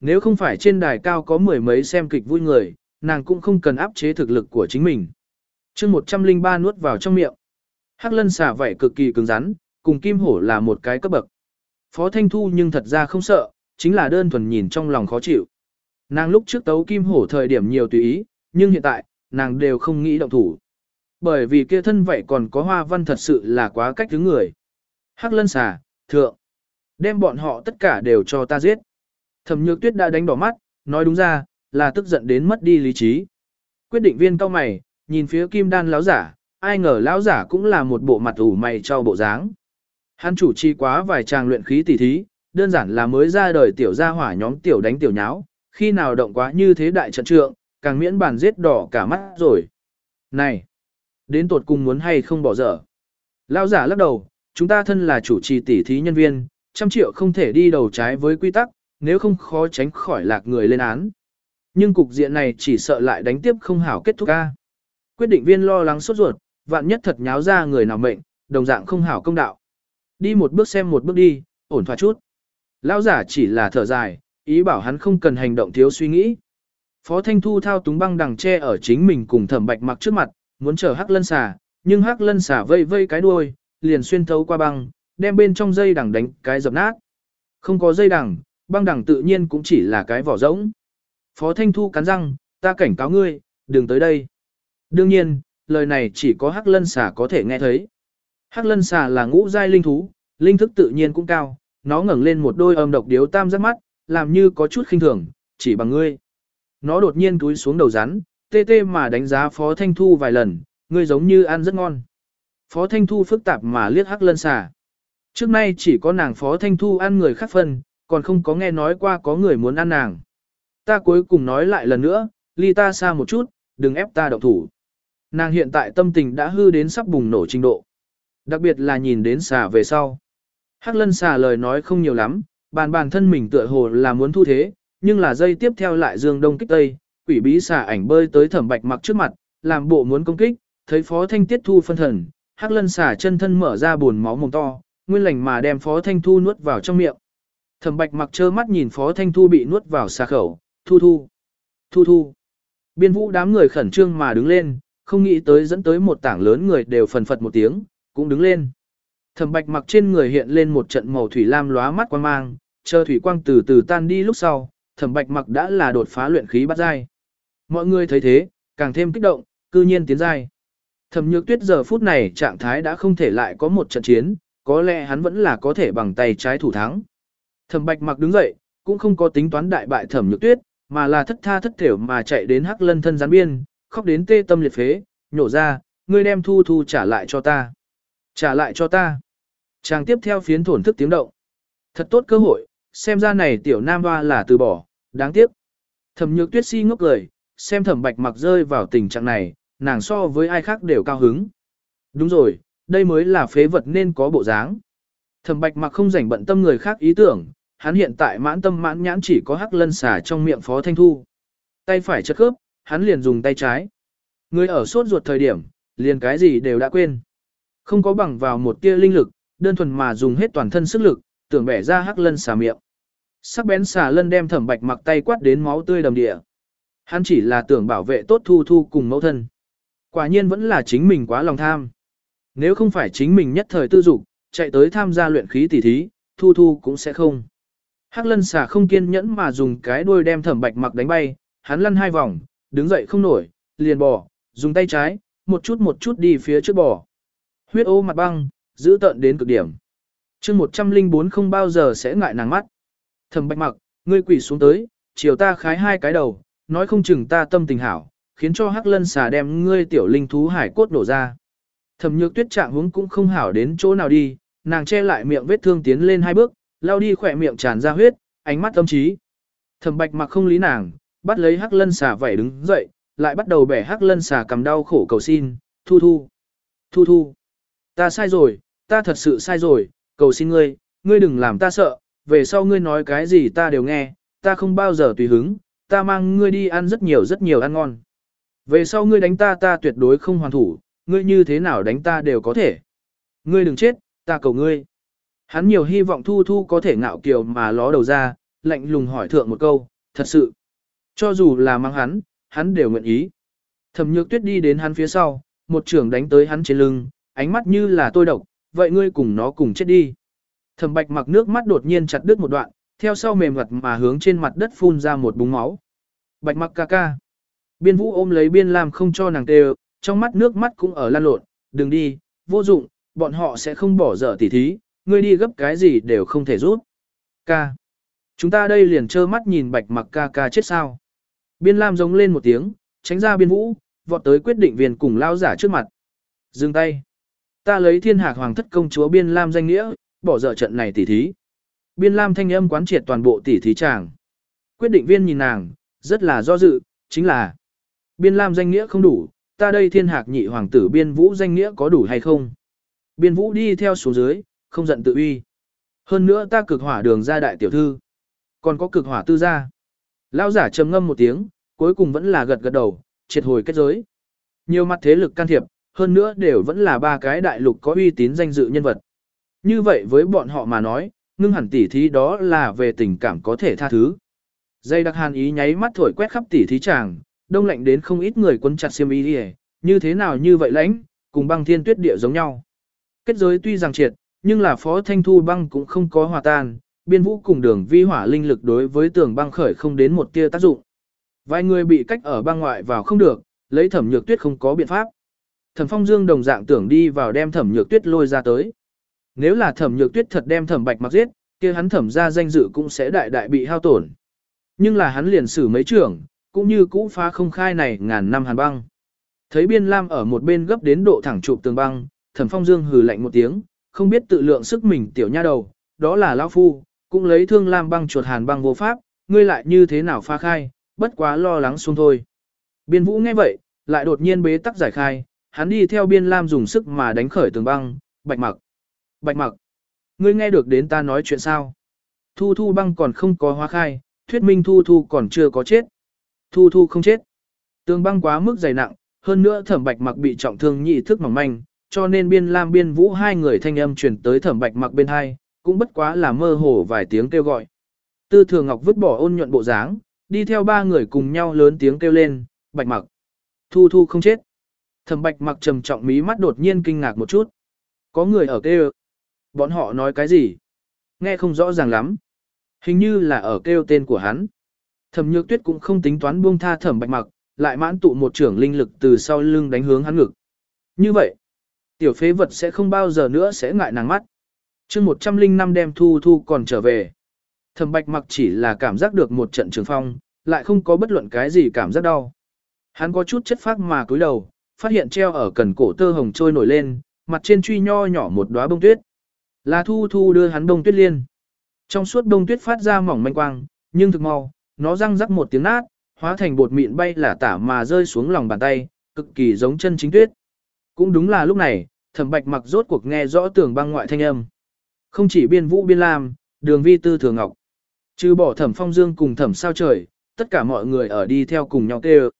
nếu không phải trên đài cao có mười mấy xem kịch vui người, nàng cũng không cần áp chế thực lực của chính mình. chương 103 nuốt vào trong miệng. Hắc lân xả vảy cực kỳ cứng rắn, cùng kim hổ là một cái cấp bậc. Phó Thanh Thu nhưng thật ra không sợ, chính là đơn thuần nhìn trong lòng khó chịu. Nàng lúc trước tấu kim hổ thời điểm nhiều tùy ý, nhưng hiện tại, nàng đều không nghĩ động thủ. Bởi vì kia thân vậy còn có hoa văn thật sự là quá cách thứ người. Hắc lân xà, thượng. Đem bọn họ tất cả đều cho ta giết. Thẩm nhược tuyết đã đánh đỏ mắt, nói đúng ra, là tức giận đến mất đi lý trí. Quyết định viên cao mày, nhìn phía kim đan lão giả, ai ngờ lão giả cũng là một bộ mặt ủ mày cho bộ dáng. Hắn chủ trì quá vài tràng luyện khí tỉ thí, đơn giản là mới ra đời tiểu gia hỏa nhóm tiểu đánh tiểu nháo, khi nào động quá như thế đại trận trượng, càng miễn bàn giết đỏ cả mắt rồi. Này, đến tột cùng muốn hay không bỏ dở. Lão giả lắc đầu, chúng ta thân là chủ trì tỉ thí nhân viên, trăm triệu không thể đi đầu trái với quy tắc, nếu không khó tránh khỏi lạc người lên án. Nhưng cục diện này chỉ sợ lại đánh tiếp không hảo kết thúc ca. Quyết định viên lo lắng sốt ruột, vạn nhất thật nháo ra người nào mệnh, đồng dạng không hảo công đạo. Đi một bước xem một bước đi, ổn thỏa chút. Lão giả chỉ là thở dài, ý bảo hắn không cần hành động thiếu suy nghĩ. Phó Thanh Thu thao túng băng đằng tre ở chính mình cùng thẩm bạch mặc trước mặt, muốn chờ hắc lân xà, nhưng hắc lân xà vây vây cái đuôi, liền xuyên thấu qua băng, đem bên trong dây đằng đánh cái dập nát. Không có dây đằng, băng đẳng tự nhiên cũng chỉ là cái vỏ rỗng. Phó Thanh Thu cắn răng, ta cảnh cáo ngươi, đừng tới đây. Đương nhiên, lời này chỉ có hắc lân xà có thể nghe thấy. Hắc lân xà là ngũ giai linh thú, linh thức tự nhiên cũng cao, nó ngẩng lên một đôi âm độc điếu tam giác mắt, làm như có chút khinh thường, chỉ bằng ngươi. Nó đột nhiên túi xuống đầu rắn, tê tê mà đánh giá Phó Thanh Thu vài lần, ngươi giống như ăn rất ngon. Phó Thanh Thu phức tạp mà liếc hắc lân xà. Trước nay chỉ có nàng Phó Thanh Thu ăn người khác phân, còn không có nghe nói qua có người muốn ăn nàng. Ta cuối cùng nói lại lần nữa, ly ta xa một chút, đừng ép ta động thủ. Nàng hiện tại tâm tình đã hư đến sắp bùng nổ trình độ. Đặc biệt là nhìn đến xà về sau. Hắc lân xà lời nói không nhiều lắm, bàn bàn thân mình tựa hồ là muốn thu thế, nhưng là dây tiếp theo lại dương đông kích tây, quỷ bí xà ảnh bơi tới thẩm bạch mặc trước mặt, làm bộ muốn công kích, thấy phó thanh tiết thu phân thần, hắc lân xà chân thân mở ra buồn máu mồm to, nguyên lành mà đem phó thanh thu nuốt vào trong miệng. Thẩm bạch mặc trơ mắt nhìn phó thanh thu bị nuốt vào xa khẩu, thu thu, thu thu. Biên vũ đám người khẩn trương mà đứng lên, không nghĩ tới dẫn tới một tảng lớn người đều phần phật một tiếng, cũng đứng lên. Thẩm bạch mặc trên người hiện lên một trận màu thủy lam lóa mắt quan mang, chờ thủy quang từ từ tan đi lúc sau, thẩm bạch mặc đã là đột phá luyện khí bắt giai. Mọi người thấy thế, càng thêm kích động, cư nhiên tiến giai. Thẩm nhược tuyết giờ phút này trạng thái đã không thể lại có một trận chiến, có lẽ hắn vẫn là có thể bằng tay trái thủ thắng. Thẩm bạch mặc đứng dậy, cũng không có tính toán đại bại thẩm nhược tuyết, mà là thất tha thất thểu mà chạy đến hắc lân thân gián biên, khóc đến tê tâm liệt phế, nhổ ra, ngươi đem thu thu trả lại cho ta. Trả lại cho ta. Chàng tiếp theo phiến thổn thức tiếng động. Thật tốt cơ hội, xem ra này tiểu nam hoa là từ bỏ, đáng tiếc. Thẩm nhược tuyết si ngốc cười, xem thẩm bạch mặc rơi vào tình trạng này, nàng so với ai khác đều cao hứng. Đúng rồi, đây mới là phế vật nên có bộ dáng. Thẩm bạch mặc không rảnh bận tâm người khác ý tưởng, hắn hiện tại mãn tâm mãn nhãn chỉ có hắc lân xả trong miệng phó thanh thu. Tay phải chất khớp, hắn liền dùng tay trái. Người ở sốt ruột thời điểm, liền cái gì đều đã quên. Không có bằng vào một tia linh lực, đơn thuần mà dùng hết toàn thân sức lực, tưởng bẻ ra hắc lân xà miệng. Sắc bén xà lân đem thẩm bạch mặc tay quát đến máu tươi đầm địa. Hắn chỉ là tưởng bảo vệ tốt thu thu cùng mẫu thân. Quả nhiên vẫn là chính mình quá lòng tham. Nếu không phải chính mình nhất thời tư dục, chạy tới tham gia luyện khí tỉ thí, thu thu cũng sẽ không. Hắc lân xà không kiên nhẫn mà dùng cái đuôi đem thẩm bạch mặc đánh bay, hắn lăn hai vòng, đứng dậy không nổi, liền bỏ, dùng tay trái, một chút một chút đi phía trước bỏ. Huyết ô mặt băng, giữ tận đến cực điểm. chương 104 không bao giờ sẽ ngại nàng mắt. Thẩm bạch mặc, ngươi quỷ xuống tới, chiều ta khái hai cái đầu, nói không chừng ta tâm tình hảo, khiến cho hắc lân xà đem ngươi tiểu linh thú hải cốt nổ ra. Thẩm nhược tuyết trạng hướng cũng không hảo đến chỗ nào đi, nàng che lại miệng vết thương tiến lên hai bước, lao đi khỏe miệng tràn ra huyết, ánh mắt tâm trí. Thẩm bạch mặc không lý nàng, bắt lấy hắc lân xà vảy đứng dậy, lại bắt đầu bẻ hắc lân xà cầm đau khổ cầu xin, thu thu, thu thu. Ta sai rồi, ta thật sự sai rồi, cầu xin ngươi, ngươi đừng làm ta sợ, về sau ngươi nói cái gì ta đều nghe, ta không bao giờ tùy hứng, ta mang ngươi đi ăn rất nhiều rất nhiều ăn ngon. Về sau ngươi đánh ta ta tuyệt đối không hoàn thủ, ngươi như thế nào đánh ta đều có thể. Ngươi đừng chết, ta cầu ngươi. Hắn nhiều hy vọng Thu Thu có thể ngạo kiều mà ló đầu ra, lạnh lùng hỏi thượng một câu, thật sự. Cho dù là mang hắn, hắn đều nguyện ý. Thẩm nhược tuyết đi đến hắn phía sau, một trường đánh tới hắn trên lưng, ánh mắt như là tôi độc, vậy ngươi cùng nó cùng chết đi. Thẩm bạch mặc nước mắt đột nhiên chặt đứt một đoạn, theo sau mềm mặt mà hướng trên mặt đất phun ra một búng máu. Bạch mặc ca ca. Biên vũ ôm lấy biên làm không cho nàng tê trong mắt nước mắt cũng ở lan lộn, đừng đi, vô dụng, bọn họ sẽ không bỏ dở tỉ thí, ngươi đi gấp cái gì đều không thể giúp. Ca. Chúng ta đây liền trơ mắt nhìn bạch mặc ca ca chết sao. Biên lam giống lên một tiếng, tránh ra biên vũ, vọt tới quyết định viên cùng lao giả trước mặt. Dừng tay. Ta lấy thiên hạc hoàng thất công chúa biên lam danh nghĩa, bỏ dở trận này tỉ thí. Biên lam thanh âm quán triệt toàn bộ tỉ thí chàng. Quyết định viên nhìn nàng, rất là do dự, chính là biên lam danh nghĩa không đủ, ta đây thiên hạc nhị hoàng tử biên vũ danh nghĩa có đủ hay không? Biên vũ đi theo xuống dưới, không giận tự uy. Hơn nữa ta cực hỏa đường ra đại tiểu thư. Còn có cực hỏa tư gia. Lao giả trầm ngâm một tiếng, cuối cùng vẫn là gật gật đầu, triệt hồi kết giới. Nhiều mặt thế lực can thiệp, hơn nữa đều vẫn là ba cái đại lục có uy tín danh dự nhân vật. Như vậy với bọn họ mà nói, ngưng hẳn tỉ thí đó là về tình cảm có thể tha thứ. Dây đặc hàn ý nháy mắt thổi quét khắp tỉ thí chàng, đông lạnh đến không ít người quân chặt xiêm y đi như thế nào như vậy lãnh, cùng băng thiên tuyết địa giống nhau. Kết giới tuy rằng triệt, nhưng là phó thanh thu băng cũng không có hòa tan, biên vũ cùng đường vi hỏa linh lực đối với tường băng khởi không đến một tia tác dụng. Vài người bị cách ở băng ngoại vào không được, lấy thẩm nhược tuyết không có biện pháp. Thẩm phong dương đồng dạng tưởng đi vào đem thẩm nhược tuyết lôi ra tới. Nếu là thẩm nhược tuyết thật đem thẩm bạch mặc giết, kia hắn thẩm ra danh dự cũng sẽ đại đại bị hao tổn. Nhưng là hắn liền xử mấy trưởng, cũng như cũ phá không khai này ngàn năm hàn băng. Thấy biên lam ở một bên gấp đến độ thẳng trụ tường băng, thẩm phong dương hừ lạnh một tiếng, không biết tự lượng sức mình tiểu nha đầu, đó là lão phu, cũng lấy thương lam băng chuột hàn băng vô pháp, ngươi lại như thế nào pha khai, bất quá lo lắng xuống thôi. Biên vũ nghe vậy, lại đột nhiên bế tắc giải khai, hắn đi theo biên lam dùng sức mà đánh khởi tường băng, bạch mặc. Bạch mặc, ngươi nghe được đến ta nói chuyện sao? Thu thu băng còn không có hóa khai, thuyết minh thu thu còn chưa có chết. Thu thu không chết. Tường băng quá mức dày nặng, hơn nữa thẩm bạch mặc bị trọng thương nhị thức mỏng manh, cho nên biên lam biên vũ hai người thanh âm chuyển tới thẩm bạch mặc bên hai, cũng bất quá là mơ hồ vài tiếng kêu gọi. Tư thừa ngọc vứt bỏ ôn nhuận bộ dáng, đi theo ba người cùng nhau lớn tiếng kêu lên, bạch mặc. Thu thu không chết. Thẩm bạch mặc trầm trọng mí mắt đột nhiên kinh ngạc một chút. Có người ở kêu. Bọn họ nói cái gì? Nghe không rõ ràng lắm. Hình như là ở kêu tên của hắn. Thẩm nhược tuyết cũng không tính toán buông tha thẩm bạch mặc, lại mãn tụ một trưởng linh lực từ sau lưng đánh hướng hắn ngực. Như vậy, tiểu phế vật sẽ không bao giờ nữa sẽ ngại nàng mắt. chương 105 đem thu thu còn trở về. Thẩm bạch mặc chỉ là cảm giác được một trận trường phong, lại không có bất luận cái gì cảm giác đau. Hắn có chút chất phát mà cúi đầu, phát hiện treo ở cần cổ tơ hồng trôi nổi lên, mặt trên truy nho nhỏ một đóa bông tuyết. Là thu thu đưa hắn bông tuyết liên. Trong suốt bông tuyết phát ra mỏng manh quang, nhưng thực mau, nó răng rắc một tiếng nát, hóa thành bột mịn bay là tả mà rơi xuống lòng bàn tay, cực kỳ giống chân chính tuyết. Cũng đúng là lúc này, thẩm bạch mặc rốt cuộc nghe rõ tường băng ngoại thanh âm. Không chỉ biên vũ biên lam, đường vi tư thường ngọc. Trừ bỏ thẩm phong dương cùng thẩm sao trời, tất cả mọi người ở đi theo cùng nhau kêu.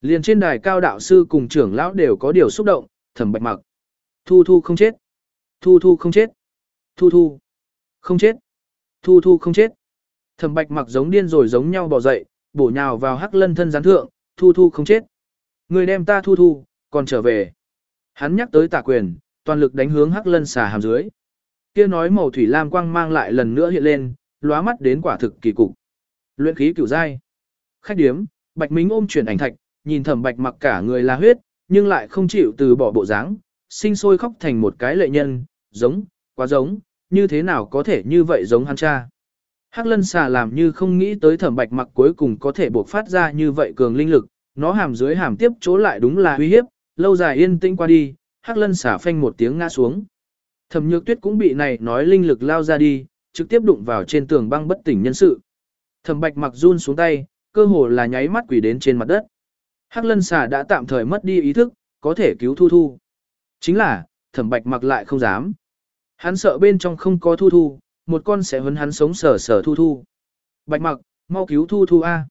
Liền trên đài cao đạo sư cùng trưởng lão đều có điều xúc động, thẩm bạch mặc. Thu thu không chết. Thu thu không chết. Thu thu. Không chết. Thu thu không chết. Thẩm bạch mặc giống điên rồi giống nhau bỏ dậy, bổ nhào vào hắc lân thân gián thượng, thu thu không chết. Người đem ta thu thu, còn trở về. Hắn nhắc tới tà quyền, toàn lực đánh hướng hắc lân xà hàm dưới. Kia nói màu thủy lam quang mang lại lần nữa hiện lên, lóa mắt đến quả thực kỳ cục. Luyện khí cửu giai. Khách điếm, Bạch Mính ôm chuyển ảnh thạch, nhìn thẩm bạch mặc cả người là huyết, nhưng lại không chịu từ bỏ bộ dáng, sinh sôi khóc thành một cái lệ nhân, giống, quá giống, như thế nào có thể như vậy giống hắn cha. Hắc lân xà làm như không nghĩ tới thẩm bạch mặc cuối cùng có thể buộc phát ra như vậy cường linh lực, nó hàm dưới hàm tiếp chỗ lại đúng là uy hiếp, lâu dài yên tĩnh qua đi, hắc lân xả phanh một tiếng ngã xuống. Thẩm nhược tuyết cũng bị này nói linh lực lao ra đi, trực tiếp đụng vào trên tường băng bất tỉnh nhân sự. Thẩm bạch mặc run xuống tay, cơ hồ là nháy mắt quỷ đến trên mặt đất. Hắc lân xả đã tạm thời mất đi ý thức, có thể cứu thu thu. Chính là, thẩm bạch mặc lại không dám. Hắn sợ bên trong không có thu thu, một con sẽ hấn hắn sống sở sở thu thu. Bạch mặc, mau cứu thu thu A.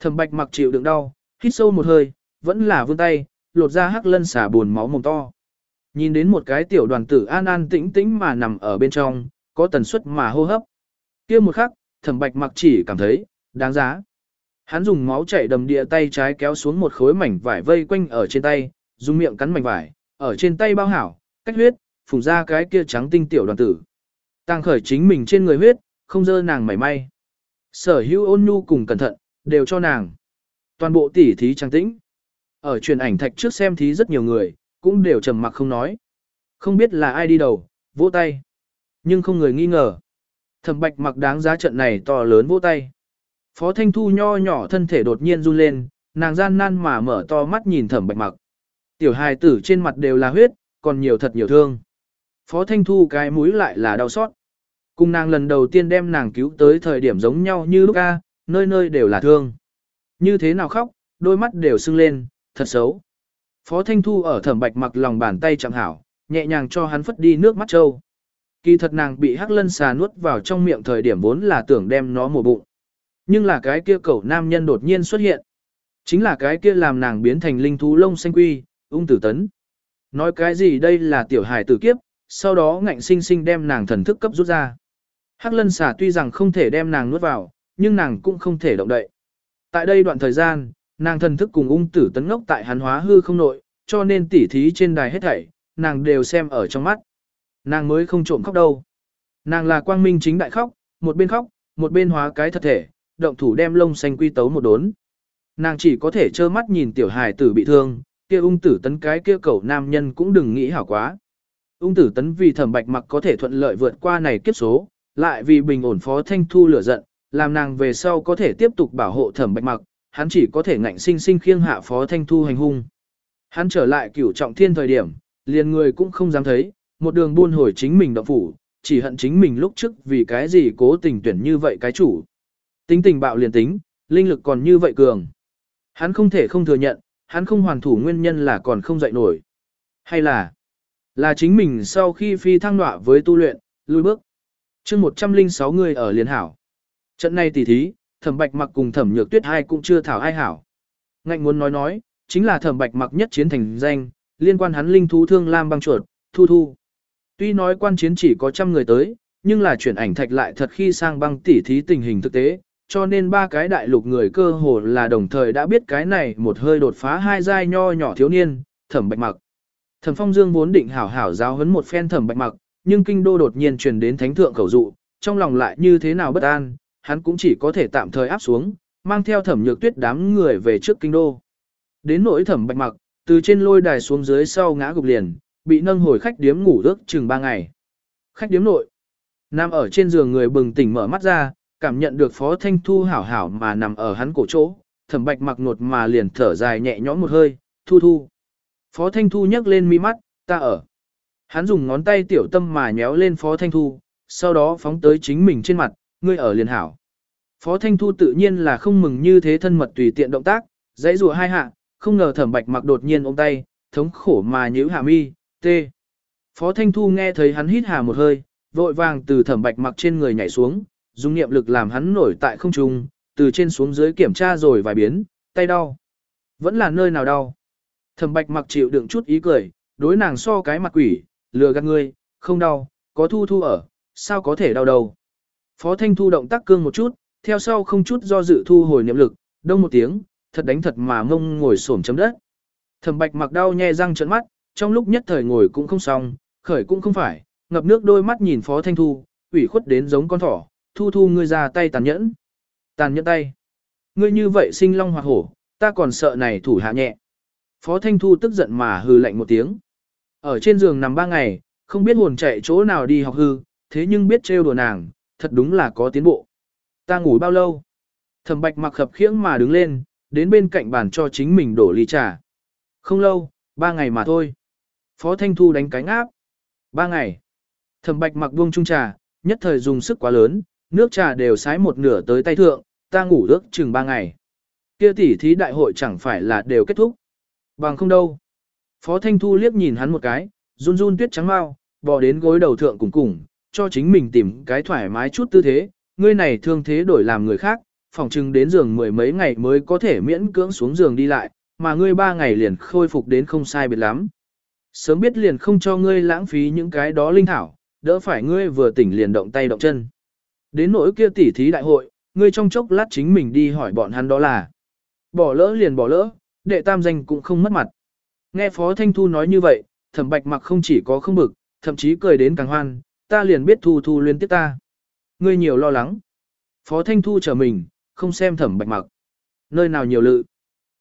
Thẩm bạch mặc chịu đựng đau, hít sâu một hơi, vẫn là vươn tay, lột ra hắc lân xả buồn máu mồm to. Nhìn đến một cái tiểu đoàn tử an an tĩnh tĩnh mà nằm ở bên trong, có tần suất mà hô hấp. kia một khắc, thẩm bạch mặc chỉ cảm thấy, đáng giá. Hắn dùng máu chảy đầm địa tay trái kéo xuống một khối mảnh vải vây quanh ở trên tay, dùng miệng cắn mảnh vải, ở trên tay bao hảo, cách huyết, phùng ra cái kia trắng tinh tiểu đoàn tử. Tăng khởi chính mình trên người huyết, không dơ nàng mảy may. Sở hữu ôn nhu cùng cẩn thận, đều cho nàng. Toàn bộ tỉ thí trang tĩnh. Ở truyền ảnh thạch trước xem thí rất nhiều người, cũng đều trầm mặc không nói. Không biết là ai đi đầu, vỗ tay. Nhưng không người nghi ngờ. Thẩm bạch mặc đáng giá trận này to lớn vỗ tay. Phó Thanh Thu nho nhỏ thân thể đột nhiên run lên, nàng gian nan mà mở to mắt nhìn thẩm bạch mặc. Tiểu hài tử trên mặt đều là huyết, còn nhiều thật nhiều thương. Phó Thanh Thu cái mũi lại là đau xót. Cùng nàng lần đầu tiên đem nàng cứu tới thời điểm giống nhau như lúc A, nơi nơi đều là thương. Như thế nào khóc, đôi mắt đều sưng lên, thật xấu. Phó Thanh Thu ở thẩm bạch mặc lòng bàn tay chẳng hảo, nhẹ nhàng cho hắn phất đi nước mắt trâu. Kỳ thật nàng bị hắc lân xà nuốt vào trong miệng thời điểm vốn là tưởng đem nó mổ bụng. Nhưng là cái kia cẩu nam nhân đột nhiên xuất hiện. Chính là cái kia làm nàng biến thành linh thú lông xanh quy, ung tử tấn. Nói cái gì đây là tiểu hài tử kiếp, sau đó ngạnh sinh sinh đem nàng thần thức cấp rút ra. Hắc lân xà tuy rằng không thể đem nàng nuốt vào, nhưng nàng cũng không thể động đậy. Tại đây đoạn thời gian, nàng thần thức cùng ung tử tấn ngốc tại hắn hóa hư không nội, cho nên tỉ thí trên đài hết thảy, nàng đều xem ở trong mắt. Nàng mới không trộm khóc đâu. Nàng là quang minh chính đại khóc, một bên khóc, một bên hóa cái thật thể, động thủ đem lông xanh quy tấu một đốn. Nàng chỉ có thể trơ mắt nhìn tiểu hài tử bị thương, kia ung tử tấn cái kia cẩu nam nhân cũng đừng nghĩ hảo quá. Ung tử tấn vì thẩm bạch mặc có thể thuận lợi vượt qua này kiếp số, lại vì bình ổn phó thanh thu lửa giận, làm nàng về sau có thể tiếp tục bảo hộ thẩm bạch mặc, hắn chỉ có thể ngạnh sinh sinh khiêng hạ phó thanh thu hành hung. Hắn trở lại cửu trọng thiên thời điểm, liền người cũng không dám thấy, một đường buôn hồi chính mình động phủ, chỉ hận chính mình lúc trước vì cái gì cố tình tuyển như vậy cái chủ. Tính tình bạo liền tính, linh lực còn như vậy cường. Hắn không thể không thừa nhận, hắn không hoàn thủ nguyên nhân là còn không dậy nổi. Hay là, là chính mình sau khi phi thăng nọa với tu luyện, lùi bước. chương 106 người ở liền hảo. Trận này tỉ thí, thẩm bạch mặc cùng thẩm nhược tuyết hai cũng chưa thảo ai hảo. Ngạnh muốn nói nói, chính là thẩm bạch mặc nhất chiến thành danh, liên quan hắn linh thú thương lam băng chuột, thu thu. Tuy nói quan chiến chỉ có trăm người tới, nhưng là chuyển ảnh thạch lại thật khi sang băng tỉ thí tình hình thực tế, cho nên ba cái đại lục người cơ hồ là đồng thời đã biết cái này một hơi đột phá hai giai nho nhỏ thiếu niên, thẩm bạch mặc. Thẩm phong dương vốn định hảo hảo giáo huấn một phen thẩm bạch mặc, nhưng kinh đô đột nhiên truyền đến thánh thượng khẩu dụ, trong lòng lại như thế nào bất an, hắn cũng chỉ có thể tạm thời áp xuống, mang theo thẩm nhược tuyết đám người về trước kinh đô. Đến nỗi thẩm bạch mặc, từ trên lôi đài xuống dưới sau ngã gục liền, bị nâng hồi khách điếm ngủ ước chừng ba ngày. Khách điếm nội, nằm ở trên giường người bừng tỉnh mở mắt ra, cảm nhận được Phó Thanh Thu hảo hảo mà nằm ở hắn cổ chỗ, thẩm bạch mặc nột mà liền thở dài nhẹ nhõm một hơi, thu thu. Phó Thanh Thu nhấc lên mi mắt, ta ở. Hắn dùng ngón tay tiểu tâm mà nhéo lên Phó Thanh Thu, sau đó phóng tới chính mình trên mặt, ngươi ở liền hảo. Phó Thanh Thu tự nhiên là không mừng như thế thân mật tùy tiện động tác, dãy rùa hai hạ, không ngờ thẩm bạch mặc đột nhiên ôm tay, thống khổ mà nhíu hạ mi, tê. Phó Thanh Thu nghe thấy hắn hít hà một hơi, vội vàng từ thẩm bạch mặc trên người nhảy xuống, dùng niệm lực làm hắn nổi tại không trung, từ trên xuống dưới kiểm tra rồi vài biến, tay đau. Vẫn là nơi nào đau. Thẩm bạch mặc chịu đựng chút ý cười, đối nàng so cái mặt quỷ, lừa gạt ngươi, không đau, có thu thu ở, sao có thể đau đầu. Phó Thanh Thu động tác cương một chút, theo sau không chút do dự thu hồi niệm lực, đông một tiếng, thật đánh thật mà mông ngồi xổm chấm đất. Thẩm Bạch mặc đau nhe răng trợn mắt, trong lúc nhất thời ngồi cũng không xong, khởi cũng không phải, ngập nước đôi mắt nhìn Phó Thanh Thu, ủy khuất đến giống con thỏ, thu thu ngươi ra tay tàn nhẫn. Tàn nhẫn tay. Ngươi như vậy sinh long hoặc hổ, ta còn sợ này thủ hạ nhẹ. Phó Thanh Thu tức giận mà hừ lạnh một tiếng. Ở trên giường nằm ba ngày, không biết hồn chạy chỗ nào đi học hư, thế nhưng biết trêu đùa nàng, thật đúng là có tiến bộ. Ta ngủ bao lâu? Thẩm bạch mặc khập khiễng mà đứng lên, đến bên cạnh bàn cho chính mình đổ ly trà. Không lâu, ba ngày mà thôi. Phó Thanh Thu đánh cánh áp. Ba ngày. Thẩm bạch mặc buông chung trà, nhất thời dùng sức quá lớn, nước trà đều sái một nửa tới tay thượng, ta ngủ ước chừng ba ngày. Kia tỷ thí đại hội chẳng phải là đều kết thúc. Bằng không đâu. Phó Thanh Thu liếc nhìn hắn một cái, run run tuyết trắng mau, bò đến gối đầu thượng cùng cùng, cho chính mình tìm cái thoải mái chút tư thế, ngươi này thương thế đổi làm người khác, phòng trưng đến giường mười mấy ngày mới có thể miễn cưỡng xuống giường đi lại, mà ngươi ba ngày liền khôi phục đến không sai biệt lắm. Sớm biết liền không cho ngươi lãng phí những cái đó linh thảo, đỡ phải ngươi vừa tỉnh liền động tay động chân. Đến nỗi kia tỉ thí đại hội, ngươi trong chốc lát chính mình đi hỏi bọn hắn đó là. Bỏ lỡ liền bỏ lỡ, đệ tam danh cũng không mất mặt. Nghe Phó Thanh Thu nói như vậy, thẩm bạch mặc không chỉ có không bực, thậm chí cười đến càng hoan, ta liền biết thu thu liên tiếp ta. Ngươi nhiều lo lắng. Phó Thanh Thu trở mình, không xem thẩm bạch mặc. Nơi nào nhiều lự.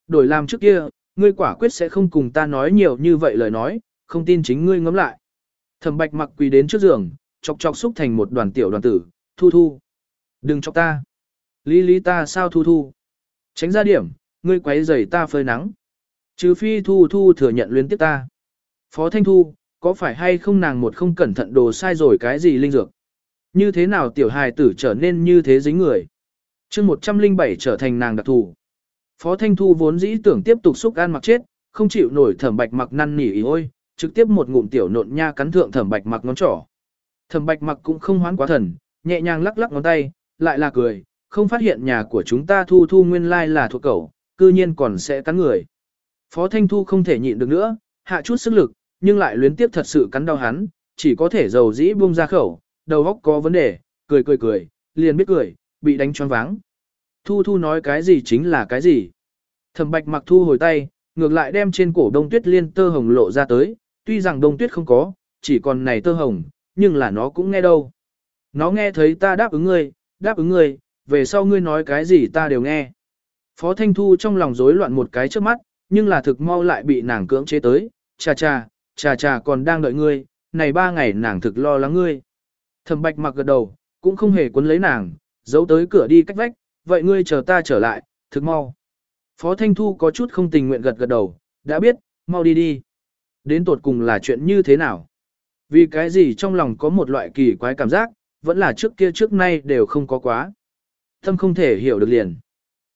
Đổi làm trước kia, ngươi quả quyết sẽ không cùng ta nói nhiều như vậy lời nói, không tin chính ngươi ngẫm lại. Thẩm bạch mặc quỳ đến trước giường, chọc chọc xúc thành một đoàn tiểu đoàn tử, thu thu. Đừng chọc ta. Lý lý ta sao thu thu. Tránh ra điểm, ngươi quấy rầy ta phơi nắng. Trừ phi thu thu thừa nhận luyến tiếp ta. Phó Thanh Thu, có phải hay không nàng một không cẩn thận đồ sai rồi cái gì linh dược? Như thế nào tiểu hài tử trở nên như thế dính người? chương 107 trở thành nàng đặc thù. Phó Thanh Thu vốn dĩ tưởng tiếp tục xúc gan mặc chết, không chịu nổi thẩm bạch mặc năn nỉ ý ôi, trực tiếp một ngụm tiểu nộn nha cắn thượng thẩm bạch mặc ngón trỏ. Thẩm bạch mặc cũng không hoán quá thần, nhẹ nhàng lắc lắc ngón tay, lại là cười, không phát hiện nhà của chúng ta thu thu nguyên lai là thuộc cẩu, cư nhiên còn sẽ cắn người. Phó Thanh Thu không thể nhịn được nữa, hạ chút sức lực, nhưng lại luyến tiếp thật sự cắn đau hắn, chỉ có thể dầu dĩ buông ra khẩu, đầu óc có vấn đề, cười cười cười, liền biết cười, bị đánh choáng váng. Thu Thu nói cái gì chính là cái gì. Thẩm Bạch mặc thu hồi tay, ngược lại đem trên cổ đông tuyết liên tơ hồng lộ ra tới, tuy rằng đông tuyết không có, chỉ còn này tơ hồng, nhưng là nó cũng nghe đâu. Nó nghe thấy ta đáp ứng ngươi, đáp ứng ngươi, về sau ngươi nói cái gì ta đều nghe. Phó Thanh Thu trong lòng rối loạn một cái trước mắt, nhưng là thực mau lại bị nàng cưỡng chế tới, cha cha, trà trà còn đang đợi ngươi, này ba ngày nàng thực lo lắng ngươi. Thẩm bạch mặc gật đầu, cũng không hề cuốn lấy nàng, giấu tới cửa đi cách vách, vậy ngươi chờ ta trở lại, thực mau. Phó Thanh Thu có chút không tình nguyện gật gật đầu, đã biết, mau đi đi. Đến tột cùng là chuyện như thế nào? Vì cái gì trong lòng có một loại kỳ quái cảm giác, vẫn là trước kia trước nay đều không có quá. thâm không thể hiểu được liền.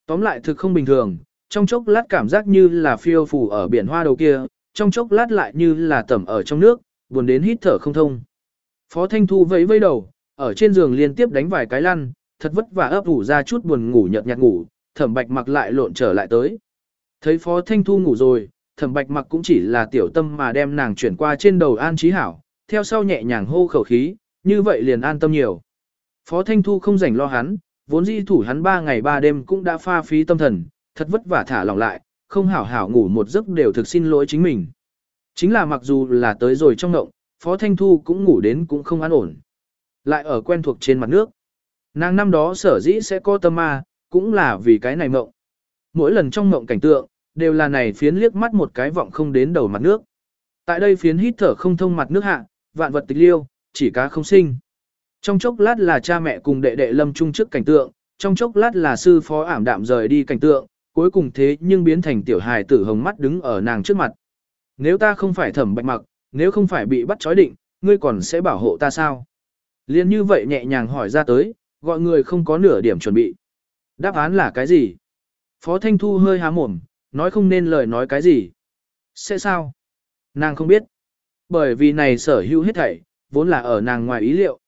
Tóm lại thực không bình thường, trong chốc lát cảm giác như là phiêu phù ở biển hoa đầu kia, trong chốc lát lại như là tẩm ở trong nước, buồn đến hít thở không thông. Phó Thanh Thu vẫy vẫy đầu, ở trên giường liên tiếp đánh vài cái lăn, thật vất vả ấp ủ ra chút buồn ngủ nhợt nhạt ngủ, Thẩm Bạch Mặc lại lộn trở lại tới. Thấy Phó Thanh Thu ngủ rồi, Thẩm Bạch Mặc cũng chỉ là tiểu tâm mà đem nàng chuyển qua trên đầu An trí Hảo, theo sau nhẹ nhàng hô khẩu khí, như vậy liền an tâm nhiều. Phó Thanh Thu không rảnh lo hắn, vốn dĩ thủ hắn ba ngày ba đêm cũng đã pha phí tâm thần, thật vất vả thả lỏng lại, không hảo hảo ngủ một giấc đều thực xin lỗi chính mình. Chính là mặc dù là tới rồi trong ngộng, Phó Thanh Thu cũng ngủ đến cũng không an ổn. Lại ở quen thuộc trên mặt nước. Nàng năm đó sở dĩ sẽ có tâm ma, cũng là vì cái này mộng. Mỗi lần trong mộng cảnh tượng, đều là này phiến liếc mắt một cái vọng không đến đầu mặt nước. Tại đây phiến hít thở không thông mặt nước hạ, vạn vật tịch liêu, chỉ cá không sinh. Trong chốc lát là cha mẹ cùng đệ đệ lâm trung trước cảnh tượng, trong chốc lát là sư phó ảm đạm rời đi cảnh tượng, cuối cùng thế nhưng biến thành tiểu hài tử hồng mắt đứng ở nàng trước mặt. Nếu ta không phải thẩm bạch mặc, nếu không phải bị bắt trói định, ngươi còn sẽ bảo hộ ta sao? Liên như vậy nhẹ nhàng hỏi ra tới, gọi người không có nửa điểm chuẩn bị. Đáp án là cái gì? Phó Thanh Thu hơi há mồm, nói không nên lời nói cái gì. Sẽ sao? Nàng không biết. Bởi vì này sở hữu hết thảy, vốn là ở nàng ngoài ý liệu.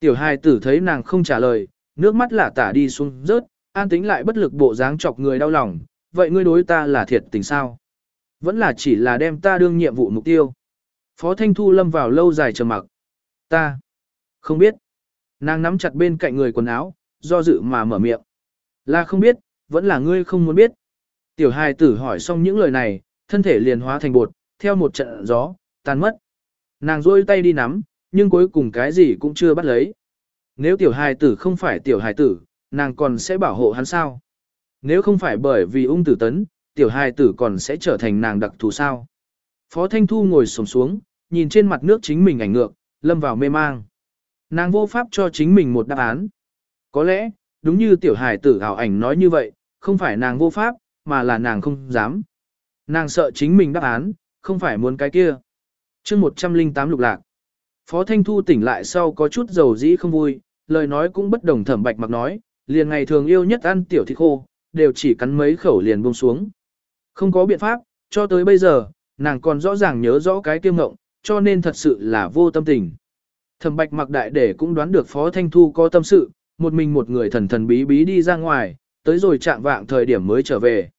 Tiểu hài tử thấy nàng không trả lời, nước mắt lả tả đi xuống rớt, an tính lại bất lực bộ dáng chọc người đau lòng, vậy ngươi đối ta là thiệt tình sao? Vẫn là chỉ là đem ta đương nhiệm vụ mục tiêu. Phó Thanh Thu lâm vào lâu dài trầm mặc. Ta không biết. Nàng nắm chặt bên cạnh người quần áo, do dự mà mở miệng. Là không biết, vẫn là ngươi không muốn biết. Tiểu hài tử hỏi xong những lời này, thân thể liền hóa thành bột, theo một trận gió, tan mất. Nàng rôi tay đi nắm, nhưng cuối cùng cái gì cũng chưa bắt lấy. Nếu tiểu hài tử không phải tiểu hài tử, nàng còn sẽ bảo hộ hắn sao? Nếu không phải bởi vì ung tử tấn, tiểu hài tử còn sẽ trở thành nàng đặc thù sao? Phó Thanh Thu ngồi sồm xuống, nhìn trên mặt nước chính mình ảnh ngược, lâm vào mê mang. Nàng vô pháp cho chính mình một đáp án. Có lẽ, đúng như tiểu hài tử ảo ảnh nói như vậy, không phải nàng vô pháp, mà là nàng không dám. Nàng sợ chính mình đáp án, không phải muốn cái kia. chương 108 lục lạc. Phó Thanh Thu tỉnh lại sau có chút dầu dĩ không vui, lời nói cũng bất đồng thẩm bạch mặc nói, liền ngày thường yêu nhất ăn tiểu thịt khô, đều chỉ cắn mấy khẩu liền buông xuống. Không có biện pháp, cho tới bây giờ, nàng còn rõ ràng nhớ rõ cái kiêm ngộng, cho nên thật sự là vô tâm tình. Thẩm bạch mặc đại để cũng đoán được Phó Thanh Thu có tâm sự, một mình một người thần thần bí bí đi ra ngoài, tới rồi chạm vạng thời điểm mới trở về.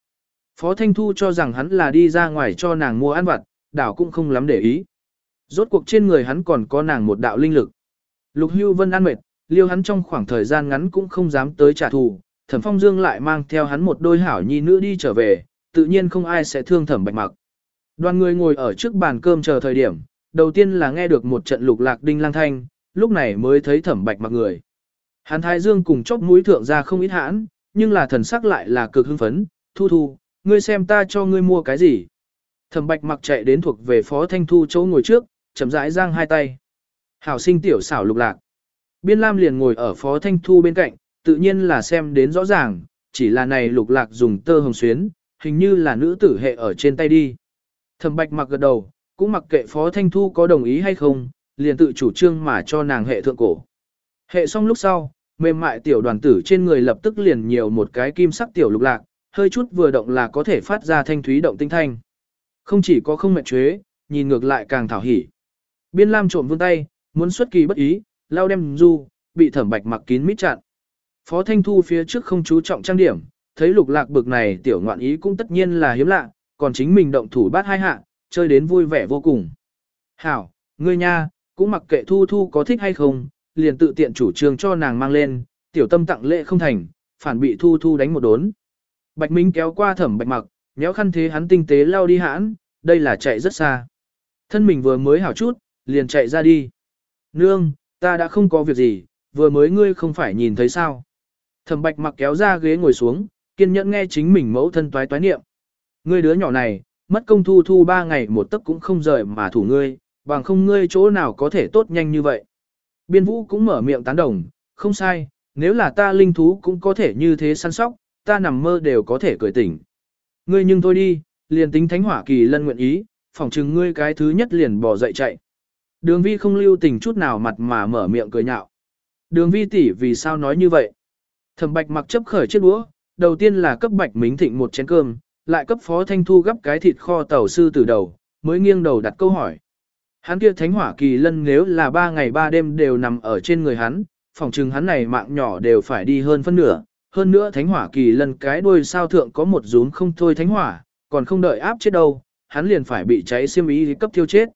Phó Thanh Thu cho rằng hắn là đi ra ngoài cho nàng mua ăn vặt, đảo cũng không lắm để ý. Rốt cuộc trên người hắn còn có nàng một đạo linh lực. Lục Hưu Vân ăn mệt, liêu hắn trong khoảng thời gian ngắn cũng không dám tới trả thù, thẩm phong dương lại mang theo hắn một đôi hảo nhi nữ đi trở về, tự nhiên không ai sẽ thương thẩm bạch mặc. Đoàn người ngồi ở trước bàn cơm chờ thời điểm, đầu tiên là nghe được một trận lục lạc đinh lang thanh, lúc này mới thấy thẩm bạch mặc người. Hắn thái dương cùng chóc mũi thượng ra không ít hãn, nhưng là thần sắc lại là cực hưng phấn, thu thu, ngươi xem ta cho ngươi mua cái gì. Thẩm bạch mặc chạy đến thuộc về phó thanh thu chỗ ngồi trước, chậm rãi giang hai tay. Hảo sinh tiểu xảo lục lạc. Biên Lam liền ngồi ở phó thanh thu bên cạnh, tự nhiên là xem đến rõ ràng, chỉ là này lục lạc dùng tơ hồng xuyến, hình như là nữ tử hệ ở trên tay đi. Thẩm bạch mặc gật đầu, cũng mặc kệ phó thanh thu có đồng ý hay không, liền tự chủ trương mà cho nàng hệ thượng cổ. Hệ xong lúc sau, mềm mại tiểu đoàn tử trên người lập tức liền nhiều một cái kim sắc tiểu lục lạc, hơi chút vừa động là có thể phát ra thanh thúy động tinh thanh. Không chỉ có không mệt chế, nhìn ngược lại càng thảo hỉ. Biên Lam trộm vươn tay, muốn xuất kỳ bất ý, lao đem du, bị thẩm bạch mặc kín mít chặn. Phó Thanh Thu phía trước không chú trọng trang điểm, thấy lục lạc bực này tiểu ngoạn ý cũng tất nhiên là hiếm lạ, còn chính mình động thủ bát hai hạ, chơi đến vui vẻ vô cùng. Hảo, ngươi nha, cũng mặc kệ Thu Thu có thích hay không, liền tự tiện chủ trương cho nàng mang lên, tiểu tâm tặng lễ không thành, phản bị Thu Thu đánh một đốn. Bạch Minh kéo qua thẩm bạch mặc, nhéo khăn thế hắn tinh tế lao đi hãn, đây là chạy rất xa. Thân mình vừa mới hảo chút, liền chạy ra đi. Nương, ta đã không có việc gì, vừa mới ngươi không phải nhìn thấy sao. Thẩm bạch mặc kéo ra ghế ngồi xuống, kiên nhẫn nghe chính mình mẫu thân toái toái niệm. Ngươi đứa nhỏ này, mất công thu thu ba ngày một tấc cũng không rời mà thủ ngươi, bằng không ngươi chỗ nào có thể tốt nhanh như vậy. Biên vũ cũng mở miệng tán đồng, không sai, nếu là ta linh thú cũng có thể như thế săn sóc, ta nằm mơ đều có thể cười tỉnh. Ngươi nhưng thôi đi, liền tính thánh hỏa kỳ lân nguyện ý, phỏng chừng ngươi cái thứ nhất liền bỏ dậy chạy. Đường vi không lưu tình chút nào mặt mà mở miệng cười nhạo. Đường vi tỷ vì sao nói như vậy? Thẩm bạch mặc chấp khởi chiếc đũa, đầu tiên là cấp bạch mính thịnh một chén cơm, lại cấp phó thanh thu gấp cái thịt kho tàu sư từ đầu, mới nghiêng đầu đặt câu hỏi. Hắn kia thánh hỏa kỳ lân nếu là ba ngày ba đêm đều nằm ở trên người hắn, phỏng chừng hắn này mạng nhỏ đều phải đi hơn phân nửa. Hơn nữa thánh hỏa kỳ lân cái đuôi sao thượng có một rúm không thôi thánh hỏa, còn không đợi áp chết đâu, hắn liền phải bị cháy xiêm ý cấp tiêu chết.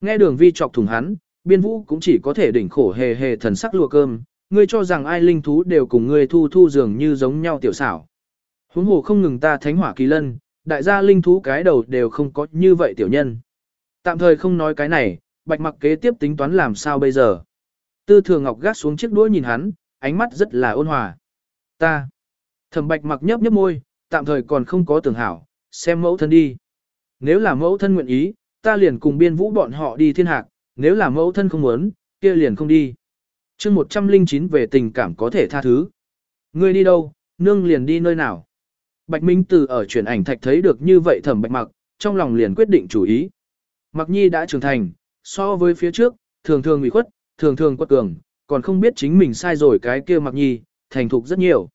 Nghe đường vi chọc thủng hắn, biên vũ cũng chỉ có thể đỉnh khổ hề hề thần sắc lùa cơm, ngươi cho rằng ai linh thú đều cùng ngươi thu thu dường như giống nhau tiểu xảo. Huống hồ không ngừng ta thánh hỏa kỳ lân, đại gia linh thú cái đầu đều không có như vậy tiểu nhân. Tạm thời không nói cái này, bạch mặc kế tiếp tính toán làm sao bây giờ. Tư Thừa ngọc gác xuống chiếc đuôi nhìn hắn, ánh mắt rất là ôn hòa. Ta. Thẩm bạch mặc nhấp nhấp môi, tạm thời còn không có tưởng hảo, xem mẫu thân đi. Nếu là mẫu thân nguyện ý, ta liền cùng biên vũ bọn họ đi thiên hạc, nếu là mẫu thân không muốn, kia liền không đi. chương 109 về tình cảm có thể tha thứ. Ngươi đi đâu, nương liền đi nơi nào. Bạch Minh Từ ở chuyển ảnh thạch thấy được như vậy thẩm bạch mặc, trong lòng liền quyết định chủ ý. Mặc nhi đã trưởng thành, so với phía trước, thường thường bị khuất, thường thường quật cường, còn không biết chính mình sai rồi cái kia mặc nhi, thành thục rất nhiều.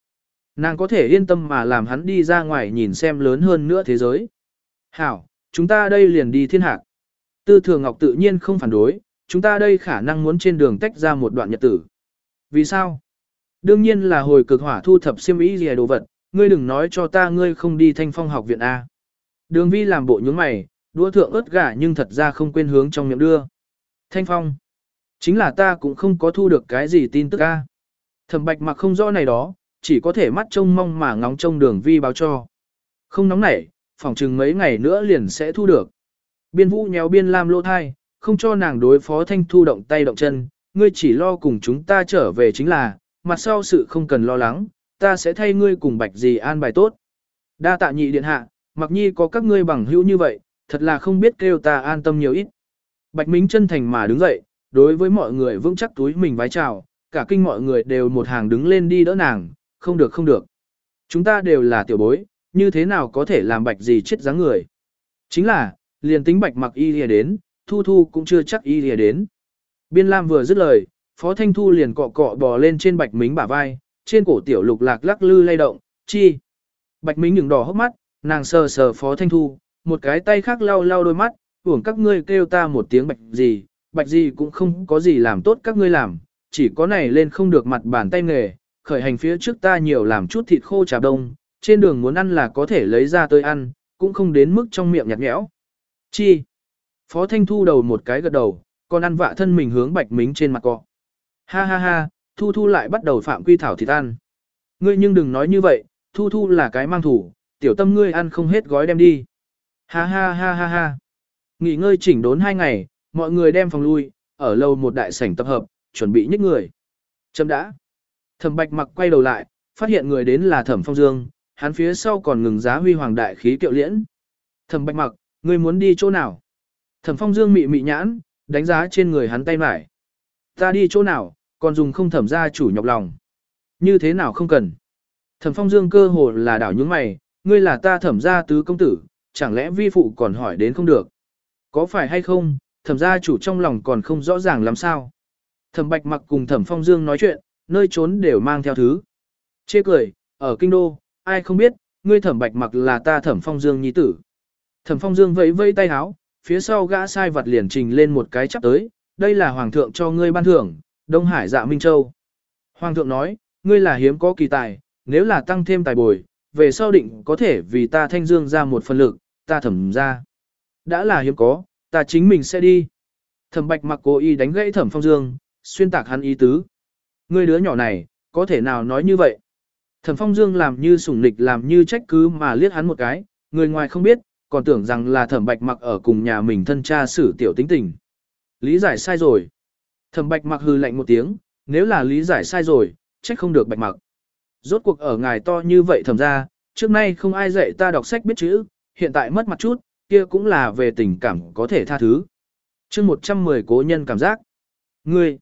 Nàng có thể yên tâm mà làm hắn đi ra ngoài nhìn xem lớn hơn nữa thế giới. Hảo, chúng ta đây liền đi thiên hạc. Tư thường ngọc tự nhiên không phản đối, chúng ta đây khả năng muốn trên đường tách ra một đoạn nhật tử. Vì sao? Đương nhiên là hồi cực hỏa thu thập siêm ý gì đồ vật, ngươi đừng nói cho ta ngươi không đi thanh phong học viện A. Đường vi làm bộ nhướng mày, đua thượng ớt gà nhưng thật ra không quên hướng trong miệng đưa. Thanh phong. Chính là ta cũng không có thu được cái gì tin tức A. Thẩm bạch mặc không rõ này đó, chỉ có thể mắt trông mong mà ngóng trông đường vi báo cho. Không nóng nảy, phòng chừng mấy ngày nữa liền sẽ thu được. Biên vũ nhéo biên lam lô thai, không cho nàng đối phó thanh thu động tay động chân, ngươi chỉ lo cùng chúng ta trở về chính là, mặt sau sự không cần lo lắng, ta sẽ thay ngươi cùng bạch gì an bài tốt. Đa tạ nhị điện hạ, mặc nhi có các ngươi bằng hữu như vậy, thật là không biết kêu ta an tâm nhiều ít. Bạch Minh chân thành mà đứng dậy, đối với mọi người vững chắc túi mình vái chào, cả kinh mọi người đều một hàng đứng lên đi đỡ nàng, không được không được. Chúng ta đều là tiểu bối, như thế nào có thể làm bạch gì chết dáng người. Chính là, liền tính bạch mặc y lìa đến, thu thu cũng chưa chắc y lìa đến. Biên Lam vừa dứt lời, Phó Thanh Thu liền cọ cọ bò lên trên bạch mính bả vai, trên cổ tiểu lục lạc lắc lư lay động, chi. Bạch mính nhừng đỏ hốc mắt, nàng sờ sờ Phó Thanh Thu, một cái tay khác lau lau đôi mắt, hưởng các ngươi kêu ta một tiếng bạch gì, bạch gì cũng không có gì làm tốt các ngươi làm, chỉ có này lên không được mặt bàn tay nghề, khởi hành phía trước ta nhiều làm chút thịt khô trà đông, trên đường muốn ăn là có thể lấy ra tới ăn, cũng không đến mức trong miệng nhạt nhẽo. Chi? Phó Thanh Thu đầu một cái gật đầu, còn ăn vạ thân mình hướng Bạch Mính trên mặt cọ. Ha ha ha, Thu Thu lại bắt đầu phạm quy thảo thịt ăn. Ngươi nhưng đừng nói như vậy, Thu Thu là cái mang thủ, tiểu tâm ngươi ăn không hết gói đem đi. Ha ha ha ha ha. Nghỉ ngơi chỉnh đốn hai ngày, mọi người đem phòng lui, ở lâu một đại sảnh tập hợp, chuẩn bị nhích người. Chấm đã. Thẩm Bạch mặc quay đầu lại, phát hiện người đến là Thẩm Phong Dương, hắn phía sau còn ngừng giá huy hoàng đại khí kiệu liễn. Thẩm Bạch mặc, ngươi muốn đi chỗ nào? Thẩm Phong Dương mị mị nhãn, đánh giá trên người hắn tay mải. Ta đi chỗ nào, còn dùng không thẩm ra chủ nhọc lòng. Như thế nào không cần. Thẩm Phong Dương cơ hồ là đảo những mày, ngươi là ta thẩm gia tứ công tử, chẳng lẽ vi phụ còn hỏi đến không được. Có phải hay không, thẩm gia chủ trong lòng còn không rõ ràng làm sao. Thẩm Bạch mặc cùng thẩm Phong Dương nói chuyện, nơi trốn đều mang theo thứ. Chê cười, ở kinh đô, ai không biết, ngươi thẩm Bạch mặc là ta thẩm Phong Dương nhi tử. Thẩm Phong Dương vẫy vẫy tay háo, phía sau gã sai vật liền trình lên một cái chắp tới, đây là hoàng thượng cho ngươi ban thưởng, Đông Hải dạ Minh Châu. Hoàng thượng nói, ngươi là hiếm có kỳ tài, nếu là tăng thêm tài bồi, về sau định có thể vì ta thanh dương ra một phần lực, ta thẩm ra. Đã là hiếm có, ta chính mình sẽ đi. Thẩm bạch mặc cố ý đánh gãy thẩm phong dương, xuyên tạc hắn ý tứ. Ngươi đứa nhỏ này, có thể nào nói như vậy? Thẩm phong dương làm như sủng nịch làm như trách cứ mà liếc hắn một cái, người ngoài không biết, còn tưởng rằng là thẩm bạch mặc ở cùng nhà mình thân cha xử tiểu tính tình. Lý giải sai rồi. Thẩm bạch mặc hừ lạnh một tiếng, nếu là lý giải sai rồi, trách không được bạch mặc. Rốt cuộc ở ngài to như vậy thẩm ra, trước nay không ai dạy ta đọc sách biết chữ, hiện tại mất mặt chút, kia cũng là về tình cảm có thể tha thứ. chương 110 cố nhân cảm giác. Ngươi,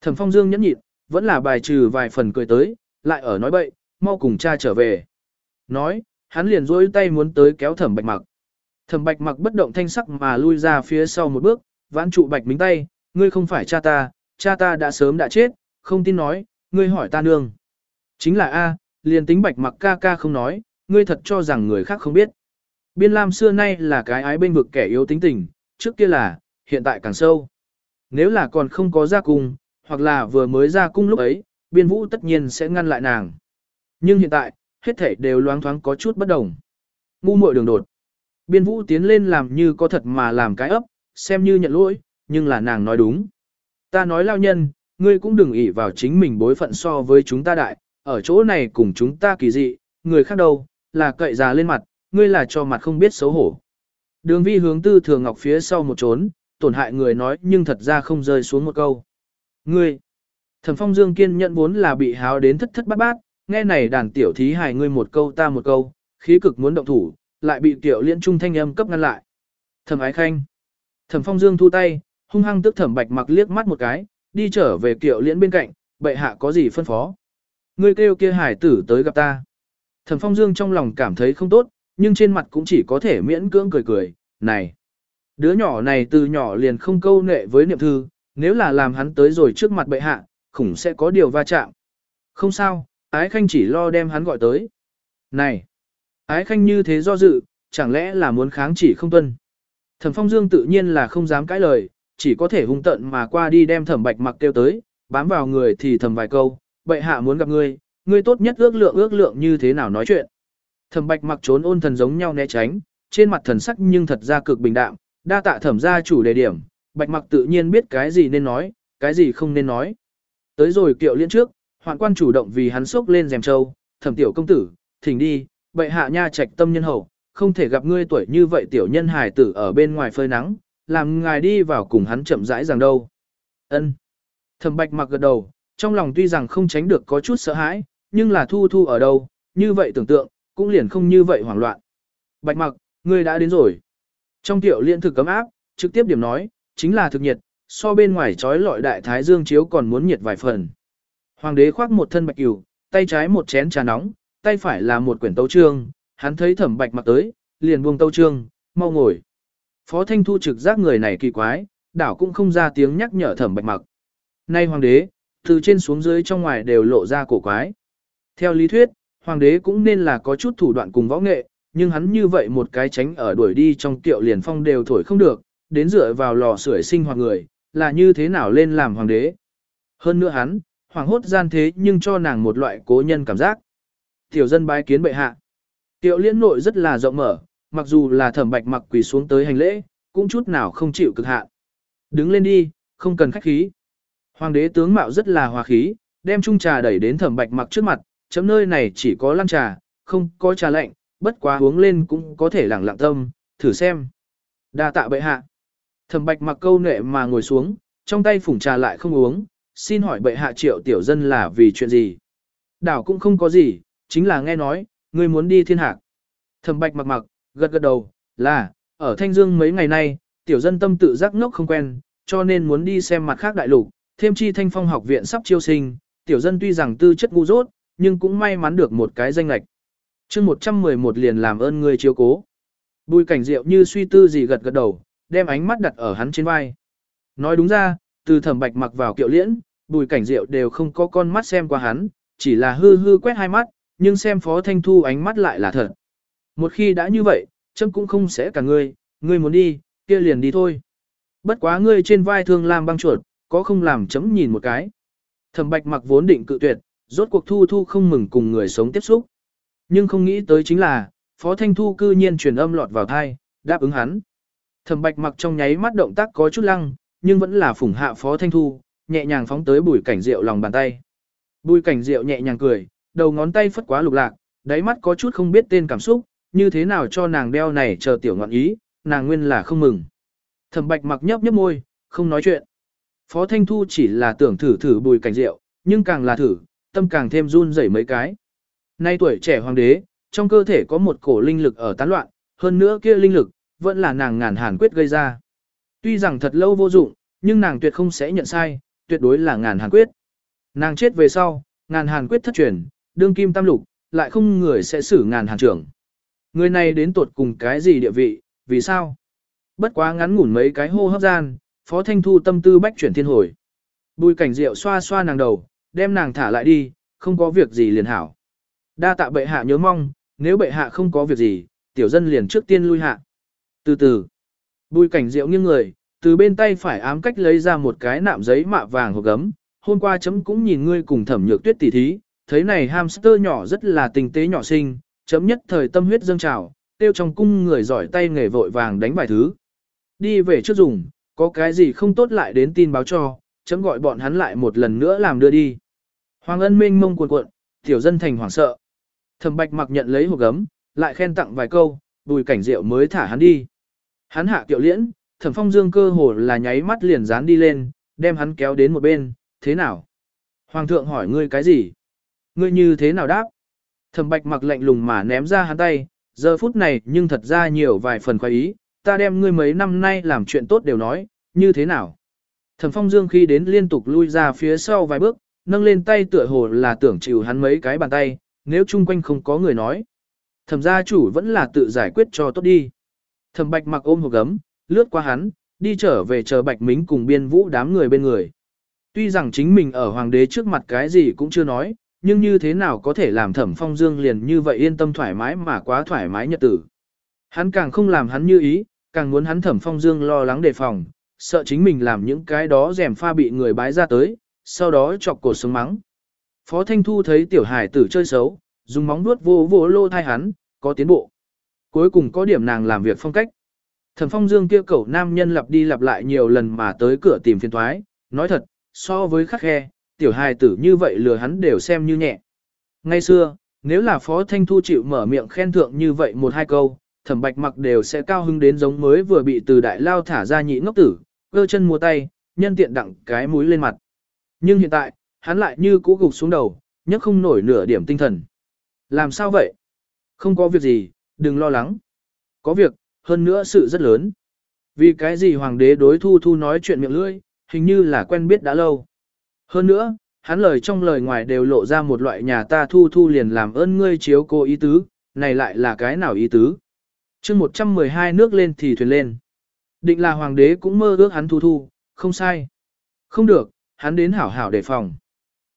thẩm phong dương nhẫn nhịn, vẫn là bài trừ vài phần cười tới, lại ở nói bậy, mau cùng cha trở về. Nói, hắn liền rối tay muốn tới kéo thẩm bạch mặc. Thẩm bạch mặc bất động thanh sắc mà lui ra phía sau một bước, vãn trụ bạch minh tay, ngươi không phải cha ta, cha ta đã sớm đã chết, không tin nói, ngươi hỏi ta nương. Chính là A, liền tính bạch mặc ca ca không nói, ngươi thật cho rằng người khác không biết. Biên Lam xưa nay là cái ái bên vực kẻ yếu tính tình, trước kia là, hiện tại càng sâu. Nếu là còn không có ra cung, hoặc là vừa mới ra cung lúc ấy, biên vũ tất nhiên sẽ ngăn lại nàng. Nhưng hiện tại, hết thể đều loáng thoáng có chút bất đồng. Ngu muội đường đột. Biên vũ tiến lên làm như có thật mà làm cái ấp, xem như nhận lỗi, nhưng là nàng nói đúng. Ta nói lao nhân, ngươi cũng đừng ỷ vào chính mình bối phận so với chúng ta đại, ở chỗ này cùng chúng ta kỳ dị, người khác đâu, là cậy già lên mặt, ngươi là cho mặt không biết xấu hổ. Đường vi hướng tư thường ngọc phía sau một trốn, tổn hại người nói nhưng thật ra không rơi xuống một câu. Ngươi, thẩm phong dương kiên nhận vốn là bị háo đến thất thất bát bát, nghe này đàn tiểu thí hài ngươi một câu ta một câu, khí cực muốn động thủ, lại bị tiểu liên trung thanh âm cấp ngăn lại. Thẩm ái khanh, thẩm phong dương thu tay, hung hăng tức thẩm bạch mặc liếc mắt một cái, đi trở về tiểu liễn bên cạnh, bệ hạ có gì phân phó. Ngươi kêu kia hải tử tới gặp ta. Thẩm phong dương trong lòng cảm thấy không tốt, nhưng trên mặt cũng chỉ có thể miễn cưỡng cười cười, này. Đứa nhỏ này từ nhỏ liền không câu nệ với niệm thư, nếu là làm hắn tới rồi trước mặt bệ hạ, khủng sẽ có điều va chạm. Không sao, ái khanh chỉ lo đem hắn gọi tới. Này, ái khanh như thế do dự, chẳng lẽ là muốn kháng chỉ không tuân. Thẩm phong dương tự nhiên là không dám cãi lời, chỉ có thể hung tận mà qua đi đem thẩm bạch mặc kêu tới, bám vào người thì thầm vài câu, bệ hạ muốn gặp ngươi, ngươi tốt nhất ước lượng ước lượng như thế nào nói chuyện. Thẩm bạch mặc trốn ôn thần giống nhau né tránh, trên mặt thần sắc nhưng thật ra cực bình đạm, đa tạ thẩm gia chủ đề điểm, bạch mặc tự nhiên biết cái gì nên nói, cái gì không nên nói. Tới rồi kiệu liên trước, hoạn quan chủ động vì hắn sốc lên rèm châu, thẩm tiểu công tử, thỉnh đi, bệ hạ nha trạch tâm nhân hậu, không thể gặp ngươi tuổi như vậy tiểu nhân hài tử ở bên ngoài phơi nắng, làm ngài đi vào cùng hắn chậm rãi rằng đâu. Ân. Thẩm bạch mặc gật đầu, trong lòng tuy rằng không tránh được có chút sợ hãi, nhưng là thu thu ở đâu, như vậy tưởng tượng, cũng liền không như vậy hoảng loạn. Bạch mặc, ngươi đã đến rồi. Trong tiểu liên thực cấm áp, trực tiếp điểm nói, chính là thực nhiệt, so bên ngoài trói lọi đại thái dương chiếu còn muốn nhiệt vài phần. Hoàng đế khoác một thân bạch cửu, tay trái một chén trà nóng, tay phải là một quyển tấu trương, hắn thấy thẩm bạch mặc tới, liền buông tấu trương, mau ngồi. Phó Thanh Thu trực giác người này kỳ quái, đảo cũng không ra tiếng nhắc nhở thẩm bạch mặc. Nay hoàng đế, từ trên xuống dưới trong ngoài đều lộ ra cổ quái. Theo lý thuyết, hoàng đế cũng nên là có chút thủ đoạn cùng võ nghệ, nhưng hắn như vậy một cái tránh ở đuổi đi trong tiệu liền phong đều thổi không được, đến dựa vào lò sưởi sinh hoạt người, là như thế nào lên làm hoàng đế. Hơn nữa hắn, hoàng hốt gian thế nhưng cho nàng một loại cố nhân cảm giác. Tiểu dân bái kiến bệ hạ. Tiệu liên nội rất là rộng mở, mặc dù là thẩm bạch mặc quỳ xuống tới hành lễ, cũng chút nào không chịu cực hạn. Đứng lên đi, không cần khách khí. Hoàng đế tướng mạo rất là hòa khí, đem chung trà đẩy đến thẩm bạch mặc trước mặt, chấm nơi này chỉ có lăn trà, không có trà lạnh, bất quá uống lên cũng có thể lẳng lặng tâm, thử xem. đa tạ bệ hạ. Thẩm bạch mặc câu nệ mà ngồi xuống, trong tay phủng trà lại không uống, xin hỏi bệ hạ triệu tiểu dân là vì chuyện gì. Đảo cũng không có gì, chính là nghe nói, ngươi muốn đi thiên hạc. Thẩm bạch mặc mặc, gật gật đầu, là, ở Thanh Dương mấy ngày nay, tiểu dân tâm tự giác ngốc không quen, cho nên muốn đi xem mặt khác đại lục, thêm chi thanh phong học viện sắp chiêu sinh, tiểu dân tuy rằng tư chất ngu dốt, nhưng cũng may mắn được một cái danh lệch. chương 111 liền làm ơn người chiếu cố. Bùi cảnh diệu như suy tư gì gật gật đầu, đem ánh mắt đặt ở hắn trên vai. Nói đúng ra, từ thẩm bạch mặc vào kiệu liễn, bùi cảnh diệu đều không có con mắt xem qua hắn, chỉ là hư hư quét hai mắt, nhưng xem phó thanh thu ánh mắt lại là thật. Một khi đã như vậy, chấm cũng không sẽ cả ngươi, ngươi muốn đi, kia liền đi thôi. Bất quá ngươi trên vai thương làm băng chuột, có không làm chấm nhìn một cái. Thẩm bạch mặc vốn định cự tuyệt, rốt cuộc thu thu không mừng cùng người sống tiếp xúc. Nhưng không nghĩ tới chính là, Phó Thanh Thu cư nhiên truyền âm lọt vào thai, đáp ứng hắn. Thẩm bạch mặc trong nháy mắt động tác có chút lăng, nhưng vẫn là phủng hạ Phó Thanh Thu, nhẹ nhàng phóng tới bùi cảnh rượu lòng bàn tay. Bùi cảnh rượu nhẹ nhàng cười, đầu ngón tay phất quá lục lạc, đáy mắt có chút không biết tên cảm xúc, như thế nào cho nàng đeo này chờ tiểu ngọn ý, nàng nguyên là không mừng. Thẩm bạch mặc nhấp nhấp môi, không nói chuyện. Phó Thanh Thu chỉ là tưởng thử thử bùi cảnh rượu, nhưng càng là thử, tâm càng thêm run rẩy mấy cái. Nay tuổi trẻ hoàng đế, trong cơ thể có một cổ linh lực ở tán loạn, hơn nữa kia linh lực, vẫn là nàng ngàn hàn quyết gây ra. Tuy rằng thật lâu vô dụng, nhưng nàng tuyệt không sẽ nhận sai, tuyệt đối là ngàn hàn quyết. Nàng chết về sau, ngàn hàn quyết thất truyền, đương kim tam lục, lại không người sẽ xử ngàn hàn trưởng. Người này đến tuột cùng cái gì địa vị, vì sao? Bất quá ngắn ngủn mấy cái hô hấp gian, Phó Thanh Thu tâm tư bách chuyển thiên hồi. Bùi cảnh rượu xoa xoa nàng đầu, đem nàng thả lại đi, không có việc gì liền hảo. Đa tạ bệ hạ nhớ mong, nếu bệ hạ không có việc gì, tiểu dân liền trước tiên lui hạ. Từ từ, bùi cảnh rượu nghiêng người, từ bên tay phải ám cách lấy ra một cái nạm giấy mạ vàng hộp gấm. Hôm qua chấm cũng nhìn ngươi cùng thẩm nhược tuyết tỉ thí, thấy này hamster nhỏ rất là tình tế nhỏ xinh, chấm nhất thời tâm huyết dâng trào, tiêu trong cung người giỏi tay nghề vội vàng đánh vài thứ. Đi về trước dùng, có cái gì không tốt lại đến tin báo cho, chấm gọi bọn hắn lại một lần nữa làm đưa đi. Hoàng ân minh mông cuộn cuộn, tiểu dân thành hoảng sợ. Thẩm bạch mặc nhận lấy hộp gấm, lại khen tặng vài câu, bùi cảnh rượu mới thả hắn đi. Hắn hạ kiệu liễn, thẩm phong dương cơ hồ là nháy mắt liền dán đi lên, đem hắn kéo đến một bên, thế nào? Hoàng thượng hỏi ngươi cái gì? Ngươi như thế nào đáp? Thẩm bạch mặc lạnh lùng mà ném ra hắn tay, giờ phút này nhưng thật ra nhiều vài phần khoái ý, ta đem ngươi mấy năm nay làm chuyện tốt đều nói, như thế nào? Thẩm phong dương khi đến liên tục lui ra phía sau vài bước, nâng lên tay tựa hồ là tưởng chịu hắn mấy cái bàn tay, nếu chung quanh không có người nói. Thẩm gia chủ vẫn là tự giải quyết cho tốt đi. Thẩm bạch mặc ôm hộp gấm, lướt qua hắn, đi trở về chờ bạch mính cùng biên vũ đám người bên người. Tuy rằng chính mình ở hoàng đế trước mặt cái gì cũng chưa nói, nhưng như thế nào có thể làm thẩm phong dương liền như vậy yên tâm thoải mái mà quá thoải mái nhật tử. Hắn càng không làm hắn như ý, càng muốn hắn thẩm phong dương lo lắng đề phòng, sợ chính mình làm những cái đó rèm pha bị người bái ra tới, sau đó chọc cổ sống mắng. Phó Thanh Thu thấy tiểu hải tử chơi xấu, dùng móng vuốt vô vô lô thai hắn, có tiến bộ. Cuối cùng có điểm nàng làm việc phong cách. Thẩm phong dương kia cẩu nam nhân lặp đi lặp lại nhiều lần mà tới cửa tìm phiền thoái, nói thật, so với khắc khe, tiểu hài tử như vậy lừa hắn đều xem như nhẹ. Ngay xưa, nếu là Phó Thanh Thu chịu mở miệng khen thượng như vậy một hai câu, thẩm bạch mặc đều sẽ cao hứng đến giống mới vừa bị từ đại lao thả ra nhị ngốc tử, cơ chân mua tay, nhân tiện đặng cái mũi lên mặt. Nhưng hiện tại, hắn lại như cũ gục xuống đầu, nhấc không nổi nửa điểm tinh thần. Làm sao vậy? Không có việc gì, đừng lo lắng. Có việc, hơn nữa sự rất lớn. Vì cái gì hoàng đế đối thu thu nói chuyện miệng lưỡi, hình như là quen biết đã lâu. Hơn nữa, hắn lời trong lời ngoài đều lộ ra một loại nhà ta thu thu liền làm ơn ngươi chiếu cô ý tứ, này lại là cái nào ý tứ. chương 112 nước lên thì thuyền lên. Định là hoàng đế cũng mơ ước hắn thu thu, không sai. Không được, hắn đến hảo hảo đề phòng.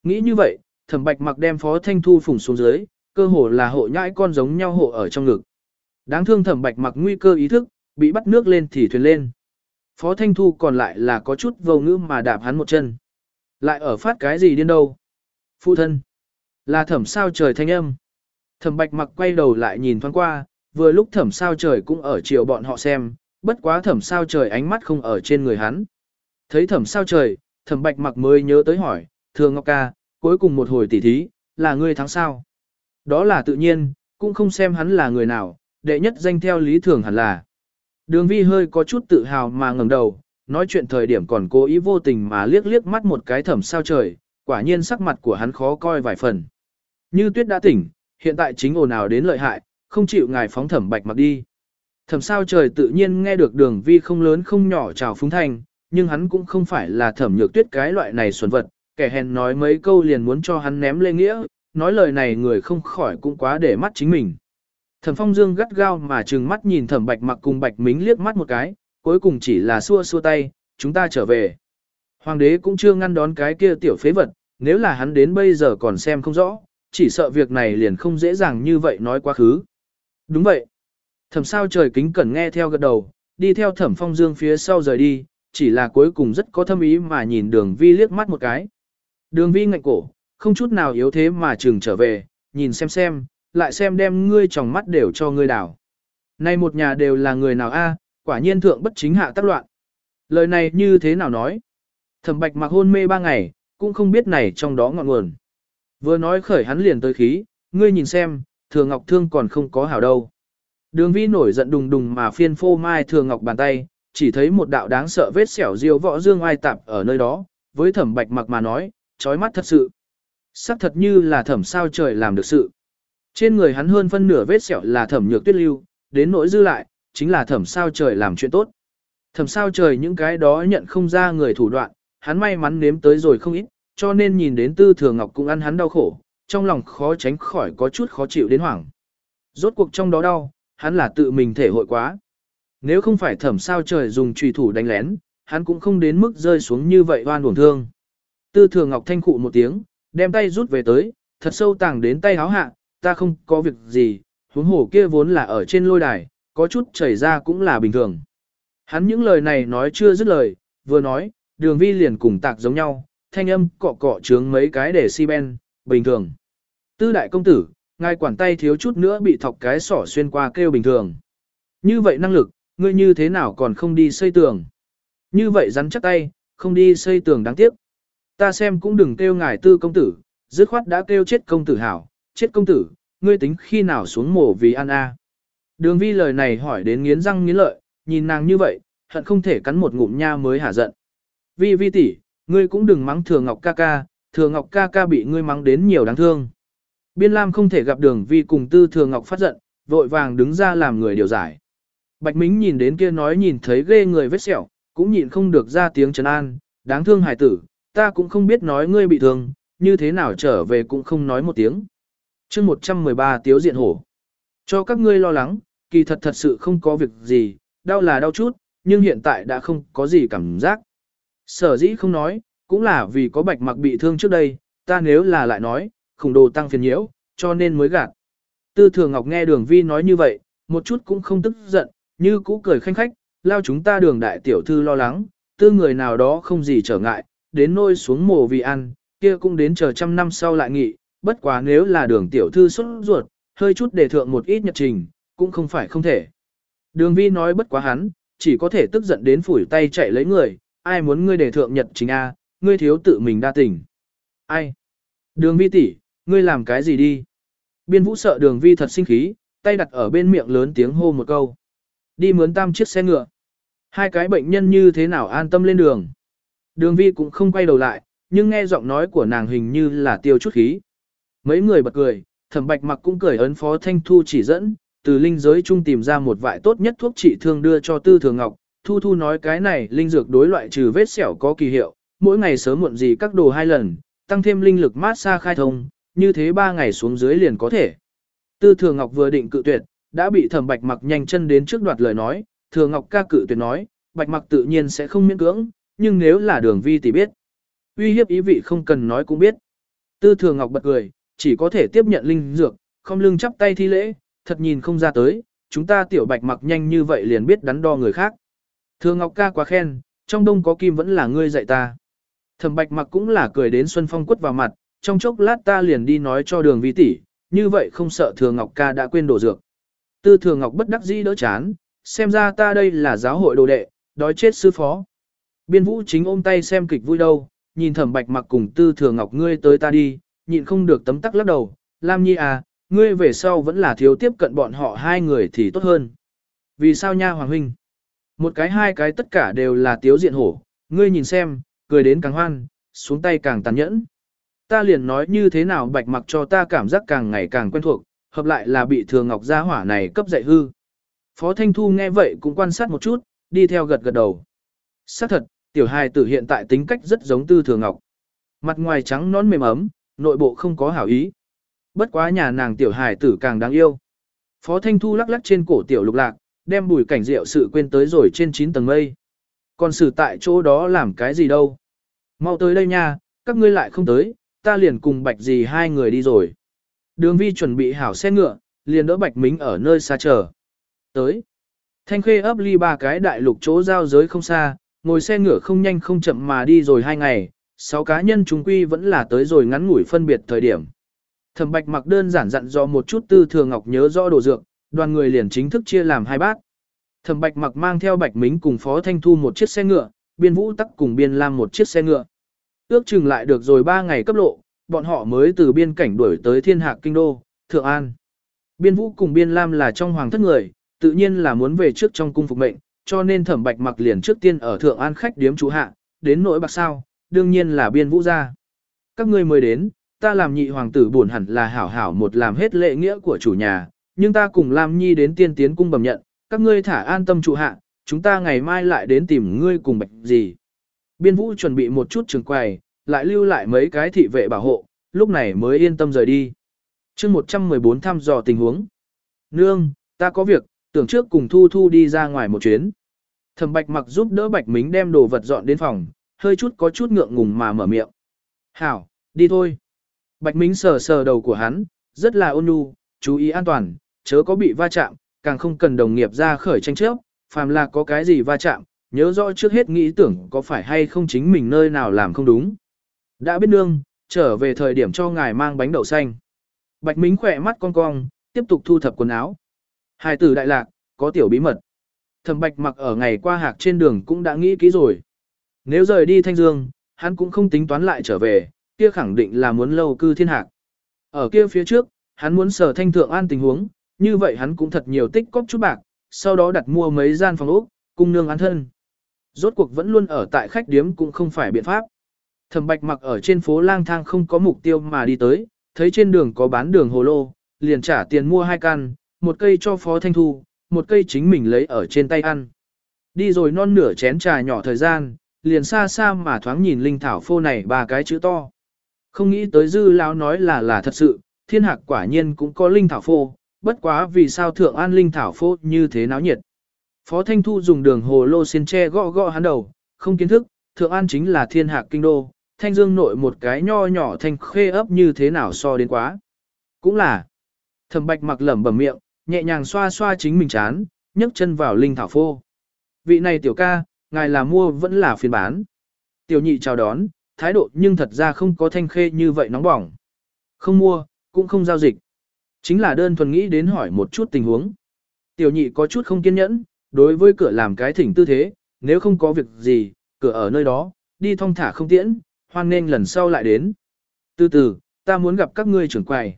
Nghĩ như vậy, thẩm bạch mặc đem phó thanh thu phủng xuống dưới, cơ hồ là hộ nhãi con giống nhau hộ ở trong ngực. Đáng thương thẩm bạch mặc nguy cơ ý thức, bị bắt nước lên thì thuyền lên. Phó thanh thu còn lại là có chút vô ngữ mà đạp hắn một chân. Lại ở phát cái gì điên đâu? Phụ thân. Là thẩm sao trời thanh âm. Thẩm bạch mặc quay đầu lại nhìn thoáng qua, vừa lúc thẩm sao trời cũng ở chiều bọn họ xem, bất quá thẩm sao trời ánh mắt không ở trên người hắn. Thấy thẩm sao trời, thẩm bạch mặc mới nhớ tới hỏi, thường ngọc ca, cuối cùng một hồi tỉ thí, là ngươi thắng sao. Đó là tự nhiên, cũng không xem hắn là người nào, đệ nhất danh theo lý thường hẳn là. Đường vi hơi có chút tự hào mà ngẩng đầu, nói chuyện thời điểm còn cố ý vô tình mà liếc liếc mắt một cái thẩm sao trời, quả nhiên sắc mặt của hắn khó coi vài phần. Như tuyết đã tỉnh, hiện tại chính ồn ào đến lợi hại, không chịu ngài phóng thẩm bạch mặc đi. Thẩm sao trời tự nhiên nghe được đường vi không lớn không nhỏ chào phúng thanh, nhưng hắn cũng không phải là thẩm nhược tuyết cái loại này xuẩn vật, kẻ hèn nói mấy câu liền muốn cho hắn ném lê nghĩa, nói lời này người không khỏi cũng quá để mắt chính mình. Thẩm phong dương gắt gao mà trừng mắt nhìn thẩm bạch mặc cùng bạch mính liếc mắt một cái, cuối cùng chỉ là xua xua tay, chúng ta trở về. Hoàng đế cũng chưa ngăn đón cái kia tiểu phế vật, nếu là hắn đến bây giờ còn xem không rõ, chỉ sợ việc này liền không dễ dàng như vậy nói quá khứ. Đúng vậy. Thẩm sao trời kính cẩn nghe theo gật đầu, đi theo thẩm phong dương phía sau rời đi, chỉ là cuối cùng rất có thâm ý mà nhìn đường vi liếc mắt một cái. Đường vi ngạnh cổ, không chút nào yếu thế mà trường trở về, nhìn xem xem, lại xem đem ngươi trong mắt đều cho ngươi đảo. Nay một nhà đều là người nào a, quả nhiên thượng bất chính hạ tác loạn. Lời này như thế nào nói? Thẩm bạch mặc hôn mê ba ngày, cũng không biết này trong đó ngọn nguồn. Vừa nói khởi hắn liền tới khí, ngươi nhìn xem, thừa ngọc thương còn không có hảo đâu. Đường vi nổi giận đùng đùng mà phiên phô mai thừa ngọc bàn tay, chỉ thấy một đạo đáng sợ vết xẻo diêu võ dương ai tạp ở nơi đó, với thẩm bạch mặc mà nói, chói mắt thật sự. Sắc thật như là thẩm sao trời làm được sự. Trên người hắn hơn phân nửa vết sẹo là thẩm nhược tuyết lưu, đến nỗi dư lại, chính là thẩm sao trời làm chuyện tốt. Thẩm sao trời những cái đó nhận không ra người thủ đoạn, hắn may mắn nếm tới rồi không ít, cho nên nhìn đến tư thừa ngọc cũng ăn hắn đau khổ, trong lòng khó tránh khỏi có chút khó chịu đến hoảng. Rốt cuộc trong đó đau, hắn là tự mình thể hội quá. Nếu không phải thẩm sao trời dùng trùy thủ đánh lén, hắn cũng không đến mức rơi xuống như vậy oan uổng thương. Tư thừa ngọc thanh cụ một tiếng, đem tay rút về tới, thật sâu tàng đến tay háo hạ, ta không có việc gì, huống hổ kia vốn là ở trên lôi đài, có chút chảy ra cũng là bình thường. Hắn những lời này nói chưa dứt lời, vừa nói, đường vi liền cùng tạc giống nhau, thanh âm cọ cọ trướng mấy cái để si ben, bình thường. Tư đại công tử, ngài quản tay thiếu chút nữa bị thọc cái sỏ xuyên qua kêu bình thường. Như vậy năng lực, ngươi như thế nào còn không đi xây tường? Như vậy rắn chắc tay, không đi xây tường đáng tiếc. Ta xem cũng đừng kêu ngài tư công tử, dứt khoát đã kêu chết công tử hảo, chết công tử, ngươi tính khi nào xuống mổ vì ăn a? Đường vi lời này hỏi đến nghiến răng nghiến lợi, nhìn nàng như vậy, hận không thể cắn một ngụm nha mới hả giận. Vi vi tỷ, ngươi cũng đừng mắng thừa ngọc ca ca, thừa ngọc ca ca bị ngươi mắng đến nhiều đáng thương. Biên Lam không thể gặp đường vi cùng tư thừa ngọc phát giận, vội vàng đứng ra làm người điều giải. Bạch Mính nhìn đến kia nói nhìn thấy ghê người vết sẹo, cũng nhịn không được ra tiếng trấn an, đáng thương hải tử, ta cũng không biết nói ngươi bị thương, như thế nào trở về cũng không nói một tiếng chương 113 tiếu diện hổ. Cho các ngươi lo lắng, kỳ thật thật sự không có việc gì, đau là đau chút, nhưng hiện tại đã không có gì cảm giác. Sở dĩ không nói, cũng là vì có bạch mặc bị thương trước đây, ta nếu là lại nói, khủng đồ tăng phiền nhiễu, cho nên mới gạt. Tư thường Ngọc nghe đường vi nói như vậy, một chút cũng không tức giận, như cũ cười khanh khách, lao chúng ta đường đại tiểu thư lo lắng, tư người nào đó không gì trở ngại, đến nôi xuống mồ vì ăn, kia cũng đến chờ trăm năm sau lại nghị, bất quá nếu là đường tiểu thư xuất ruột, hơi chút để thượng một ít nhật trình, cũng không phải không thể. Đường vi nói bất quá hắn, chỉ có thể tức giận đến phủi tay chạy lấy người, ai muốn ngươi để thượng nhật trình A, ngươi thiếu tự mình đa tình. Ai? Đường vi tỷ, ngươi làm cái gì đi? Biên vũ sợ đường vi thật sinh khí, tay đặt ở bên miệng lớn tiếng hô một câu. Đi mướn tam chiếc xe ngựa. Hai cái bệnh nhân như thế nào an tâm lên đường. Đường vi cũng không quay đầu lại, nhưng nghe giọng nói của nàng hình như là tiêu chút khí. Mấy người bật cười, thẩm bạch mặc cũng cười ấn phó thanh thu chỉ dẫn, từ linh giới chung tìm ra một vại tốt nhất thuốc trị thương đưa cho tư thường ngọc. Thu thu nói cái này linh dược đối loại trừ vết sẹo có kỳ hiệu, mỗi ngày sớm muộn gì các đồ hai lần, tăng thêm linh lực mát xa khai thông, như thế ba ngày xuống dưới liền có thể. Tư thường ngọc vừa định cự tuyệt, đã bị thẩm bạch mặc nhanh chân đến trước đoạt lời nói, thường ngọc ca cự tuyệt nói, bạch mặc tự nhiên sẽ không miễn cưỡng, nhưng nếu là đường vi thì biết. Uy hiếp ý vị không cần nói cũng biết. Tư thường ngọc bật cười, chỉ có thể tiếp nhận linh dược, không lưng chắp tay thi lễ, thật nhìn không ra tới, chúng ta tiểu bạch mặc nhanh như vậy liền biết đắn đo người khác. thừa ngọc ca quá khen, trong đông có kim vẫn là ngươi dạy ta. Thẩm bạch mặc cũng là cười đến Xuân Phong quất vào mặt, trong chốc lát ta liền đi nói cho đường vi tỷ, như vậy không sợ thừa ngọc ca đã quên đổ dược. Tư thừa ngọc bất đắc dĩ đỡ chán, xem ra ta đây là giáo hội đồ đệ, đói chết sư phó. Biên vũ chính ôm tay xem kịch vui đâu, nhìn thẩm bạch mặc cùng tư thừa ngọc ngươi tới ta đi, nhịn không được tấm tắc lắc đầu, Lam Nhi à, ngươi về sau vẫn là thiếu tiếp cận bọn họ hai người thì tốt hơn. Vì sao nha Hoàng Huynh? Một cái hai cái tất cả đều là tiếu diện hổ, ngươi nhìn xem, cười đến càng hoan, xuống tay càng tàn nhẫn. Ta liền nói như thế nào bạch mặc cho ta cảm giác càng ngày càng quen thuộc, hợp lại là bị thừa ngọc gia hỏa này cấp dạy hư. Phó Thanh Thu nghe vậy cũng quan sát một chút, đi theo gật gật đầu. Xác thật, tiểu hài tử hiện tại tính cách rất giống tư thừa ngọc. Mặt ngoài trắng nón mềm ấm, nội bộ không có hảo ý. Bất quá nhà nàng tiểu hài tử càng đáng yêu. Phó Thanh Thu lắc lắc trên cổ tiểu lục lạc, đem bùi cảnh rượu sự quên tới rồi trên 9 tầng mây. Còn xử tại chỗ đó làm cái gì đâu. Mau tới đây nha, các ngươi lại không tới, ta liền cùng bạch gì hai người đi rồi. Đường vi chuẩn bị hảo xe ngựa, liền đỡ bạch mính ở nơi xa chờ. Tới. Thanh khê ấp ly ba cái đại lục chỗ giao giới không xa, ngồi xe ngựa không nhanh không chậm mà đi rồi hai ngày, sáu cá nhân chúng quy vẫn là tới rồi ngắn ngủi phân biệt thời điểm. Thẩm bạch mặc đơn giản dặn do một chút tư thừa ngọc nhớ rõ đồ dược, đoàn người liền chính thức chia làm hai bát. Thẩm bạch mặc mang theo bạch mính cùng phó thanh thu một chiếc xe ngựa, biên vũ tắc cùng biên lam một chiếc xe ngựa. Ước chừng lại được rồi ba ngày cấp lộ, bọn họ mới từ biên cảnh đuổi tới thiên hạc kinh đô, Thượng An. Biên vũ cùng biên lam là trong hoàng thất người, tự nhiên là muốn về trước trong cung phục mệnh, cho nên thẩm bạch mặc liền trước tiên ở Thượng An khách điếm chú hạ, đến nỗi bạc sao, đương nhiên là biên vũ ra. Các ngươi mới đến, ta làm nhị hoàng tử buồn hẳn là hảo hảo một làm hết lệ nghĩa của chủ nhà, nhưng ta cùng Lam Nhi đến tiên tiến cung bẩm nhận, các ngươi thả an tâm trụ hạ, chúng ta ngày mai lại đến tìm ngươi cùng bạch gì. Biên vũ chuẩn bị một chút trường quầy, lại lưu lại mấy cái thị vệ bảo hộ, lúc này mới yên tâm rời đi. chương 114 thăm dò tình huống. Nương, ta có việc, tưởng trước cùng Thu Thu đi ra ngoài một chuyến. Thẩm Bạch mặc giúp đỡ Bạch Mính đem đồ vật dọn đến phòng, hơi chút có chút ngượng ngùng mà mở miệng. Hảo, đi thôi. Bạch Mính sờ sờ đầu của hắn, rất là ôn nhu, chú ý an toàn, chớ có bị va chạm, càng không cần đồng nghiệp ra khởi tranh chấp, phàm là có cái gì va chạm, nhớ rõ trước hết nghĩ tưởng có phải hay không chính mình nơi nào làm không đúng. Đã biết nương, trở về thời điểm cho ngài mang bánh đậu xanh. Bạch Mính khỏe mắt cong cong, tiếp tục thu thập quần áo. Hai tử đại lạc, có tiểu bí mật. Thẩm Bạch mặc ở ngày qua hạc trên đường cũng đã nghĩ kỹ rồi. Nếu rời đi Thanh Dương, hắn cũng không tính toán lại trở về, kia khẳng định là muốn lâu cư thiên hạc. Ở kia phía trước, hắn muốn sở thanh thượng an tình huống, như vậy hắn cũng thật nhiều tích cóp chút bạc, sau đó đặt mua mấy gian phòng ốc, cung nương an thân. Rốt cuộc vẫn luôn ở tại khách điếm cũng không phải biện pháp. Thẩm Bạch mặc ở trên phố lang thang không có mục tiêu mà đi tới, thấy trên đường có bán đường hồ lô, liền trả tiền mua hai căn, một cây cho Phó Thanh Thu, một cây chính mình lấy ở trên tay ăn. Đi rồi non nửa chén trà nhỏ thời gian, liền xa xa mà thoáng nhìn linh thảo phô này ba cái chữ to. Không nghĩ tới dư lão nói là là thật sự, thiên hạc quả nhiên cũng có linh thảo phô, bất quá vì sao thượng an linh thảo phô như thế náo nhiệt. Phó Thanh Thu dùng đường hồ lô xin che gõ gõ hắn đầu, không kiến thức, thượng an chính là thiên hạc kinh đô, thanh dương nội một cái nho nhỏ thanh khê ấp như thế nào so đến quá. Cũng là, thẩm bạch mặc lẩm bẩm miệng, nhẹ nhàng xoa xoa chính mình chán, nhấc chân vào linh thảo phô. Vị này tiểu ca, ngài là mua vẫn là phiên bán. Tiểu nhị chào đón, thái độ nhưng thật ra không có thanh khê như vậy nóng bỏng. Không mua, cũng không giao dịch. Chính là đơn thuần nghĩ đến hỏi một chút tình huống. Tiểu nhị có chút không kiên nhẫn, đối với cửa làm cái thỉnh tư thế, nếu không có việc gì, cửa ở nơi đó, đi thong thả không tiễn, hoan nên lần sau lại đến. Từ từ, ta muốn gặp các ngươi trưởng quầy.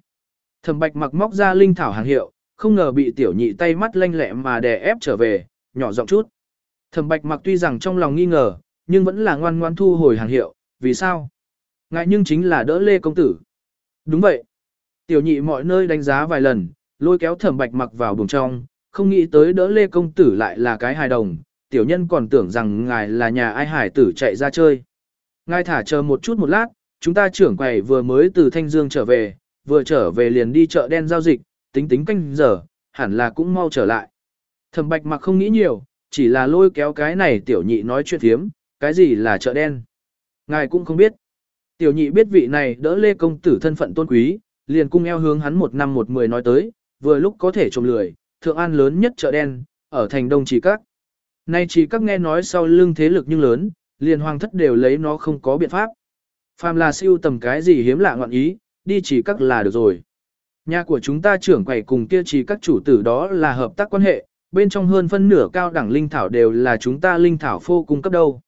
Thẩm bạch mặc móc ra linh thảo hàng hiệu, không ngờ bị tiểu nhị tay mắt lanh lẹ mà đè ép trở về, nhỏ giọng chút. Thẩm bạch mặc tuy rằng trong lòng nghi ngờ, nhưng vẫn là ngoan ngoan thu hồi hàng hiệu, vì sao? Ngại nhưng chính là đỡ lê công tử. Đúng vậy. Tiểu nhị mọi nơi đánh giá vài lần, lôi kéo thẩm bạch mặc vào buồng trong, không nghĩ tới đỡ lê công tử lại là cái hài đồng, tiểu nhân còn tưởng rằng ngài là nhà ai hải tử chạy ra chơi. Ngài thả chờ một chút một lát, chúng ta trưởng quầy vừa mới từ Thanh Dương trở về, vừa trở về liền đi chợ đen giao dịch, tính tính canh giờ, hẳn là cũng mau trở lại. Thẩm bạch mặc không nghĩ nhiều, chỉ là lôi kéo cái này tiểu nhị nói chuyện thiếm, cái gì là chợ đen. Ngài cũng không biết. Tiểu nhị biết vị này đỡ lê công tử thân phận tôn quý, liền cung eo hướng hắn một năm một mười nói tới, vừa lúc có thể trộm lười, thượng an lớn nhất chợ đen, ở thành đông chỉ các. Nay chỉ các nghe nói sau lưng thế lực nhưng lớn, liền hoàng thất đều lấy nó không có biện pháp. Phàm là siêu tầm cái gì hiếm lạ ngọn ý, đi chỉ các là được rồi. Nhà của chúng ta trưởng quầy cùng kia chỉ các chủ tử đó là hợp tác quan hệ, bên trong hơn phân nửa cao đẳng linh thảo đều là chúng ta linh thảo phô cung cấp đâu.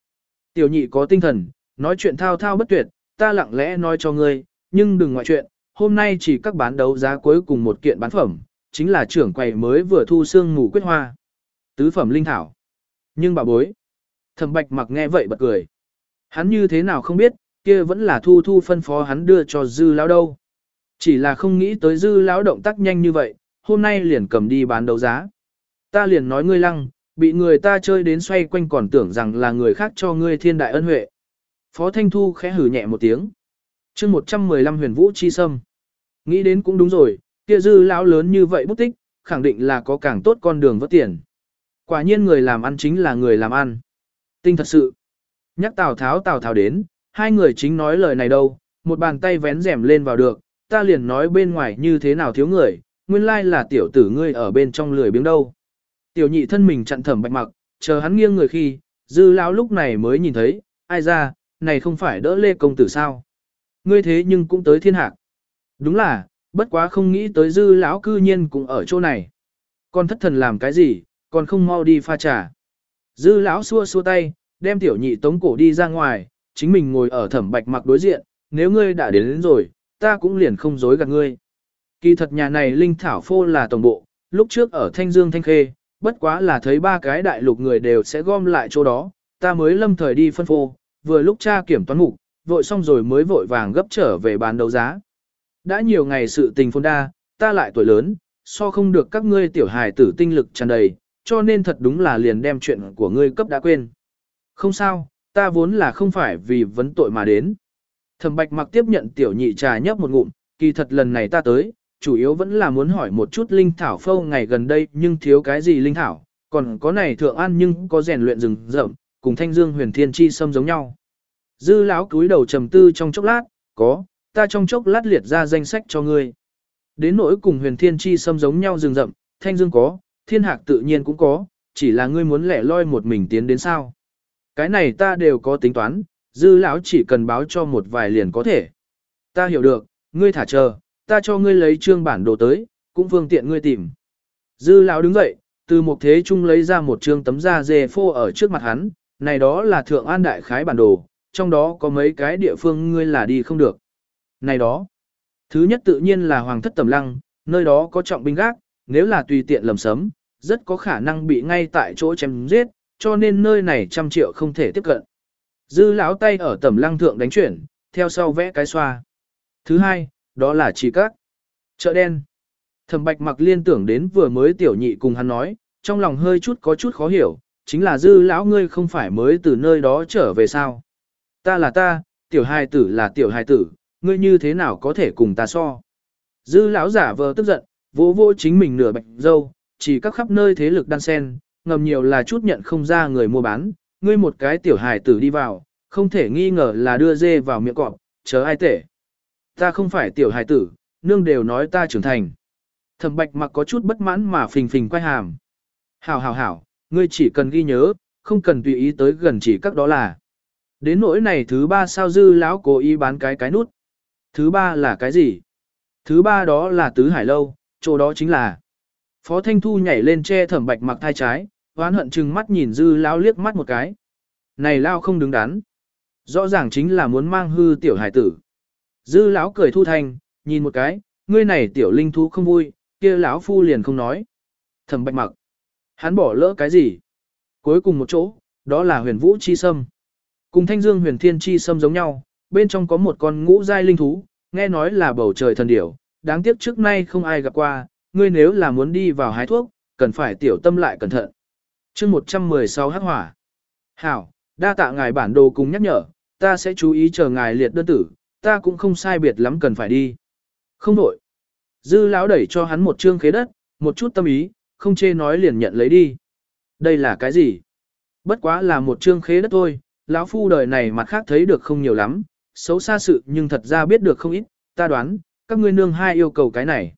Tiểu nhị có tinh thần, Nói chuyện thao thao bất tuyệt, ta lặng lẽ nói cho ngươi, nhưng đừng ngoại chuyện, hôm nay chỉ các bán đấu giá cuối cùng một kiện bán phẩm, chính là trưởng quầy mới vừa thu xương mù quyết hoa. Tứ phẩm linh thảo. Nhưng bà bối. Thẩm bạch mặc nghe vậy bật cười. Hắn như thế nào không biết, kia vẫn là thu thu phân phó hắn đưa cho dư lão đâu. Chỉ là không nghĩ tới dư lão động tác nhanh như vậy, hôm nay liền cầm đi bán đấu giá. Ta liền nói ngươi lăng, bị người ta chơi đến xoay quanh còn tưởng rằng là người khác cho ngươi thiên đại ân huệ. Phó Thanh Thu khẽ hử nhẹ một tiếng. chương 115 huyền vũ chi sâm. Nghĩ đến cũng đúng rồi, kia dư lão lớn như vậy bút tích, khẳng định là có càng tốt con đường vất tiền. Quả nhiên người làm ăn chính là người làm ăn. Tinh thật sự. Nhắc Tào Tháo Tào Tháo đến, hai người chính nói lời này đâu, một bàn tay vén rèm lên vào được, ta liền nói bên ngoài như thế nào thiếu người, nguyên lai là tiểu tử ngươi ở bên trong lười biếng đâu. Tiểu nhị thân mình chặn thẩm bạch mặc, chờ hắn nghiêng người khi, dư lão lúc này mới nhìn thấy, ai ra, này không phải đỡ lê công tử sao. Ngươi thế nhưng cũng tới thiên hạc. Đúng là, bất quá không nghĩ tới dư lão cư nhiên cũng ở chỗ này. Con thất thần làm cái gì, còn không mau đi pha trà. Dư lão xua xua tay, đem tiểu nhị tống cổ đi ra ngoài, chính mình ngồi ở thẩm bạch mặc đối diện, nếu ngươi đã đến, đến rồi, ta cũng liền không dối gạt ngươi. Kỳ thật nhà này Linh Thảo Phô là tổng bộ, lúc trước ở Thanh Dương Thanh Khê, bất quá là thấy ba cái đại lục người đều sẽ gom lại chỗ đó, ta mới lâm thời đi phân phô, vừa lúc tra kiểm toán mục, vội xong rồi mới vội vàng gấp trở về bán đấu giá. Đã nhiều ngày sự tình phong đa, ta lại tuổi lớn, so không được các ngươi tiểu hài tử tinh lực tràn đầy, cho nên thật đúng là liền đem chuyện của ngươi cấp đã quên. Không sao, ta vốn là không phải vì vấn tội mà đến. Thẩm bạch mặc tiếp nhận tiểu nhị trà nhấp một ngụm, kỳ thật lần này ta tới, chủ yếu vẫn là muốn hỏi một chút linh thảo phâu ngày gần đây nhưng thiếu cái gì linh thảo, còn có này thượng an nhưng có rèn luyện rừng rậm, cùng thanh dương huyền thiên chi xâm giống nhau. Dư lão cúi đầu trầm tư trong chốc lát, có, ta trong chốc lát liệt ra danh sách cho ngươi. Đến nỗi cùng huyền thiên chi xâm giống nhau rừng rậm, thanh dương có, thiên hạc tự nhiên cũng có, chỉ là ngươi muốn lẻ loi một mình tiến đến sao. Cái này ta đều có tính toán, dư lão chỉ cần báo cho một vài liền có thể. Ta hiểu được, ngươi thả chờ, ta cho ngươi lấy trương bản đồ tới, cũng phương tiện ngươi tìm. Dư lão đứng dậy, từ một thế trung lấy ra một trương tấm da dê phô ở trước mặt hắn, này đó là thượng an đại khái bản đồ, trong đó có mấy cái địa phương ngươi là đi không được. Này đó, thứ nhất tự nhiên là hoàng thất tầm lăng, nơi đó có trọng binh gác, nếu là tùy tiện lầm sấm, rất có khả năng bị ngay tại chỗ chém giết, cho nên nơi này trăm triệu không thể tiếp cận. Dư lão tay ở tầm lăng thượng đánh chuyển, theo sau vẽ cái xoa. Thứ hai, đó là chỉ các. Chợ đen. Thẩm bạch mặc liên tưởng đến vừa mới tiểu nhị cùng hắn nói, trong lòng hơi chút có chút khó hiểu, chính là dư lão ngươi không phải mới từ nơi đó trở về sao. Ta là ta, tiểu hài tử là tiểu hài tử, ngươi như thế nào có thể cùng ta so. Dư lão giả vờ tức giận, vỗ vỗ chính mình nửa bạch dâu, chỉ các khắp nơi thế lực đan sen, ngầm nhiều là chút nhận không ra người mua bán, ngươi một cái tiểu hài tử đi vào, không thể nghi ngờ là đưa dê vào miệng cọp, chờ ai tể. Ta không phải tiểu hài tử, nương đều nói ta trưởng thành. Thẩm bạch mặc có chút bất mãn mà phình phình quay hàm. Hảo hảo hảo, ngươi chỉ cần ghi nhớ, không cần tùy ý tới gần chỉ các đó là. Đến nỗi này thứ ba sao dư lão cố ý bán cái cái nút. Thứ ba là cái gì? Thứ ba đó là tứ hải lâu, chỗ đó chính là. Phó Thanh Thu nhảy lên che thẩm bạch mặc thai trái, hoán hận chừng mắt nhìn dư lão liếc mắt một cái. Này lao không đứng đắn. Rõ ràng chính là muốn mang hư tiểu hải tử. Dư lão cười thu thành, nhìn một cái, ngươi này tiểu linh thú không vui, kia lão phu liền không nói. Thẩm bạch mặc. Hắn bỏ lỡ cái gì? Cuối cùng một chỗ, đó là huyền vũ chi sâm. Cùng thanh dương huyền thiên chi sâm giống nhau, bên trong có một con ngũ giai linh thú, nghe nói là bầu trời thần điểu, đáng tiếc trước nay không ai gặp qua, ngươi nếu là muốn đi vào hái thuốc, cần phải tiểu tâm lại cẩn thận. chương 116 hắc hỏa. Hảo, đa tạ ngài bản đồ cùng nhắc nhở, ta sẽ chú ý chờ ngài liệt đơn tử, ta cũng không sai biệt lắm cần phải đi. Không đổi. Dư lão đẩy cho hắn một trương khế đất, một chút tâm ý, không chê nói liền nhận lấy đi. Đây là cái gì? Bất quá là một trương khế đất thôi, lão phu đời này mặt khác thấy được không nhiều lắm, xấu xa sự nhưng thật ra biết được không ít, ta đoán, các ngươi nương hai yêu cầu cái này.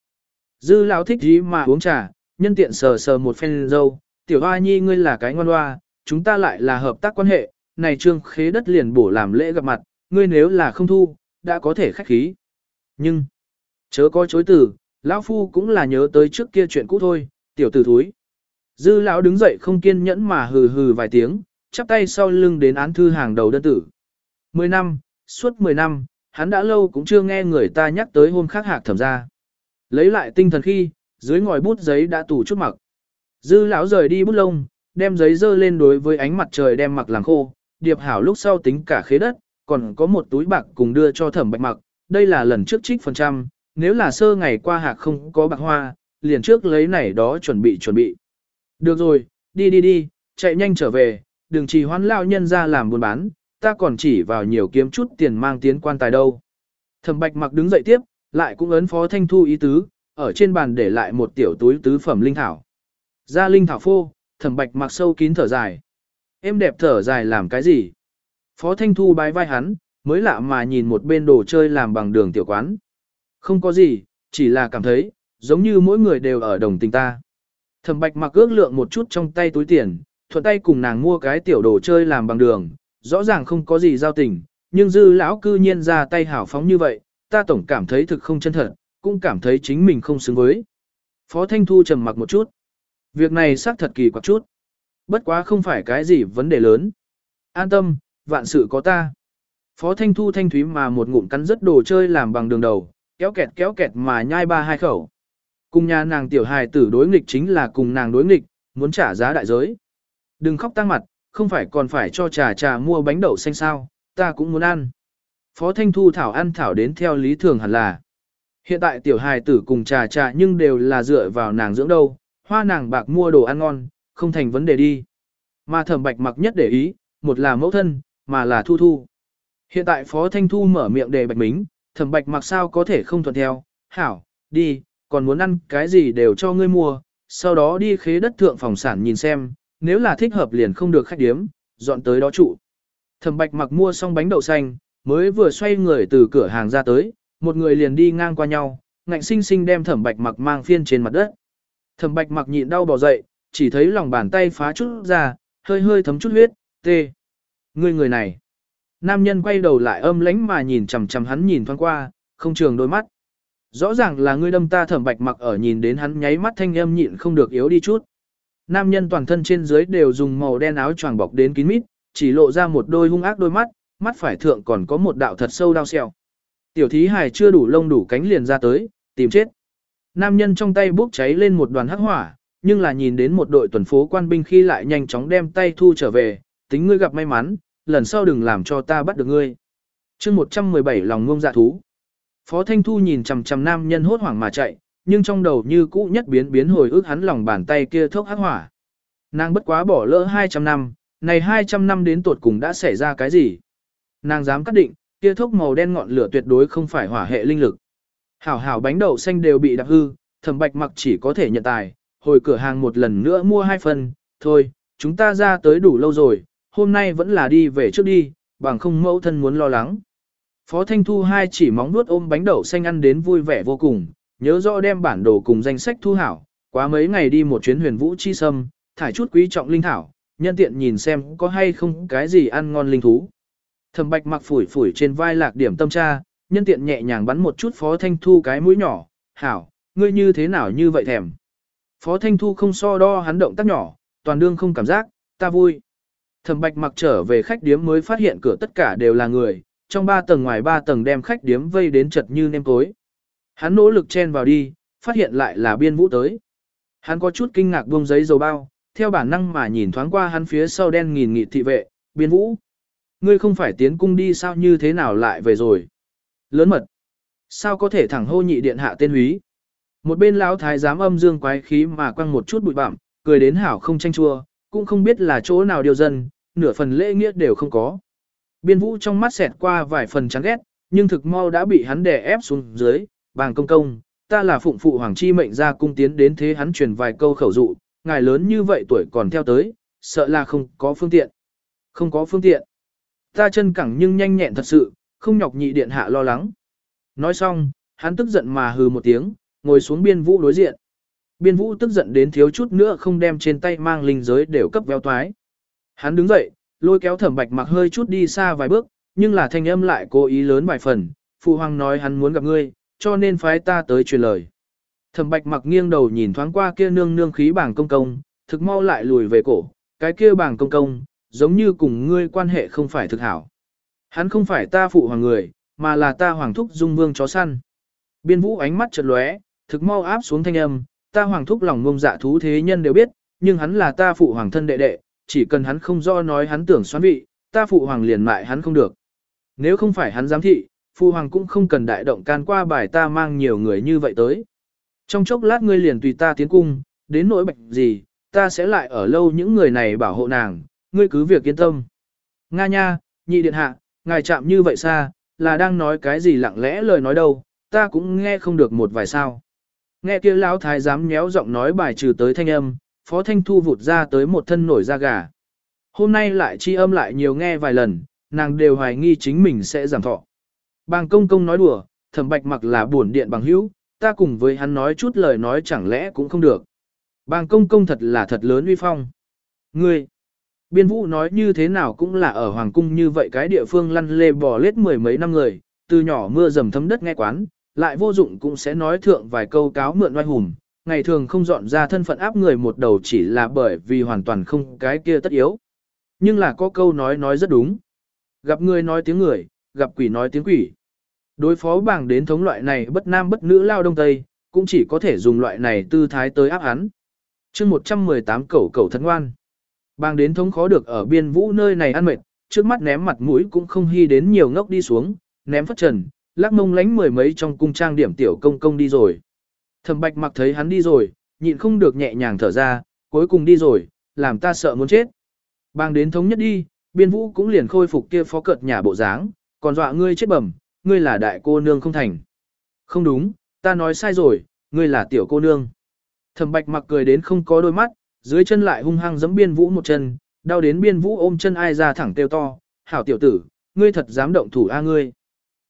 Dư lão thích gì mà uống trà, nhân tiện sờ sờ một phen dâu, tiểu hoa nhi ngươi là cái ngoan hoa, chúng ta lại là hợp tác quan hệ, này trương khế đất liền bổ làm lễ gặp mặt, ngươi nếu là không thu, đã có thể khách khí. Nhưng, chớ có chối từ, lão phu cũng là nhớ tới trước kia chuyện cũ thôi, tiểu tử thúi. Dư lão đứng dậy không kiên nhẫn mà hừ hừ vài tiếng, chắp tay sau lưng đến án thư hàng đầu đơn tử. Mười năm, suốt mười năm, hắn đã lâu cũng chưa nghe người ta nhắc tới hôm khác hạc thẩm ra. Lấy lại tinh thần khi, dưới ngòi bút giấy đã tủ chút mặc. Dư lão rời đi bút lông, đem giấy dơ lên đối với ánh mặt trời đem mặc làm khô, điệp hảo lúc sau tính cả khế đất, còn có một túi bạc cùng đưa cho thẩm bạch mặc, đây là lần trước trích phần trăm, nếu là sơ ngày qua hạc không có bạc hoa, liền trước lấy này đó chuẩn bị chuẩn bị. Được rồi, đi đi đi, chạy nhanh trở về, đừng trì hoãn lao nhân ra làm buôn bán, ta còn chỉ vào nhiều kiếm chút tiền mang tiến quan tài đâu. Thẩm bạch mặc đứng dậy tiếp, lại cũng ấn phó thanh thu ý tứ, ở trên bàn để lại một tiểu túi tứ phẩm linh thảo. Ra linh thảo phô, thẩm bạch mặc sâu kín thở dài. Em đẹp thở dài làm cái gì? Phó thanh thu bái vai hắn, mới lạ mà nhìn một bên đồ chơi làm bằng đường tiểu quán. Không có gì, chỉ là cảm thấy, giống như mỗi người đều ở đồng tình ta. Thẩm bạch mặc ước lượng một chút trong tay túi tiền, thuận tay cùng nàng mua cái tiểu đồ chơi làm bằng đường, rõ ràng không có gì giao tình, nhưng dư lão cư nhiên ra tay hảo phóng như vậy, ta tổng cảm thấy thực không chân thật, cũng cảm thấy chính mình không xứng với. Phó Thanh Thu trầm mặc một chút. Việc này xác thật kỳ quặc chút. Bất quá không phải cái gì vấn đề lớn. An tâm, vạn sự có ta. Phó Thanh Thu thanh thúy mà một ngụm cắn rất đồ chơi làm bằng đường đầu, kéo kẹt kéo kẹt mà nhai ba hai khẩu. Cùng nhà nàng tiểu hài tử đối nghịch chính là cùng nàng đối nghịch, muốn trả giá đại giới. Đừng khóc tăng mặt, không phải còn phải cho trà trà mua bánh đậu xanh sao, ta cũng muốn ăn. Phó Thanh Thu thảo ăn thảo đến theo lý thường hẳn là. Hiện tại tiểu hài tử cùng trà trà nhưng đều là dựa vào nàng dưỡng đâu, hoa nàng bạc mua đồ ăn ngon, không thành vấn đề đi. Mà thẩm bạch mặc nhất để ý, một là mẫu thân, mà là thu thu. Hiện tại Phó Thanh Thu mở miệng đề bạch mính, thẩm bạch mặc sao có thể không thuận theo, hảo, đi, còn muốn ăn cái gì đều cho ngươi mua, sau đó đi khế đất thượng phòng sản nhìn xem, nếu là thích hợp liền không được khách điếm, dọn tới đó trụ. Thẩm bạch mặc mua xong bánh đậu xanh, mới vừa xoay người từ cửa hàng ra tới, một người liền đi ngang qua nhau, ngạnh sinh sinh đem thẩm bạch mặc mang phiên trên mặt đất. Thẩm bạch mặc nhịn đau bỏ dậy, chỉ thấy lòng bàn tay phá chút ra, hơi hơi thấm chút huyết, tê ngươi người này. Nam nhân quay đầu lại âm lánh mà nhìn chằm chằm hắn nhìn thoáng qua, không trường đôi mắt. Rõ ràng là ngươi đâm ta thẩm bạch mặc ở nhìn đến hắn nháy mắt thanh âm nhịn không được yếu đi chút. Nam nhân toàn thân trên dưới đều dùng màu đen áo choàng bọc đến kín mít, chỉ lộ ra một đôi hung ác đôi mắt, mắt phải thượng còn có một đạo thật sâu đau xẹo. Tiểu thí hài chưa đủ lông đủ cánh liền ra tới, tìm chết. Nam nhân trong tay bốc cháy lên một đoàn hắc hỏa, nhưng là nhìn đến một đội tuần phố quan binh khi lại nhanh chóng đem tay thu trở về, tính ngươi gặp may mắn, lần sau đừng làm cho ta bắt được ngươi. chương 117 lòng ngông dạ thú. Phó Thanh Thu nhìn chằm chằm nam nhân hốt hoảng mà chạy, nhưng trong đầu như cũ nhất biến biến hồi ức hắn lòng bàn tay kia thốc hắc hỏa. Nàng bất quá bỏ lỡ 200 năm, này 200 năm đến tuột cùng đã xảy ra cái gì? Nàng dám cắt định, kia thốc màu đen ngọn lửa tuyệt đối không phải hỏa hệ linh lực. Hảo hảo bánh đậu xanh đều bị đạp hư, thẩm bạch mặc chỉ có thể nhận tài, hồi cửa hàng một lần nữa mua hai phần, thôi, chúng ta ra tới đủ lâu rồi, hôm nay vẫn là đi về trước đi, bằng không mẫu thân muốn lo lắng. Phó Thanh Thu hai chỉ móng nuốt ôm bánh đậu xanh ăn đến vui vẻ vô cùng, nhớ rõ đem bản đồ cùng danh sách thu hảo, quá mấy ngày đi một chuyến huyền vũ chi sâm, thải chút quý trọng linh thảo, nhân tiện nhìn xem có hay không cái gì ăn ngon linh thú. Thẩm Bạch mặc phủi phủi trên vai lạc điểm tâm tra, nhân tiện nhẹ nhàng bắn một chút Phó Thanh Thu cái mũi nhỏ, hảo, ngươi như thế nào như vậy thèm. Phó Thanh Thu không so đo hắn động tác nhỏ, toàn đương không cảm giác, ta vui. Thẩm Bạch mặc trở về khách điếm mới phát hiện cửa tất cả đều là người, trong ba tầng ngoài ba tầng đem khách điếm vây đến chật như nêm cối. Hắn nỗ lực chen vào đi, phát hiện lại là biên vũ tới. Hắn có chút kinh ngạc buông giấy dầu bao, theo bản năng mà nhìn thoáng qua hắn phía sau đen nghìn nghị thị vệ, biên vũ. Ngươi không phải tiến cung đi sao như thế nào lại về rồi. Lớn mật. Sao có thể thẳng hô nhị điện hạ tên húy. Một bên lão thái giám âm dương quái khí mà quăng một chút bụi bặm, cười đến hảo không tranh chua, cũng không biết là chỗ nào điều dân, nửa phần lễ nghĩa đều không có. Biên vũ trong mắt xẹt qua vài phần chán ghét, nhưng thực mau đã bị hắn đè ép xuống dưới, bàng công công, ta là phụng phụ hoàng chi mệnh ra cung tiến đến thế hắn truyền vài câu khẩu dụ, ngài lớn như vậy tuổi còn theo tới, sợ là không có phương tiện. Không có phương tiện. Ta chân cẳng nhưng nhanh nhẹn thật sự, không nhọc nhị điện hạ lo lắng. Nói xong, hắn tức giận mà hừ một tiếng, ngồi xuống biên vũ đối diện. Biên vũ tức giận đến thiếu chút nữa không đem trên tay mang linh giới đều cấp véo toái. Hắn đứng dậy, lôi kéo thẩm bạch mặc hơi chút đi xa vài bước, nhưng là thanh âm lại cố ý lớn vài phần. Phụ hoàng nói hắn muốn gặp ngươi, cho nên phái ta tới truyền lời. Thẩm bạch mặc nghiêng đầu nhìn thoáng qua kia nương nương khí bảng công công, thực mau lại lùi về cổ, cái kia bảng công công, giống như cùng ngươi quan hệ không phải thực hảo. Hắn không phải ta phụ hoàng người, mà là ta hoàng thúc dung vương chó săn. Biên vũ ánh mắt chợt lóe, thực mau áp xuống thanh âm, ta hoàng thúc lòng ngông dạ thú thế nhân đều biết, nhưng hắn là ta phụ hoàng thân đệ đệ, chỉ cần hắn không do nói hắn tưởng xoán vị, ta phụ hoàng liền mại hắn không được. Nếu không phải hắn giám thị, phụ hoàng cũng không cần đại động can qua bài ta mang nhiều người như vậy tới. Trong chốc lát ngươi liền tùy ta tiến cung, đến nỗi bệnh gì, ta sẽ lại ở lâu những người này bảo hộ nàng, ngươi cứ việc yên tâm. Nga nha, nhị điện hạ, ngài chạm như vậy xa, là đang nói cái gì lặng lẽ lời nói đâu, ta cũng nghe không được một vài sao. Nghe kia lão thái giám nhéo giọng nói bài trừ tới thanh âm, phó thanh thu vụt ra tới một thân nổi da gà. Hôm nay lại chi âm lại nhiều nghe vài lần, nàng đều hoài nghi chính mình sẽ giảm thọ. Bàng công công nói đùa, thẩm bạch mặc là buồn điện bằng hữu, ta cùng với hắn nói chút lời nói chẳng lẽ cũng không được. Bàng công công thật là thật lớn uy phong. Ngươi, biên vũ nói như thế nào cũng là ở hoàng cung như vậy cái địa phương lăn lê bò lết mười mấy năm người, từ nhỏ mưa dầm thấm đất nghe quán, lại vô dụng cũng sẽ nói thượng vài câu cáo mượn oai hùng, ngày thường không dọn ra thân phận áp người một đầu chỉ là bởi vì hoàn toàn không cái kia tất yếu. Nhưng là có câu nói nói rất đúng. Gặp người nói tiếng người, gặp quỷ nói tiếng quỷ. Đối phó bảng đến thống loại này bất nam bất nữ lao đông tây, cũng chỉ có thể dùng loại này tư thái tới áp hắn. chương 118 cẩu cẩu thân ngoan. Bàng đến thống khó được ở biên vũ nơi này ăn mệt, trước mắt ném mặt mũi cũng không hy đến nhiều ngốc đi xuống, ném phất trần, lắc mông lánh mười mấy trong cung trang điểm tiểu công công đi rồi. Thẩm bạch mặc thấy hắn đi rồi, nhịn không được nhẹ nhàng thở ra, cuối cùng đi rồi, làm ta sợ muốn chết. Bang đến thống nhất đi, biên vũ cũng liền khôi phục kia phó cợt nhà bộ dáng, còn dọa ngươi chết bẩm, ngươi là đại cô nương không thành. Không đúng, ta nói sai rồi, ngươi là tiểu cô nương. Thẩm bạch mặc cười đến không có đôi mắt, dưới chân lại hung hăng giẫm biên vũ một chân, đau đến biên vũ ôm chân ai ra thẳng tiêu to, hảo tiểu tử, ngươi thật dám động thủ a ngươi.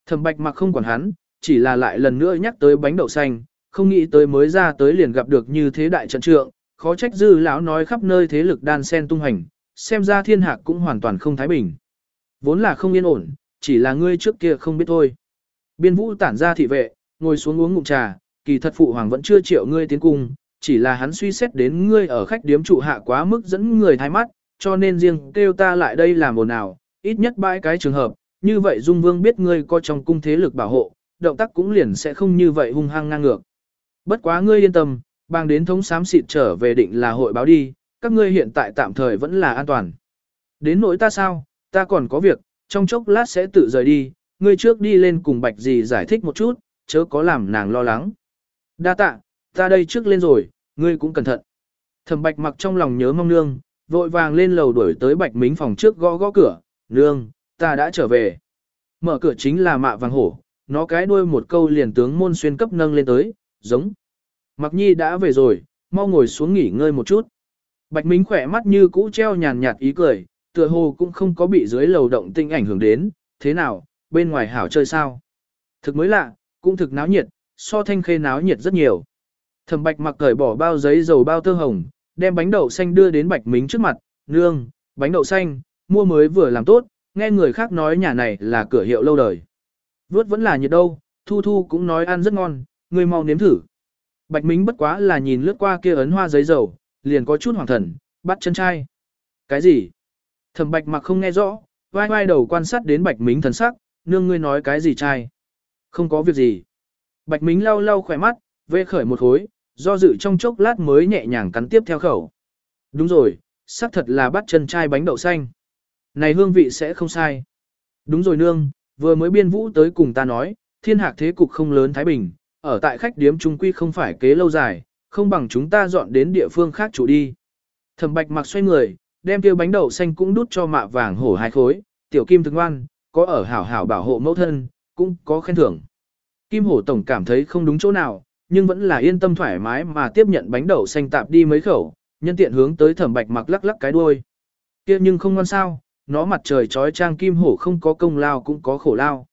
Thẩm bạch mặc không quản hắn, chỉ là lại lần nữa nhắc tới bánh đậu xanh, không nghĩ tới mới ra tới liền gặp được như thế đại trận trượng, khó trách dư lão nói khắp nơi thế lực đan sen tung hành, xem ra thiên hạ cũng hoàn toàn không thái bình. Vốn là không yên ổn, chỉ là ngươi trước kia không biết thôi. Biên vũ tản ra thị vệ, ngồi xuống uống ngụm trà, kỳ thật phụ hoàng vẫn chưa triệu ngươi tiến cung, chỉ là hắn suy xét đến ngươi ở khách điếm trụ hạ quá mức dẫn người thái mắt, cho nên riêng kêu ta lại đây làm ồn nào, ít nhất bãi cái trường hợp, như vậy Dung Vương biết ngươi có trong cung thế lực bảo hộ, động tác cũng liền sẽ không như vậy hung hăng ngang ngược. Bất quá ngươi yên tâm, bang đến thống xám xịt trở về định là hội báo đi, các ngươi hiện tại tạm thời vẫn là an toàn. Đến nỗi ta sao, ta còn có việc, trong chốc lát sẽ tự rời đi, ngươi trước đi lên cùng bạch gì giải thích một chút, chớ có làm nàng lo lắng. Đa tạ, ta đây trước lên rồi, ngươi cũng cẩn thận. Thẩm bạch mặc trong lòng nhớ mong nương, vội vàng lên lầu đuổi tới bạch mính phòng trước gõ gõ cửa, nương, ta đã trở về. Mở cửa chính là mạ vàng hổ, nó cái đuôi một câu liền tướng môn xuyên cấp nâng lên tới, giống. Mặc nhi đã về rồi, mau ngồi xuống nghỉ ngơi một chút. Bạch Mính khỏe mắt như cũ treo nhàn nhạt ý cười, tựa hồ cũng không có bị dưới lầu động tinh ảnh hưởng đến, thế nào, bên ngoài hảo chơi sao. Thực mới lạ, cũng thực náo nhiệt, so thanh khê náo nhiệt rất nhiều. Thẩm Bạch mặc cởi bỏ bao giấy dầu bao tơ hồng, đem bánh đậu xanh đưa đến Bạch Mính trước mặt, nương, bánh đậu xanh, mua mới vừa làm tốt, nghe người khác nói nhà này là cửa hiệu lâu đời. Vớt vẫn là nhiệt đâu, Thu Thu cũng nói ăn rất ngon, người mau nếm thử. Bạch Mính bất quá là nhìn lướt qua kia ấn hoa giấy dầu, liền có chút hoàng thần, bắt chân trai. Cái gì? Thẩm Bạch mặc không nghe rõ, vai vai đầu quan sát đến Bạch Mính thần sắc, nương ngươi nói cái gì trai? Không có việc gì. Bạch Mính lau lau khỏe mắt, vê khởi một khối, do dự trong chốc lát mới nhẹ nhàng cắn tiếp theo khẩu. Đúng rồi, xác thật là bắt chân trai bánh đậu xanh. Này hương vị sẽ không sai. Đúng rồi nương, vừa mới biên vũ tới cùng ta nói, thiên hạc thế cục không lớn Thái Bình, ở tại khách điếm trung quy không phải kế lâu dài, không bằng chúng ta dọn đến địa phương khác chủ đi. Thẩm bạch mặc xoay người, đem kia bánh đậu xanh cũng đút cho mạ vàng hổ hai khối, tiểu kim thực ngoan, có ở hảo hảo bảo hộ mẫu thân, cũng có khen thưởng. Kim hổ tổng cảm thấy không đúng chỗ nào, nhưng vẫn là yên tâm thoải mái mà tiếp nhận bánh đậu xanh tạp đi mấy khẩu, nhân tiện hướng tới thẩm bạch mặc lắc lắc cái đuôi. kia nhưng không ngon sao, nó mặt trời trói trang kim hổ không có công lao cũng có khổ lao.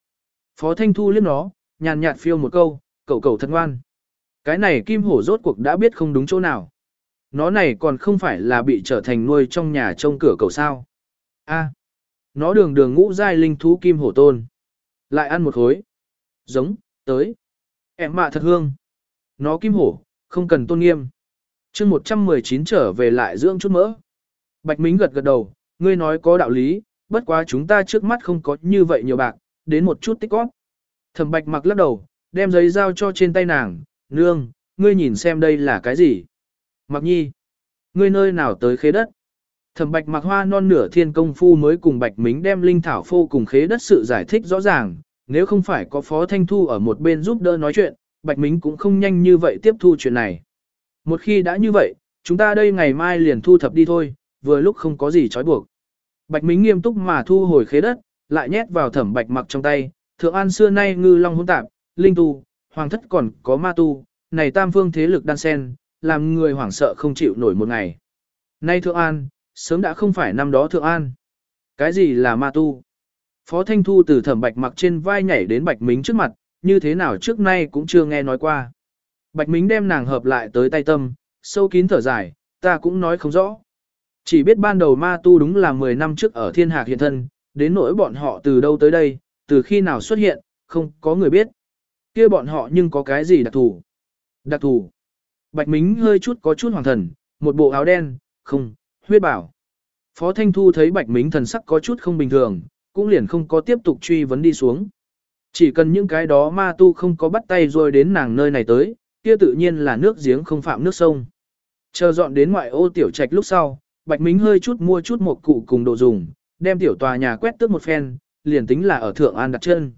Phó Thanh Thu liếc nó, nhàn nhạt phiêu một câu, cậu cậu thật ngoan. Cái này kim hổ rốt cuộc đã biết không đúng chỗ nào. Nó này còn không phải là bị trở thành nuôi trong nhà trông cửa cầu sao. a nó đường đường ngũ giai linh thú kim hổ tôn. Lại ăn một khối. Giống, tới. Em mạ thật hương. Nó kim hổ, không cần tôn nghiêm. chương 119 trở về lại dưỡng chút mỡ. Bạch Mính gật gật đầu, ngươi nói có đạo lý, bất quá chúng ta trước mắt không có như vậy nhiều bạc, đến một chút tích góp. Thẩm bạch mặc lắc đầu, đem giấy giao cho trên tay nàng, nương, ngươi nhìn xem đây là cái gì. Mặc nhi, ngươi nơi nào tới khế đất. Thẩm bạch mặc hoa non nửa thiên công phu mới cùng bạch mính đem linh thảo phô cùng khế đất sự giải thích rõ ràng, nếu không phải có phó thanh thu ở một bên giúp đỡ nói chuyện, bạch mính cũng không nhanh như vậy tiếp thu chuyện này. Một khi đã như vậy, chúng ta đây ngày mai liền thu thập đi thôi, vừa lúc không có gì trói buộc. Bạch mính nghiêm túc mà thu hồi khế đất, lại nhét vào thẩm bạch mặc trong tay, thượng an xưa nay ngư long hỗn tạp, linh tu, hoàng thất còn có ma tu, này tam phương thế lực đan sen, làm người hoảng sợ không chịu nổi một ngày. Nay thượng an, sớm đã không phải năm đó thượng an. Cái gì là ma tu? Phó Thanh Thu từ thẩm bạch mặc trên vai nhảy đến bạch mính trước mặt, như thế nào trước nay cũng chưa nghe nói qua. Bạch mính đem nàng hợp lại tới tay tâm, sâu kín thở dài, ta cũng nói không rõ. Chỉ biết ban đầu ma tu đúng là 10 năm trước ở thiên hạc hiện thân, đến nỗi bọn họ từ đâu tới đây, từ khi nào xuất hiện, không có người biết. kia bọn họ nhưng có cái gì đặc thù? Đặc thù. Bạch Mính hơi chút có chút hoàng thần, một bộ áo đen, không, huyết bảo. Phó Thanh Thu thấy Bạch Mính thần sắc có chút không bình thường, cũng liền không có tiếp tục truy vấn đi xuống. Chỉ cần những cái đó ma tu không có bắt tay rồi đến nàng nơi này tới, kia tự nhiên là nước giếng không phạm nước sông. Chờ dọn đến ngoại ô tiểu trạch lúc sau, Bạch Mính hơi chút mua chút một cụ cùng đồ dùng, đem tiểu tòa nhà quét tước một phen, liền tính là ở Thượng An đặt chân.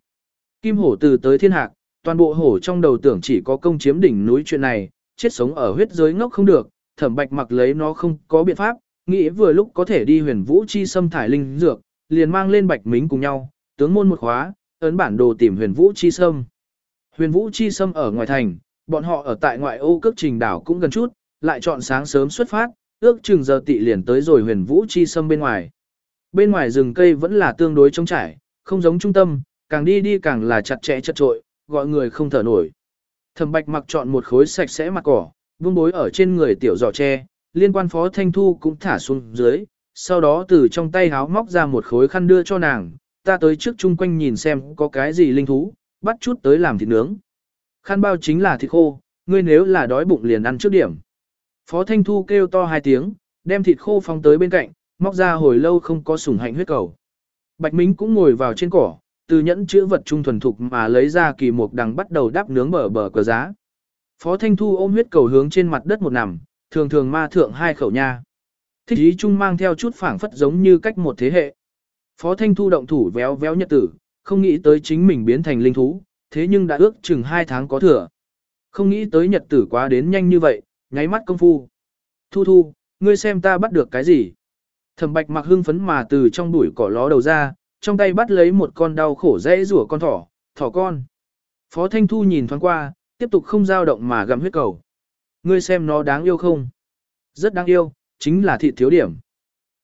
Kim hổ từ tới thiên hạc, toàn bộ hổ trong đầu tưởng chỉ có công chiếm đỉnh núi chuyện này, chết sống ở huyết giới ngốc không được, thẩm bạch mặc lấy nó không có biện pháp, nghĩ vừa lúc có thể đi huyền vũ chi xâm thải linh dược, liền mang lên bạch mính cùng nhau, tướng môn một khóa, ấn bản đồ tìm huyền vũ chi sâm. Huyền vũ chi sâm ở ngoài thành, bọn họ ở tại ngoại ô cước trình đảo cũng gần chút, lại chọn sáng sớm xuất phát, ước chừng giờ tị liền tới rồi huyền vũ chi sâm bên ngoài. Bên ngoài rừng cây vẫn là tương đối trống trải, không giống trung tâm, càng đi đi càng là chặt chẽ chật trội, gọi người không thở nổi. Thẩm Bạch mặc chọn một khối sạch sẽ mặt cỏ, vương bối ở trên người tiểu giỏ tre, liên quan phó thanh thu cũng thả xuống dưới, sau đó từ trong tay háo móc ra một khối khăn đưa cho nàng, ta tới trước chung quanh nhìn xem có cái gì linh thú, bắt chút tới làm thịt nướng. Khăn bao chính là thịt khô, ngươi nếu là đói bụng liền ăn trước điểm. Phó Thanh Thu kêu to hai tiếng, đem thịt khô phóng tới bên cạnh, móc ra hồi lâu không có sủng hạnh huyết cầu. Bạch Mính cũng ngồi vào trên cỏ, từ nhẫn chữ vật trung thuần thục mà lấy ra kỳ mục đằng bắt đầu đắp nướng bờ bờ cờ giá. Phó Thanh Thu ôm huyết cầu hướng trên mặt đất một nằm, thường thường ma thượng hai khẩu nha. Thích ý chung mang theo chút phảng phất giống như cách một thế hệ. Phó Thanh Thu động thủ véo véo nhật tử, không nghĩ tới chính mình biến thành linh thú, thế nhưng đã ước chừng hai tháng có thừa. Không nghĩ tới nhật tử quá đến nhanh như vậy, nháy mắt công phu. Thu thu, ngươi xem ta bắt được cái gì? Thẩm bạch mặc hưng phấn mà từ trong bụi cỏ ló đầu ra, trong tay bắt lấy một con đau khổ dễ rủa con thỏ, thỏ con. Phó Thanh Thu nhìn thoáng qua, tiếp tục không dao động mà gặm huyết cầu. Ngươi xem nó đáng yêu không? Rất đáng yêu, chính là thị thiếu điểm.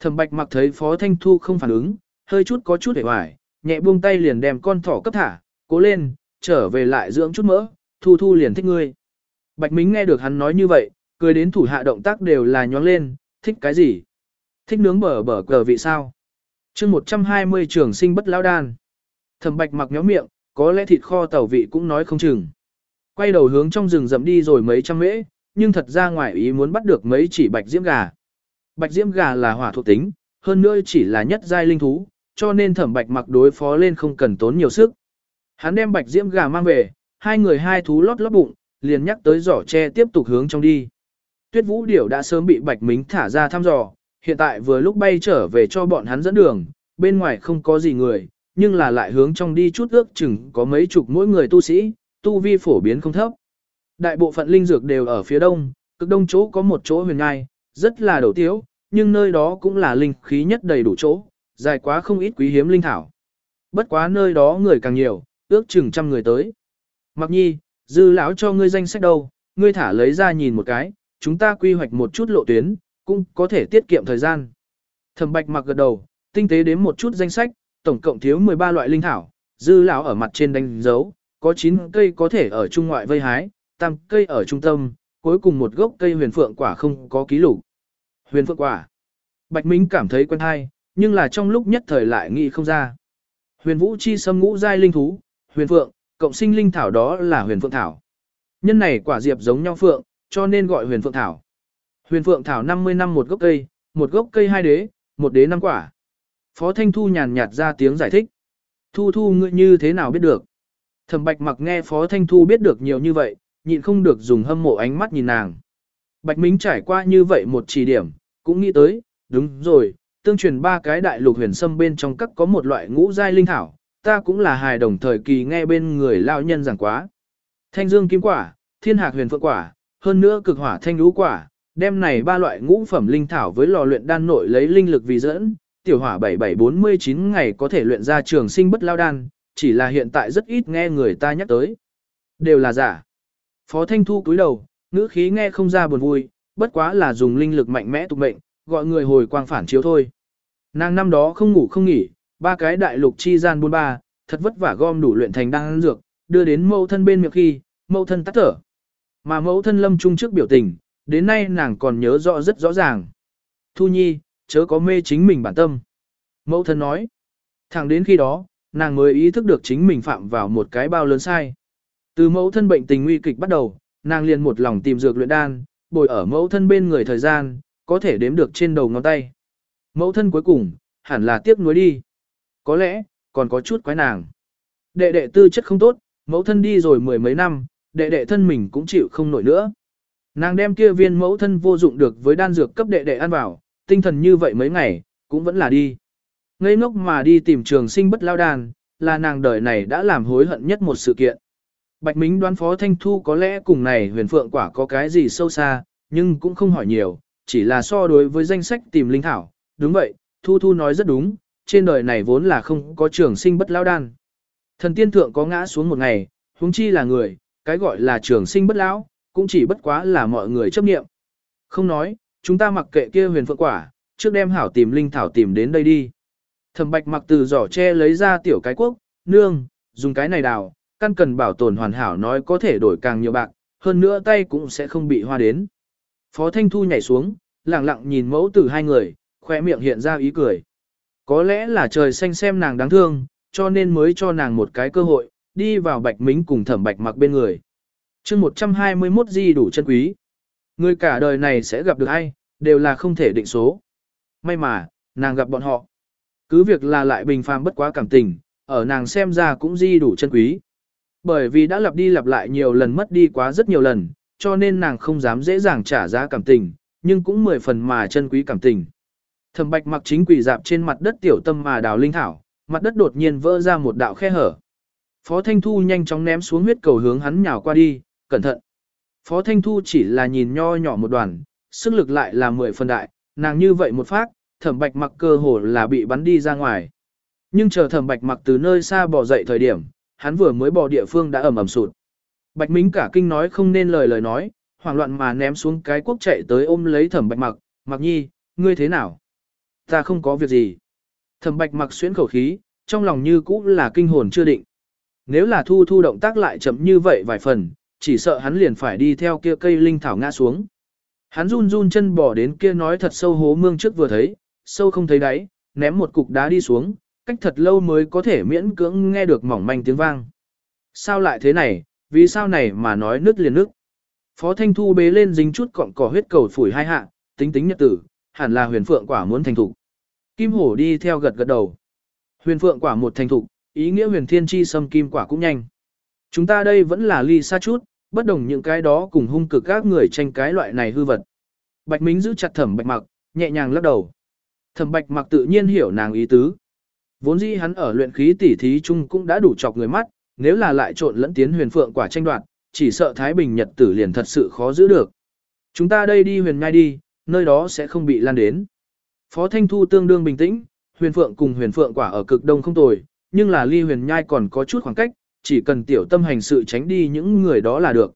Thẩm bạch mặc thấy Phó Thanh Thu không phản ứng, hơi chút có chút hề hoài, nhẹ buông tay liền đem con thỏ cấp thả, cố lên, trở về lại dưỡng chút mỡ, Thu Thu liền thích ngươi. Bạch Mính nghe được hắn nói như vậy, cười đến thủ hạ động tác đều là nhóng lên, thích cái gì? Thích nướng bở bở cờ vị sao? chương 120 trường sinh bất lão đan. Thẩm bạch mặc nhóm miệng, có lẽ thịt kho tàu vị cũng nói không chừng. Quay đầu hướng trong rừng rậm đi rồi mấy trăm mễ, nhưng thật ra ngoài ý muốn bắt được mấy chỉ bạch diễm gà. Bạch diễm gà là hỏa thuộc tính, hơn nữa chỉ là nhất giai linh thú, cho nên thẩm bạch mặc đối phó lên không cần tốn nhiều sức. Hắn đem bạch diễm gà mang về, hai người hai thú lót lót bụng, liền nhắc tới giỏ tre tiếp tục hướng trong đi. Tuyết vũ điểu đã sớm bị bạch mính thả ra thăm dò, hiện tại vừa lúc bay trở về cho bọn hắn dẫn đường, bên ngoài không có gì người, nhưng là lại hướng trong đi chút ước chừng có mấy chục mỗi người tu sĩ, tu vi phổ biến không thấp. Đại bộ phận linh dược đều ở phía đông, cực đông chỗ có một chỗ huyền ngai, rất là đầu tiếu, nhưng nơi đó cũng là linh khí nhất đầy đủ chỗ, dài quá không ít quý hiếm linh thảo. Bất quá nơi đó người càng nhiều, ước chừng trăm người tới. Mặc nhi, dư lão cho ngươi danh sách đâu, ngươi thả lấy ra nhìn một cái, chúng ta quy hoạch một chút lộ tuyến, cũng có thể tiết kiệm thời gian. Thẩm Bạch mặc gật đầu, tinh tế đến một chút danh sách, tổng cộng thiếu 13 loại linh thảo, dư lão ở mặt trên đánh dấu, có 9 cây có thể ở trung ngoại vây hái, tam cây ở trung tâm, cuối cùng một gốc cây huyền phượng quả không có ký lục. Huyền phượng quả. Bạch Minh cảm thấy quen hay, nhưng là trong lúc nhất thời lại nghĩ không ra. Huyền vũ chi sâm ngũ giai linh thú, huyền phượng, cộng sinh linh thảo đó là huyền phượng thảo. Nhân này quả diệp giống nhau phượng, cho nên gọi huyền phượng thảo. Huyền phượng thảo 50 năm một gốc cây, một gốc cây hai đế, một đế năm quả. Phó Thanh Thu nhàn nhạt ra tiếng giải thích. Thu Thu ngươi như thế nào biết được? Thẩm Bạch mặc nghe Phó Thanh Thu biết được nhiều như vậy, nhịn không được dùng hâm mộ ánh mắt nhìn nàng. Bạch Mính trải qua như vậy một chỉ điểm, cũng nghĩ tới, đúng rồi, tương truyền ba cái đại lục huyền sâm bên trong các có một loại ngũ giai linh thảo, ta cũng là hài đồng thời kỳ nghe bên người lao nhân giảng quá. Thanh dương kim quả, thiên hạc huyền phượng quả, hơn nữa cực hỏa thanh lũ quả, đem này ba loại ngũ phẩm linh thảo với lò luyện đan nội lấy linh lực vì dẫn, tiểu hỏa 7749 ngày có thể luyện ra trường sinh bất lao đan, chỉ là hiện tại rất ít nghe người ta nhắc tới. Đều là giả. Phó Thanh Thu cúi đầu, ngữ khí nghe không ra buồn vui, bất quá là dùng linh lực mạnh mẽ tục mệnh, gọi người hồi quang phản chiếu thôi. Nàng năm đó không ngủ không nghỉ, ba cái đại lục chi gian buôn ba, thật vất vả gom đủ luyện thành đan dược, đưa đến mẫu thân bên miệng khi, mẫu thân tắt thở. Mà mẫu thân lâm trung trước biểu tình, đến nay nàng còn nhớ rõ rất rõ ràng. Thu nhi, chớ có mê chính mình bản tâm. Mẫu thân nói, thẳng đến khi đó, nàng mới ý thức được chính mình phạm vào một cái bao lớn sai. Từ mẫu thân bệnh tình nguy kịch bắt đầu, nàng liền một lòng tìm dược luyện đan, bồi ở mẫu thân bên người thời gian, có thể đếm được trên đầu ngón tay. Mẫu thân cuối cùng, hẳn là tiếc nuối đi. Có lẽ, còn có chút quái nàng. Đệ đệ tư chất không tốt, mẫu thân đi rồi mười mấy năm, đệ đệ thân mình cũng chịu không nổi nữa. Nàng đem kia viên mẫu thân vô dụng được với đan dược cấp đệ đệ ăn vào, tinh thần như vậy mấy ngày, cũng vẫn là đi. Ngây ngốc mà đi tìm trường sinh bất lao đàn, là nàng đời này đã làm hối hận nhất một sự kiện. Bạch Mính đoán Phó Thanh Thu có lẽ cùng này huyền phượng quả có cái gì sâu xa, nhưng cũng không hỏi nhiều, chỉ là so đối với danh sách tìm linh thảo. Đúng vậy, Thu Thu nói rất đúng, trên đời này vốn là không có trường sinh bất lao đan. Thần tiên thượng có ngã xuống một ngày, huống chi là người, cái gọi là trường sinh bất lão, cũng chỉ bất quá là mọi người chấp nghiệm. Không nói, chúng ta mặc kệ kia huyền phượng quả, trước đem hảo tìm linh thảo tìm đến đây đi. Thẩm bạch mặc từ giỏ tre lấy ra tiểu cái quốc, nương, dùng cái này đào, căn cần bảo tồn hoàn hảo nói có thể đổi càng nhiều bạc, hơn nữa tay cũng sẽ không bị hoa đến. Phó Thanh Thu nhảy xuống, lặng lặng nhìn mẫu tử hai người, khoe miệng hiện ra ý cười. Có lẽ là trời xanh xem nàng đáng thương, cho nên mới cho nàng một cái cơ hội, đi vào bạch mính cùng thẩm bạch mặc bên người. chương 121 di đủ chân quý. Người cả đời này sẽ gặp được ai, đều là không thể định số. May mà, nàng gặp bọn họ. Cứ việc là lại bình phàm bất quá cảm tình, ở nàng xem ra cũng di đủ chân quý. Bởi vì đã lặp đi lặp lại nhiều lần mất đi quá rất nhiều lần, cho nên nàng không dám dễ dàng trả giá cảm tình, nhưng cũng mười phần mà chân quý cảm tình. Thẩm bạch mặc chính quỷ dạp trên mặt đất tiểu tâm mà đào linh thảo, mặt đất đột nhiên vỡ ra một đạo khe hở. Phó Thanh Thu nhanh chóng ném xuống huyết cầu hướng hắn nhào qua đi, cẩn thận. Phó Thanh Thu chỉ là nhìn nho nhỏ một đoàn, sức lực lại là mười phần đại, nàng như vậy một phát, thẩm bạch mặc cơ hồ là bị bắn đi ra ngoài. Nhưng chờ thẩm bạch mặc từ nơi xa bỏ dậy thời điểm, hắn vừa mới bỏ địa phương đã ẩm ẩm sụt. Bạch Mính cả kinh nói không nên lời lời nói, hoảng loạn mà ném xuống cái quốc chạy tới ôm lấy thẩm bạch mặc, mặc nhi, ngươi thế nào? Ta không có việc gì. Thẩm bạch mặc xuyến khẩu khí, trong lòng như cũ là kinh hồn chưa định. Nếu là thu thu động tác lại chậm như vậy vài phần, chỉ sợ hắn liền phải đi theo kia cây linh thảo ngã xuống. Hắn run run chân bỏ đến kia nói thật sâu hố mương trước vừa thấy, sâu không thấy đáy, ném một cục đá đi xuống, cách thật lâu mới có thể miễn cưỡng nghe được mỏng manh tiếng vang. Sao lại thế này, vì sao này mà nói nứt liền nước. Phó Thanh Thu bế lên dính chút cọng cỏ huyết cầu phủi hai hạ, tính tính nhật tử, hẳn là huyền phượng quả muốn thành thục. Kim hổ đi theo gật gật đầu. Huyền phượng quả một thành thục, ý nghĩa huyền thiên chi sâm kim quả cũng nhanh. Chúng ta đây vẫn là ly xa chút, bất đồng những cái đó cùng hung cực các người tranh cái loại này hư vật. Bạch Mính giữ chặt thẩm bạch mặc, nhẹ nhàng lắc đầu. Thẩm bạch mặc tự nhiên hiểu nàng ý tứ. Vốn dĩ hắn ở luyện khí tỉ thí chung cũng đã đủ chọc người mắt, nếu là lại trộn lẫn tiến huyền phượng quả tranh đoạt, chỉ sợ Thái Bình Nhật tử liền thật sự khó giữ được. Chúng ta đây đi huyền ngai đi, nơi đó sẽ không bị lan đến. Phó Thanh Thu tương đương bình tĩnh, huyền phượng cùng huyền phượng quả ở cực đông không tồi, nhưng là ly huyền nhai còn có chút khoảng cách, chỉ cần tiểu tâm hành sự tránh đi những người đó là được.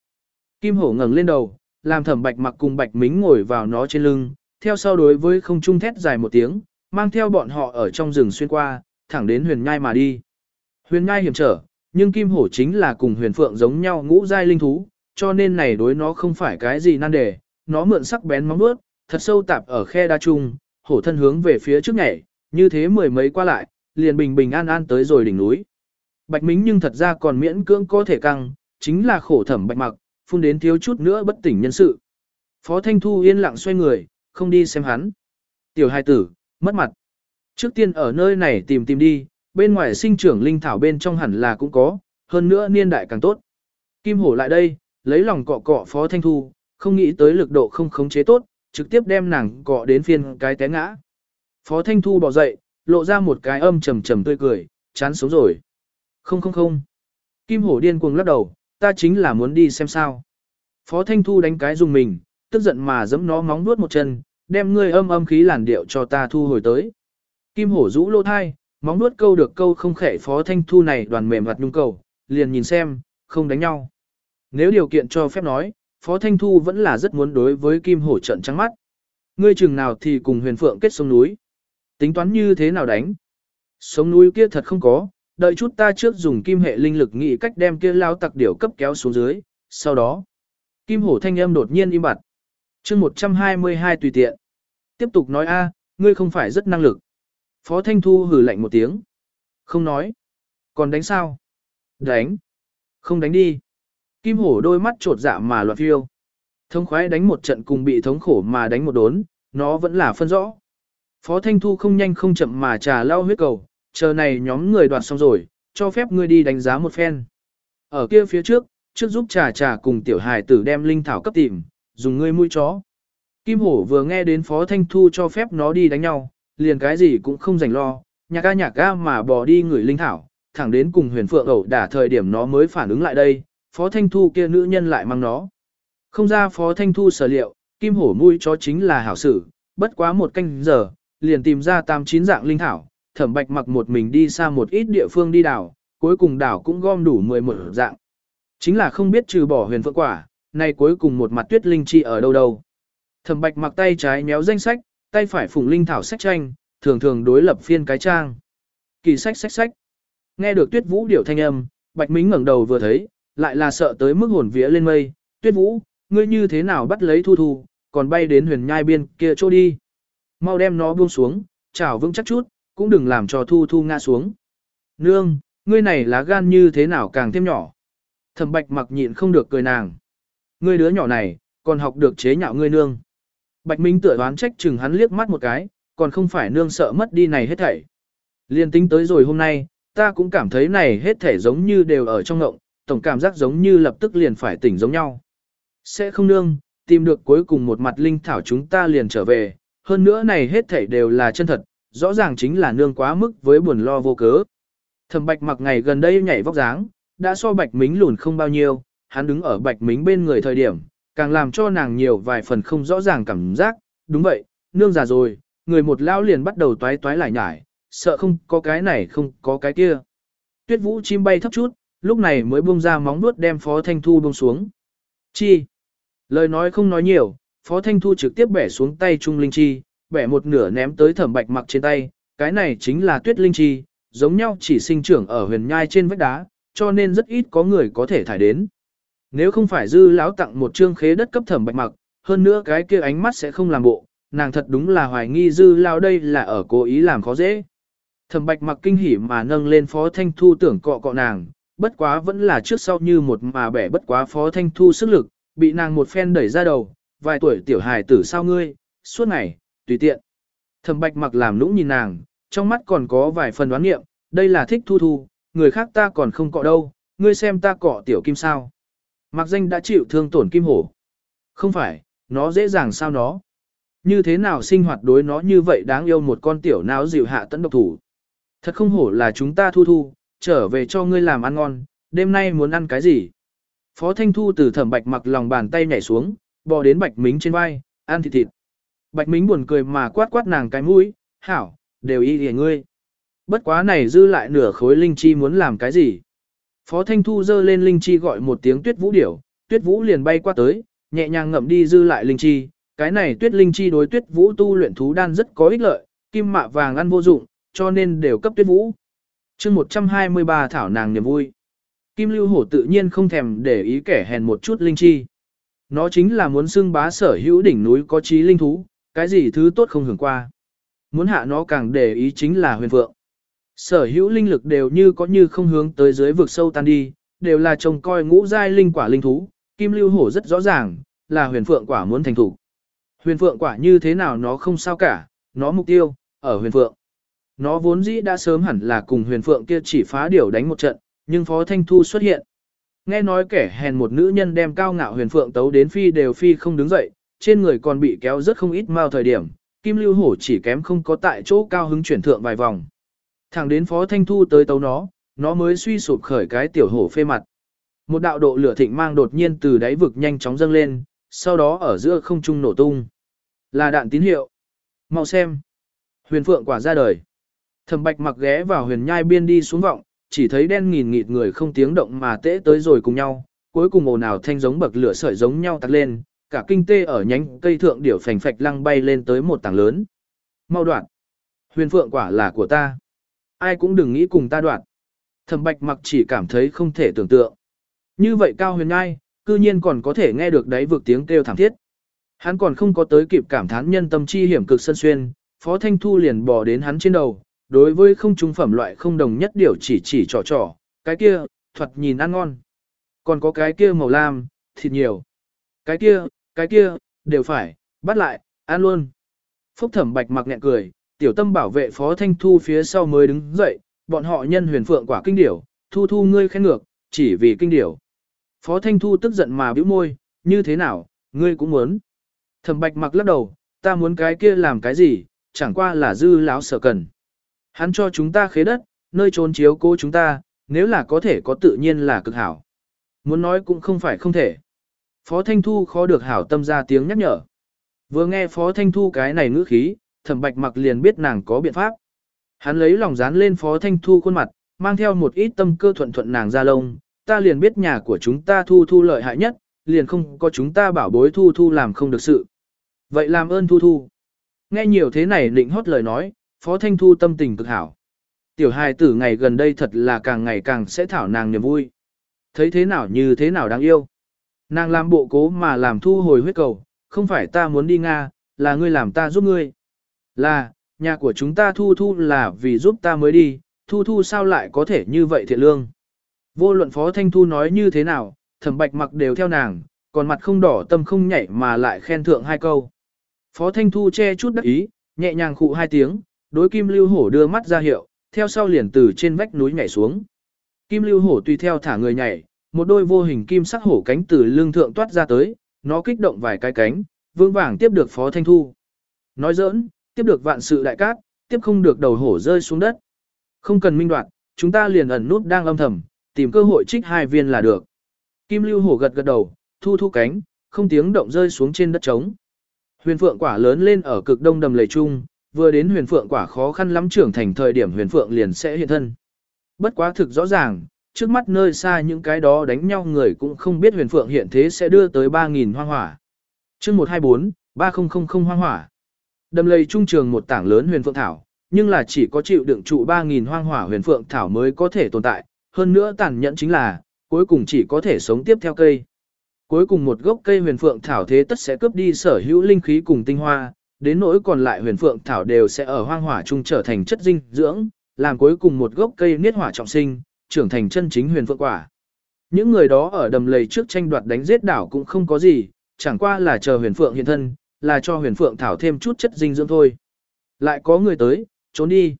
Kim hổ ngẩng lên đầu, làm thẩm bạch mặc cùng bạch mính ngồi vào nó trên lưng, theo sau đối với không trung thét dài một tiếng, mang theo bọn họ ở trong rừng xuyên qua, thẳng đến huyền nhai mà đi. Huyền nhai hiểm trở, nhưng kim hổ chính là cùng huyền phượng giống nhau ngũ giai linh thú, cho nên này đối nó không phải cái gì nan đề, nó mượn sắc bén móng vuốt, thật sâu tạp ở khe đa trung, hổ thân hướng về phía trước nhảy, như thế mười mấy qua lại, liền bình bình an an tới rồi đỉnh núi. Bạch Mính nhưng thật ra còn miễn cưỡng có thể căng, chính là khổ thẩm bạch mặc, phun đến thiếu chút nữa bất tỉnh nhân sự. Phó Thanh Thu yên lặng xoay người, không đi xem hắn. Tiểu hai tử, mất mặt. Trước tiên ở nơi này tìm tìm đi, bên ngoài sinh trưởng linh thảo bên trong hẳn là cũng có, hơn nữa niên đại càng tốt. Kim hổ lại đây, lấy lòng cọ cọ Phó Thanh Thu, không nghĩ tới lực độ không khống chế tốt, trực tiếp đem nàng cọ đến phiên cái té ngã. Phó Thanh Thu bỏ dậy, lộ ra một cái âm trầm trầm tươi cười, chán sống rồi. Không không không. Kim hổ điên cuồng lắc đầu, ta chính là muốn đi xem sao. Phó Thanh Thu đánh cái dùng mình, tức giận mà giẫm nó móng nuốt một chân, đem ngươi âm âm khí làn điệu cho ta thu hồi tới. Kim hổ rũ lô thai, móng nuốt câu được câu không khẽ Phó Thanh Thu này đoàn mềm mặt nhung cầu, liền nhìn xem, không đánh nhau. Nếu điều kiện cho phép nói, Phó Thanh Thu vẫn là rất muốn đối với Kim hổ trận trắng mắt. Ngươi chừng nào thì cùng huyền phượng kết sông núi. Tính toán như thế nào đánh? Sống núi kia thật không có, đợi chút ta trước dùng kim hệ linh lực nghĩ cách đem kia lao tặc điểu cấp kéo xuống dưới, sau đó. Kim hổ thanh âm đột nhiên im bặt. chương 122 tùy tiện. Tiếp tục nói a, ngươi không phải rất năng lực. Phó Thanh Thu hử lạnh một tiếng. Không nói. Còn đánh sao? Đánh. Không đánh đi. Kim hổ đôi mắt trột dạ mà loạt phiêu. Thông khoái đánh một trận cùng bị thống khổ mà đánh một đốn, nó vẫn là phân rõ. Phó Thanh Thu không nhanh không chậm mà trà lao huyết cầu, chờ này nhóm người đoạt xong rồi, cho phép ngươi đi đánh giá một phen. Ở kia phía trước, trước giúp trà trà cùng tiểu hài tử đem linh thảo cấp tìm, dùng ngươi mũi chó. Kim hổ vừa nghe đến Phó Thanh Thu cho phép nó đi đánh nhau, liền cái gì cũng không rảnh lo, nhạc ca nhạc ca mà bỏ đi người linh thảo, thẳng đến cùng huyền phượng ẩu đả thời điểm nó mới phản ứng lại đây, Phó Thanh Thu kia nữ nhân lại mang nó. Không ra Phó Thanh Thu sở liệu, kim hổ mũi chó chính là hảo sử, bất quá một canh giờ, liền tìm ra tám chín dạng linh thảo, thẩm bạch mặc một mình đi xa một ít địa phương đi đảo, cuối cùng đảo cũng gom đủ 11 dạng. Chính là không biết trừ bỏ huyền phượng quả, nay cuối cùng một mặt tuyết linh chi ở đâu đâu. Thẩm bạch mặc tay trái méo danh sách, tay phải phùng linh thảo sách tranh, thường thường đối lập phiên cái trang. Kỳ sách sách sách. Nghe được tuyết vũ điệu thanh âm, bạch mính ngẩng đầu vừa thấy, lại là sợ tới mức hồn vía lên mây. Tuyết vũ, ngươi như thế nào bắt lấy thu thu, còn bay đến huyền nhai biên kia chỗ đi. Mau đem nó buông xuống, chảo vững chắc chút, cũng đừng làm cho thu thu ngã xuống. Nương, ngươi này lá gan như thế nào càng thêm nhỏ. Thẩm bạch mặc nhịn không được cười nàng. Ngươi đứa nhỏ này, còn học được chế nhạo ngươi nương. Bạch Minh tựa đoán trách chừng hắn liếc mắt một cái, còn không phải nương sợ mất đi này hết thảy. Liên tính tới rồi hôm nay, ta cũng cảm thấy này hết thảy giống như đều ở trong ngộng, tổng cảm giác giống như lập tức liền phải tỉnh giống nhau. Sẽ không nương, tìm được cuối cùng một mặt linh thảo chúng ta liền trở về, hơn nữa này hết thảy đều là chân thật, rõ ràng chính là nương quá mức với buồn lo vô cớ. Thẩm bạch mặc ngày gần đây nhảy vóc dáng, đã so bạch mính lùn không bao nhiêu, hắn đứng ở bạch mính bên người thời điểm, càng làm cho nàng nhiều vài phần không rõ ràng cảm giác, đúng vậy, nương già rồi, người một lao liền bắt đầu toái toái lại nhải, sợ không có cái này không có cái kia. Tuyết vũ chim bay thấp chút, lúc này mới buông ra móng nuốt đem Phó Thanh Thu buông xuống. Chi? Lời nói không nói nhiều, Phó Thanh Thu trực tiếp bẻ xuống tay Trung Linh Chi, bẻ một nửa ném tới thẩm bạch mặc trên tay, cái này chính là tuyết linh chi, giống nhau chỉ sinh trưởng ở huyền nhai trên vách đá, cho nên rất ít có người có thể thải đến. Nếu không phải dư lão tặng một trương khế đất cấp thẩm bạch mặc, hơn nữa cái kia ánh mắt sẽ không làm bộ, nàng thật đúng là hoài nghi dư lão đây là ở cố ý làm khó dễ. Thẩm bạch mặc kinh hỉ mà nâng lên phó thanh thu tưởng cọ cọ nàng, bất quá vẫn là trước sau như một mà bẻ bất quá phó thanh thu sức lực, bị nàng một phen đẩy ra đầu, vài tuổi tiểu hài tử sao ngươi, suốt ngày, tùy tiện. Thẩm bạch mặc làm lũng nhìn nàng, trong mắt còn có vài phần đoán nghiệm, đây là thích thu thu, người khác ta còn không cọ đâu, ngươi xem ta cọ tiểu kim sao. Mặc danh đã chịu thương tổn kim hổ. Không phải, nó dễ dàng sao nó. Như thế nào sinh hoạt đối nó như vậy đáng yêu một con tiểu náo dịu hạ tận độc thủ. Thật không hổ là chúng ta thu thu, trở về cho ngươi làm ăn ngon, đêm nay muốn ăn cái gì. Phó Thanh Thu từ thẩm bạch mặc lòng bàn tay nhảy xuống, bò đến bạch mính trên vai, ăn thịt thịt. Bạch Mính buồn cười mà quát quát nàng cái mũi, hảo, đều y hề ngươi. Bất quá này dư lại nửa khối linh chi muốn làm cái gì. Phó Thanh Thu dơ lên linh chi gọi một tiếng tuyết vũ điểu, tuyết vũ liền bay qua tới, nhẹ nhàng ngậm đi dư lại linh chi. Cái này tuyết linh chi đối tuyết vũ tu luyện thú đan rất có ích lợi, kim mạ vàng ăn vô dụng, cho nên đều cấp tuyết vũ. chương 123 thảo nàng niềm vui. Kim lưu hổ tự nhiên không thèm để ý kẻ hèn một chút linh chi. Nó chính là muốn xưng bá sở hữu đỉnh núi có trí linh thú, cái gì thứ tốt không hưởng qua. Muốn hạ nó càng để ý chính là huyền vượng, Sở hữu linh lực đều như có như không hướng tới dưới vực sâu tan đi, đều là trông coi ngũ giai linh quả linh thú, kim lưu hổ rất rõ ràng, là huyền phượng quả muốn thành thủ. Huyền phượng quả như thế nào nó không sao cả, nó mục tiêu, ở huyền phượng. nó vốn dĩ đã sớm hẳn là cùng huyền phượng kia chỉ phá điều đánh một trận, nhưng Phó Thanh Thu xuất hiện. Nghe nói kẻ hèn một nữ nhân đem cao ngạo huyền phượng tấu đến phi đều phi không đứng dậy, trên người còn bị kéo rất không ít mao thời điểm, Kim Lưu Hổ chỉ kém không có tại chỗ cao hứng chuyển thượng vài vòng. Thẳng đến Phó Thanh Thu tới tấu nó, nó mới suy sụp khởi cái tiểu hổ phê mặt. Một đạo độ lửa thịnh mang đột nhiên từ đáy vực nhanh chóng dâng lên, sau đó ở giữa không trung nổ tung. Là đạn tín hiệu. Mau xem. Huyền phượng quả ra đời. Thẩm bạch mặc ghé vào huyền nhai biên đi xuống vọng, chỉ thấy đen nghìn nghịt người không tiếng động mà tễ tới rồi cùng nhau, cuối cùng ồn ào thanh giống bậc lửa sợi giống nhau tắt lên, cả kinh tê ở nhánh cây thượng điểu phành phạch lăng bay lên tới một tảng lớn. Mau đoạn. Huyền phượng quả là của ta. Ai cũng đừng nghĩ cùng ta đoạn. Thẩm bạch mặc chỉ cảm thấy không thể tưởng tượng. Như vậy cao huyền ngai, cư nhiên còn có thể nghe được đáy vực tiếng kêu thảm thiết. Hắn còn không có tới kịp cảm thán nhân tâm chi hiểm cực sân xuyên, Phó Thanh Thu liền bò đến hắn trên đầu, đối với không trung phẩm loại không đồng nhất điều chỉ chỉ trò trò, cái kia, thuật nhìn ăn ngon. Còn có cái kia màu lam, thịt nhiều. Cái kia, cái kia, đều phải, bắt lại, ăn luôn. Phúc thẩm bạch mặc nhẹ cười, tiểu tâm bảo vệ Phó Thanh Thu phía sau mới đứng dậy, bọn họ nhân huyền phượng quả kinh điểu, thu thu ngươi khen ngược, chỉ vì kinh điểu. Phó Thanh Thu tức giận mà bĩu môi, như thế nào, ngươi cũng muốn. Thẩm bạch mặc lắc đầu, ta muốn cái kia làm cái gì, chẳng qua là dư láo sở cần. Hắn cho chúng ta khế đất, nơi trốn chiếu cố chúng ta, nếu là có thể có tự nhiên là cực hảo. Muốn nói cũng không phải không thể. Phó Thanh Thu khó được hảo tâm ra tiếng nhắc nhở. Vừa nghe Phó Thanh Thu cái này ngữ khí, thẩm bạch mặc liền biết nàng có biện pháp. Hắn lấy lòng dán lên Phó Thanh Thu khuôn mặt, mang theo một ít tâm cơ thuận thuận nàng ra lông, ta liền biết nhà của chúng ta thu thu lợi hại nhất, liền không có chúng ta bảo bối thu thu làm không được sự. Vậy làm ơn thu thu. Nghe nhiều thế này định hót lời nói, Phó Thanh Thu tâm tình cực hảo. Tiểu hài tử ngày gần đây thật là càng ngày càng sẽ thảo nàng niềm vui. Thấy thế nào như thế nào đáng yêu. Nàng làm bộ cố mà làm thu hồi huyết cầu, không phải ta muốn đi Nga, là ngươi làm ta giúp ngươi. Là, nhà của chúng ta thu thu là vì giúp ta mới đi, thu thu sao lại có thể như vậy thiện lương. Vô luận Phó Thanh Thu nói như thế nào, thẩm bạch mặc đều theo nàng, còn mặt không đỏ tâm không nhảy mà lại khen thượng hai câu. Phó Thanh Thu che chút đắc ý, nhẹ nhàng khụ hai tiếng, đối Kim Lưu Hổ đưa mắt ra hiệu, theo sau liền từ trên vách núi nhảy xuống. Kim Lưu Hổ tùy theo thả người nhảy, một đôi vô hình kim sắc hổ cánh từ lưng thượng toát ra tới, nó kích động vài cái cánh, vương vàng tiếp được Phó Thanh Thu. Nói giỡn, tiếp được vạn sự đại cát, tiếp không được đầu hổ rơi xuống đất. Không cần minh đoạt, chúng ta liền ẩn nút đang âm thầm, tìm cơ hội trích hai viên là được. Kim Lưu Hổ gật gật đầu, thu thu cánh, không tiếng động rơi xuống trên đất trống. Huyền phượng quả lớn lên ở cực đông đầm lầy trung, vừa đến huyền phượng quả khó khăn lắm trưởng thành thời điểm huyền phượng liền sẽ hiện thân. Bất quá thực rõ ràng, trước mắt nơi xa những cái đó đánh nhau người cũng không biết huyền phượng hiện thế sẽ đưa tới 3.000 hoang hỏa. chương 124, 3000 hoang hỏa. Đầm lầy trung trường một tảng lớn huyền phượng thảo, nhưng là chỉ có chịu đựng trụ 3.000 hoang hỏa huyền phượng thảo mới có thể tồn tại, hơn nữa tàn nhẫn chính là, cuối cùng chỉ có thể sống tiếp theo cây. Cuối cùng một gốc cây huyền phượng thảo thế tất sẽ cướp đi sở hữu linh khí cùng tinh hoa, đến nỗi còn lại huyền phượng thảo đều sẽ ở hoang hỏa trung trở thành chất dinh dưỡng, làm cuối cùng một gốc cây niết hỏa trọng sinh, trưởng thành chân chính huyền phượng quả. Những người đó ở đầm lầy trước tranh đoạt đánh giết đảo cũng không có gì, chẳng qua là chờ huyền phượng hiện thân, là cho huyền phượng thảo thêm chút chất dinh dưỡng thôi. Lại có người tới, trốn đi.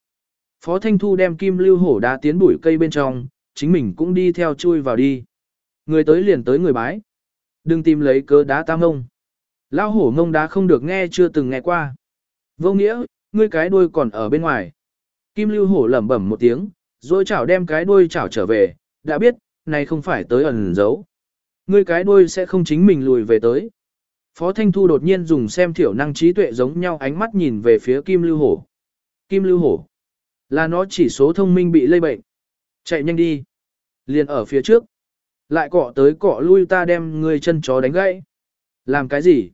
Phó Thanh Thu đem kim lưu hổ đá tiến bụi cây bên trong, chính mình cũng đi theo chui vào đi. Người tới liền tới người bái. Đừng tìm lấy cớ đá tam ông. Lao hổ mông đá không được nghe chưa từng nghe qua. Vô nghĩa, ngươi cái đuôi còn ở bên ngoài. Kim lưu hổ lẩm bẩm một tiếng, rồi chảo đem cái đuôi chảo trở về, đã biết, này không phải tới ẩn giấu. Ngươi cái đuôi sẽ không chính mình lùi về tới. Phó Thanh Thu đột nhiên dùng xem thiểu năng trí tuệ giống nhau ánh mắt nhìn về phía Kim Lưu Hổ. Kim Lưu Hổ. Là nó chỉ số thông minh bị lây bệnh. Chạy nhanh đi. Liền ở phía trước. Lại cọ tới cọ lui ta đem người chân chó đánh gãy. Làm cái gì?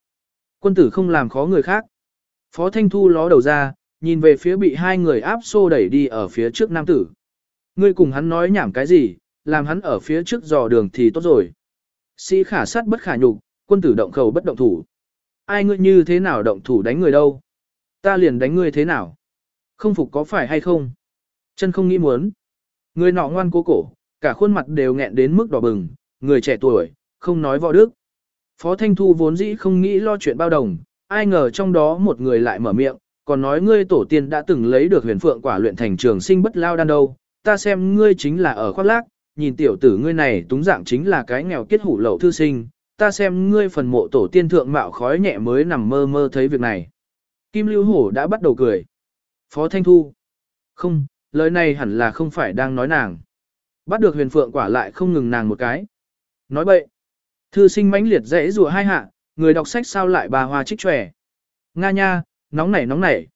Quân tử không làm khó người khác. Phó Thanh Thu ló đầu ra, nhìn về phía bị hai người áp xô đẩy đi ở phía trước nam tử. Ngươi cùng hắn nói nhảm cái gì, làm hắn ở phía trước dò đường thì tốt rồi. Sĩ khả sát bất khả nhục, quân tử động khẩu bất động thủ. Ai ngươi như thế nào động thủ đánh người đâu? Ta liền đánh ngươi thế nào? Không phục có phải hay không? Chân không nghĩ muốn. Người nọ ngoan cố cổ, cả khuôn mặt đều nghẹn đến mức đỏ bừng, người trẻ tuổi, không nói võ đức. Phó Thanh Thu vốn dĩ không nghĩ lo chuyện bao đồng, ai ngờ trong đó một người lại mở miệng, còn nói ngươi tổ tiên đã từng lấy được huyền phượng quả luyện thành trường sinh bất lao đan đâu, ta xem ngươi chính là ở khoác lác, nhìn tiểu tử ngươi này túng dạng chính là cái nghèo kết hủ lậu thư sinh, ta xem ngươi phần mộ tổ tiên thượng mạo khói nhẹ mới nằm mơ mơ thấy việc này. Kim Lưu Hổ đã bắt đầu cười. Phó Thanh Thu. Không, lời này hẳn là không phải đang nói nàng. Bắt được huyền phượng quả lại không ngừng nàng một cái. Nói bậy. Thư sinh mãnh liệt dễ rùa hai hạ, người đọc sách sao lại bà hoa trích trẻ. Nga nha, nóng nảy nóng nảy.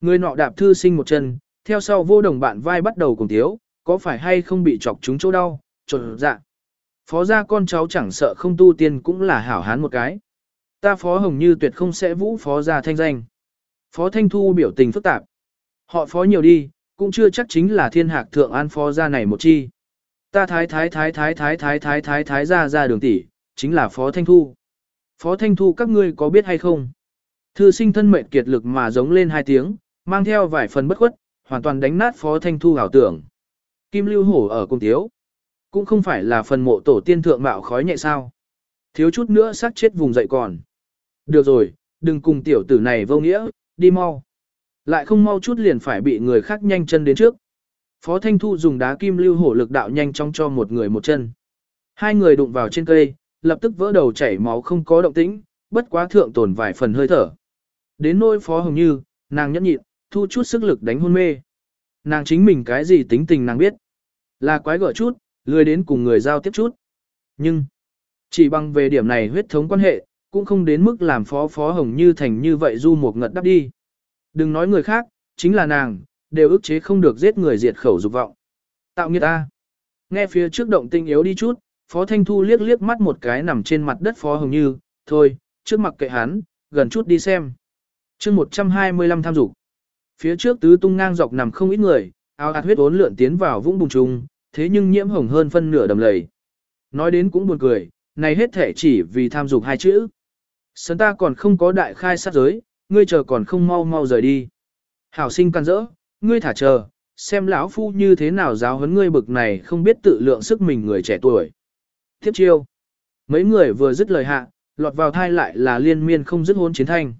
Người nọ đạp thư sinh một chân, theo sau vô đồng bạn vai bắt đầu cùng thiếu, có phải hay không bị chọc chúng chỗ đau, trột dạ. Phó gia con cháu chẳng sợ không tu tiên cũng là hảo hán một cái. Ta phó hồng như tuyệt không sẽ vũ phó gia thanh danh. Phó thanh thu biểu tình phức tạp. Họ phó nhiều đi, cũng chưa chắc chính là thiên hạc thượng an phó gia này một chi. Ta thái thái thái thái thái thái thái thái thái ra ra đường tỷ, chính là phó thanh thu. Phó thanh thu các ngươi có biết hay không? Thư sinh thân mệnh kiệt lực mà giống lên hai tiếng, mang theo vài phần bất khuất, hoàn toàn đánh nát phó thanh thu ảo tưởng. Kim lưu hổ ở cung tiếu. Cũng không phải là phần mộ tổ tiên thượng mạo khói nhẹ sao. Thiếu chút nữa sát chết vùng dậy còn. Được rồi, đừng cùng tiểu tử này vô nghĩa, đi mau. Lại không mau chút liền phải bị người khác nhanh chân đến trước. Phó Thanh Thu dùng đá kim lưu hổ lực đạo nhanh chóng cho một người một chân. Hai người đụng vào trên cây, lập tức vỡ đầu chảy máu không có động tĩnh, bất quá thượng tồn vài phần hơi thở. Đến nỗi Phó Hồng Như, nàng nhẫn nhịn, thu chút sức lực đánh hôn mê. Nàng chính mình cái gì tính tình nàng biết. Là quái gở chút, lười đến cùng người giao tiếp chút. Nhưng, chỉ bằng về điểm này huyết thống quan hệ, cũng không đến mức làm phó phó hồng như thành như vậy du một ngật đắp đi. Đừng nói người khác, chính là nàng, đều ức chế không được giết người diệt khẩu dục vọng. Tạo nghiệt ta. Nghe phía trước động tinh yếu đi chút, phó thanh thu liếc liếc mắt một cái nằm trên mặt đất phó hồng như, thôi, trước mặt kệ hắn, gần chút đi xem. chương 125 tham dục Phía trước tứ tung ngang dọc nằm không ít người, áo ạt huyết ốn lượn tiến vào vũng bùng trùng, thế nhưng nhiễm hồng hơn phân nửa đầm lầy. Nói đến cũng buồn cười, này hết thể chỉ vì tham dục hai chữ. Sấn ta còn không có đại khai sát giới, ngươi chờ còn không mau mau rời đi. Hảo sinh can rỡ, ngươi thả chờ, xem lão phu như thế nào giáo huấn ngươi bực này không biết tự lượng sức mình người trẻ tuổi. Tiếp chiêu. Mấy người vừa dứt lời hạ, lọt vào thai lại là liên miên không dứt hôn chiến thanh.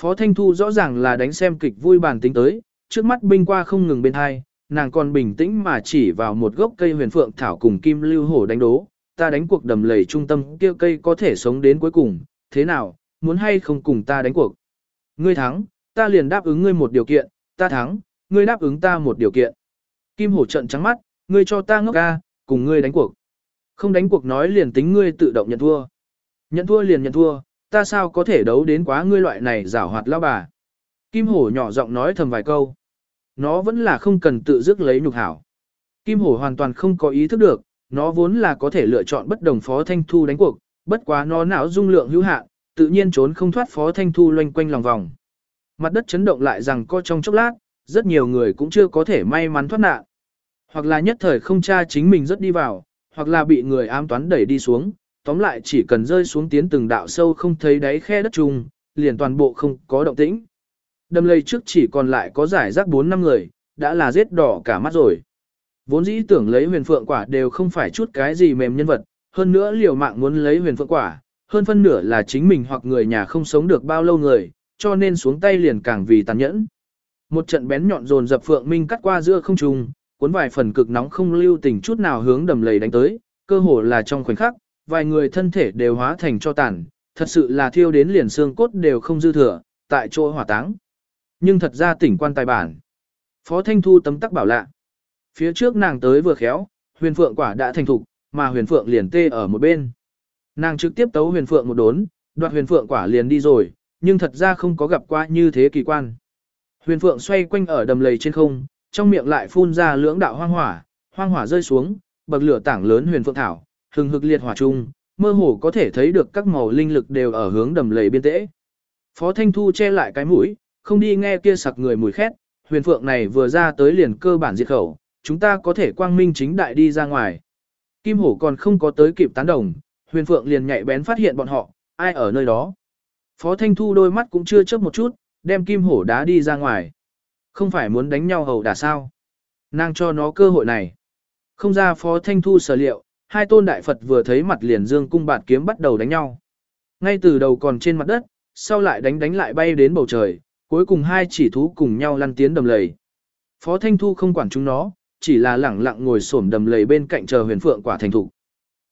Phó Thanh Thu rõ ràng là đánh xem kịch vui bản tính tới, trước mắt binh qua không ngừng bên thai, nàng còn bình tĩnh mà chỉ vào một gốc cây huyền phượng thảo cùng kim lưu hổ đánh đố, ta đánh cuộc đầm lầy trung tâm kia cây có thể sống đến cuối cùng, thế nào, muốn hay không cùng ta đánh cuộc. Ngươi thắng, ta liền đáp ứng ngươi một điều kiện, ta thắng, ngươi đáp ứng ta một điều kiện. Kim hổ trận trắng mắt, ngươi cho ta ngốc ca, cùng ngươi đánh cuộc. Không đánh cuộc nói liền tính ngươi tự động nhận thua. Nhận thua liền nhận thua, ta sao có thể đấu đến quá ngươi loại này giảo hoạt lao bà. Kim hổ nhỏ giọng nói thầm vài câu. Nó vẫn là không cần tự dứt lấy nhục hảo. Kim hổ hoàn toàn không có ý thức được, nó vốn là có thể lựa chọn bất đồng phó thanh thu đánh cuộc, bất quá nó não dung lượng hữu hạn, tự nhiên trốn không thoát phó thanh thu loanh quanh lòng vòng. Mặt đất chấn động lại rằng co trong chốc lát, rất nhiều người cũng chưa có thể may mắn thoát nạn. Hoặc là nhất thời không tra chính mình rất đi vào, hoặc là bị người ám toán đẩy đi xuống, tóm lại chỉ cần rơi xuống tiến từng đạo sâu không thấy đáy khe đất trùng, liền toàn bộ không có động tĩnh. Đâm lây trước chỉ còn lại có giải rác 4 năm người, đã là giết đỏ cả mắt rồi. Vốn dĩ tưởng lấy huyền phượng quả đều không phải chút cái gì mềm nhân vật, hơn nữa liều mạng muốn lấy huyền phượng quả, hơn phân nửa là chính mình hoặc người nhà không sống được bao lâu người, cho nên xuống tay liền càng vì tàn nhẫn. Một trận bén nhọn dồn dập phượng minh cắt qua giữa không trung, cuốn vài phần cực nóng không lưu tình chút nào hướng đầm lầy đánh tới, cơ hồ là trong khoảnh khắc, vài người thân thể đều hóa thành cho tàn, thật sự là thiêu đến liền xương cốt đều không dư thừa, tại chỗ hỏa táng. Nhưng thật ra tỉnh quan tài bản. Phó Thanh Thu tấm tắc bảo lạ. Phía trước nàng tới vừa khéo, huyền phượng quả đã thành thục, mà huyền phượng liền tê ở một bên. Nàng trực tiếp tấu huyền phượng một đốn, đoạt huyền phượng quả liền đi rồi, nhưng thật ra không có gặp qua như thế kỳ quan. Huyền phượng xoay quanh ở đầm lầy trên không, trong miệng lại phun ra lưỡng đạo hoang hỏa, hoang hỏa rơi xuống, bậc lửa tảng lớn huyền phượng thảo, hừng hực liệt hỏa chung, mơ hồ có thể thấy được các màu linh lực đều ở hướng đầm lầy biên tễ. Phó Thanh Thu che lại cái mũi, không đi nghe kia sặc người mùi khét, huyền phượng này vừa ra tới liền cơ bản diệt khẩu, chúng ta có thể quang minh chính đại đi ra ngoài. Kim hổ còn không có tới kịp tán đồng, huyền phượng liền nhạy bén phát hiện bọn họ, ai ở nơi đó. Phó Thanh Thu đôi mắt cũng chưa chớp một chút, đem kim hổ đá đi ra ngoài. Không phải muốn đánh nhau hầu đả sao. Nàng cho nó cơ hội này. Không ra Phó Thanh Thu sở liệu, hai tôn đại Phật vừa thấy mặt liền dương cung bạt kiếm bắt đầu đánh nhau. Ngay từ đầu còn trên mặt đất, sau lại đánh đánh lại bay đến bầu trời, Cuối cùng hai chỉ thú cùng nhau lăn tiến đầm lầy. Phó Thanh Thu không quản chúng nó, chỉ là lẳng lặng ngồi xổm đầm lầy bên cạnh chờ huyền phượng quả thành thủ.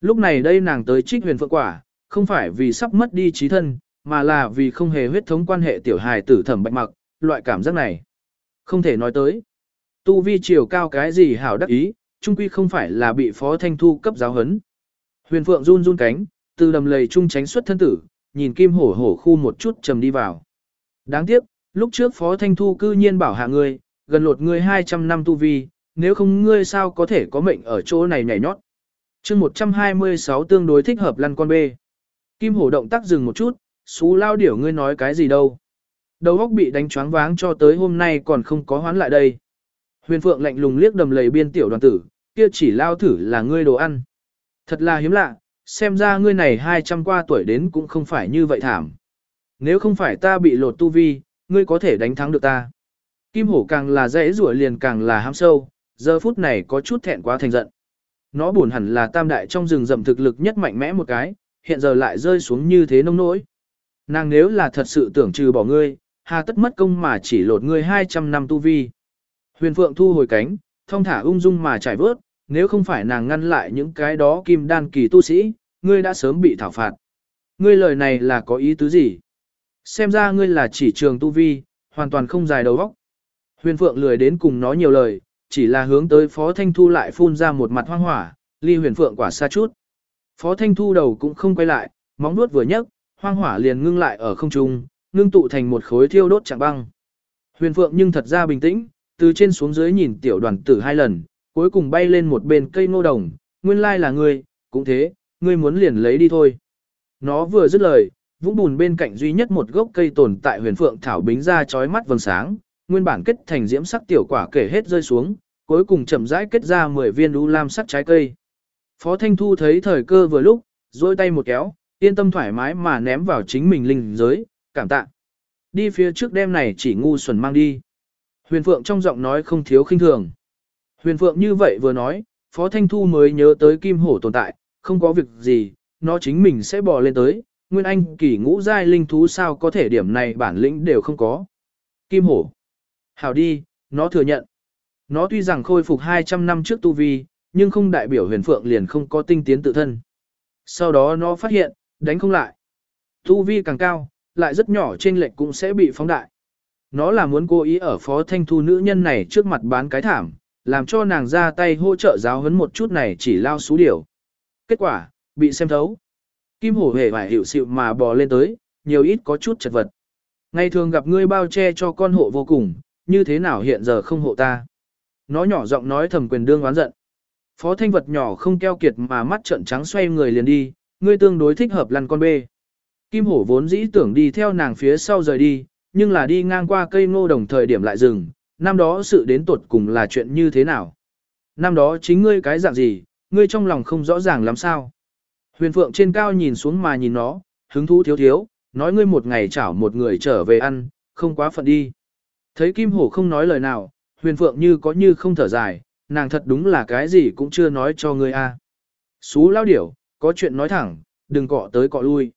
Lúc này đây nàng tới trích huyền phượng quả, không phải vì sắp mất đi trí thân, mà là vì không hề huyết thống quan hệ tiểu hài tử thẩm bạch mặc, loại cảm giác này. Không thể nói tới. Tu vi chiều cao cái gì hảo đắc ý, trung quy không phải là bị Phó Thanh Thu cấp giáo hấn. Huyền Phượng run run cánh, từ đầm lầy trung tránh xuất thân tử, nhìn kim hổ hổ khu một chút trầm đi vào. Đáng tiếc, lúc trước Phó Thanh Thu cư nhiên bảo hạ ngươi, gần lột ngươi 200 năm tu vi, nếu không ngươi sao có thể có mệnh ở chỗ này nhảy nhót. chương 126 tương đối thích hợp lăn con bê. Kim hổ động tác dừng một chút, xú lao điểu ngươi nói cái gì đâu. Đầu óc bị đánh choáng váng cho tới hôm nay còn không có hoán lại đây. Huyền Phượng lạnh lùng liếc đầm lầy biên tiểu đoàn tử, kia chỉ lao thử là ngươi đồ ăn. Thật là hiếm lạ, xem ra ngươi này 200 qua tuổi đến cũng không phải như vậy thảm. Nếu không phải ta bị lột tu vi, ngươi có thể đánh thắng được ta. Kim hổ càng là dễ rủa liền càng là ham sâu, giờ phút này có chút thẹn quá thành giận. Nó buồn hẳn là tam đại trong rừng rậm thực lực nhất mạnh mẽ một cái, hiện giờ lại rơi xuống như thế nông nỗi. Nàng nếu là thật sự tưởng trừ bỏ ngươi, hà tất mất công mà chỉ lột ngươi 200 năm tu vi. Huyền Phượng thu hồi cánh, thông thả ung dung mà trải vớt, nếu không phải nàng ngăn lại những cái đó kim đan kỳ tu sĩ, ngươi đã sớm bị thảo phạt. Ngươi lời này là có ý tứ gì? Xem ra ngươi là chỉ trường tu vi, hoàn toàn không dài đầu óc. Huyền Phượng lười đến cùng nói nhiều lời, chỉ là hướng tới Phó Thanh Thu lại phun ra một mặt hoang hỏa, ly Huyền Phượng quả xa chút. Phó Thanh Thu đầu cũng không quay lại, móng nuốt vừa nhấc, hoang hỏa liền ngưng lại ở không trung, ngưng tụ thành một khối thiêu đốt chẳng băng. Huyền Phượng nhưng thật ra bình tĩnh, từ trên xuống dưới nhìn tiểu đoàn tử hai lần, cuối cùng bay lên một bên cây ngô đồng, nguyên lai là ngươi, cũng thế, ngươi muốn liền lấy đi thôi. Nó vừa dứt lời, vũng bùn bên cạnh duy nhất một gốc cây tồn tại huyền phượng thảo bính ra chói mắt vầng sáng, nguyên bản kết thành diễm sắc tiểu quả kể hết rơi xuống, cuối cùng chậm rãi kết ra 10 viên u lam sắc trái cây. Phó Thanh Thu thấy thời cơ vừa lúc, dôi tay một kéo, yên tâm thoải mái mà ném vào chính mình linh giới, cảm tạ. Đi phía trước đêm này chỉ ngu xuẩn mang đi. Huyền Phượng trong giọng nói không thiếu khinh thường. Huyền Phượng như vậy vừa nói, Phó Thanh Thu mới nhớ tới kim hổ tồn tại, không có việc gì, nó chính mình sẽ bò lên tới, Nguyên Anh kỳ ngũ giai linh thú sao có thể điểm này bản lĩnh đều không có. Kim hổ. Hảo đi, nó thừa nhận. Nó tuy rằng khôi phục 200 năm trước tu vi, nhưng không đại biểu huyền phượng liền không có tinh tiến tự thân. Sau đó nó phát hiện, đánh không lại. Tu vi càng cao, lại rất nhỏ trên lệch cũng sẽ bị phóng đại. Nó là muốn cố ý ở phó thanh thu nữ nhân này trước mặt bán cái thảm, làm cho nàng ra tay hỗ trợ giáo huấn một chút này chỉ lao xú điều. Kết quả, bị xem thấu. Kim hổ hề vải hiểu xịu mà bò lên tới, nhiều ít có chút chật vật. Ngày thường gặp ngươi bao che cho con hộ vô cùng, như thế nào hiện giờ không hộ ta. Nó nhỏ giọng nói thầm quyền đương oán giận. Phó thanh vật nhỏ không keo kiệt mà mắt trợn trắng xoay người liền đi, ngươi tương đối thích hợp lăn con bê. Kim hổ vốn dĩ tưởng đi theo nàng phía sau rời đi, nhưng là đi ngang qua cây ngô đồng thời điểm lại dừng, năm đó sự đến tuột cùng là chuyện như thế nào. Năm đó chính ngươi cái dạng gì, ngươi trong lòng không rõ ràng làm sao. Huyền Phượng trên cao nhìn xuống mà nhìn nó, hứng thú thiếu thiếu, nói ngươi một ngày chảo một người trở về ăn, không quá phận đi. Thấy Kim Hổ không nói lời nào, Huyền Phượng như có như không thở dài, nàng thật đúng là cái gì cũng chưa nói cho ngươi a. À. Xú lao điểu, có chuyện nói thẳng, đừng cọ tới cọ lui.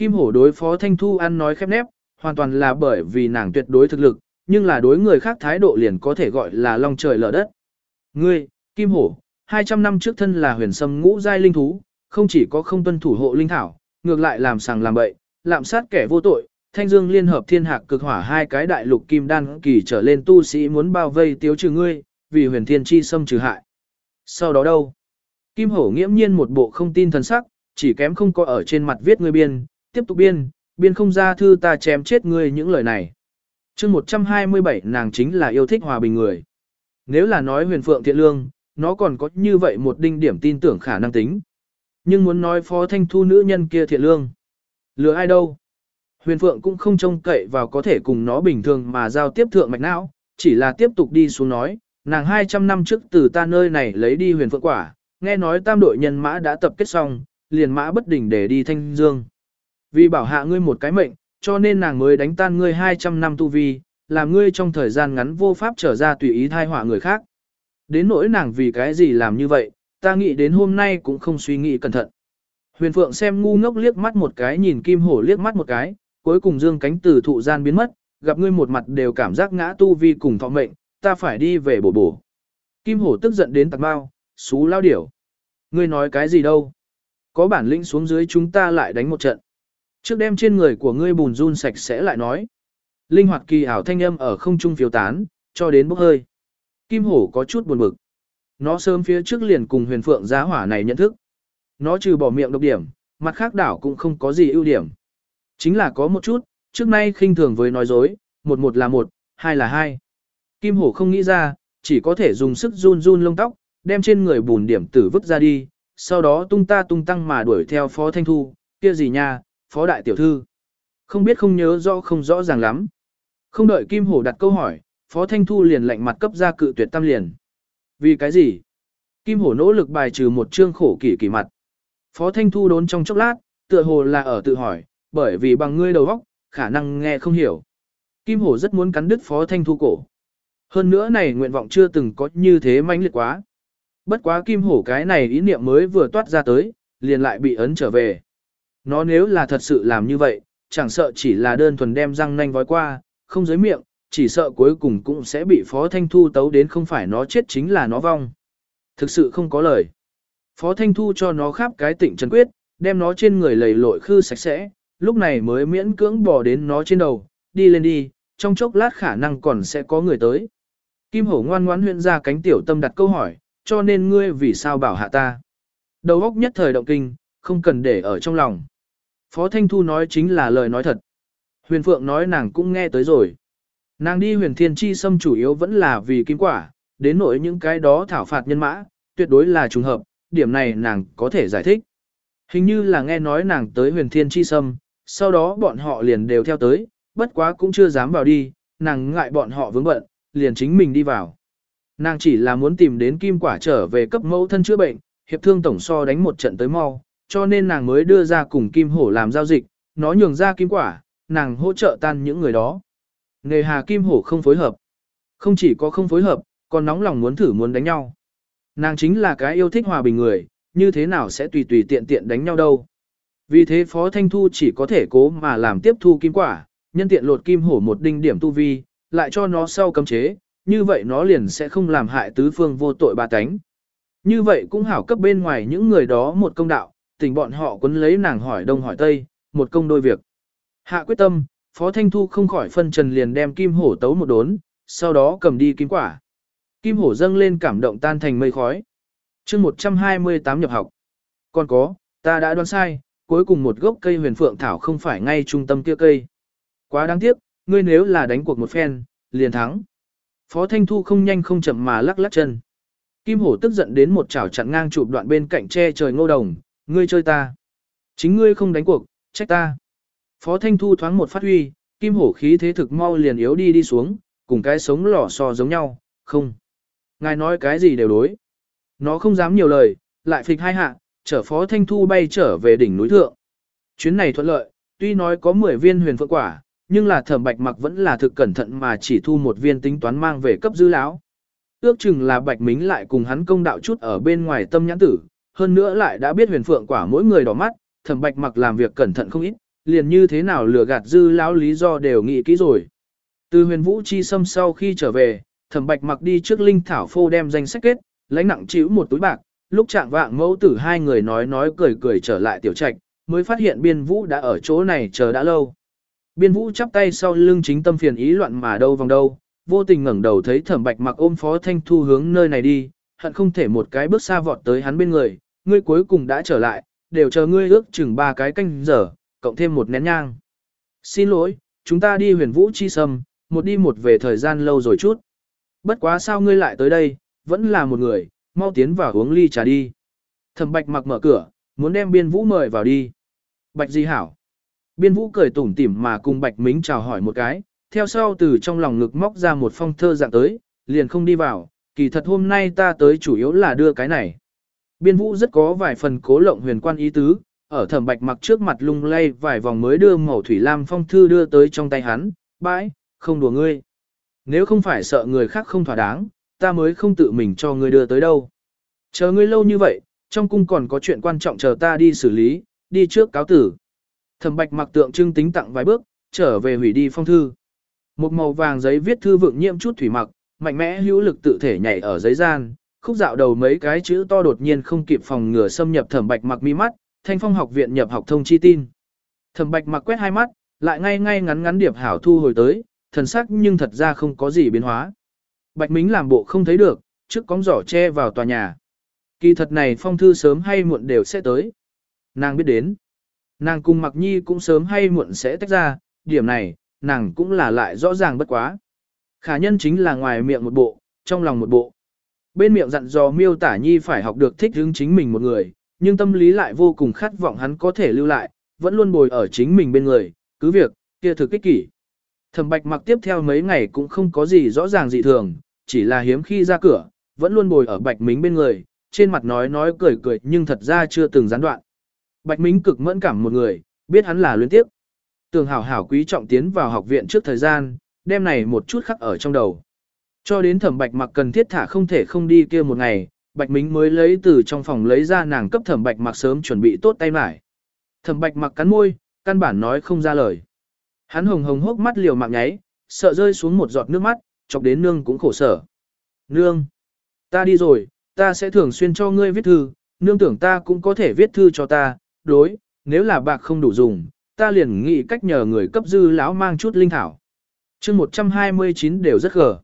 Kim Hổ đối phó Thanh Thu ăn nói khép nép, hoàn toàn là bởi vì nàng tuyệt đối thực lực, nhưng là đối người khác thái độ liền có thể gọi là long trời lở đất. Ngươi, Kim Hổ, 200 năm trước thân là huyền sâm ngũ giai linh thú, không chỉ có không tuân thủ hộ linh thảo, ngược lại làm sàng làm bậy, lạm sát kẻ vô tội, thanh dương liên hợp thiên hạc cực hỏa hai cái đại lục kim đan kỳ trở lên tu sĩ muốn bao vây tiêu trừ ngươi, vì huyền thiên chi xâm trừ hại. Sau đó đâu? Kim hổ nghiễm nhiên một bộ không tin thần sắc, chỉ kém không có ở trên mặt viết ngươi biên, tiếp tục biên, biên không ra thư ta chém chết ngươi những lời này. chương 127 nàng chính là yêu thích hòa bình người. Nếu là nói huyền phượng thiện lương, nó còn có như vậy một đinh điểm tin tưởng khả năng tính. Nhưng muốn nói phó thanh thu nữ nhân kia thiện lương. Lừa ai đâu? Huyền Phượng cũng không trông cậy vào có thể cùng nó bình thường mà giao tiếp thượng mạch não, chỉ là tiếp tục đi xuống nói, nàng 200 năm trước từ ta nơi này lấy đi huyền Phượng quả, nghe nói tam đội nhân mã đã tập kết xong, liền mã bất đỉnh để đi thanh dương. Vì bảo hạ ngươi một cái mệnh, cho nên nàng mới đánh tan ngươi 200 năm tu vi, làm ngươi trong thời gian ngắn vô pháp trở ra tùy ý thai họa người khác. Đến nỗi nàng vì cái gì làm như vậy, ta nghĩ đến hôm nay cũng không suy nghĩ cẩn thận. Huyền Phượng xem ngu ngốc liếc mắt một cái nhìn Kim Hổ liếc mắt một cái, cuối cùng dương cánh từ thụ gian biến mất, gặp ngươi một mặt đều cảm giác ngã tu vi cùng thọ mệnh, ta phải đi về bổ bổ. Kim hổ tức giận đến tạc bao, xú lao điểu. Ngươi nói cái gì đâu? Có bản lĩnh xuống dưới chúng ta lại đánh một trận. Trước đem trên người của ngươi bùn run sạch sẽ lại nói. Linh hoạt kỳ ảo thanh âm ở không trung phiếu tán, cho đến bốc hơi. Kim hổ có chút buồn bực. Nó sớm phía trước liền cùng huyền phượng giá hỏa này nhận thức. Nó trừ bỏ miệng độc điểm, mặt khác đảo cũng không có gì ưu điểm. Chính là có một chút, trước nay khinh thường với nói dối, một một là một, hai là hai. Kim hổ không nghĩ ra, chỉ có thể dùng sức run run lông tóc, đem trên người bùn điểm tử vứt ra đi, sau đó tung ta tung tăng mà đuổi theo Phó Thanh Thu, kia gì nha, Phó Đại Tiểu Thư. Không biết không nhớ rõ không rõ ràng lắm. Không đợi Kim Hổ đặt câu hỏi, Phó Thanh Thu liền lạnh mặt cấp ra cự tuyệt tam liền. Vì cái gì? Kim Hổ nỗ lực bài trừ một chương khổ kỷ kỷ mặt. Phó Thanh Thu đốn trong chốc lát, tựa hồ là ở tự hỏi, bởi vì bằng ngươi đầu óc, khả năng nghe không hiểu. Kim Hổ rất muốn cắn đứt Phó Thanh Thu cổ. Hơn nữa này nguyện vọng chưa từng có như thế mãnh liệt quá. Bất quá Kim Hổ cái này ý niệm mới vừa toát ra tới, liền lại bị ấn trở về. Nó nếu là thật sự làm như vậy, chẳng sợ chỉ là đơn thuần đem răng nanh vói qua, không giới miệng, chỉ sợ cuối cùng cũng sẽ bị Phó Thanh Thu tấu đến không phải nó chết chính là nó vong. Thực sự không có lời. Phó Thanh Thu cho nó khắp cái tịnh trần quyết, đem nó trên người lầy lội khư sạch sẽ, lúc này mới miễn cưỡng bỏ đến nó trên đầu, đi lên đi, trong chốc lát khả năng còn sẽ có người tới. Kim hổ ngoan ngoãn huyện ra cánh tiểu tâm đặt câu hỏi, cho nên ngươi vì sao bảo hạ ta. Đầu óc nhất thời động kinh, không cần để ở trong lòng. Phó Thanh Thu nói chính là lời nói thật. Huyền Phượng nói nàng cũng nghe tới rồi. Nàng đi huyền thiên chi xâm chủ yếu vẫn là vì kim quả, đến nỗi những cái đó thảo phạt nhân mã, tuyệt đối là trùng hợp, điểm này nàng có thể giải thích. Hình như là nghe nói nàng tới huyền thiên chi xâm, sau đó bọn họ liền đều theo tới, bất quá cũng chưa dám vào đi, nàng ngại bọn họ vướng bận, liền chính mình đi vào. Nàng chỉ là muốn tìm đến kim quả trở về cấp mẫu thân chữa bệnh, hiệp thương tổng so đánh một trận tới mau, cho nên nàng mới đưa ra cùng kim hổ làm giao dịch, nó nhường ra kim quả, nàng hỗ trợ tan những người đó. Nghề hà kim hổ không phối hợp. Không chỉ có không phối hợp, còn nóng lòng muốn thử muốn đánh nhau. Nàng chính là cái yêu thích hòa bình người, như thế nào sẽ tùy tùy tiện tiện đánh nhau đâu. Vì thế Phó Thanh Thu chỉ có thể cố mà làm tiếp thu kim quả, nhân tiện lột kim hổ một đinh điểm tu vi, lại cho nó sau cấm chế, như vậy nó liền sẽ không làm hại tứ phương vô tội ba tánh. Như vậy cũng hảo cấp bên ngoài những người đó một công đạo, tình bọn họ quấn lấy nàng hỏi đông hỏi tây, một công đôi việc. Hạ quyết tâm, Phó Thanh Thu không khỏi phân trần liền đem kim hổ tấu một đốn, sau đó cầm đi kim quả. Kim hổ dâng lên cảm động tan thành mây khói. chương 128 nhập học. Còn có, ta đã đoán sai, cuối cùng một gốc cây huyền phượng thảo không phải ngay trung tâm kia cây. Quá đáng tiếc, ngươi nếu là đánh cuộc một phen, liền thắng. Phó Thanh Thu không nhanh không chậm mà lắc lắc chân. Kim hổ tức giận đến một chảo chặn ngang chụp đoạn bên cạnh che trời ngô đồng, ngươi chơi ta. Chính ngươi không đánh cuộc, trách ta. Phó Thanh Thu thoáng một phát huy, kim hổ khí thế thực mau liền yếu đi đi xuống, cùng cái sống lò so giống nhau, không. Ngài nói cái gì đều đối. Nó không dám nhiều lời, lại phịch hai hạ, chở Phó Thanh Thu bay trở về đỉnh núi thượng. Chuyến này thuận lợi, tuy nói có 10 viên huyền phượng quả, nhưng là thẩm bạch mặc vẫn là thực cẩn thận mà chỉ thu một viên tính toán mang về cấp dư lão. Ước chừng là bạch mính lại cùng hắn công đạo chút ở bên ngoài tâm nhãn tử, hơn nữa lại đã biết huyền phượng quả mỗi người đỏ mắt, thẩm bạch mặc làm việc cẩn thận không ít, liền như thế nào lừa gạt dư lão lý do đều nghĩ kỹ rồi. Từ huyền vũ chi xâm sau khi trở về, thẩm bạch mặc đi trước linh thảo phô đem danh sách kết, lãnh nặng chịu một túi bạc, lúc trạng vạng mẫu tử hai người nói nói cười cười trở lại tiểu trạch, mới phát hiện biên vũ đã ở chỗ này chờ đã lâu. Biên vũ chắp tay sau lưng chính tâm phiền ý loạn mà đâu vòng đâu, vô tình ngẩng đầu thấy thẩm bạch mặc ôm phó thanh thu hướng nơi này đi, hận không thể một cái bước xa vọt tới hắn bên người, ngươi cuối cùng đã trở lại, đều chờ ngươi ước chừng ba cái canh giờ, cộng thêm một nén nhang. Xin lỗi, chúng ta đi huyền vũ chi sâm, một đi một về thời gian lâu rồi chút. Bất quá sao ngươi lại tới đây, vẫn là một người, mau tiến vào uống ly trà đi. Thẩm bạch mặc mở cửa, muốn đem biên vũ mời vào đi. Bạch di hảo. Biên vũ cười tủm tỉm mà cùng Bạch Mính chào hỏi một cái, theo sau từ trong lòng ngực móc ra một phong thơ dạng tới, liền không đi vào, kỳ thật hôm nay ta tới chủ yếu là đưa cái này. Biên vũ rất có vài phần cố lộng huyền quan ý tứ, ở thẩm bạch mặc trước mặt lung lay vài vòng mới đưa màu thủy lam phong thư đưa tới trong tay hắn, bãi, không đùa ngươi. Nếu không phải sợ người khác không thỏa đáng, ta mới không tự mình cho ngươi đưa tới đâu. Chờ ngươi lâu như vậy, trong cung còn có chuyện quan trọng chờ ta đi xử lý, đi trước cáo tử. Thẩm bạch mặc tượng trưng tính tặng vài bước, trở về hủy đi phong thư. Một màu vàng giấy viết thư vượng nhiễm chút thủy mặc, mạnh mẽ hữu lực tự thể nhảy ở giấy gian, khúc dạo đầu mấy cái chữ to đột nhiên không kịp phòng ngừa xâm nhập thẩm bạch mặc mi mắt, thanh phong học viện nhập học thông chi tin. Thẩm bạch mặc quét hai mắt, lại ngay ngay ngắn ngắn điệp hảo thu hồi tới, thần sắc nhưng thật ra không có gì biến hóa. Bạch Mính làm bộ không thấy được, trước cóng giỏ che vào tòa nhà. Kỳ thật này phong thư sớm hay muộn đều sẽ tới. Nàng biết đến. Nàng cùng Mặc Nhi cũng sớm hay muộn sẽ tách ra, điểm này, nàng cũng là lại rõ ràng bất quá. Khả nhân chính là ngoài miệng một bộ, trong lòng một bộ. Bên miệng dặn dò miêu tả Nhi phải học được thích hướng chính mình một người, nhưng tâm lý lại vô cùng khát vọng hắn có thể lưu lại, vẫn luôn bồi ở chính mình bên người, cứ việc, kia thực kích kỷ. Thẩm bạch mặc tiếp theo mấy ngày cũng không có gì rõ ràng dị thường, chỉ là hiếm khi ra cửa, vẫn luôn bồi ở bạch mính bên người, trên mặt nói nói cười cười nhưng thật ra chưa từng gián đoạn. Bạch mính cực mẫn cảm một người, biết hắn là luyến tiếp. Tường hảo hảo quý trọng tiến vào học viện trước thời gian, đêm này một chút khắc ở trong đầu. Cho đến thẩm bạch mặc cần thiết thả không thể không đi kia một ngày, bạch mính mới lấy từ trong phòng lấy ra nàng cấp thẩm bạch mặc sớm chuẩn bị tốt tay mải. Thẩm bạch mặc cắn môi, căn bản nói không ra lời. Hắn hồng hồng hốc mắt liều mạng nháy, sợ rơi xuống một giọt nước mắt, chọc đến nương cũng khổ sở. Nương, ta đi rồi, ta sẽ thường xuyên cho ngươi viết thư, nương tưởng ta cũng có thể viết thư cho ta, đối, nếu là bạc không đủ dùng, ta liền nghĩ cách nhờ người cấp dư lão mang chút linh thảo chương 129 đều rất gở.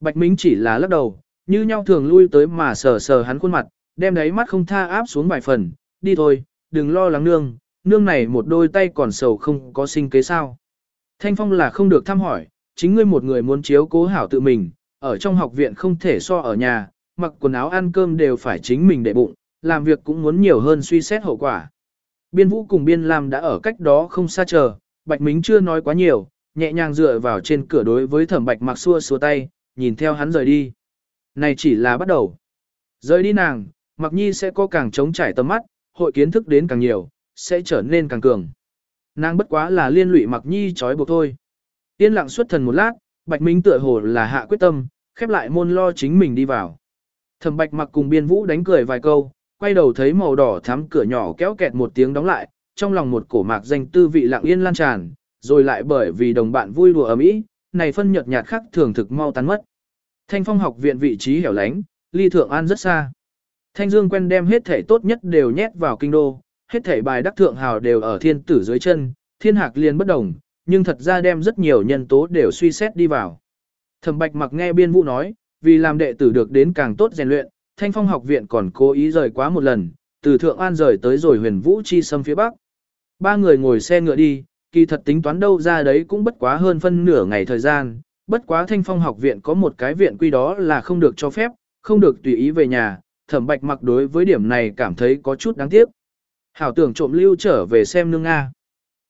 Bạch Minh chỉ là lắc đầu, như nhau thường lui tới mà sờ sờ hắn khuôn mặt, đem đáy mắt không tha áp xuống vài phần, đi thôi, đừng lo lắng nương, nương này một đôi tay còn sầu không có sinh kế sao. Thanh Phong là không được thăm hỏi, chính ngươi một người muốn chiếu cố hảo tự mình, ở trong học viện không thể so ở nhà, mặc quần áo ăn cơm đều phải chính mình để bụng, làm việc cũng muốn nhiều hơn suy xét hậu quả. Biên vũ cùng biên làm đã ở cách đó không xa chờ, Bạch Mính chưa nói quá nhiều, nhẹ nhàng dựa vào trên cửa đối với thẩm Bạch mặc xua xua tay, nhìn theo hắn rời đi. Này chỉ là bắt đầu. Rời đi nàng, Mặc Nhi sẽ có càng trống trải tầm mắt, hội kiến thức đến càng nhiều, sẽ trở nên càng cường. Nàng bất quá là liên lụy Mặc Nhi trói buộc thôi. Yên lặng xuất thần một lát, Bạch Minh tựa hồ là hạ quyết tâm, khép lại môn lo chính mình đi vào. Thẩm Bạch mặc cùng biên vũ đánh cười vài câu, quay đầu thấy màu đỏ thắm cửa nhỏ kéo kẹt một tiếng đóng lại, trong lòng một cổ mạc danh tư vị lặng yên lan tràn, rồi lại bởi vì đồng bạn vui đùa ầm ĩ, này phân nhợt nhạt khắc thường thực mau tan mất. Thanh phong học viện vị trí hẻo lánh, ly thượng an rất xa. Thanh Dương quen đem hết thể tốt nhất đều nhét vào kinh đô, hết thể bài đắc thượng hào đều ở thiên tử dưới chân, thiên hạc liền bất đồng, nhưng thật ra đem rất nhiều nhân tố đều suy xét đi vào. Thẩm Bạch mặc nghe biên vũ nói, vì làm đệ tử được đến càng tốt rèn luyện, Thanh Phong học viện còn cố ý rời quá một lần, từ Thượng An rời tới rồi huyền vũ chi xâm phía Bắc. Ba người ngồi xe ngựa đi, kỳ thật tính toán đâu ra đấy cũng bất quá hơn phân nửa ngày thời gian, bất quá Thanh Phong học viện có một cái viện quy đó là không được cho phép, không được tùy ý về nhà, Thẩm Bạch mặc đối với điểm này cảm thấy có chút đáng tiếc. Hảo tưởng trộm lưu trở về xem nương Nga.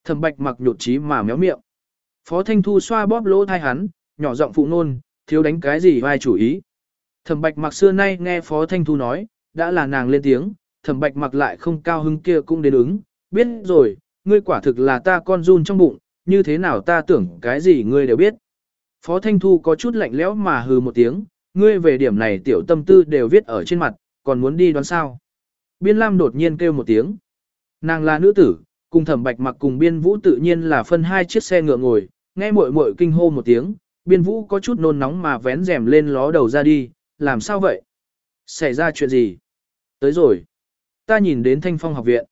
Thẩm Bạch mặc nhột trí mà méo miệng. Phó Thanh Thu xoa bóp lỗ thai hắn, nhỏ giọng phụ nôn, thiếu đánh cái gì vai chủ ý. Thẩm Bạch mặc xưa nay nghe Phó Thanh Thu nói, đã là nàng lên tiếng, Thẩm Bạch mặc lại không cao hứng kia cũng đến ứng, biết rồi, ngươi quả thực là ta con run trong bụng, như thế nào ta tưởng cái gì ngươi đều biết. Phó Thanh Thu có chút lạnh lẽo mà hừ một tiếng, ngươi về điểm này tiểu tâm tư đều viết ở trên mặt, còn muốn đi đoán sao. Biên Lam đột nhiên kêu một tiếng. Nàng là nữ tử, cùng thẩm bạch mặc cùng biên vũ tự nhiên là phân hai chiếc xe ngựa ngồi, nghe muội muội kinh hô một tiếng, biên vũ có chút nôn nóng mà vén rèm lên ló đầu ra đi, làm sao vậy? Xảy ra chuyện gì? Tới rồi. Ta nhìn đến thanh phong học viện.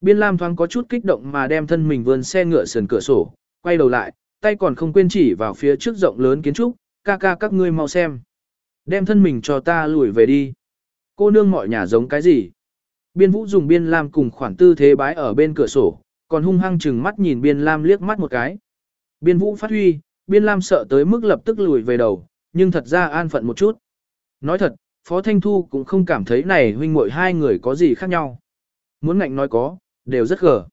Biên Lam thoáng có chút kích động mà đem thân mình vươn xe ngựa sườn cửa sổ, quay đầu lại, tay còn không quên chỉ vào phía trước rộng lớn kiến trúc, ca ca các ngươi mau xem. Đem thân mình cho ta lùi về đi. Cô nương mọi nhà giống cái gì? Biên Vũ dùng Biên Lam cùng khoản tư thế bái ở bên cửa sổ, còn hung hăng chừng mắt nhìn Biên Lam liếc mắt một cái. Biên Vũ phát huy, Biên Lam sợ tới mức lập tức lùi về đầu, nhưng thật ra an phận một chút. Nói thật, Phó Thanh Thu cũng không cảm thấy này huynh muội hai người có gì khác nhau. Muốn ngạnh nói có, đều rất gở.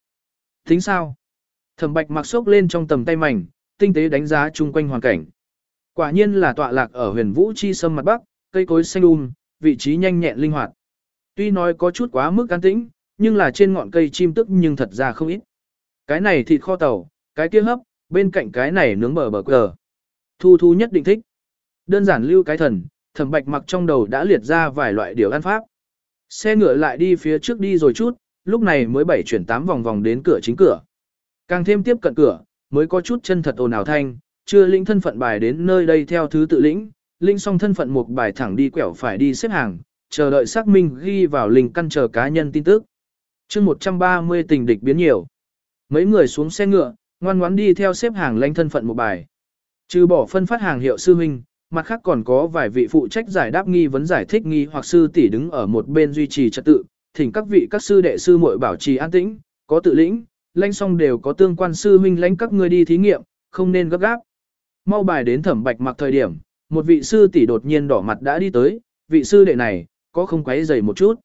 Tính sao? Thẩm Bạch mặc sốc lên trong tầm tay mảnh, tinh tế đánh giá chung quanh hoàn cảnh. Quả nhiên là tọa lạc ở huyền vũ chi sâm mặt bắc, cây cối xanh um, vị trí nhanh nhẹn linh hoạt. Tuy nói có chút quá mức an tĩnh, nhưng là trên ngọn cây chim tức nhưng thật ra không ít. Cái này thịt kho tàu, cái kia hấp, bên cạnh cái này nướng bờ bờ cờ. Thu thu nhất định thích. Đơn giản lưu cái thần, thẩm bạch mặc trong đầu đã liệt ra vài loại điều ăn pháp. Xe ngựa lại đi phía trước đi rồi chút, lúc này mới bảy chuyển tám vòng vòng đến cửa chính cửa. Càng thêm tiếp cận cửa, mới có chút chân thật ồn ào thanh, chưa lĩnh thân phận bài đến nơi đây theo thứ tự lĩnh, linh xong thân phận một bài thẳng đi quẹo phải đi xếp hàng, chờ đợi xác minh ghi vào linh căn chờ cá nhân tin tức. chương 130 tình địch biến nhiều. Mấy người xuống xe ngựa, ngoan ngoãn đi theo xếp hàng lãnh thân phận một bài. Trừ bỏ phân phát hàng hiệu sư huynh, mặt khác còn có vài vị phụ trách giải đáp nghi vấn giải thích nghi hoặc sư tỷ đứng ở một bên duy trì trật tự, thỉnh các vị các sư đệ sư muội bảo trì an tĩnh, có tự lĩnh, lãnh xong đều có tương quan sư huynh lãnh các ngươi đi thí nghiệm, không nên gấp gáp. Mau bài đến thẩm bạch mặc thời điểm, một vị sư tỷ đột nhiên đỏ mặt đã đi tới, vị sư đệ này, có không quấy dày một chút.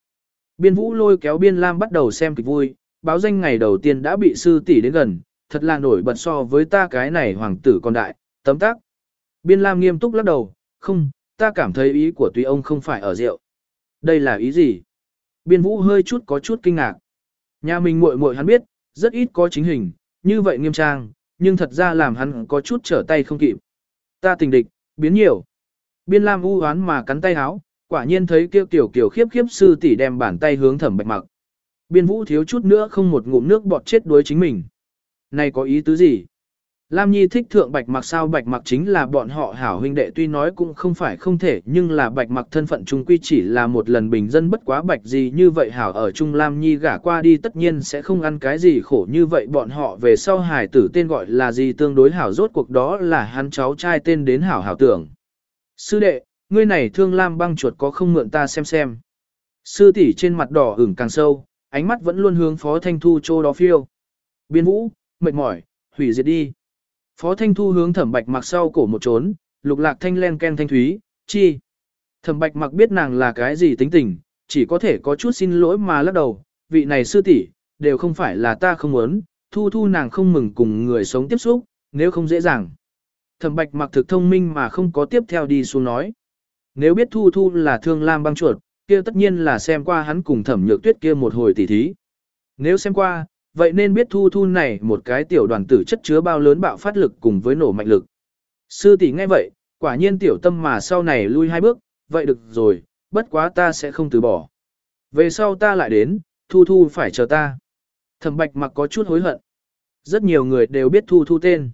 Biên vũ lôi kéo biên lam bắt đầu xem kịch vui, báo danh ngày đầu tiên đã bị sư tỷ đến gần, thật là nổi bật so với ta cái này hoàng tử con đại, tấm tắc. Biên lam nghiêm túc lắc đầu, không, ta cảm thấy ý của tùy ông không phải ở rượu. Đây là ý gì? Biên vũ hơi chút có chút kinh ngạc. Nhà mình muội muội hắn biết, rất ít có chính hình, như vậy nghiêm trang, nhưng thật ra làm hắn có chút trở tay không kịp. Ta tình địch, biến nhiều. Biên Lam u hoán mà cắn tay háo, quả nhiên thấy kêu tiểu kiểu khiếp khiếp sư tỷ đem bàn tay hướng thẩm bạch mặc. Biên vũ thiếu chút nữa không một ngụm nước bọt chết đuối chính mình. Này có ý tứ gì? Lam Nhi thích thượng bạch mặc sao bạch mặc chính là bọn họ hảo huynh đệ tuy nói cũng không phải không thể nhưng là bạch mặc thân phận trung quy chỉ là một lần bình dân bất quá bạch gì như vậy hảo ở chung Lam Nhi gả qua đi tất nhiên sẽ không ăn cái gì khổ như vậy bọn họ về sau hài tử tên gọi là gì tương đối hảo rốt cuộc đó là hắn cháu trai tên đến hảo hảo tưởng. Sư đệ, ngươi này thương Lam băng chuột có không mượn ta xem xem. Sư tỷ trên mặt đỏ ửng càng sâu, ánh mắt vẫn luôn hướng phó thanh thu chô đó phiêu. Biên vũ, mệt mỏi, hủy diệt đi. Phó Thanh Thu hướng Thẩm Bạch mặc sau cổ một trốn, lục lạc thanh len ken thanh thúy, chi. Thẩm Bạch mặc biết nàng là cái gì tính tình, chỉ có thể có chút xin lỗi mà lắc đầu, vị này sư tỷ đều không phải là ta không muốn, thu thu nàng không mừng cùng người sống tiếp xúc, nếu không dễ dàng. Thẩm Bạch mặc thực thông minh mà không có tiếp theo đi xuống nói. Nếu biết thu thu là thương lam băng chuột, kia tất nhiên là xem qua hắn cùng thẩm nhược tuyết kia một hồi tỉ thí. Nếu xem qua, vậy nên biết thu thu này một cái tiểu đoàn tử chất chứa bao lớn bạo phát lực cùng với nổ mạnh lực. Sư tỷ nghe vậy, quả nhiên tiểu tâm mà sau này lui hai bước, vậy được rồi, bất quá ta sẽ không từ bỏ. Về sau ta lại đến, thu thu phải chờ ta. Thẩm bạch mặc có chút hối hận. Rất nhiều người đều biết thu thu tên.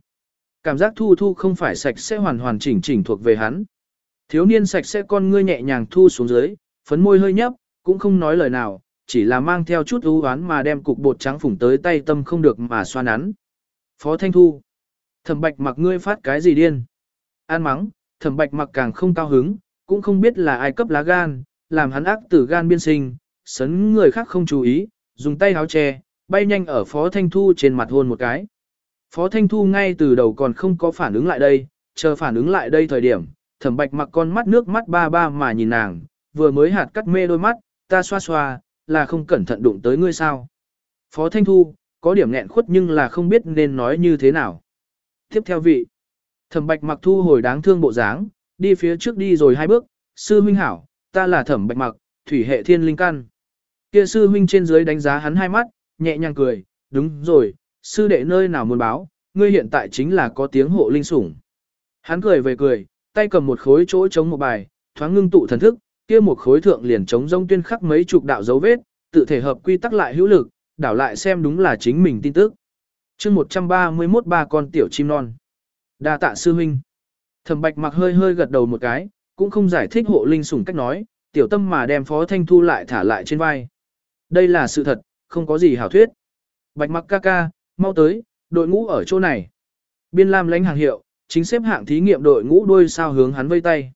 Cảm giác thu thu không phải sạch sẽ hoàn hoàn chỉnh chỉnh thuộc về hắn. Thiếu niên sạch sẽ con ngươi nhẹ nhàng thu xuống dưới, phấn môi hơi nhấp, cũng không nói lời nào, chỉ là mang theo chút ưu oán mà đem cục bột trắng phủng tới tay tâm không được mà xoa nắn. Phó Thanh Thu. Thẩm bạch mặc ngươi phát cái gì điên? An mắng, thẩm bạch mặc càng không cao hứng, cũng không biết là ai cấp lá gan, làm hắn ác tử gan biên sinh, sấn người khác không chú ý, dùng tay áo che, bay nhanh ở Phó Thanh Thu trên mặt hôn một cái. Phó Thanh Thu ngay từ đầu còn không có phản ứng lại đây, chờ phản ứng lại đây thời điểm, thẩm bạch mặc con mắt nước mắt ba ba mà nhìn nàng, vừa mới hạt cắt mê đôi mắt, ta xoa xoa, là không cẩn thận đụng tới ngươi sao. Phó Thanh Thu, có điểm nghẹn khuất nhưng là không biết nên nói như thế nào. Tiếp theo vị, thẩm bạch mặc thu hồi đáng thương bộ dáng, đi phía trước đi rồi hai bước, sư huynh hảo, ta là thẩm bạch mặc, thủy hệ thiên linh căn. Kia sư huynh trên dưới đánh giá hắn hai mắt, nhẹ nhàng cười, đúng rồi, sư đệ nơi nào muốn báo, ngươi hiện tại chính là có tiếng hộ linh sủng. Hắn cười về cười, tay cầm một khối chỗ chống một bài, thoáng ngưng tụ thần thức, kia một khối thượng liền chống rông tuyên khắc mấy chục đạo dấu vết, tự thể hợp quy tắc lại hữu lực, đảo lại xem đúng là chính mình tin tức. chương 131 ba con tiểu chim non. đa tạ sư huynh. Thẩm bạch mặc hơi hơi gật đầu một cái, cũng không giải thích hộ linh sủng cách nói, tiểu tâm mà đem phó thanh thu lại thả lại trên vai. Đây là sự thật, không có gì hảo thuyết. Bạch mặc ca ca, mau tới, đội ngũ ở chỗ này. Biên Lam lãnh hàng hiệu, chính xếp hạng thí nghiệm đội ngũ đôi sao hướng hắn vây tay.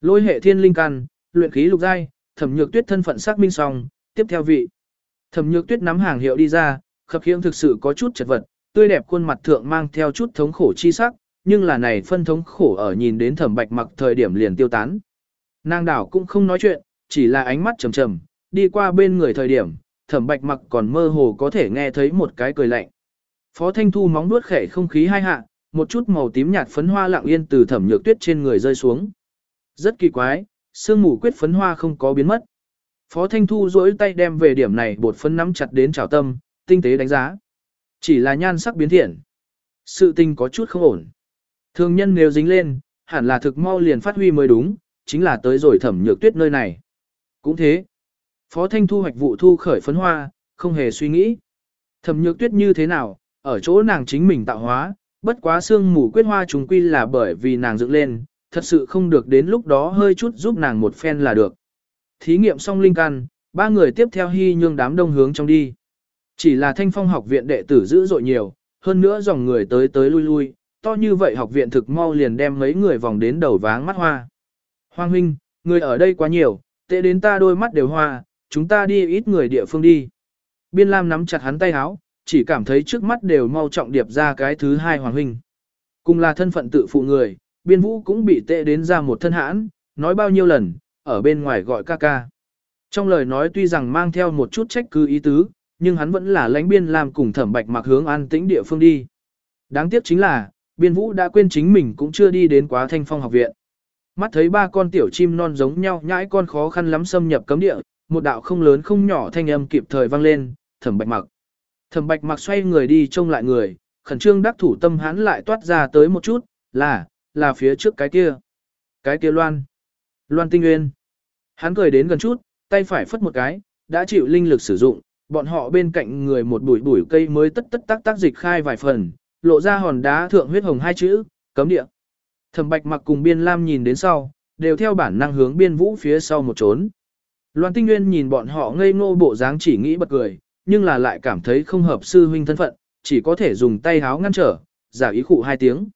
Lôi hệ thiên linh căn, luyện khí lục giai, Thẩm Nhược Tuyết thân phận xác minh xong, tiếp theo vị. Thẩm Nhược Tuyết nắm hàng hiệu đi ra, khập khiễng thực sự có chút chật vật, tươi đẹp khuôn mặt thượng mang theo chút thống khổ chi sắc, nhưng là này phân thống khổ ở nhìn đến Thẩm Bạch Mặc thời điểm liền tiêu tán. Nàng đảo cũng không nói chuyện, chỉ là ánh mắt trầm trầm, đi qua bên người thời điểm, Thẩm Bạch Mặc còn mơ hồ có thể nghe thấy một cái cười lạnh. Phó Thanh Thu móng nuốt khẽ không khí hai hạ, một chút màu tím nhạt phấn hoa lặng yên từ Thẩm Nhược Tuyết trên người rơi xuống. Rất kỳ quái, sương mù quyết phấn hoa không có biến mất. Phó Thanh Thu duỗi tay đem về điểm này bột phấn nắm chặt đến trào tâm, tinh tế đánh giá. Chỉ là nhan sắc biến thiện. Sự tình có chút không ổn. Thường nhân nếu dính lên, hẳn là thực mau liền phát huy mới đúng, chính là tới rồi thẩm nhược tuyết nơi này. Cũng thế. Phó Thanh Thu hoạch vụ thu khởi phấn hoa, không hề suy nghĩ. Thẩm nhược tuyết như thế nào, ở chỗ nàng chính mình tạo hóa, Bất quá xương mù quyết hoa chúng quy là bởi vì nàng dựng lên, thật sự không được đến lúc đó hơi chút giúp nàng một phen là được. Thí nghiệm xong linh căn, ba người tiếp theo hy nhương đám đông hướng trong đi. Chỉ là thanh phong học viện đệ tử dữ dội nhiều, hơn nữa dòng người tới tới lui lui, to như vậy học viện thực mau liền đem mấy người vòng đến đầu váng mắt hoa. Hoàng huynh, người ở đây quá nhiều, tệ đến ta đôi mắt đều hoa, chúng ta đi ít người địa phương đi. Biên Lam nắm chặt hắn tay háo, chỉ cảm thấy trước mắt đều mau trọng điệp ra cái thứ hai Hoàng huynh. Cùng là thân phận tự phụ người, biên vũ cũng bị tệ đến ra một thân hãn, nói bao nhiêu lần, ở bên ngoài gọi ca ca. Trong lời nói tuy rằng mang theo một chút trách cứ ý tứ, nhưng hắn vẫn là lãnh biên làm cùng thẩm bạch mặc hướng an tĩnh địa phương đi. Đáng tiếc chính là, biên vũ đã quên chính mình cũng chưa đi đến quá thanh phong học viện. Mắt thấy ba con tiểu chim non giống nhau nhãi con khó khăn lắm xâm nhập cấm địa, một đạo không lớn không nhỏ thanh âm kịp thời vang lên, thẩm bạch mặc. Thẩm bạch mặc xoay người đi trông lại người, khẩn trương đắc thủ tâm hắn lại toát ra tới một chút, là, là phía trước cái kia. Cái kia loan. Loan tinh nguyên. Hắn cười đến gần chút, tay phải phất một cái, đã chịu linh lực sử dụng, bọn họ bên cạnh người một bụi bụi cây mới tất tất tác tác dịch khai vài phần, lộ ra hòn đá thượng huyết hồng hai chữ, cấm địa. Thẩm Bạch mặc cùng Biên Lam nhìn đến sau, đều theo bản năng hướng Biên Vũ phía sau một trốn. Loan Tinh Nguyên nhìn bọn họ ngây ngô bộ dáng chỉ nghĩ bật cười, nhưng là lại cảm thấy không hợp sư huynh thân phận, chỉ có thể dùng tay háo ngăn trở, giả ý khụ hai tiếng.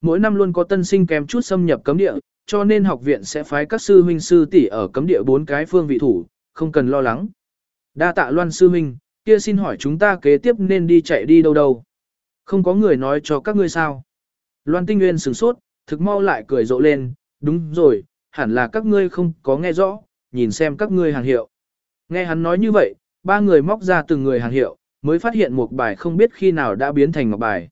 Mỗi năm luôn có tân sinh kèm chút xâm nhập cấm địa, cho nên học viện sẽ phái các sư huynh sư tỷ ở cấm địa bốn cái phương vị thủ, không cần lo lắng. Đa tạ Loan sư huynh, kia xin hỏi chúng ta kế tiếp nên đi chạy đi đâu đâu? Không có người nói cho các ngươi sao? Loan Tinh Nguyên sửng sốt, thực mau lại cười rộ lên, đúng rồi, hẳn là các ngươi không có nghe rõ, nhìn xem các ngươi hàng hiệu. Nghe hắn nói như vậy, ba người móc ra từng người hàng hiệu, mới phát hiện một bài không biết khi nào đã biến thành ngọc bài.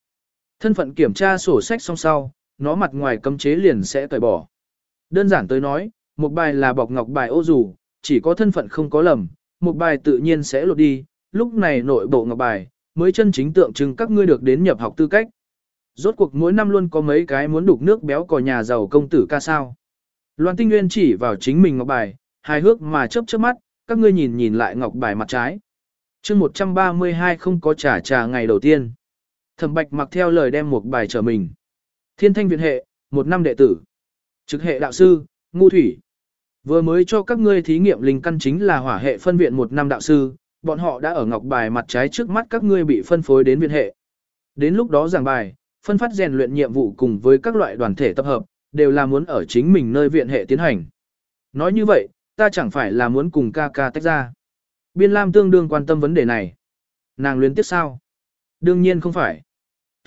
Thân phận kiểm tra sổ sách xong sau, nó mặt ngoài cấm chế liền sẽ tẩy bỏ. Đơn giản tới nói, một bài là bọc ngọc bài ô dù, chỉ có thân phận không có lầm, một bài tự nhiên sẽ lột đi, lúc này nội bộ ngọc bài, mới chân chính tượng trưng các ngươi được đến nhập học tư cách. Rốt cuộc mỗi năm luôn có mấy cái muốn đục nước béo cò nhà giàu công tử ca sao. Loan Tinh Nguyên chỉ vào chính mình ngọc bài, hài hước mà chớp chớp mắt, các ngươi nhìn nhìn lại ngọc bài mặt trái. chương 132 không có trả trà ngày đầu tiên. Thẩm Bạch mặc theo lời đem một bài trở mình. Thiên thanh viện hệ, một năm đệ tử. Trực hệ đạo sư, ngu thủy. Vừa mới cho các ngươi thí nghiệm linh căn chính là hỏa hệ phân viện một năm đạo sư, bọn họ đã ở ngọc bài mặt trái trước mắt các ngươi bị phân phối đến viện hệ. Đến lúc đó giảng bài, phân phát rèn luyện nhiệm vụ cùng với các loại đoàn thể tập hợp, đều là muốn ở chính mình nơi viện hệ tiến hành. Nói như vậy, ta chẳng phải là muốn cùng ca ca tách ra. Biên Lam tương đương quan tâm vấn đề này. Nàng luyến tiếc sao? Đương nhiên không phải.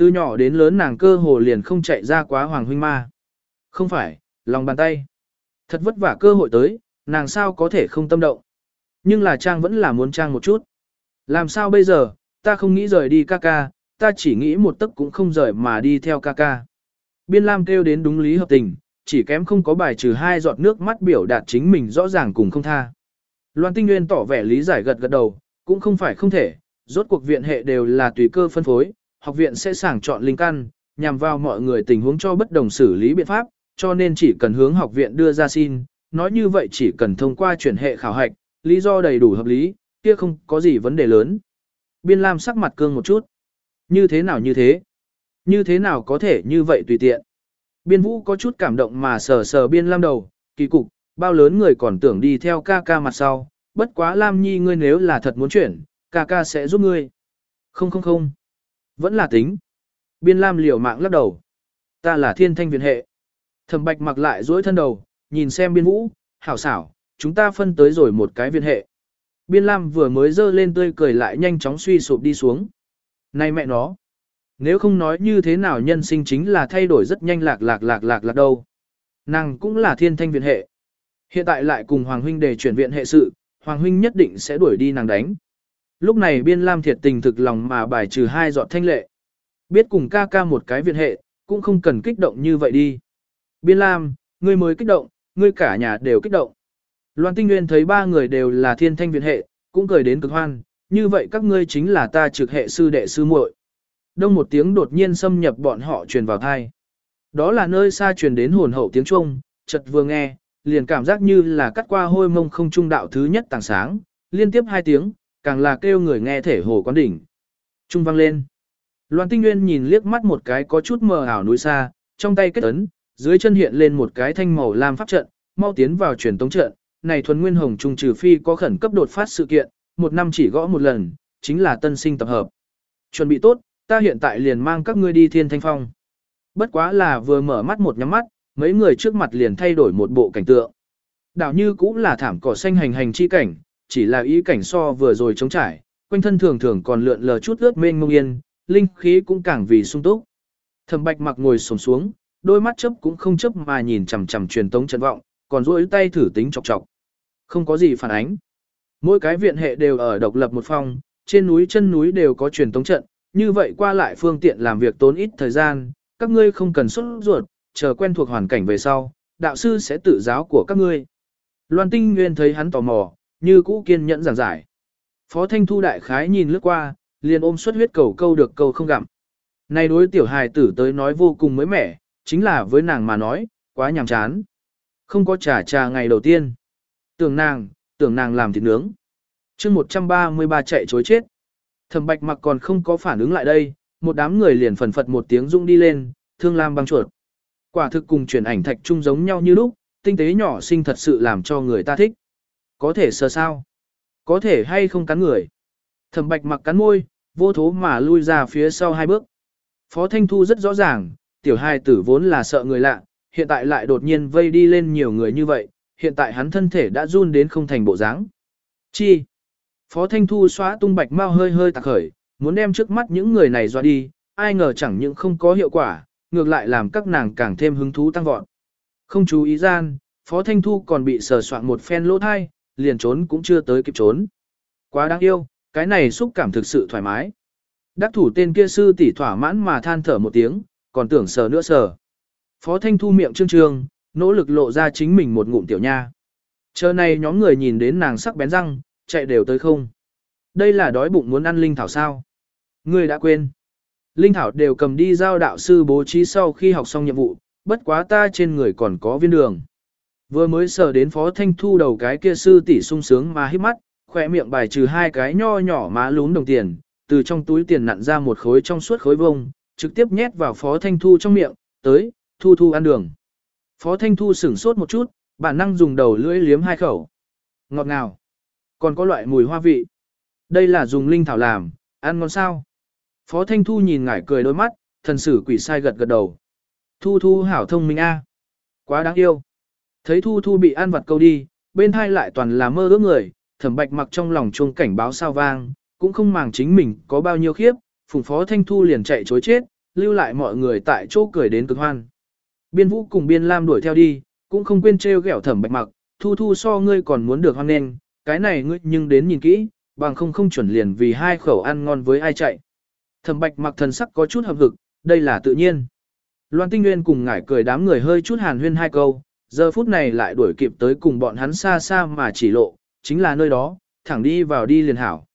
Từ nhỏ đến lớn nàng cơ hồ liền không chạy ra quá hoàng huynh ma. Không phải, lòng bàn tay. Thật vất vả cơ hội tới, nàng sao có thể không tâm động. Nhưng là Trang vẫn là muốn Trang một chút. Làm sao bây giờ, ta không nghĩ rời đi ca ca, ta chỉ nghĩ một tấc cũng không rời mà đi theo ca ca. Biên Lam kêu đến đúng lý hợp tình, chỉ kém không có bài trừ hai giọt nước mắt biểu đạt chính mình rõ ràng cùng không tha. Loan Tinh Nguyên tỏ vẻ lý giải gật gật đầu, cũng không phải không thể, rốt cuộc viện hệ đều là tùy cơ phân phối, học viện sẽ sàng chọn linh căn, nhằm vào mọi người tình huống cho bất đồng xử lý biện pháp, cho nên chỉ cần hướng học viện đưa ra xin, nói như vậy chỉ cần thông qua chuyển hệ khảo hạch, lý do đầy đủ hợp lý, kia không có gì vấn đề lớn. Biên Lam sắc mặt cương một chút. Như thế nào như thế? Như thế nào có thể như vậy tùy tiện? Biên Vũ có chút cảm động mà sờ sờ Biên Lam đầu, kỳ cục, bao lớn người còn tưởng đi theo ca ca mặt sau, bất quá Lam Nhi ngươi nếu là thật muốn chuyển, ca ca sẽ giúp ngươi. Không không không. Vẫn là tính. Biên Lam liều mạng lắc đầu. Ta là thiên thanh viện hệ. Thẩm Bạch mặc lại duỗi thân đầu, nhìn xem Biên Vũ, hảo xảo, chúng ta phân tới rồi một cái viện hệ. Biên Lam vừa mới dơ lên tươi cười lại nhanh chóng suy sụp đi xuống. Này mẹ nó, nếu không nói như thế nào nhân sinh chính là thay đổi rất nhanh lạc lạc lạc lạc lạc đâu. Nàng cũng là thiên thanh viện hệ. Hiện tại lại cùng Hoàng Huynh để chuyển viện hệ sự, Hoàng Huynh nhất định sẽ đuổi đi nàng đánh. Lúc này biên lam thiệt tình thực lòng mà bài trừ hai giọt thanh lệ. Biết cùng ca ca một cái viện hệ, cũng không cần kích động như vậy đi. Biên lam, ngươi mới kích động, ngươi cả nhà đều kích động. Loan Tinh Nguyên thấy ba người đều là thiên thanh viện hệ, cũng cười đến cực hoan, như vậy các ngươi chính là ta trực hệ sư đệ sư muội. Đông một tiếng đột nhiên xâm nhập bọn họ truyền vào thai. Đó là nơi xa truyền đến hồn hậu tiếng Trung, chợt vừa nghe, liền cảm giác như là cắt qua hôi mông không trung đạo thứ nhất tảng sáng, liên tiếp hai tiếng, càng là kêu người nghe thể hồ quán đỉnh. Trung vang lên. Loan Tinh Nguyên nhìn liếc mắt một cái có chút mờ ảo núi xa, trong tay kết ấn, dưới chân hiện lên một cái thanh màu lam pháp trận, mau tiến vào truyền tống trận. Này thuần nguyên hồng trung trừ phi có khẩn cấp đột phát sự kiện, một năm chỉ gõ một lần, chính là tân sinh tập hợp. Chuẩn bị tốt, ta hiện tại liền mang các ngươi đi thiên thanh phong. Bất quá là vừa mở mắt một nhắm mắt, mấy người trước mặt liền thay đổi một bộ cảnh tượng. Đảo như cũng là thảm cỏ xanh hành hành chi cảnh, chỉ là ý cảnh so vừa rồi trống trải, quanh thân thường thường còn lượn lờ chút ướt mênh mông yên, linh khí cũng càng vì sung túc. Thẩm Bạch mặc ngồi xổm xuống, đôi mắt chớp cũng không chớp mà nhìn chằm chằm truyền tống trận vọng, còn duỗi tay thử tính chọc chọc. Không có gì phản ánh. Mỗi cái viện hệ đều ở độc lập một phòng, trên núi chân núi đều có truyền tống trận, như vậy qua lại phương tiện làm việc tốn ít thời gian, các ngươi không cần xuất ruột, chờ quen thuộc hoàn cảnh về sau, đạo sư sẽ tự giáo của các ngươi. Loan Tinh Nguyên thấy hắn tò mò, như cũ kiên nhẫn giảng giải. Phó Thanh Thu đại khái nhìn lướt qua, liền ôm suất huyết cầu câu được câu không gặm. Này đối tiểu hài tử tới nói vô cùng mới mẻ, chính là với nàng mà nói, quá nhàm chán. Không có trà trà ngày đầu tiên. Tưởng nàng, tưởng nàng làm thịt nướng. chương 133 chạy chối chết. Thẩm bạch mặc còn không có phản ứng lại đây, một đám người liền phần phật một tiếng rung đi lên, thương lam băng chuột. Quả thực cùng chuyển ảnh thạch trung giống nhau như lúc, tinh tế nhỏ xinh thật sự làm cho người ta thích. Có thể sờ sao? Có thể hay không cắn người? Thẩm bạch mặc cắn môi, vô thố mà lui ra phía sau hai bước. Phó Thanh Thu rất rõ ràng, tiểu hai tử vốn là sợ người lạ, hiện tại lại đột nhiên vây đi lên nhiều người như vậy, hiện tại hắn thân thể đã run đến không thành bộ dáng. Chi? Phó Thanh Thu xóa tung bạch mau hơi hơi tạc khởi, muốn đem trước mắt những người này dọa đi, ai ngờ chẳng những không có hiệu quả, ngược lại làm các nàng càng thêm hứng thú tăng vọt. Không chú ý gian, Phó Thanh Thu còn bị sờ soạn một phen lỗ thai, liền trốn cũng chưa tới kịp trốn. Quá đáng yêu, cái này xúc cảm thực sự thoải mái. Đắc thủ tên kia sư tỷ thỏa mãn mà than thở một tiếng, còn tưởng sờ nữa sờ. Phó Thanh Thu miệng trương trương, nỗ lực lộ ra chính mình một ngụm tiểu nha. Chờ này nhóm người nhìn đến nàng sắc bén răng, chạy đều tới không. Đây là đói bụng muốn ăn linh thảo sao? Người đã quên. Linh thảo đều cầm đi giao đạo sư bố trí sau khi học xong nhiệm vụ, bất quá ta trên người còn có viên đường. Vừa mới sờ đến phó thanh thu đầu cái kia sư tỷ sung sướng mà hít mắt, khỏe miệng bài trừ hai cái nho nhỏ má lún đồng tiền, từ trong túi tiền nặn ra một khối trong suốt khối vông, trực tiếp nhét vào phó thanh thu trong miệng, tới, thu thu ăn đường. Phó thanh thu sửng sốt một chút, bản năng dùng đầu lưỡi liếm hai khẩu. Ngọt ngào. Còn có loại mùi hoa vị. Đây là dùng linh thảo làm, ăn ngon sao. Phó thanh thu nhìn ngải cười đôi mắt, thần sử quỷ sai gật gật đầu. Thu thu hảo thông minh a, Quá đáng yêu. Thấy thu thu bị ăn vặt câu đi, bên hai lại toàn là mơ ước người, thẩm bạch mặc trong lòng chuông cảnh báo sao vang, cũng không màng chính mình có bao nhiêu khiếp, phùng phó thanh thu liền chạy chối chết, lưu lại mọi người tại chỗ cười đến cực hoan. Biên vũ cùng biên lam đuổi theo đi, cũng không quên trêu ghẹo thẩm bạch mặc, thu thu so ngươi còn muốn được hoan nên, cái này ngươi nhưng đến nhìn kỹ, bằng không không chuẩn liền vì hai khẩu ăn ngon với ai chạy. Thẩm bạch mặc thần sắc có chút hợp hực, đây là tự nhiên. Loan tinh nguyên cùng ngải cười đám người hơi chút hàn huyên hai câu, giờ phút này lại đuổi kịp tới cùng bọn hắn xa xa mà chỉ lộ, chính là nơi đó, thẳng đi vào đi liền hảo.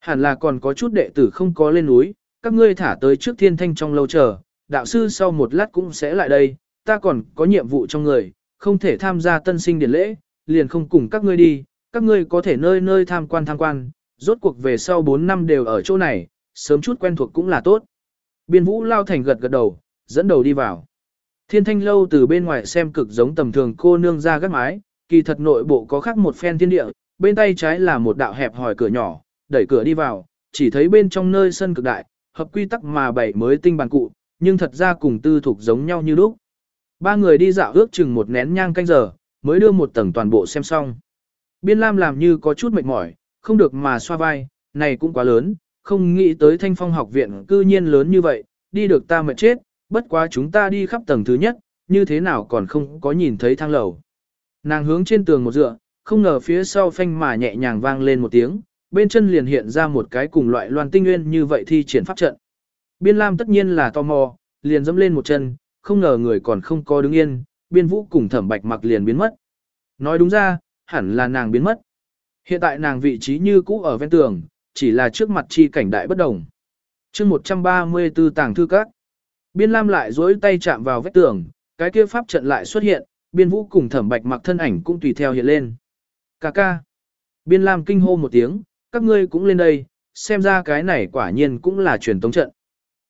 Hẳn là còn có chút đệ tử không có lên núi, các ngươi thả tới trước thiên thanh trong lâu chờ, đạo sư sau một lát cũng sẽ lại đây, ta còn có nhiệm vụ trong người, không thể tham gia tân sinh điển lễ, liền không cùng các ngươi đi, các ngươi có thể nơi nơi tham quan tham quan, rốt cuộc về sau 4 năm đều ở chỗ này, sớm chút quen thuộc cũng là tốt. Biên vũ lao thành gật gật đầu, dẫn đầu đi vào. Thiên thanh lâu từ bên ngoài xem cực giống tầm thường cô nương ra gác mái, kỳ thật nội bộ có khác một phen thiên địa, bên tay trái là một đạo hẹp hỏi cửa nhỏ, đẩy cửa đi vào, chỉ thấy bên trong nơi sân cực đại, hợp quy tắc mà bảy mới tinh bàn cụ, nhưng thật ra cùng tư thuộc giống nhau như lúc. Ba người đi dạo ước chừng một nén nhang canh giờ, mới đưa một tầng toàn bộ xem xong. Biên Lam làm như có chút mệt mỏi, không được mà xoa vai, này cũng quá lớn, không nghĩ tới thanh phong học viện cư nhiên lớn như vậy, đi được ta mệt chết, bất quá chúng ta đi khắp tầng thứ nhất, như thế nào còn không có nhìn thấy thang lầu. Nàng hướng trên tường một dựa, không ngờ phía sau phanh mà nhẹ nhàng vang lên một tiếng, bên chân liền hiện ra một cái cùng loại loan tinh nguyên như vậy thi triển pháp trận. Biên Lam tất nhiên là tò mò, liền dẫm lên một chân, không ngờ người còn không có đứng yên, biên vũ cùng thẩm bạch mặc liền biến mất. Nói đúng ra, hẳn là nàng biến mất. Hiện tại nàng vị trí như cũ ở ven tường, chỉ là trước mặt chi cảnh đại bất đồng. chương 134 tàng thư các. Biên Lam lại dối tay chạm vào vách tường, cái kia pháp trận lại xuất hiện, biên vũ cùng thẩm bạch mặc thân ảnh cũng tùy theo hiện lên. Cà ca. Biên Lam kinh hô một tiếng, các ngươi cũng lên đây, xem ra cái này quả nhiên cũng là truyền tống trận.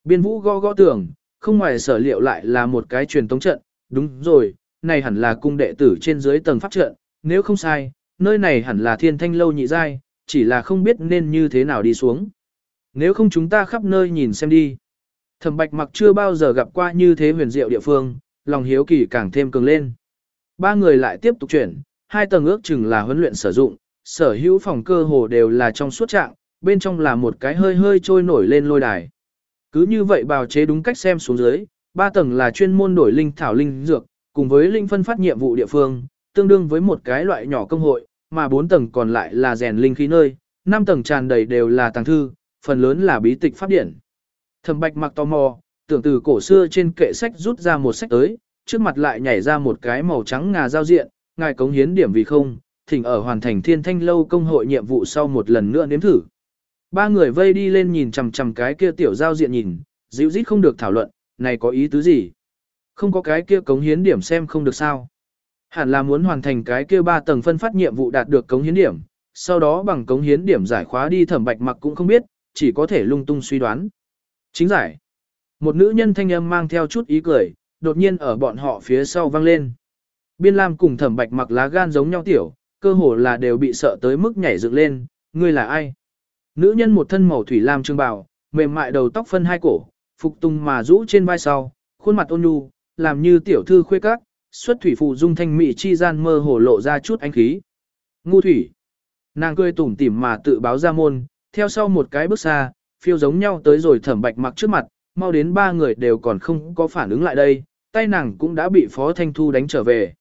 Biên vũ gõ gõ tường, không ngoài sở liệu lại là một cái truyền tống trận, đúng rồi, này hẳn là cung đệ tử trên dưới tầng pháp trận, nếu không sai, nơi này hẳn là thiên thanh lâu nhị giai, chỉ là không biết nên như thế nào đi xuống. Nếu không chúng ta khắp nơi nhìn xem đi. Thẩm bạch mặc chưa bao giờ gặp qua như thế huyền diệu địa phương, lòng hiếu kỳ càng thêm cường lên. Ba người lại tiếp tục chuyển, hai tầng ước chừng là huấn luyện sử dụng, sở hữu phòng cơ hồ đều là trong suốt trạng, bên trong là một cái hơi hơi trôi nổi lên lôi đài. Cứ như vậy bào chế đúng cách xem xuống dưới, ba tầng là chuyên môn đổi linh thảo linh dược, cùng với linh phân phát nhiệm vụ địa phương, tương đương với một cái loại nhỏ công hội, mà bốn tầng còn lại là rèn linh khí nơi, năm tầng tràn đầy đều là tàng thư, phần lớn là bí tịch pháp điển. Thẩm Bạch mặc tò mò, tưởng từ cổ xưa trên kệ sách rút ra một sách tới, trước mặt lại nhảy ra một cái màu trắng ngà giao diện, ngài cống hiến điểm vì không, thỉnh ở hoàn thành thiên thanh lâu công hội nhiệm vụ sau một lần nữa nếm thử. Ba người vây đi lên nhìn chằm chằm cái kia tiểu giao diện nhìn, dịu dít không được thảo luận, này có ý tứ gì? Không có cái kia cống hiến điểm xem không được sao. Hẳn là muốn hoàn thành cái kia ba tầng phân phát nhiệm vụ đạt được cống hiến điểm, sau đó bằng cống hiến điểm giải khóa đi thẩm bạch mặc cũng không biết, chỉ có thể lung tung suy đoán. Chính giải. Một nữ nhân thanh âm mang theo chút ý cười, đột nhiên ở bọn họ phía sau vang lên. Biên Lam cùng thẩm bạch mặc lá gan giống nhau tiểu, cơ hồ là đều bị sợ tới mức nhảy dựng lên, ngươi là ai? Nữ nhân một thân màu thủy lam trương bào, mềm mại đầu tóc phân hai cổ, phục tùng mà rũ trên vai sau, khuôn mặt ôn nhu, làm như tiểu thư khuê các, xuất thủy phụ dung thanh mỹ chi gian mơ hồ lộ ra chút ánh khí. Ngu thủy. Nàng cười tủm tỉm mà tự báo ra môn, theo sau một cái bước xa, phiêu giống nhau tới rồi thẩm bạch mặc trước mặt, mau đến ba người đều còn không có phản ứng lại đây, tay nàng cũng đã bị Phó Thanh Thu đánh trở về.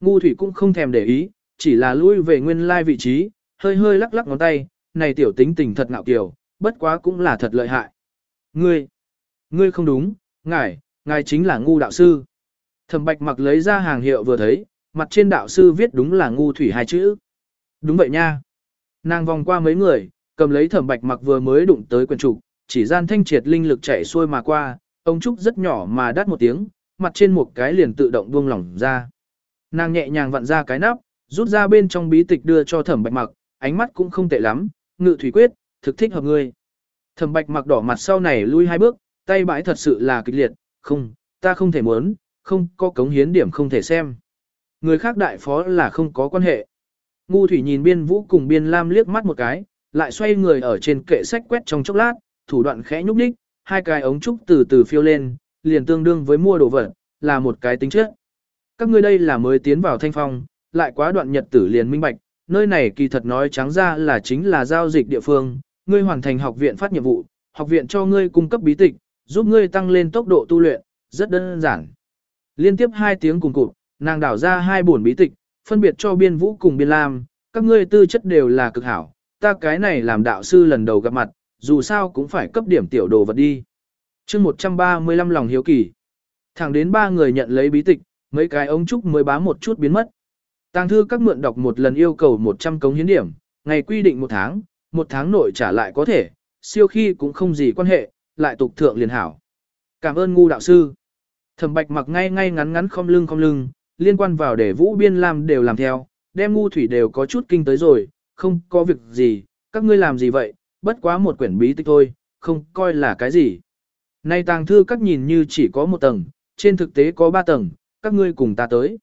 Ngu thủy cũng không thèm để ý, chỉ là lui về nguyên lai vị trí, hơi hơi lắc lắc ngón tay, này tiểu tính tình thật ngạo kiều, bất quá cũng là thật lợi hại. Ngươi, ngươi không đúng, ngài, ngài chính là ngu đạo sư. Thẩm bạch mặc lấy ra hàng hiệu vừa thấy, mặt trên đạo sư viết đúng là ngu thủy hai chữ. Đúng vậy nha. Nàng vòng qua mấy người, cầm lấy thẩm bạch mặc vừa mới đụng tới quyển trục, chỉ gian thanh triệt linh lực chạy xuôi mà qua, ông trúc rất nhỏ mà đắt một tiếng, mặt trên một cái liền tự động buông lỏng ra. Nàng nhẹ nhàng vặn ra cái nắp, rút ra bên trong bí tịch đưa cho thẩm bạch mặc, ánh mắt cũng không tệ lắm, ngự thủy quyết, thực thích hợp ngươi. Thẩm bạch mặc đỏ mặt sau này lui hai bước, tay bãi thật sự là kịch liệt, không, ta không thể muốn, không có cống hiến điểm không thể xem. Người khác đại phó là không có quan hệ. Ngu thủy nhìn biên vũ cùng biên lam liếc mắt một cái, lại xoay người ở trên kệ sách quét trong chốc lát, thủ đoạn khẽ nhúc nhích, hai cái ống trúc từ từ phiêu lên, liền tương đương với mua đồ vật, là một cái tính chất. Các ngươi đây là mới tiến vào thanh phong, lại quá đoạn nhật tử liền minh bạch, nơi này kỳ thật nói trắng ra là chính là giao dịch địa phương, ngươi hoàn thành học viện phát nhiệm vụ, học viện cho ngươi cung cấp bí tịch, giúp ngươi tăng lên tốc độ tu luyện, rất đơn giản. Liên tiếp hai tiếng cùng cụt, nàng đảo ra hai bổn bí tịch, phân biệt cho biên vũ cùng biên lam, các ngươi tư chất đều là cực hảo, ta cái này làm đạo sư lần đầu gặp mặt, dù sao cũng phải cấp điểm tiểu đồ vật đi. chương 135 lòng hiếu kỳ. Thẳng đến ba người nhận lấy bí tịch, mấy cái ống trúc mới bám một chút biến mất. Tàng thư các mượn đọc một lần yêu cầu 100 cống hiến điểm, ngày quy định một tháng, một tháng nội trả lại có thể, siêu khi cũng không gì quan hệ, lại tục thượng liền hảo. Cảm ơn ngu đạo sư. Thẩm bạch mặc ngay ngay ngắn ngắn không lưng không lưng, liên quan vào để vũ biên làm đều làm theo, đem ngu thủy đều có chút kinh tới rồi, không có việc gì, các ngươi làm gì vậy, bất quá một quyển bí tích thôi, không coi là cái gì. Nay tàng thư các nhìn như chỉ có một tầng, trên thực tế có ba tầng, các ngươi cùng ta tới.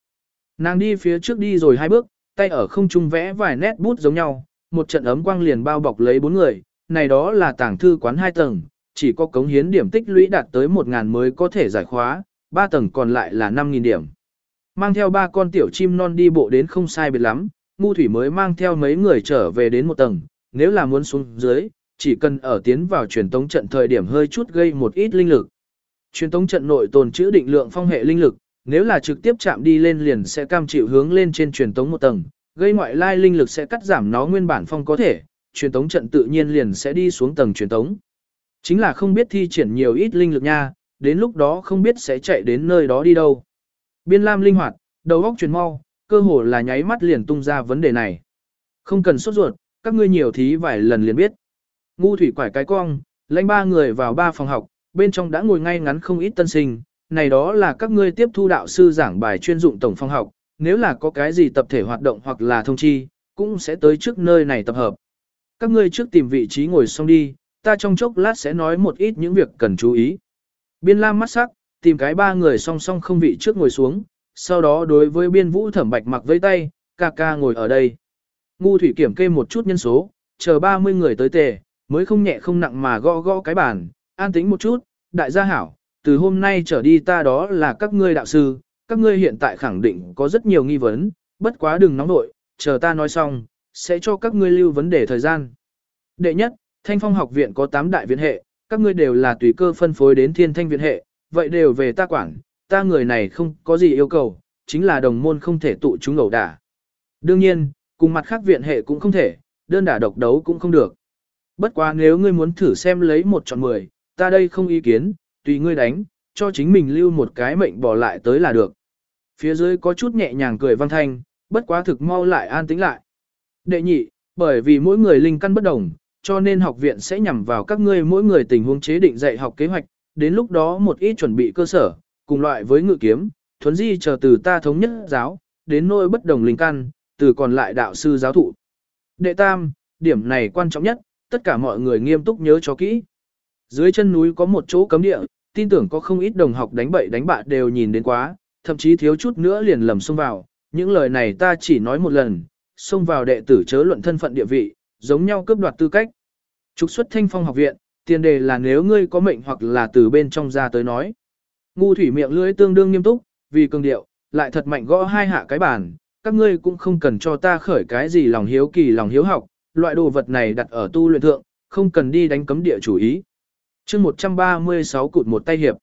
Nàng đi phía trước đi rồi hai bước, tay ở không trung vẽ vài nét bút giống nhau, một trận ấm quang liền bao bọc lấy bốn người, này đó là tàng thư quán hai tầng, chỉ có cống hiến điểm tích lũy đạt tới 1.000 mới có thể giải khóa, ba tầng còn lại là 5.000 điểm. Mang theo ba con tiểu chim non đi bộ đến không sai biệt lắm, ngu thủy mới mang theo mấy người trở về đến một tầng, nếu là muốn xuống dưới, chỉ cần ở tiến vào truyền tống trận thời điểm hơi chút gây một ít linh lực. Truyền tống trận nội tồn chữ định lượng phong hệ linh lực, nếu là trực tiếp chạm đi lên liền sẽ cam chịu hướng lên trên truyền tống một tầng, gây ngoại lai linh lực sẽ cắt giảm nó nguyên bản phong có thể, truyền tống trận tự nhiên liền sẽ đi xuống tầng truyền tống. Chính là không biết thi triển nhiều ít linh lực nha, đến lúc đó không biết sẽ chạy đến nơi đó đi đâu. Biên Lam linh hoạt, đầu óc truyền mau, cơ hồ là nháy mắt liền tung ra vấn đề này. Không cần sốt ruột, các ngươi nhiều thí vài lần liền biết. Ngu thủy quải cái cong, lãnh ba người vào ba phòng học, bên trong đã ngồi ngay ngắn không ít tân sinh, này đó là các ngươi tiếp thu đạo sư giảng bài chuyên dụng tổng phòng học, nếu là có cái gì tập thể hoạt động hoặc là thông chi, cũng sẽ tới trước nơi này tập hợp. Các ngươi trước tìm vị trí ngồi xong đi, ta trong chốc lát sẽ nói một ít những việc cần chú ý. Biên Lam mắt sắc, tìm cái ba người song song không vị trước ngồi xuống, sau đó đối với biên vũ thẩm bạch mặc với tay, ca ca ngồi ở đây. Ngu thủy kiểm kê một chút nhân số, chờ 30 người tới tề, mới không nhẹ không nặng mà gõ gõ cái bàn, an tĩnh một chút, đại gia hảo, từ hôm nay trở đi ta đó là các ngươi đạo sư, các ngươi hiện tại khẳng định có rất nhiều nghi vấn, bất quá đừng nóng nội, chờ ta nói xong, sẽ cho các ngươi lưu vấn đề thời gian. Đệ nhất, Thanh Phong học viện có 8 đại viện hệ, các ngươi đều là tùy cơ phân phối đến Thiên Thanh viện hệ, vậy đều về ta quản, ta người này không có gì yêu cầu, chính là đồng môn không thể tụ chúng ẩu đả. Đương nhiên, cùng mặt khác viện hệ cũng không thể, đơn đả độc đấu cũng không được. Bất quá nếu ngươi muốn thử xem lấy một chọn mười, ta đây không ý kiến, tùy ngươi đánh, cho chính mình lưu một cái mệnh bỏ lại tới là được. Phía dưới có chút nhẹ nhàng cười văn thanh, bất quá thực mau lại an tĩnh lại. Đệ nhị, bởi vì mỗi người linh căn bất đồng, cho nên học viện sẽ nhằm vào các ngươi mỗi người tình huống chế định dạy học kế hoạch, đến lúc đó một ít chuẩn bị cơ sở, cùng loại với ngự kiếm, thuấn di chờ từ ta thống nhất giáo, đến nỗi bất đồng linh căn, từ còn lại đạo sư giáo thụ. Đệ tam, điểm này quan trọng nhất, tất cả mọi người nghiêm túc nhớ cho kỹ. Dưới chân núi có một chỗ cấm địa, tin tưởng có không ít đồng học đánh bậy đánh bạ đều nhìn đến quá, thậm chí thiếu chút nữa liền lầm xông vào. Những lời này ta chỉ nói một lần, xông vào đệ tử chớ luận thân phận địa vị, giống nhau cướp đoạt tư cách. Trục xuất thanh phong học viện, tiền đề là nếu ngươi có mệnh hoặc là từ bên trong ra tới nói. Ngu thủy miệng lưỡi tương đương nghiêm túc, vì cường điệu, lại thật mạnh gõ hai hạ cái bàn, các ngươi cũng không cần cho ta khởi cái gì lòng hiếu kỳ lòng hiếu học, loại đồ vật này đặt ở tu luyện thượng, không cần đi đánh cấm địa chủ ý. chương 136 cụt một tay hiệp.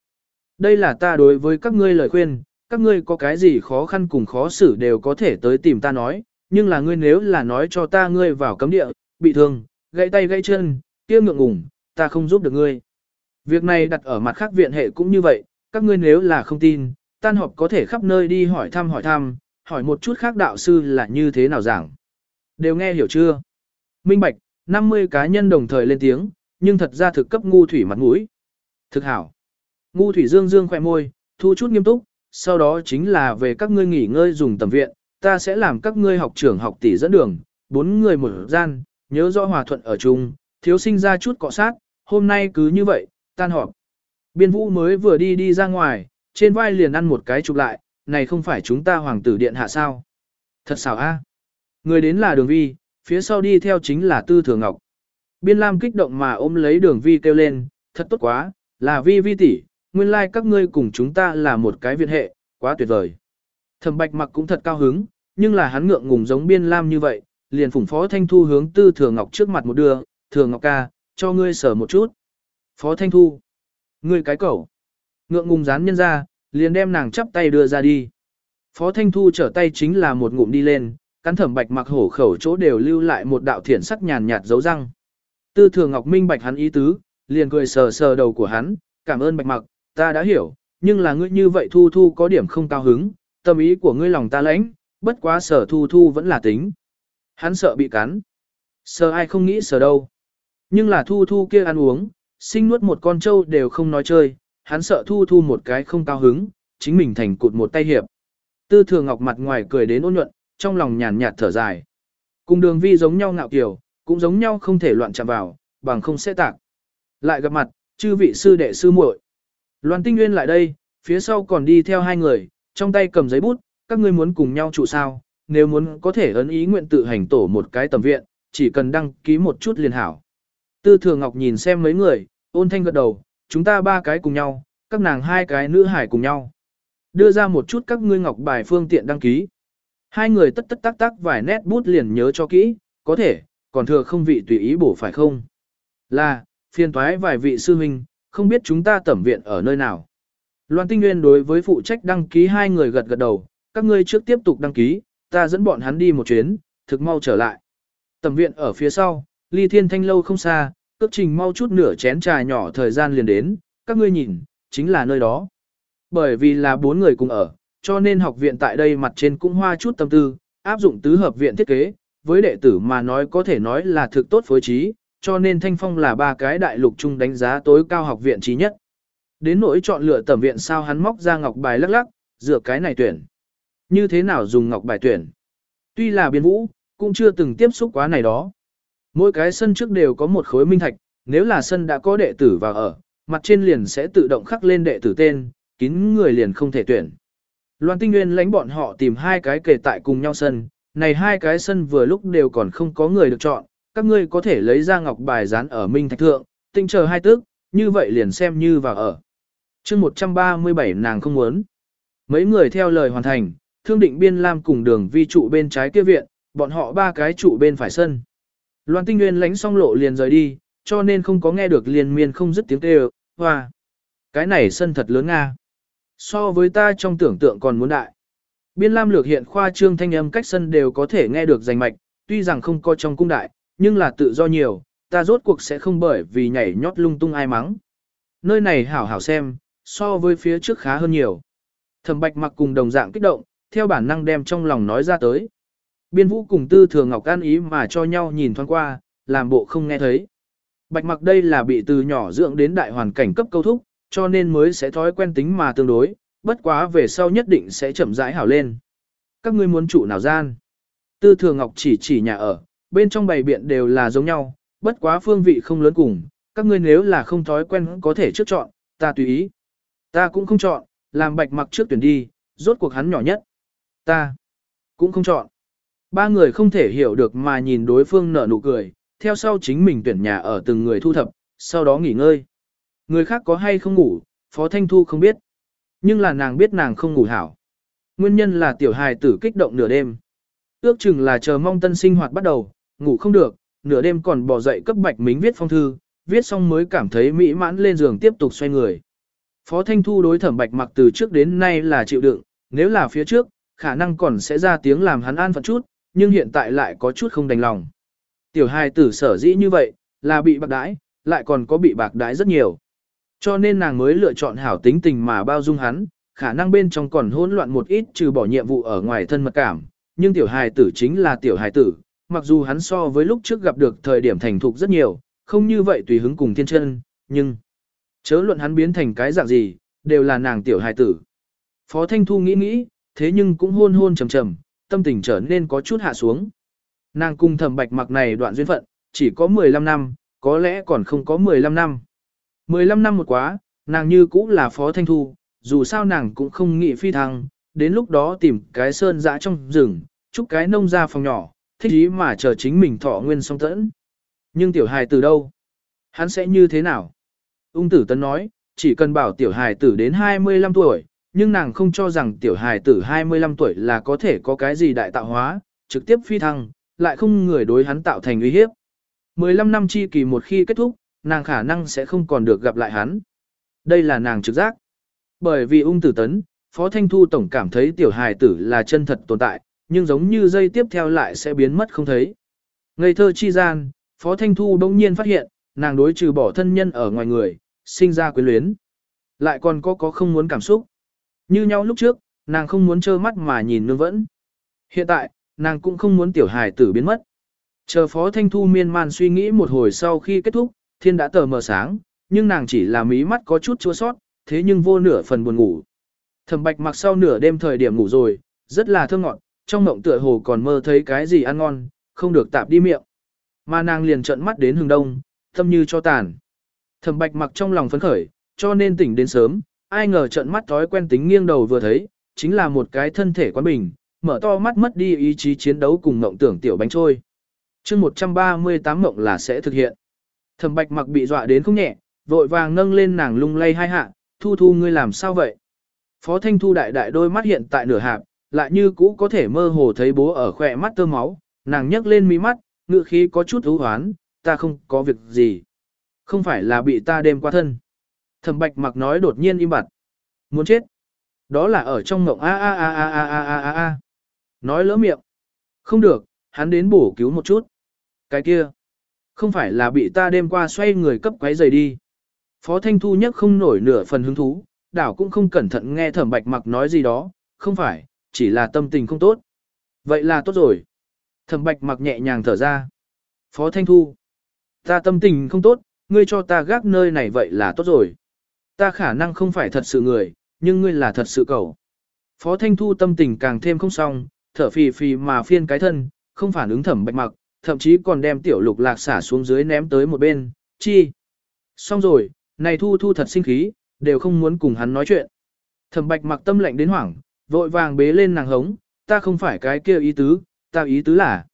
Đây là ta đối với các ngươi lời khuyên, các ngươi có cái gì khó khăn cùng khó xử đều có thể tới tìm ta nói, nhưng là ngươi nếu là nói cho ta ngươi vào cấm địa, bị thương, gãy tay gãy chân, kia ngượng ngùng, ta không giúp được ngươi. Việc này đặt ở mặt khác viện hệ cũng như vậy, các ngươi nếu là không tin, tan họp có thể khắp nơi đi hỏi thăm hỏi thăm, hỏi một chút khác đạo sư là như thế nào giảng. Đều nghe hiểu chưa? Minh Bạch, 50 cá nhân đồng thời lên tiếng, nhưng thật ra thực cấp ngu thủy mặt mũi. Thực hảo. Ngu thủy dương dương khỏe môi, thu chút nghiêm túc, sau đó chính là về các ngươi nghỉ ngơi dùng tầm viện, ta sẽ làm các ngươi học trưởng học tỷ dẫn đường, bốn người một gian, nhớ rõ hòa thuận ở chung, thiếu sinh ra chút cọ sát, hôm nay cứ như vậy, tan họp. Biên vũ mới vừa đi đi ra ngoài, trên vai liền ăn một cái chụp lại, này không phải chúng ta hoàng tử điện hạ sao. Thật xảo a. Người đến là đường vi, phía sau đi theo chính là tư thừa ngọc. Biên lam kích động mà ôm lấy đường vi kêu lên, thật tốt quá, là vi vi tỷ, nguyên lai like các ngươi cùng chúng ta là một cái viện hệ, quá tuyệt vời. Thẩm bạch mặc cũng thật cao hứng, nhưng là hắn ngượng ngùng giống biên lam như vậy, liền phủng phó thanh thu hướng tư thừa ngọc trước mặt một đưa, thừa ngọc ca, cho ngươi sở một chút. Phó thanh thu, ngươi cái cẩu, ngượng ngùng dán nhân ra, liền đem nàng chắp tay đưa ra đi. Phó thanh thu trở tay chính là một ngụm đi lên, cắn thẩm bạch mặc hổ khẩu chỗ đều lưu lại một đạo thiển sắc nhàn nhạt dấu răng. Tư thừa ngọc minh bạch hắn ý tứ, liền cười sờ sờ đầu của hắn, cảm ơn bạch mặc, ta đã hiểu, nhưng là ngươi như vậy thu thu có điểm không cao hứng, tâm ý của ngươi lòng ta lãnh, bất quá sở thu thu vẫn là tính. Hắn sợ bị cắn. Sợ ai không nghĩ sợ đâu. Nhưng là thu thu kia ăn uống, sinh nuốt một con trâu đều không nói chơi, hắn sợ thu thu một cái không cao hứng, chính mình thành cụt một tay hiệp. Tư thừa ngọc mặt ngoài cười đến ôn nhuận, trong lòng nhàn nhạt thở dài. Cùng đường vi giống nhau ngạo kiểu, cũng giống nhau không thể loạn chạm vào, bằng không sẽ tạc. Lại gặp mặt, chư vị sư đệ sư muội. Loan tinh nguyên lại đây, phía sau còn đi theo hai người, trong tay cầm giấy bút, các ngươi muốn cùng nhau trụ sao, nếu muốn có thể ấn ý nguyện tự hành tổ một cái tầm viện, chỉ cần đăng ký một chút liền hảo. Tư Thừa Ngọc nhìn xem mấy người, ôn thanh gật đầu, chúng ta ba cái cùng nhau, các nàng hai cái nữ hải cùng nhau. Đưa ra một chút các ngươi ngọc bài phương tiện đăng ký. Hai người tất tất tác tác vài nét bút liền nhớ cho kỹ, có thể, còn thừa không vị tùy ý bổ phải không? Là, phiền toái vài vị sư huynh, không biết chúng ta tẩm viện ở nơi nào. Loan Tinh Nguyên đối với phụ trách đăng ký hai người gật gật đầu, các ngươi trước tiếp tục đăng ký, ta dẫn bọn hắn đi một chuyến, thực mau trở lại. Tẩm viện ở phía sau, ly thiên thanh lâu không xa, cước trình mau chút nửa chén trà nhỏ thời gian liền đến, các ngươi nhìn, chính là nơi đó. Bởi vì là bốn người cùng ở, cho nên học viện tại đây mặt trên cũng hoa chút tâm tư, áp dụng tứ hợp viện thiết kế, với đệ tử mà nói có thể nói là thực tốt phối trí, cho nên Thanh Phong là ba cái đại lục chung đánh giá tối cao học viện trí nhất. Đến nỗi chọn lựa tẩm viện sao hắn móc ra ngọc bài lắc lắc, dựa cái này tuyển. Như thế nào dùng ngọc bài tuyển? Tuy là biên vũ, cũng chưa từng tiếp xúc quá này đó. Mỗi cái sân trước đều có một khối minh thạch, nếu là sân đã có đệ tử vào ở, mặt trên liền sẽ tự động khắc lên đệ tử tên, kín người liền không thể tuyển. Loan Tinh Nguyên lãnh bọn họ tìm hai cái kề tại cùng nhau sân, này hai cái sân vừa lúc đều còn không có người được chọn, các ngươi có thể lấy ra ngọc bài dán ở Minh Thạch Thượng, tinh chờ hai tức, như vậy liền xem như vào ở. chương 137 nàng không muốn. Mấy người theo lời hoàn thành, thương định biên lam cùng đường vi trụ bên trái kia viện, bọn họ ba cái trụ bên phải sân. Loan Tinh Nguyên lánh xong lộ liền rời đi, cho nên không có nghe được liền miên không dứt tiếng kêu, hoa. Cái này sân thật lớn nga. So với ta trong tưởng tượng còn muốn đại. Biên Lam lược hiện khoa trương thanh âm cách sân đều có thể nghe được rành mạch, tuy rằng không có trong cung đại, nhưng là tự do nhiều, ta rốt cuộc sẽ không bởi vì nhảy nhót lung tung ai mắng. Nơi này hảo hảo xem, so với phía trước khá hơn nhiều. Thẩm bạch mặc cùng đồng dạng kích động, theo bản năng đem trong lòng nói ra tới. Biên vũ cùng tư thường ngọc an ý mà cho nhau nhìn thoáng qua, làm bộ không nghe thấy. Bạch mặc đây là bị từ nhỏ dưỡng đến đại hoàn cảnh cấp câu thúc, cho nên mới sẽ thói quen tính mà tương đối, bất quá về sau nhất định sẽ chậm rãi hảo lên. Các ngươi muốn trụ nào gian? Tư thường ngọc chỉ chỉ nhà ở, bên trong bày biện đều là giống nhau, bất quá phương vị không lớn cùng, các ngươi nếu là không thói quen có thể trước chọn, ta tùy ý. Ta cũng không chọn, làm bạch mặc trước tuyển đi, rốt cuộc hắn nhỏ nhất. Ta cũng không chọn. Ba người không thể hiểu được mà nhìn đối phương nở nụ cười, theo sau chính mình tuyển nhà ở từng người thu thập, sau đó nghỉ ngơi. Người khác có hay không ngủ, Phó Thanh Thu không biết. Nhưng là nàng biết nàng không ngủ hảo. Nguyên nhân là tiểu hài tử kích động nửa đêm. Ước chừng là chờ mong tân sinh hoạt bắt đầu, ngủ không được, nửa đêm còn bỏ dậy cấp bạch mính viết phong thư, viết xong mới cảm thấy mỹ mãn lên giường tiếp tục xoay người. Phó Thanh Thu đối thẩm bạch mặc từ trước đến nay là chịu đựng, nếu là phía trước, khả năng còn sẽ ra tiếng làm hắn an phận chút, nhưng hiện tại lại có chút không đành lòng. Tiểu hài tử sở dĩ như vậy, là bị bạc đãi, lại còn có bị bạc đãi rất nhiều. Cho nên nàng mới lựa chọn hảo tính tình mà bao dung hắn, khả năng bên trong còn hỗn loạn một ít trừ bỏ nhiệm vụ ở ngoài thân mật cảm, nhưng tiểu hài tử chính là tiểu hài tử, mặc dù hắn so với lúc trước gặp được thời điểm thành thục rất nhiều, không như vậy tùy hứng cùng thiên chân, nhưng chớ luận hắn biến thành cái dạng gì, đều là nàng tiểu hài tử. Phó Thanh Thu nghĩ nghĩ, thế nhưng cũng hôn hôn trầm trầm, tâm tình trở nên có chút hạ xuống. Nàng cùng thẩm bạch mặc này đoạn duyên phận, chỉ có 15 năm, có lẽ còn không có 15 năm. 15 năm một quá, nàng như cũ là Phó Thanh Thu, dù sao nàng cũng không nghĩ phi thăng, đến lúc đó tìm cái sơn dã trong rừng, chúc cái nông ra phòng nhỏ, thích ý mà chờ chính mình thọ nguyên song tẫn. Nhưng tiểu hài từ đâu? Hắn sẽ như thế nào? Ung tử tấn nói, chỉ cần bảo tiểu hài tử đến 25 tuổi, nhưng nàng không cho rằng tiểu hài tử 25 tuổi là có thể có cái gì đại tạo hóa, trực tiếp phi thăng, lại không người đối hắn tạo thành uy hiếp. 15 năm chi kỳ một khi kết thúc, nàng khả năng sẽ không còn được gặp lại hắn. Đây là nàng trực giác. Bởi vì ung tử tấn, Phó Thanh Thu Tổng cảm thấy tiểu hài tử là chân thật tồn tại, nhưng giống như dây tiếp theo lại sẽ biến mất không thấy. Ngây thơ chi gian, Phó Thanh Thu đông nhiên phát hiện, nàng đối trừ bỏ thân nhân ở ngoài người, sinh ra quyến luyến. Lại còn có có không muốn cảm xúc. Như nhau lúc trước, nàng không muốn trơ mắt mà nhìn nương vẫn. Hiện tại, nàng cũng không muốn tiểu hài tử biến mất. Chờ Phó Thanh Thu miên man suy nghĩ một hồi sau khi kết thúc, thiên đã tờ mờ sáng, nhưng nàng chỉ là mí mắt có chút chua sót, thế nhưng vô nửa phần buồn ngủ. Thẩm Bạch mặc sau nửa đêm thời điểm ngủ rồi, rất là thơ ngọt, trong mộng tựa hồ còn mơ thấy cái gì ăn ngon, không được tạp đi miệng. Mà nàng liền trợn mắt đến hừng đông, tâm như cho tàn. Thẩm Bạch mặc trong lòng phấn khởi, cho nên tỉnh đến sớm, ai ngờ trợn mắt thói quen tính nghiêng đầu vừa thấy, chính là một cái thân thể quán bình, mở to mắt mất đi ý chí chiến đấu cùng ngộng tưởng tiểu bánh trôi. chương 138 ngộng là sẽ thực hiện. Thẩm bạch mặc bị dọa đến không nhẹ, vội vàng nâng lên nàng lung lay hai hạ, thu thu ngươi làm sao vậy? Phó Thanh Thu đại đại đôi mắt hiện tại nửa hạp, lại như cũ có thể mơ hồ thấy bố ở khỏe mắt tơ máu, nàng nhấc lên mí mắt, ngự khí có chút ưu hoán, ta không có việc gì. Không phải là bị ta đêm qua thân. Thẩm bạch mặc nói đột nhiên im bặt. Muốn chết. Đó là ở trong mộng a a a a a a a a. Nói lỡ miệng. Không được, hắn đến bổ cứu một chút. Cái kia. Không phải là bị ta đêm qua xoay người cấp quấy giày đi. Phó Thanh Thu nhất không nổi nửa phần hứng thú, đảo cũng không cẩn thận nghe thẩm bạch mặc nói gì đó, không phải, chỉ là tâm tình không tốt. Vậy là tốt rồi. Thẩm bạch mặc nhẹ nhàng thở ra. Phó Thanh Thu. Ta tâm tình không tốt, ngươi cho ta gác nơi này vậy là tốt rồi. Ta khả năng không phải thật sự người, nhưng ngươi là thật sự cậu. Phó Thanh Thu tâm tình càng thêm không xong, thở phì phì mà phiên cái thân, không phản ứng thẩm bạch mặc, thậm chí còn đem tiểu lục lạc xả xuống dưới ném tới một bên, Chi? Xong rồi, này thu thu thật sinh khí, đều không muốn cùng hắn nói chuyện. Thẩm bạch mặc tâm lạnh đến hoảng, vội vàng bế lên nàng hống, ta không phải cái kia ý tứ, ta ý tứ là.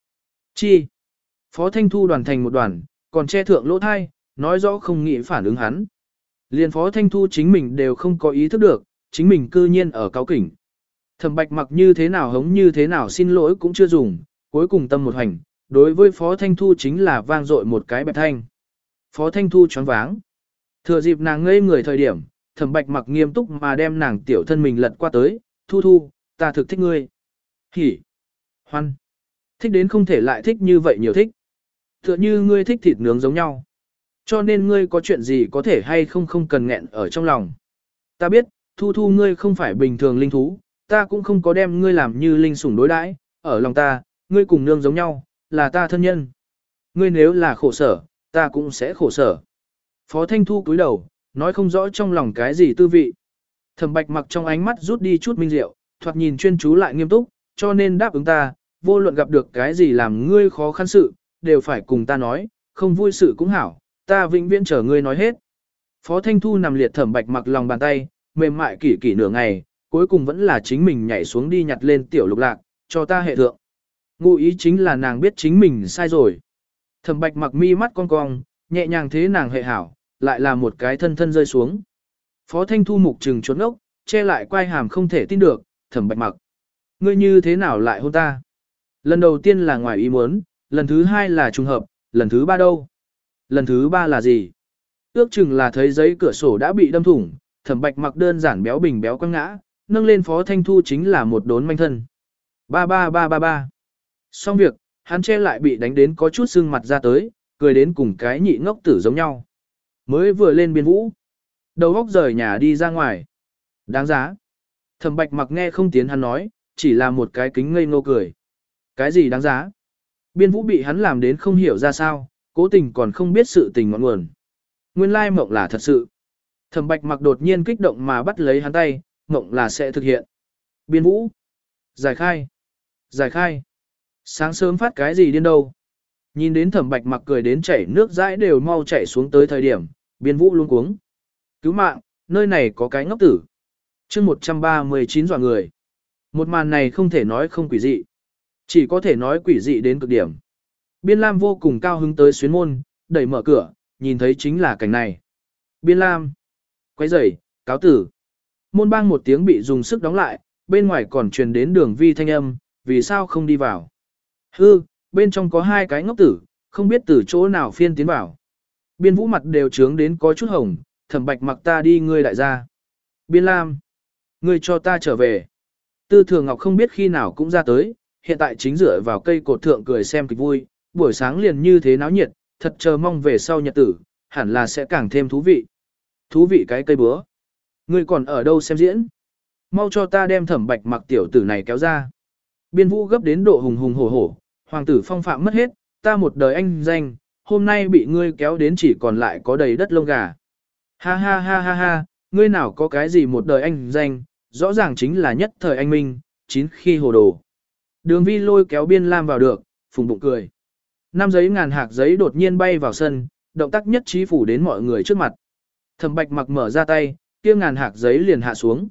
Chi? Phó Thanh Thu đoàn thành một đoàn, còn che thượng lỗ thai, nói rõ không nghĩ phản ứng hắn. Liên Phó Thanh Thu chính mình đều không có ý thức được, chính mình cư nhiên ở cao kỉnh. Thẩm bạch mặc như thế nào hống như thế nào xin lỗi cũng chưa dùng, cuối cùng tâm một hành, đối với Phó Thanh Thu chính là vang dội một cái bẹp thanh. Phó Thanh Thu choáng váng. Thừa dịp nàng ngây người thời điểm, thẩm bạch mặc nghiêm túc mà đem nàng tiểu thân mình lật qua tới, thu thu, ta thực thích ngươi. Hỉ. Hoan. Thích đến không thể lại thích như vậy nhiều thích. Tựa như ngươi thích thịt nướng giống nhau. Cho nên ngươi có chuyện gì có thể hay không không cần nghẹn ở trong lòng. Ta biết, thu thu ngươi không phải bình thường linh thú, ta cũng không có đem ngươi làm như linh sủng đối đãi, ở lòng ta, ngươi cùng nương giống nhau, là ta thân nhân. Ngươi nếu là khổ sở, ta cũng sẽ khổ sở. Phó Thanh Thu cúi đầu, nói không rõ trong lòng cái gì tư vị. Thẩm Bạch mặc trong ánh mắt rút đi chút minh diệu, thoạt nhìn chuyên chú lại nghiêm túc, cho nên đáp ứng ta, vô luận gặp được cái gì làm ngươi khó khăn sự, đều phải cùng ta nói, không vui sự cũng hảo, ta vĩnh viễn chờ ngươi nói hết. Phó Thanh Thu nằm liệt Thẩm Bạch mặc lòng bàn tay, mềm mại kỷ kỷ nửa ngày, cuối cùng vẫn là chính mình nhảy xuống đi nhặt lên tiểu lục lạc, cho ta hệ thượng. Ngụ ý chính là nàng biết chính mình sai rồi. Thẩm Bạch mặc mi mắt cong cong, nhẹ nhàng thế nàng hệ hảo, lại là một cái thân thân rơi xuống. Phó Thanh Thu mục trừng trốn ốc, che lại quai hàm không thể tin được, thẩm bạch mặc. Ngươi như thế nào lại hôn ta? Lần đầu tiên là ngoài ý muốn, lần thứ hai là trùng hợp, lần thứ ba đâu? Lần thứ ba là gì? Ước chừng là thấy giấy cửa sổ đã bị đâm thủng, thẩm bạch mặc đơn giản béo bình béo quăng ngã, nâng lên Phó Thanh Thu chính là một đốn manh thân. Ba ba ba ba ba. Xong việc, hắn che lại bị đánh đến có chút sưng mặt ra tới, cười đến cùng cái nhị ngốc tử giống nhau. Mới vừa lên biên vũ. Đầu góc rời nhà đi ra ngoài. Đáng giá. Thẩm bạch mặc nghe không tiến hắn nói, chỉ là một cái kính ngây ngô cười. Cái gì đáng giá? Biên vũ bị hắn làm đến không hiểu ra sao, cố tình còn không biết sự tình ngọn nguồn. Nguyên lai mộng là thật sự. Thẩm bạch mặc đột nhiên kích động mà bắt lấy hắn tay, mộng là sẽ thực hiện. Biên vũ. Giải khai. Giải khai. Sáng sớm phát cái gì điên đâu. Nhìn đến thẩm bạch mặc cười đến chảy nước dãi đều mau chảy xuống tới thời điểm, biên vũ luôn cuống. Cứu mạng, nơi này có cái ngốc tử. chương 139 dọa người. Một màn này không thể nói không quỷ dị. Chỉ có thể nói quỷ dị đến cực điểm. Biên Lam vô cùng cao hứng tới xuyến môn, đẩy mở cửa, nhìn thấy chính là cảnh này. Biên Lam. Quay rời, cáo tử. Môn bang một tiếng bị dùng sức đóng lại, bên ngoài còn truyền đến đường vi thanh âm, vì sao không đi vào. Hư, bên trong có hai cái ngốc tử, không biết từ chỗ nào phiên tiến vào. Biên vũ mặt đều trướng đến có chút hồng, thẩm bạch mặc ta đi ngươi đại gia. Biên lam, ngươi cho ta trở về. Tư thường ngọc không biết khi nào cũng ra tới, hiện tại chính dựa vào cây cột thượng cười xem kịch vui, buổi sáng liền như thế náo nhiệt, thật chờ mong về sau nhật tử, hẳn là sẽ càng thêm thú vị. Thú vị cái cây búa. Ngươi còn ở đâu xem diễn? Mau cho ta đem thẩm bạch mặc tiểu tử này kéo ra. Biên vũ gấp đến độ hùng hùng hổ hổ, hoàng tử phong phạm mất hết, ta một đời anh danh, hôm nay bị ngươi kéo đến chỉ còn lại có đầy đất lông gà. Ha ha ha ha ha, ngươi nào có cái gì một đời anh danh, rõ ràng chính là nhất thời anh minh, chín khi hồ đồ. Đường vi lôi kéo biên lam vào được, phùng bụng cười. Năm giấy ngàn hạt giấy đột nhiên bay vào sân, động tác nhất trí phủ đến mọi người trước mặt. Thẩm bạch mặc mở ra tay, kia ngàn hạt giấy liền hạ xuống.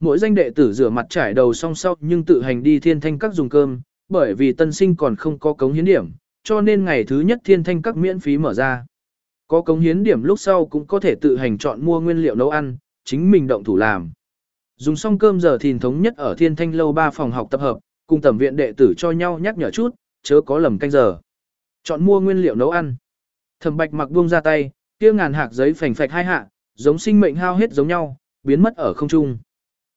Mỗi danh đệ tử rửa mặt trải đầu song song nhưng tự hành đi thiên thanh các dùng cơm, bởi vì tân sinh còn không có cống hiến điểm, cho nên ngày thứ nhất thiên thanh các miễn phí mở ra. Có cống hiến điểm lúc sau cũng có thể tự hành chọn mua nguyên liệu nấu ăn, chính mình động thủ làm. Dùng xong cơm giờ thìn thống nhất ở thiên thanh lâu ba phòng học tập hợp, cùng tầm viện đệ tử cho nhau nhắc nhở chút, chớ có lầm canh giờ. Chọn mua nguyên liệu nấu ăn. Thẩm bạch mặc buông ra tay, kia ngàn hạt giấy phành phạch hai hạ, giống sinh mệnh hao hết giống nhau, biến mất ở không trung.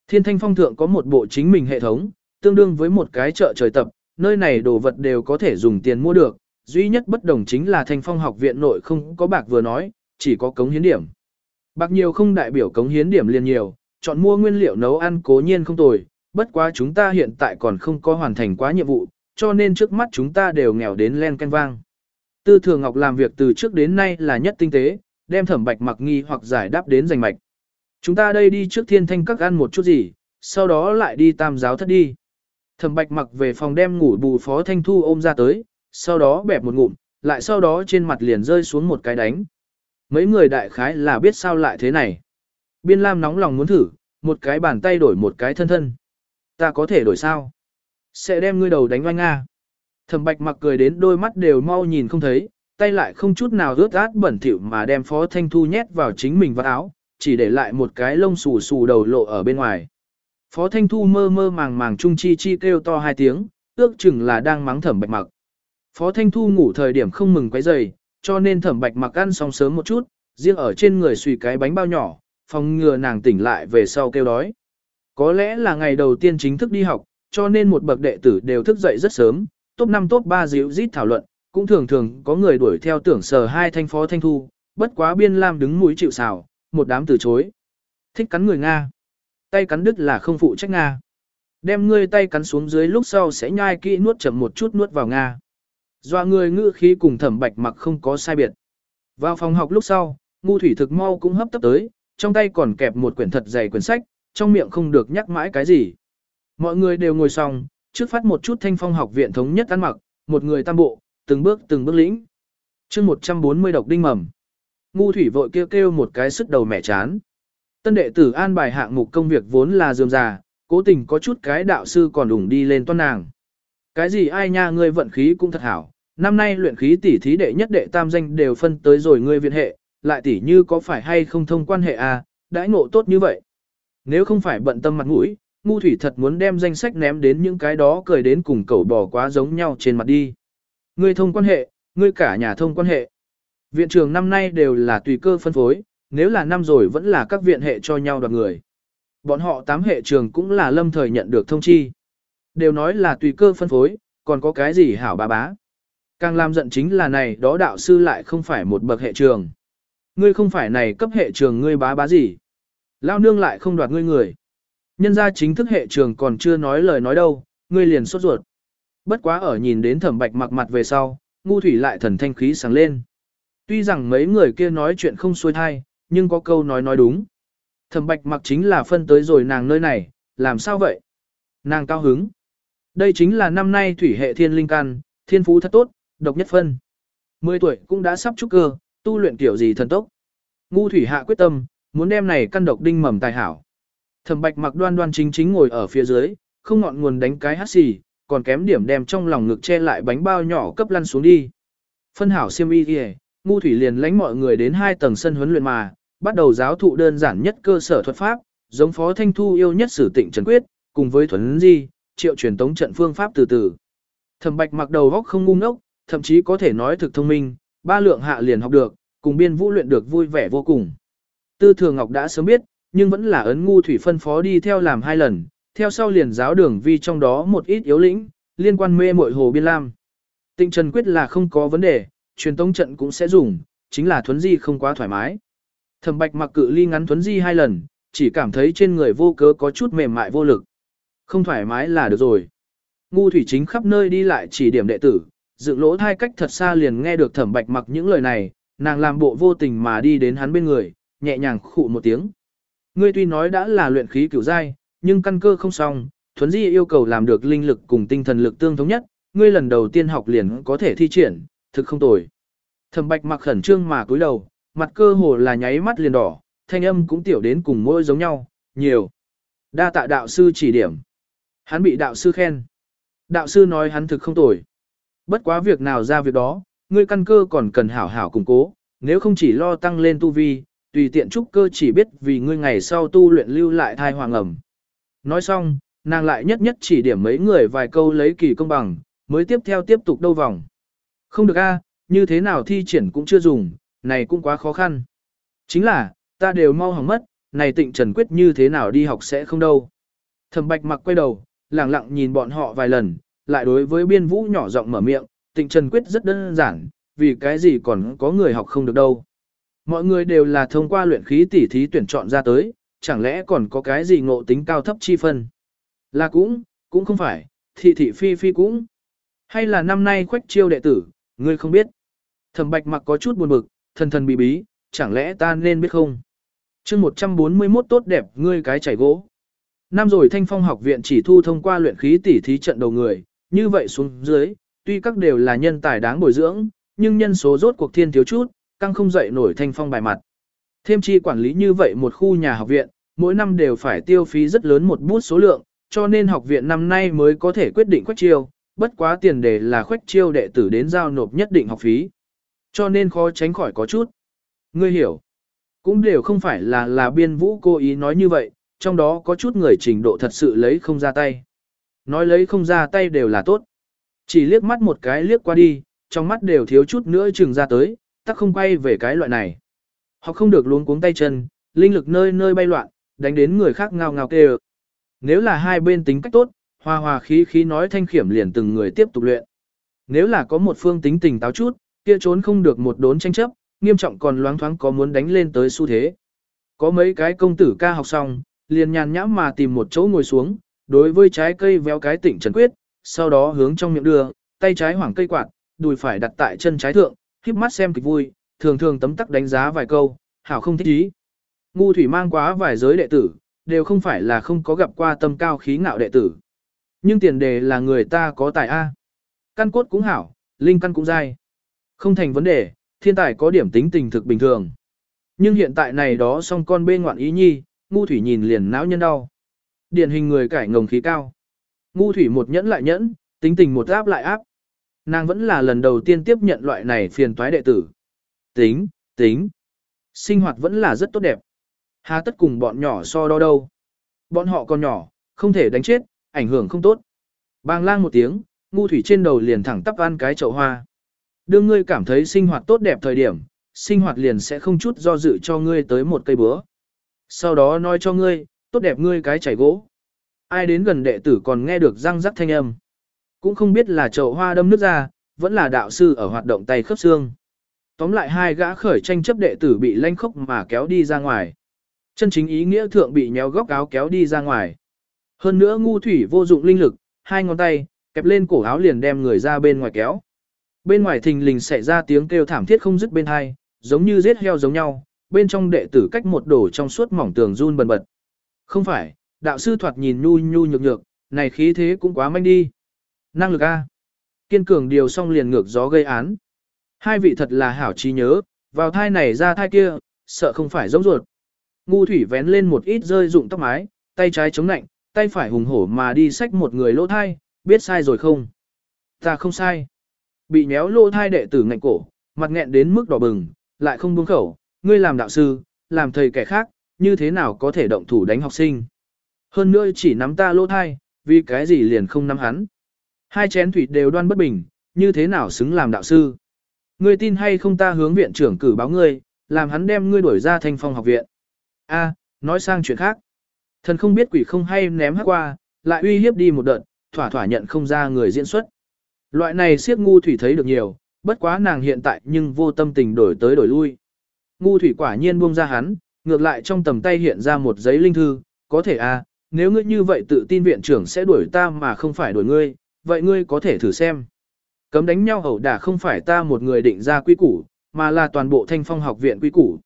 Thiên thanh phong thượng có một bộ chính mình hệ thống, tương đương với một cái chợ trời tập, nơi này đồ vật đều có thể dùng tiền mua được, duy nhất bất đồng chính là thanh phong học viện nội không có bạc vừa nói, chỉ có cống hiến điểm. Bạc nhiều không đại biểu cống hiến điểm liền nhiều, chọn mua nguyên liệu nấu ăn cố nhiên không tồi, bất quá chúng ta hiện tại còn không có hoàn thành quá nhiệm vụ, cho nên trước mắt chúng ta đều nghèo đến len canh vang. Tư Thường Ngọc làm việc từ trước đến nay là nhất tinh tế, đem thẩm bạch mặc nghi hoặc giải đáp đến giành mạch. Chúng ta đây đi trước thiên thanh các ăn một chút gì, sau đó lại đi tam giáo thất đi. Thẩm bạch mặc về phòng đem ngủ bù phó thanh thu ôm ra tới, sau đó bẹp một ngụm, lại sau đó trên mặt liền rơi xuống một cái đánh, Mấy người đại khái là biết sao lại thế này. Biên Lam nóng lòng muốn thử, một cái bàn tay đổi một cái thân thân. Ta có thể đổi sao? Sẽ đem ngươi đầu đánh oanh nga. Thẩm bạch mặc cười đến đôi mắt đều mau nhìn không thấy, tay lại không chút nào ướt át bẩn thỉu mà đem Phó Thanh Thu nhét vào chính mình vào áo, chỉ để lại một cái lông xù xù đầu lộ ở bên ngoài. Phó Thanh Thu mơ mơ màng màng trung chi chi kêu to hai tiếng, ước chừng là đang mắng thẩm bạch mặc. Phó Thanh Thu ngủ thời điểm không mừng quấy giày, cho nên thẩm bạch mặc ăn xong sớm một chút, riêng ở trên người suy cái bánh bao nhỏ, phòng ngừa nàng tỉnh lại về sau kêu đói. Có lẽ là ngày đầu tiên chính thức đi học, cho nên một bậc đệ tử đều thức dậy rất sớm, top 5 top 3 dịu rít thảo luận, cũng thường thường có người đuổi theo tưởng sở hai thanh phó thanh thu, bất quá biên lam đứng mũi chịu xào, một đám từ chối. Thích cắn người Nga. Tay cắn đứt là không phụ trách Nga. Đem ngươi tay cắn xuống dưới lúc sau sẽ nhai kỹ nuốt chậm một chút nuốt vào Nga. Doa người ngữ khí cùng thẩm bạch mặc không có sai biệt. Vào phòng học lúc sau, ngu thủy thực mau cũng hấp tấp tới, trong tay còn kẹp một quyển thật dày quyển sách, trong miệng không được nhắc mãi cái gì. Mọi người đều ngồi xong, trước phát một chút thanh phong học viện thống nhất ăn mặc, một người tam bộ, từng bước từng bước lĩnh. chương 140 độc đinh mầm. Ngu thủy vội kêu kêu một cái sức đầu mẹ chán. Tân đệ tử an bài hạng mục công việc vốn là dườm già, cố tình có chút cái đạo sư còn đủng đi lên toan nàng. Cái gì ai nha ngươi vận khí cũng thật hảo, năm nay luyện khí tỷ thí đệ nhất đệ tam danh đều phân tới rồi ngươi viện hệ, lại tỷ như có phải hay không thông quan hệ à, đãi ngộ tốt như vậy. Nếu không phải bận tâm mặt mũi, ngu thủy thật muốn đem danh sách ném đến những cái đó cười đến cùng cẩu bỏ quá giống nhau trên mặt đi. Ngươi thông quan hệ, ngươi cả nhà thông quan hệ. Viện trường năm nay đều là tùy cơ phân phối, nếu là năm rồi vẫn là các viện hệ cho nhau đoạt người. Bọn họ tám hệ trường cũng là lâm thời nhận được thông chi. Đều nói là tùy cơ phân phối, còn có cái gì hảo bá bá. Càng làm giận chính là này đó đạo sư lại không phải một bậc hệ trường. Ngươi không phải này cấp hệ trường ngươi bá bá gì. Lao nương lại không đoạt ngươi người. Nhân gia chính thức hệ trường còn chưa nói lời nói đâu, ngươi liền sốt ruột. Bất quá ở nhìn đến thẩm bạch mặc mặt về sau, ngu thủy lại thần thanh khí sáng lên. Tuy rằng mấy người kia nói chuyện không xuôi thai, nhưng có câu nói nói đúng. Thẩm bạch mặc chính là phân tới rồi nàng nơi này, làm sao vậy? Nàng cao hứng. Đây chính là năm nay thủy hệ thiên linh căn, thiên phú thật tốt, độc nhất phân. Mười tuổi cũng đã sắp trúc cơ, tu luyện kiểu gì thần tốc. Ngu thủy hạ quyết tâm, muốn đem này căn độc đinh mầm tài hảo. Thẩm bạch mặc đoan đoan chính chính ngồi ở phía dưới, không ngọn nguồn đánh cái hát xì, còn kém điểm đem trong lòng ngực che lại bánh bao nhỏ cấp lăn xuống đi. Phân hảo siêm y kìa, ngu thủy liền lánh mọi người đến hai tầng sân huấn luyện mà, bắt đầu giáo thụ đơn giản nhất cơ sở thuật pháp, giống phó thanh thu yêu nhất sử tịnh trần quyết, cùng với thuấn di, triệu truyền tống trận phương pháp từ từ. Thẩm bạch mặc đầu góc không ngu ngốc, thậm chí có thể nói thực thông minh, ba lượng hạ liền học được, cùng biên vũ luyện được vui vẻ vô cùng. Tư Thừa ngọc đã sớm biết, nhưng vẫn là ấn ngu thủy phân phó đi theo làm hai lần, theo sau liền giáo đường vi trong đó một ít yếu lĩnh, liên quan mê muội hồ biên lam. Tịnh trần quyết là không có vấn đề, truyền tống trận cũng sẽ dùng, chính là thuấn di không quá thoải mái. Thẩm bạch mặc cự ly ngắn thuấn di hai lần, chỉ cảm thấy trên người vô cớ có chút mềm mại vô lực. Không thoải mái là được rồi. Ngu thủy chính khắp nơi đi lại chỉ điểm đệ tử, dựng lỗ thai cách thật xa liền nghe được thẩm bạch mặc những lời này, nàng làm bộ vô tình mà đi đến hắn bên người, nhẹ nhàng khụ một tiếng. Ngươi tuy nói đã là luyện khí cửu giai, nhưng căn cơ không xong, thuấn di yêu cầu làm được linh lực cùng tinh thần lực tương thống nhất, ngươi lần đầu tiên học liền có thể thi triển, thực không tồi. Thẩm bạch mặc khẩn trương mà cúi đầu, mặt cơ hồ là nháy mắt liền đỏ, thanh âm cũng tiểu đến cùng môi giống nhau, nhiều. Đa tạ đạo sư chỉ điểm. Hắn bị đạo sư khen. Đạo sư nói hắn thực không tồi. Bất quá việc nào ra việc đó, ngươi căn cơ còn cần hảo hảo củng cố, nếu không chỉ lo tăng lên tu vi, tùy tiện trúc cơ chỉ biết vì ngươi ngày sau tu luyện lưu lại thai hoàng ẩm. Nói xong, nàng lại nhất nhất chỉ điểm mấy người vài câu lấy kỳ công bằng, mới tiếp theo tiếp tục đâu vòng. Không được a, à, như thế nào thi triển cũng chưa dùng, này cũng quá khó khăn. Chính là, ta đều mau hỏng mất, này tịnh trần quyết như thế nào đi học sẽ không đâu. Thẩm bạch mặc quay đầu, lặng lặng nhìn bọn họ vài lần, lại đối với biên vũ nhỏ giọng mở miệng, tịnh trần quyết rất đơn giản, vì cái gì còn có người học không được đâu. Mọi người đều là thông qua luyện khí tỉ thí tuyển chọn ra tới, chẳng lẽ còn có cái gì ngộ tính cao thấp chi phân. Là cũng, cũng không phải, thị thị phi phi cũng. Hay là năm nay khoách chiêu đệ tử, ngươi không biết. Thẩm bạch mặc có chút buồn bực, thần thần bí bí, chẳng lẽ ta nên biết không? chương 141 tốt đẹp ngươi cái chảy gỗ. Năm rồi thanh phong học viện chỉ thu thông qua luyện khí tỉ thí trận đầu người, như vậy xuống dưới, tuy các đều là nhân tài đáng bồi dưỡng, nhưng nhân số rốt cuộc thiên thiếu chút, căng không dậy nổi thanh phong bài mặt. Thêm chi quản lý như vậy một khu nhà học viện, mỗi năm đều phải tiêu phí rất lớn một bút số lượng, cho nên học viện năm nay mới có thể quyết định khoách chiêu, bất quá tiền đề là khoách chiêu đệ tử đến giao nộp nhất định học phí. Cho nên khó tránh khỏi có chút. Ngươi hiểu, cũng đều không phải là là biên vũ cố ý nói như vậy, trong đó có chút người trình độ thật sự lấy không ra tay. Nói lấy không ra tay đều là tốt. Chỉ liếc mắt một cái liếc qua đi, trong mắt đều thiếu chút nữa chừng ra tới, tắc không quay về cái loại này. Họ không được luống cuống tay chân, linh lực nơi nơi bay loạn, đánh đến người khác ngao ngao kêu. Nếu là hai bên tính cách tốt, hòa hòa khí khí nói thanh khiểm liền từng người tiếp tục luyện. Nếu là có một phương tính tình táo chút, kia trốn không được một đốn tranh chấp, nghiêm trọng còn loáng thoáng có muốn đánh lên tới xu thế. Có mấy cái công tử ca học xong, liền nhàn nhãm mà tìm một chỗ ngồi xuống, đối với trái cây véo cái tỉnh trần quyết, sau đó hướng trong miệng đưa, tay trái hoảng cây quạt, đùi phải đặt tại chân trái thượng, híp mắt xem kịch vui, thường thường tấm tắc đánh giá vài câu, hảo không thích ý. Ngu thủy mang quá vài giới đệ tử, đều không phải là không có gặp qua tâm cao khí ngạo đệ tử. Nhưng tiền đề là người ta có tài A. Căn cốt cũng hảo, linh căn cũng dai. Không thành vấn đề, thiên tài có điểm tính tình thực bình thường. Nhưng hiện tại này đó song con bên ngoạn ý nhi, ngu thủy nhìn liền não nhân đau. Điển hình người cải ngồng khí cao. Ngu thủy một nhẫn lại nhẫn, tính tình một áp lại áp. Nàng vẫn là lần đầu tiên tiếp nhận loại này phiền toái đệ tử. Tính, tính. Sinh hoạt vẫn là rất tốt đẹp. Hà tất cùng bọn nhỏ so đo đâu. Bọn họ còn nhỏ, không thể đánh chết, ảnh hưởng không tốt. Bang lang một tiếng, ngu thủy trên đầu liền thẳng tắp ăn cái chậu hoa. Đương ngươi cảm thấy sinh hoạt tốt đẹp thời điểm, sinh hoạt liền sẽ không chút do dự cho ngươi tới một cây búa. Sau đó nói cho ngươi, tốt đẹp ngươi cái chảy gỗ. Ai đến gần đệ tử còn nghe được răng rắc thanh âm. Cũng không biết là chậu hoa đâm nước ra, vẫn là đạo sư ở hoạt động tay khớp xương. Tóm lại hai gã khởi tranh chấp đệ tử bị lanh khốc mà kéo đi ra ngoài. Chân chính ý nghĩa thượng bị nhéo góc áo kéo đi ra ngoài. Hơn nữa ngu thủy vô dụng linh lực, hai ngón tay, kẹp lên cổ áo liền đem người ra bên ngoài kéo. Bên ngoài thình lình xảy ra tiếng kêu thảm thiết không dứt bên hai, giống như giết heo giống nhau, bên trong đệ tử cách một đổ trong suốt mỏng tường run bần bật. Không phải, đạo sư thoạt nhìn nhu nhu nhược nhược, này khí thế cũng quá manh đi. Năng lực A. Kiên cường điều xong liền ngược gió gây án. Hai vị thật là hảo trí nhớ, vào thai này ra thai kia, sợ không phải giống ruột. Ngu thủy vén lên một ít rơi rụng tóc mái, tay trái chống nạnh, tay phải hùng hổ mà đi xách một người lỗ thai, biết sai rồi không? Ta không sai. Bị nhéo lỗ thai đệ tử ngạnh cổ, mặt nghẹn đến mức đỏ bừng, lại không buông khẩu, ngươi làm đạo sư, làm thầy kẻ khác, như thế nào có thể động thủ đánh học sinh. Hơn nữa chỉ nắm ta lỗ thai, vì cái gì liền không nắm hắn. Hai chén thủy đều đoan bất bình, như thế nào xứng làm đạo sư. Ngươi tin hay không ta hướng viện trưởng cử báo ngươi, làm hắn đem ngươi đuổi ra thanh phong học viện. A, nói sang chuyện khác. Thần không biết quỷ không hay ném hát qua, lại uy hiếp đi một đợt, thỏa thỏa nhận không ra người diễn xuất. Loại này siết ngu thủy thấy được nhiều, bất quá nàng hiện tại nhưng vô tâm tình đổi tới đổi lui. Ngu thủy quả nhiên buông ra hắn, ngược lại trong tầm tay hiện ra một giấy linh thư, có thể a, nếu ngươi như vậy tự tin viện trưởng sẽ đuổi ta mà không phải đuổi ngươi, vậy ngươi có thể thử xem. Cấm đánh nhau hầu đả không phải ta một người định ra quy củ, mà là toàn bộ thanh phong học viện quy củ.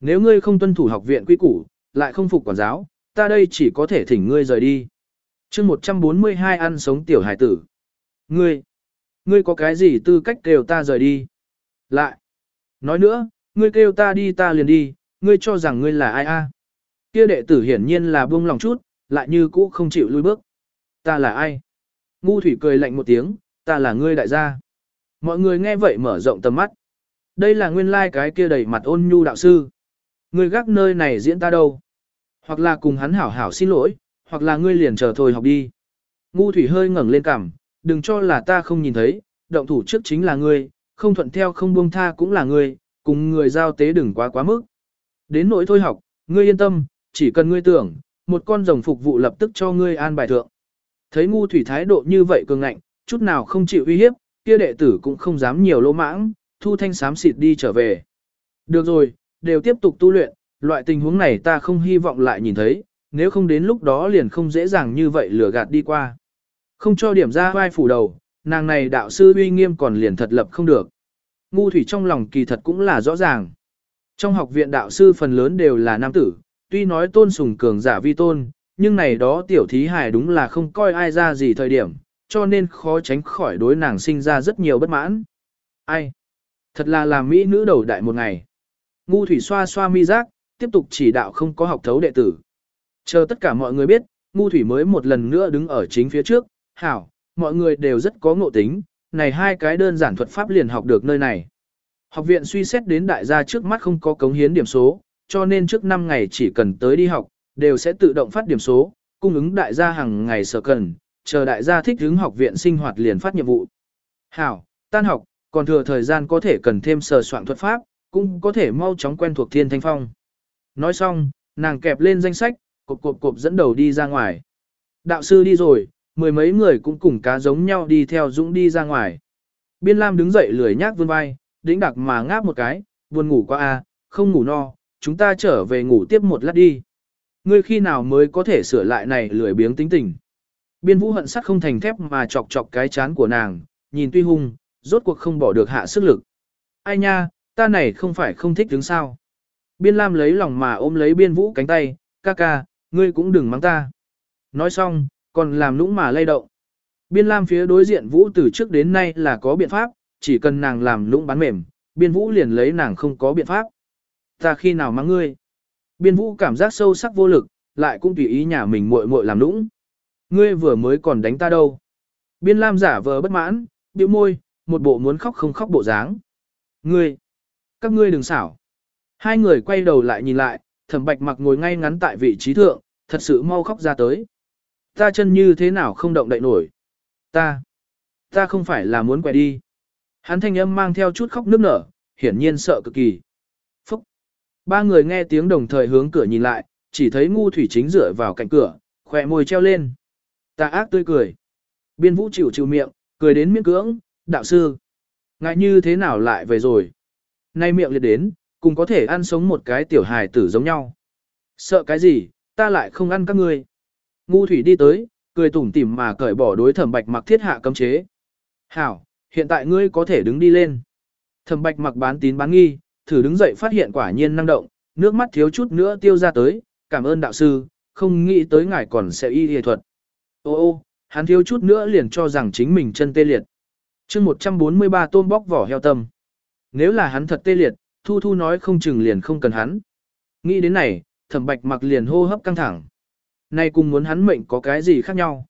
Nếu ngươi không tuân thủ học viện quy củ, lại không phục quản giáo, ta đây chỉ có thể thỉnh ngươi rời đi. chương 142 ăn sống tiểu hải tử. Ngươi, ngươi có cái gì tư cách kêu ta rời đi? Lại, nói nữa, ngươi kêu ta đi ta liền đi, ngươi cho rằng ngươi là ai a? Kia đệ tử hiển nhiên là buông lòng chút, lại như cũ không chịu lui bước. Ta là ai? Ngu thủy cười lạnh một tiếng, ta là ngươi đại gia. Mọi người nghe vậy mở rộng tầm mắt. Đây là nguyên lai like cái kia đầy mặt ôn nhu đạo sư. Ngươi gác nơi này diễn ta đâu? Hoặc là cùng hắn hảo hảo xin lỗi, hoặc là ngươi liền chờ thôi học đi. Ngu thủy hơi ngẩng lên cằm, đừng cho là ta không nhìn thấy, động thủ trước chính là ngươi, không thuận theo không buông tha cũng là ngươi, cùng người giao tế đừng quá quá mức. Đến nỗi thôi học, ngươi yên tâm, chỉ cần ngươi tưởng, một con rồng phục vụ lập tức cho ngươi an bài thượng. Thấy ngu thủy thái độ như vậy cường ngạnh, chút nào không chịu uy hiếp, kia đệ tử cũng không dám nhiều lỗ mãng, thu thanh sám xịt đi trở về. Được rồi, đều tiếp tục tu luyện, loại tình huống này ta không hy vọng lại nhìn thấy, nếu không đến lúc đó liền không dễ dàng như vậy lừa gạt đi qua. Không cho điểm ra vai phủ đầu, nàng này đạo sư uy nghiêm còn liền thật lập không được. Ngu thủy trong lòng kỳ thật cũng là rõ ràng. Trong học viện đạo sư phần lớn đều là nam tử, tuy nói tôn sùng cường giả vi tôn, nhưng này đó tiểu thí hài đúng là không coi ai ra gì thời điểm, cho nên khó tránh khỏi đối nàng sinh ra rất nhiều bất mãn. Ai? Thật là làm mỹ nữ đầu đại một ngày. Ngu thủy xoa xoa mi giác, tiếp tục chỉ đạo không có học thấu đệ tử. Chờ tất cả mọi người biết, ngu thủy mới một lần nữa đứng ở chính phía trước, hảo, mọi người đều rất có ngộ tính, này hai cái đơn giản thuật pháp liền học được nơi này. Học viện suy xét đến đại gia trước mắt không có cống hiến điểm số, cho nên trước 5 ngày chỉ cần tới đi học, đều sẽ tự động phát điểm số, cung ứng đại gia hàng ngày sở cần, chờ đại gia thích hướng học viện sinh hoạt liền phát nhiệm vụ. Hảo, tan học, còn thừa thời gian có thể cần thêm sờ soạn thuật pháp, cũng có thể mau chóng quen thuộc thiên thanh phong. Nói xong, nàng kẹp lên danh sách, cộp cộp cộp dẫn đầu đi ra ngoài. Đạo sư đi rồi, mười mấy người cũng cùng cá giống nhau đi theo Dũng đi ra ngoài. Biên Lam đứng dậy lười nhác vươn vai, đĩnh đặc mà ngáp một cái, buồn ngủ quá a, à, không ngủ no, chúng ta trở về ngủ tiếp một lát đi. Ngươi khi nào mới có thể sửa lại này lười biếng tính tình. Biên vũ hận sắt không thành thép mà chọc chọc cái chán của nàng, nhìn tuy hung, rốt cuộc không bỏ được hạ sức lực. Ai nha, ta này không phải không thích đứng sao. Biên Lam lấy lòng mà ôm lấy biên vũ cánh tay, ca ca, ngươi cũng đừng mắng ta. Nói xong, còn làm nũng mà lay động. Biên Lam phía đối diện vũ từ trước đến nay là có biện pháp, chỉ cần nàng làm nũng bán mềm, biên vũ liền lấy nàng không có biện pháp. Ta khi nào mắng ngươi? Biên vũ cảm giác sâu sắc vô lực, lại cũng tùy ý nhà mình muội muội làm nũng. Ngươi vừa mới còn đánh ta đâu? Biên Lam giả vờ bất mãn, bĩu môi, một bộ muốn khóc không khóc bộ dáng. Ngươi! Các ngươi đừng xảo. Hai người quay đầu lại nhìn lại, thẩm bạch mặc ngồi ngay ngắn tại vị trí thượng, thật sự mau khóc ra tới. Ta chân như thế nào không động đậy nổi. Ta! Ta không phải là muốn quay đi. Hắn thanh âm mang theo chút khóc nước nở, hiển nhiên sợ cực kỳ. Ba người nghe tiếng đồng thời hướng cửa nhìn lại, chỉ thấy ngu thủy chính dựa vào cạnh cửa, khỏe môi treo lên. Ta ác tươi cười. Biên vũ chịu chịu miệng, cười đến miễn cưỡng, đạo sư. Ngại như thế nào lại về rồi? Nay miệng liệt đến, cùng có thể ăn sống một cái tiểu hài tử giống nhau. Sợ cái gì, ta lại không ăn các ngươi. Ngu thủy đi tới, cười tủm tỉm mà cởi bỏ đối thẩm bạch mặc thiết hạ cấm chế. Hảo, hiện tại ngươi có thể đứng đi lên. Thẩm bạch mặc bán tín bán nghi, thử đứng dậy phát hiện quả nhiên năng động, nước mắt thiếu chút nữa tiêu ra tới, cảm ơn đạo sư, không nghĩ tới ngài còn sẽ y y thuật. Ô ô, hắn thiếu chút nữa liền cho rằng chính mình chân tê liệt. chương 143 tôm bóc vỏ heo tâm. Nếu là hắn thật tê liệt, Thu Thu nói không chừng liền không cần hắn. Nghĩ đến này, thẩm bạch mặc liền hô hấp căng thẳng. Nay cùng muốn hắn mệnh có cái gì khác nhau.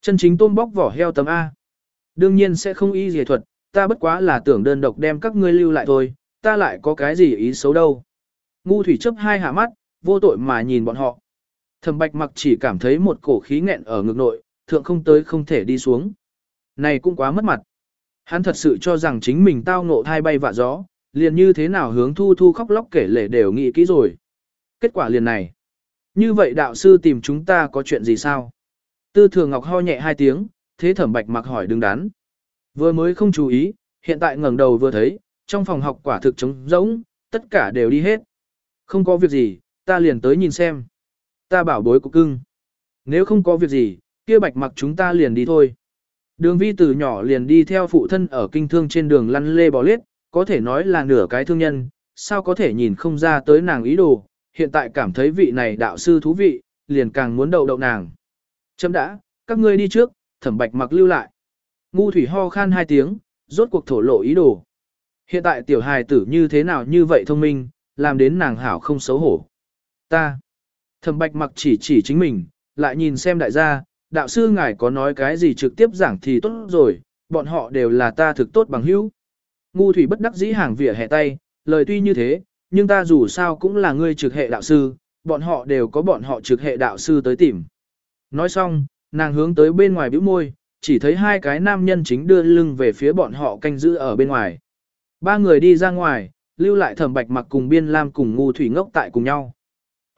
Chân chính tôm bóc vỏ heo tấm A. Đương nhiên sẽ không y dề thuật, ta bất quá là tưởng đơn độc đem các ngươi lưu lại thôi, ta lại có cái gì ý xấu đâu. Ngu thủy chấp hai hạ mắt, vô tội mà nhìn bọn họ. Thẩm bạch mặc chỉ cảm thấy một cổ khí nghẹn ở ngực nội, thượng không tới không thể đi xuống. Này cũng quá mất mặt. Hắn thật sự cho rằng chính mình tao ngộ thai bay vạ gió, liền như thế nào hướng thu thu khóc lóc kể lể đều nghĩ kỹ rồi. Kết quả liền này. Như vậy đạo sư tìm chúng ta có chuyện gì sao? Tư thường ngọc ho nhẹ hai tiếng, thế thẩm bạch mặc hỏi đứng đắn. Vừa mới không chú ý, hiện tại ngẩng đầu vừa thấy, trong phòng học quả thực trống rỗng, tất cả đều đi hết. Không có việc gì, ta liền tới nhìn xem. Ta bảo bối của cưng. Nếu không có việc gì, kia bạch mặc chúng ta liền đi thôi. Đường vi từ nhỏ liền đi theo phụ thân ở kinh thương trên đường lăn lê bò lết, có thể nói là nửa cái thương nhân, sao có thể nhìn không ra tới nàng ý đồ, hiện tại cảm thấy vị này đạo sư thú vị, liền càng muốn đậu đậu nàng. Chấm đã, các ngươi đi trước, thẩm bạch mặc lưu lại. Ngu thủy ho khan hai tiếng, rốt cuộc thổ lộ ý đồ. Hiện tại tiểu hài tử như thế nào như vậy thông minh, làm đến nàng hảo không xấu hổ. Ta. Thẩm bạch mặc chỉ chỉ chính mình, lại nhìn xem đại gia, đạo sư ngài có nói cái gì trực tiếp giảng thì tốt rồi, bọn họ đều là ta thực tốt bằng hữu. Ngu thủy bất đắc dĩ hàng vỉa hẹ tay, lời tuy như thế, nhưng ta dù sao cũng là ngươi trực hệ đạo sư, bọn họ đều có bọn họ trực hệ đạo sư tới tìm. Nói xong, nàng hướng tới bên ngoài bĩu môi, chỉ thấy hai cái nam nhân chính đưa lưng về phía bọn họ canh giữ ở bên ngoài. Ba người đi ra ngoài, lưu lại thẩm bạch mặc cùng biên lam cùng ngu thủy ngốc tại cùng nhau.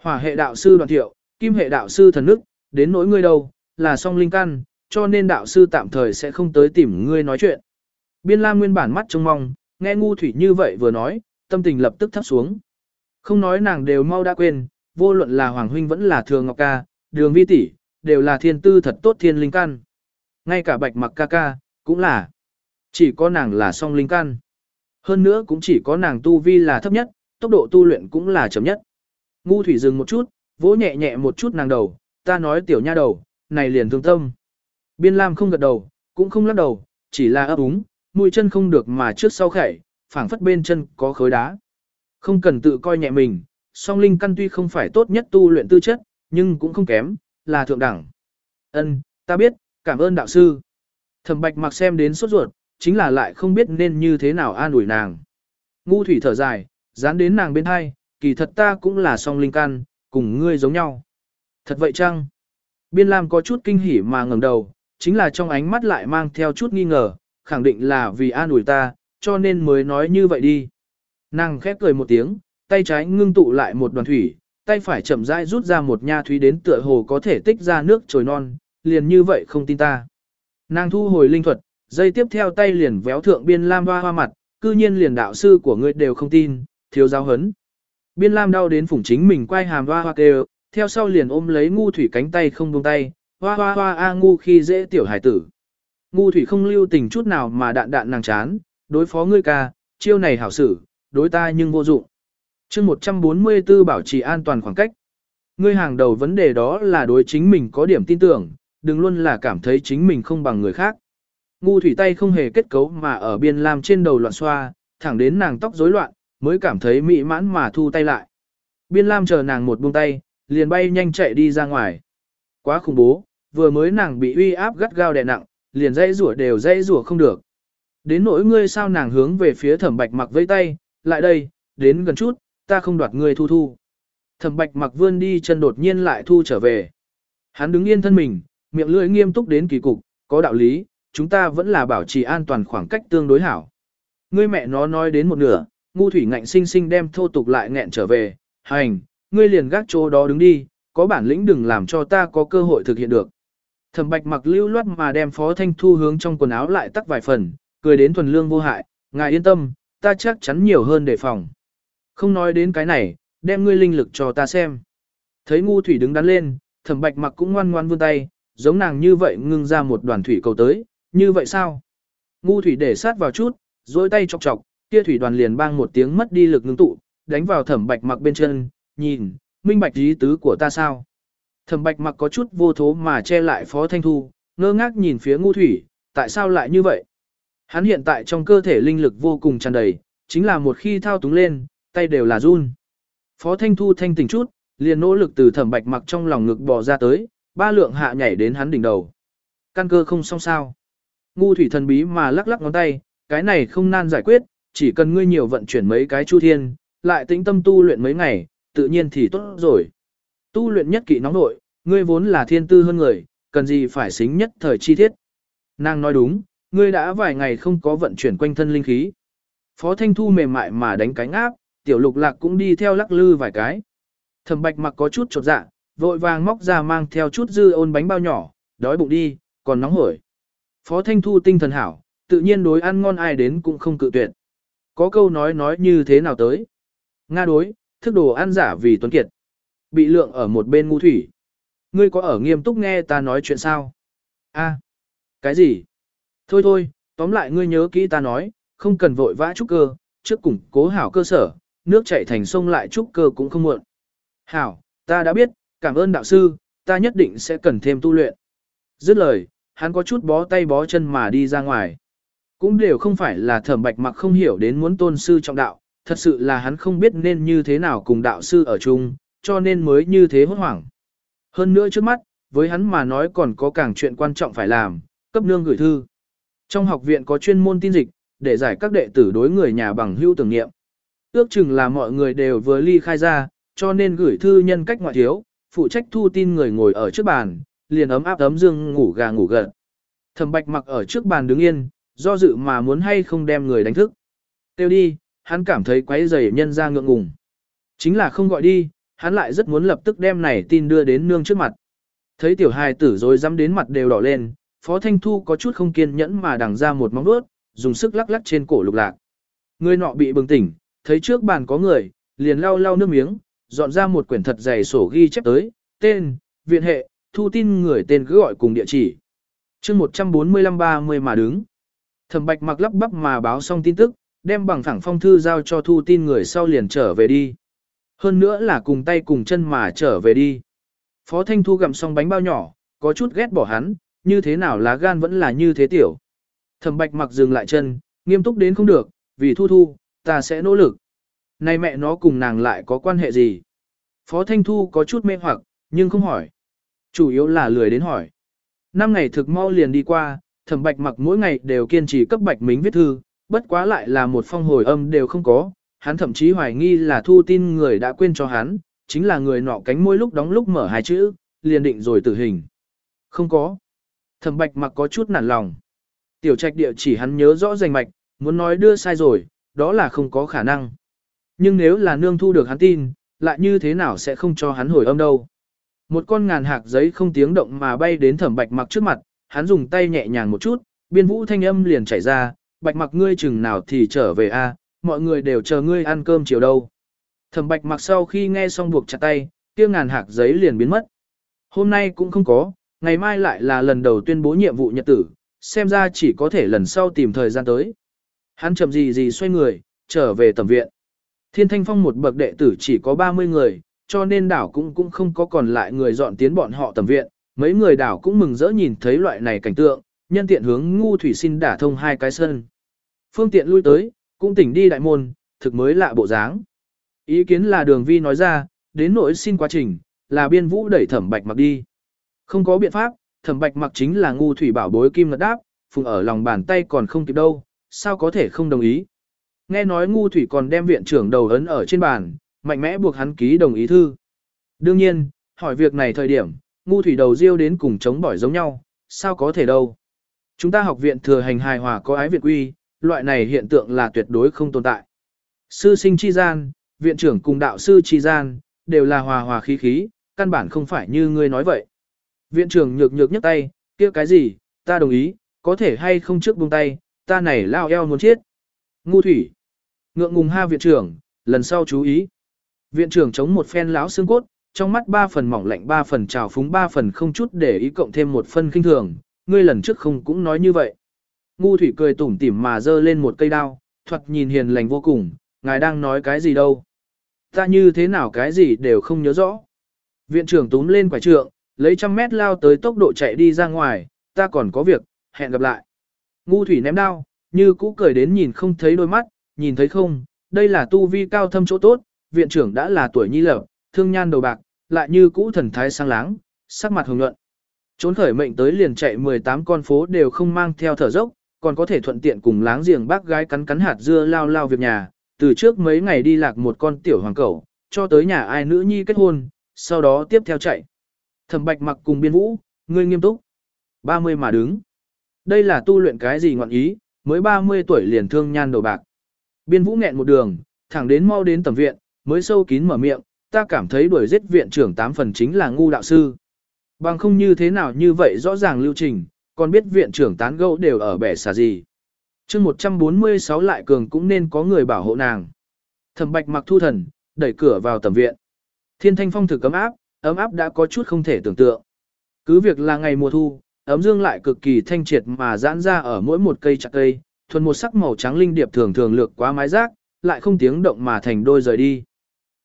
Hỏa hệ đạo sư đoàn thiệu, kim hệ đạo sư thần nước, đến nỗi ngươi đâu, là song linh căn, cho nên đạo sư tạm thời sẽ không tới tìm ngươi nói chuyện. Biên Lam nguyên bản mắt trông mong, nghe ngu thủy như vậy vừa nói, tâm tình lập tức thấp xuống. Không nói nàng đều mau đã quên, vô luận là Hoàng Huynh vẫn là Thường Ngọc Ca, Đường Vi tỷ đều là thiên tư thật tốt thiên linh căn. Ngay cả Bạch Mặc Ca Ca, cũng là. Chỉ có nàng là song linh căn. Hơn nữa cũng chỉ có nàng tu vi là thấp nhất, tốc độ tu luyện cũng là chậm nhất. Ngu thủy dừng một chút, vỗ nhẹ nhẹ một chút nàng đầu, ta nói tiểu nha đầu, này liền thương tâm. Biên Lam không gật đầu, cũng không lắc đầu, chỉ là ấp úng, mũi chân không được mà trước sau khẩy, phảng phất bên chân có khối đá. Không cần tự coi nhẹ mình, song linh căn tuy không phải tốt nhất tu luyện tư chất, nhưng cũng không kém, là thượng đẳng. Ân, ta biết, cảm ơn đạo sư. Thẩm bạch mặc xem đến sốt ruột, chính là lại không biết nên như thế nào an ủi nàng. Ngu thủy thở dài, dán đến nàng bên hai, kỳ thật ta cũng là song linh căn, cùng ngươi giống nhau. Thật vậy chăng? Biên Lam có chút kinh hỉ mà ngẩng đầu, chính là trong ánh mắt lại mang theo chút nghi ngờ, khẳng định là vì an ủi ta, cho nên mới nói như vậy đi. Nàng khép cười một tiếng, tay trái ngưng tụ lại một đoàn thủy, tay phải chậm rãi rút ra một nha thúy đến tựa hồ có thể tích ra nước trồi non, liền như vậy không tin ta. Nàng thu hồi linh thuật, dây tiếp theo tay liền véo thượng biên lam hoa hoa mặt, cư nhiên liền đạo sư của ngươi đều không tin, thiếu giáo hấn. Biên lam đau đến phủng chính mình quay hàm hoa hoa kêu, theo sau liền ôm lấy ngu thủy cánh tay không buông tay, hoa hoa hoa a ngu khi dễ tiểu hải tử. Ngu thủy không lưu tình chút nào mà đạn đạn nàng chán, đối phó ngươi ca, chiêu này hảo xử, đối ta nhưng vô dụng. chương 144 bảo trì an toàn khoảng cách. Ngươi hàng đầu vấn đề đó là đối chính mình có điểm tin tưởng, đừng luôn là cảm thấy chính mình không bằng người khác. Ngu thủy tay không hề kết cấu mà ở biên lam trên đầu loạn xoa, thẳng đến nàng tóc rối loạn, mới cảm thấy mỹ mãn mà thu tay lại. Biên lam chờ nàng một buông tay, liền bay nhanh chạy đi ra ngoài. Quá khủng bố, vừa mới nàng bị uy áp gắt gao đè nặng, liền dây rủa đều dây rủa không được. Đến nỗi ngươi sao nàng hướng về phía thẩm bạch mặc vây tay, lại đây, đến gần chút, ta không đoạt ngươi thu thu. Thẩm bạch mặc vươn đi chân đột nhiên lại thu trở về. Hắn đứng yên thân mình, miệng lưỡi nghiêm túc đến kỳ cục, có đạo lý, chúng ta vẫn là bảo trì an toàn khoảng cách tương đối hảo. Ngươi mẹ nó nói đến một nửa, ngu thủy ngạnh sinh sinh đem thô tục lại nghẹn trở về, hành, ngươi liền gác chỗ đó đứng đi, có bản lĩnh đừng làm cho ta có cơ hội thực hiện được. Thẩm bạch mặc lưu loát mà đem phó thanh thu hướng trong quần áo lại tắc vài phần, cười đến thuần lương vô hại, ngài yên tâm, ta chắc chắn nhiều hơn đề phòng. Không nói đến cái này, đem ngươi linh lực cho ta xem. Thấy ngu thủy đứng đắn lên, thẩm bạch mặc cũng ngoan ngoan vươn tay, giống nàng như vậy ngưng ra một đoàn thủy cầu tới, như vậy sao? Ngu thủy để sát vào chút, dối tay chọc chọc, kia thủy đoàn liền bang một tiếng mất đi lực ngưng tụ, đánh vào thẩm bạch mặc bên chân, nhìn, minh bạch ý tứ của ta sao? Thẩm bạch mặc có chút vô thố mà che lại phó thanh thu, ngơ ngác nhìn phía ngu thủy, tại sao lại như vậy? Hắn hiện tại trong cơ thể linh lực vô cùng tràn đầy, chính là một khi thao túng lên, tay đều là run. Phó thanh thu thanh tỉnh chút, liền nỗ lực từ thẩm bạch mặc trong lòng ngực bò ra tới, ba lượng hạ nhảy đến hắn đỉnh đầu. Căn cơ không xong sao. Ngu thủy thần bí mà lắc lắc ngón tay, cái này không nan giải quyết, chỉ cần ngươi nhiều vận chuyển mấy cái chu thiên, lại tĩnh tâm tu luyện mấy ngày, tự nhiên thì tốt rồi. Tu luyện nhất kỵ nóng nội, ngươi vốn là thiên tư hơn người, cần gì phải xính nhất thời chi tiết. Nàng nói đúng, ngươi đã vài ngày không có vận chuyển quanh thân linh khí. Phó Thanh Thu mềm mại mà đánh cánh áp, tiểu lục lạc cũng đi theo lắc lư vài cái. Thẩm bạch mặc có chút chột dạ, vội vàng móc ra mang theo chút dư ôn bánh bao nhỏ, đói bụng đi, còn nóng hổi. Phó Thanh Thu tinh thần hảo, tự nhiên đối ăn ngon ai đến cũng không cự tuyệt. Có câu nói nói như thế nào tới? Nga đối, thức đồ ăn giả vì tuấn kiệt. Bị lượng ở một bên ngu thủy. Ngươi có ở nghiêm túc nghe ta nói chuyện sao? A, cái gì? Thôi thôi, tóm lại ngươi nhớ kỹ ta nói, không cần vội vã trúc cơ, trước củng cố hảo cơ sở, nước chảy thành sông lại trúc cơ cũng không muộn. Hảo, ta đã biết, cảm ơn đạo sư, ta nhất định sẽ cần thêm tu luyện. Dứt lời, hắn có chút bó tay bó chân mà đi ra ngoài. Cũng đều không phải là thẩm bạch mặc không hiểu đến muốn tôn sư trọng đạo, thật sự là hắn không biết nên như thế nào cùng đạo sư ở chung, cho nên mới như thế hốt hoảng. Hơn nữa trước mắt, với hắn mà nói còn có càng chuyện quan trọng phải làm, cấp nương gửi thư. Trong học viện có chuyên môn tin dịch, để giải các đệ tử đối người nhà bằng hưu tưởng niệm. Ước chừng là mọi người đều vừa ly khai ra, cho nên gửi thư nhân cách ngoại thiếu, phụ trách thu tin người ngồi ở trước bàn, liền ấm áp ấm dương ngủ gà ngủ gật. Thẩm Bạch mặc ở trước bàn đứng yên, do dự mà muốn hay không đem người đánh thức. Tiêu đi, hắn cảm thấy quấy rầy nhân ra ngượng ngùng. Chính là không gọi đi, hắn lại rất muốn lập tức đem này tin đưa đến nương trước mặt. Thấy tiểu hài tử rồi dám đến mặt đều đỏ lên, Phó Thanh Thu có chút không kiên nhẫn mà đằng ra một móng vuốt, dùng sức lắc lắc trên cổ lục lạc. Người nọ bị bừng tỉnh, thấy trước bàn có người, liền lau lau nước miếng, dọn ra một quyển thật dày sổ ghi chép tới, tên, viện hệ, thu tin người tên cứ gọi cùng địa chỉ. chương 145-30 mà đứng. Thẩm bạch mặc lắp bắp mà báo xong tin tức, đem bằng thẳng phong thư giao cho thu tin người sau liền trở về đi. Hơn nữa là cùng tay cùng chân mà trở về đi. Phó Thanh Thu gặm xong bánh bao nhỏ, có chút ghét bỏ hắn, như thế nào lá gan vẫn là như thế tiểu. Thẩm bạch mặc dừng lại chân, nghiêm túc đến không được, vì thu thu, ta sẽ nỗ lực. Này mẹ nó cùng nàng lại có quan hệ gì? Phó Thanh Thu có chút mê hoặc, nhưng không hỏi. Chủ yếu là lười đến hỏi. Năm ngày thực mau liền đi qua, thẩm bạch mặc mỗi ngày đều kiên trì cấp bạch mính viết thư, bất quá lại là một phong hồi âm đều không có, hắn thậm chí hoài nghi là thu tin người đã quên cho hắn, chính là người nọ cánh môi lúc đóng lúc mở hai chữ, liền định rồi tử hình. Không có. Thẩm bạch mặc có chút nản lòng. Tiểu trạch địa chỉ hắn nhớ rõ danh mạch, muốn nói đưa sai rồi, đó là không có khả năng. Nhưng nếu là nương thu được hắn tin, lại như thế nào sẽ không cho hắn hồi âm đâu. Một con ngàn hạc giấy không tiếng động mà bay đến thẩm bạch mặc trước mặt, hắn dùng tay nhẹ nhàng một chút, biên vũ thanh âm liền chảy ra, bạch mặc ngươi chừng nào thì trở về a, mọi người đều chờ ngươi ăn cơm chiều đâu. Thẩm bạch mặc sau khi nghe xong buộc chặt tay, kia ngàn hạc giấy liền biến mất. Hôm nay cũng không có, ngày mai lại là lần đầu tuyên bố nhiệm vụ nhật tử, xem ra chỉ có thể lần sau tìm thời gian tới. Hắn chậm gì gì xoay người, trở về tầm viện. Thiên Thanh Phong một bậc đệ tử chỉ có 30 người, cho nên đảo cũng cũng không có còn lại người dọn tiến bọn họ tầm viện. Mấy người đảo cũng mừng rỡ nhìn thấy loại này cảnh tượng, nhân tiện hướng ngu thủy xin đả thông hai cái sân. Phương tiện lui tới, cũng tỉnh đi đại môn, thực mới lạ bộ dáng. Ý kiến là đường vi nói ra, đến nỗi xin quá trình, là biên vũ đẩy thẩm bạch mặc đi. Không có biện pháp, thẩm bạch mặc chính là ngu thủy bảo bối kim ngật đáp, phùng ở lòng bàn tay còn không kịp đâu, sao có thể không đồng ý. Nghe nói ngu thủy còn đem viện trưởng đầu ấn ở trên bàn, mạnh mẽ buộc hắn ký đồng ý thư. Đương nhiên, hỏi việc này thời điểm, ngu thủy đầu riêu đến cùng chống bỏi giống nhau, sao có thể đâu. Chúng ta học viện thừa hành hài hòa có ái viện quy, loại này hiện tượng là tuyệt đối không tồn tại. Sư sinh chi gian, viện trưởng cùng đạo sư chi gian, đều là hòa hòa khí khí, căn bản không phải như ngươi nói vậy. Viện trưởng nhược nhược nhấc tay, kia cái gì, ta đồng ý, có thể hay không trước buông tay, ta này lao eo muốn chết. Ngu thủy. Ngượng ngùng ha viện trưởng, lần sau chú ý. Viện trưởng chống một phen lão xương cốt, trong mắt ba phần mỏng lạnh ba phần trào phúng ba phần không chút để ý cộng thêm một phân kinh thường, ngươi lần trước không cũng nói như vậy. Ngu thủy cười tủm tỉm mà giơ lên một cây đao, thuật nhìn hiền lành vô cùng, ngài đang nói cái gì đâu. Ta như thế nào cái gì đều không nhớ rõ. Viện trưởng túm lên quả trượng, lấy trăm mét lao tới tốc độ chạy đi ra ngoài, ta còn có việc, hẹn gặp lại. Ngu thủy ném đao, như cũ cười đến nhìn không thấy đôi mắt, nhìn thấy không, đây là tu vi cao thâm chỗ tốt, viện trưởng đã là tuổi nhi lập, thương nhan đầu bạc, lại như cũ thần thái sang láng, sắc mặt hồng nhuận. Trốn khởi mệnh tới liền chạy 18 con phố đều không mang theo thở dốc, còn có thể thuận tiện cùng láng giềng bác gái cắn cắn hạt dưa lao lao việc nhà, từ trước mấy ngày đi lạc một con tiểu hoàng cẩu, cho tới nhà ai nữ nhi kết hôn, sau đó tiếp theo chạy. Thẩm bạch mặc cùng biên vũ, ngươi nghiêm túc. 30 mà đứng. Đây là tu luyện cái gì ngọn ý, mới 30 tuổi liền thương nhan đầu bạc. Biên vũ nghẹn một đường, thẳng đến mau đến tầm viện, mới sâu kín mở miệng, ta cảm thấy đuổi giết viện trưởng tám phần chính là ngu đạo sư. Bằng không như thế nào như vậy rõ ràng lưu trình, còn biết viện trưởng tán gẫu đều ở bẻ xà gì. chương 146 lại cường cũng nên có người bảo hộ nàng. Thẩm bạch mặc thu thần, đẩy cửa vào tầm viện. Thiên thanh phong thực ấm áp, ấm áp đã có chút không thể tưởng tượng. Cứ việc là ngày mùa thu, ấm dương lại cực kỳ thanh triệt mà giãn ra ở mỗi một cây chặt cây, thuần một sắc màu trắng linh điệp thường thường lược quá mái rác, lại không tiếng động mà thành đôi rời đi.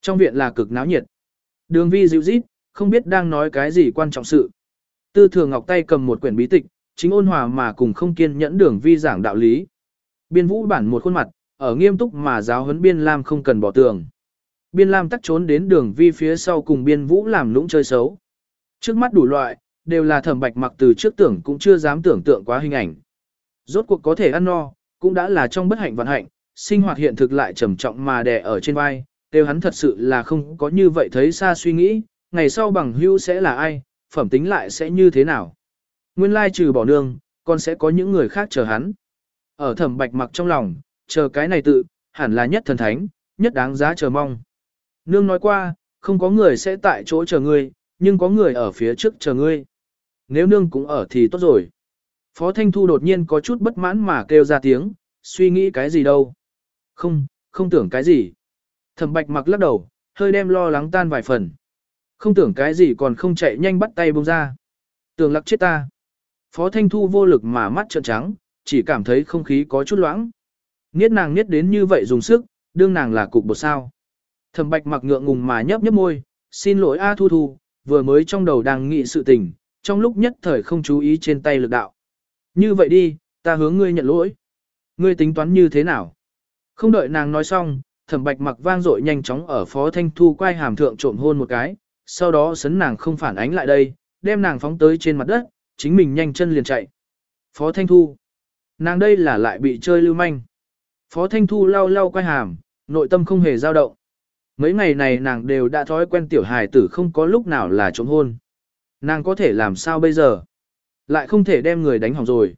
Trong viện là cực náo nhiệt. Đường vi dịu rít, không biết đang nói cái gì quan trọng sự. Tư thường ngọc tay cầm một quyển bí tịch, chính ôn hòa mà cùng không kiên nhẫn đường vi giảng đạo lý. Biên vũ bản một khuôn mặt, ở nghiêm túc mà giáo huấn biên lam không cần bỏ tường. Biên lam tắt trốn đến đường vi phía sau cùng biên vũ làm lũng chơi xấu. Trước mắt đủ loại, đều là thẩm bạch mặc từ trước tưởng cũng chưa dám tưởng tượng quá hình ảnh. Rốt cuộc có thể ăn no, cũng đã là trong bất hạnh vận hạnh, sinh hoạt hiện thực lại trầm trọng mà đè ở trên vai, đều hắn thật sự là không có như vậy thấy xa suy nghĩ, ngày sau bằng hưu sẽ là ai, phẩm tính lại sẽ như thế nào. Nguyên lai trừ bỏ nương, còn sẽ có những người khác chờ hắn. Ở thẩm bạch mặc trong lòng, chờ cái này tự, hẳn là nhất thần thánh, nhất đáng giá chờ mong. Nương nói qua, không có người sẽ tại chỗ chờ ngươi, nhưng có người ở phía trước chờ ngươi. Nếu nương cũng ở thì tốt rồi. Phó Thanh Thu đột nhiên có chút bất mãn mà kêu ra tiếng, suy nghĩ cái gì đâu. Không, không tưởng cái gì. Thẩm bạch mặc lắc đầu, hơi đem lo lắng tan vài phần. Không tưởng cái gì còn không chạy nhanh bắt tay bông ra. Tưởng lắc chết ta. Phó Thanh Thu vô lực mà mắt trợn trắng, chỉ cảm thấy không khí có chút loãng. Niết nàng niết đến như vậy dùng sức, đương nàng là cục bột sao. Thẩm bạch mặc ngượng ngùng mà nhấp nhấp môi, xin lỗi A Thu Thu, vừa mới trong đầu đang nghĩ sự tình, trong lúc nhất thời không chú ý trên tay lực đạo. Như vậy đi, ta hướng ngươi nhận lỗi. Ngươi tính toán như thế nào? Không đợi nàng nói xong, thẩm bạch mặc vang dội nhanh chóng ở phó thanh thu quay hàm thượng trộm hôn một cái, sau đó sấn nàng không phản ánh lại đây, đem nàng phóng tới trên mặt đất, chính mình nhanh chân liền chạy. Phó thanh thu. Nàng đây là lại bị chơi lưu manh. Phó thanh thu lau lau quay hàm, nội tâm không hề dao động. Mấy ngày này nàng đều đã thói quen tiểu hài tử không có lúc nào là trộm hôn. Nàng có thể làm sao bây giờ? Lại không thể đem người đánh hỏng rồi.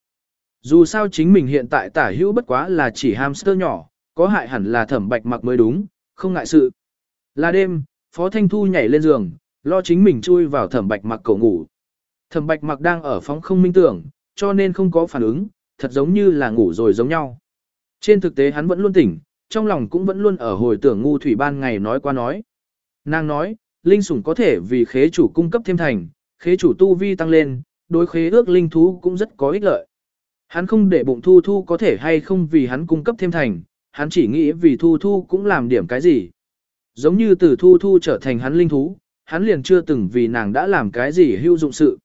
Dù sao chính mình hiện tại tả hữu bất quá là chỉ hamster nhỏ, có hại hẳn là thẩm bạch mặc mới đúng, không ngại sự. Là đêm, Phó Thanh Thu nhảy lên giường, lo chính mình chui vào thẩm bạch mặc cổ ngủ. Thẩm bạch mặc đang ở phóng không minh tưởng, cho nên không có phản ứng, thật giống như là ngủ rồi giống nhau. Trên thực tế hắn vẫn luôn tỉnh, trong lòng cũng vẫn luôn ở hồi tưởng ngu thủy ban ngày nói qua nói. Nàng nói, linh sủng có thể vì khế chủ cung cấp thêm thành, khế chủ tu vi tăng lên, đối khế ước linh thú cũng rất có ích lợi. Hắn không để bụng thu thu có thể hay không vì hắn cung cấp thêm thành, hắn chỉ nghĩ vì thu thu cũng làm điểm cái gì. Giống như từ thu thu trở thành hắn linh thú, hắn liền chưa từng vì nàng đã làm cái gì hữu dụng sự.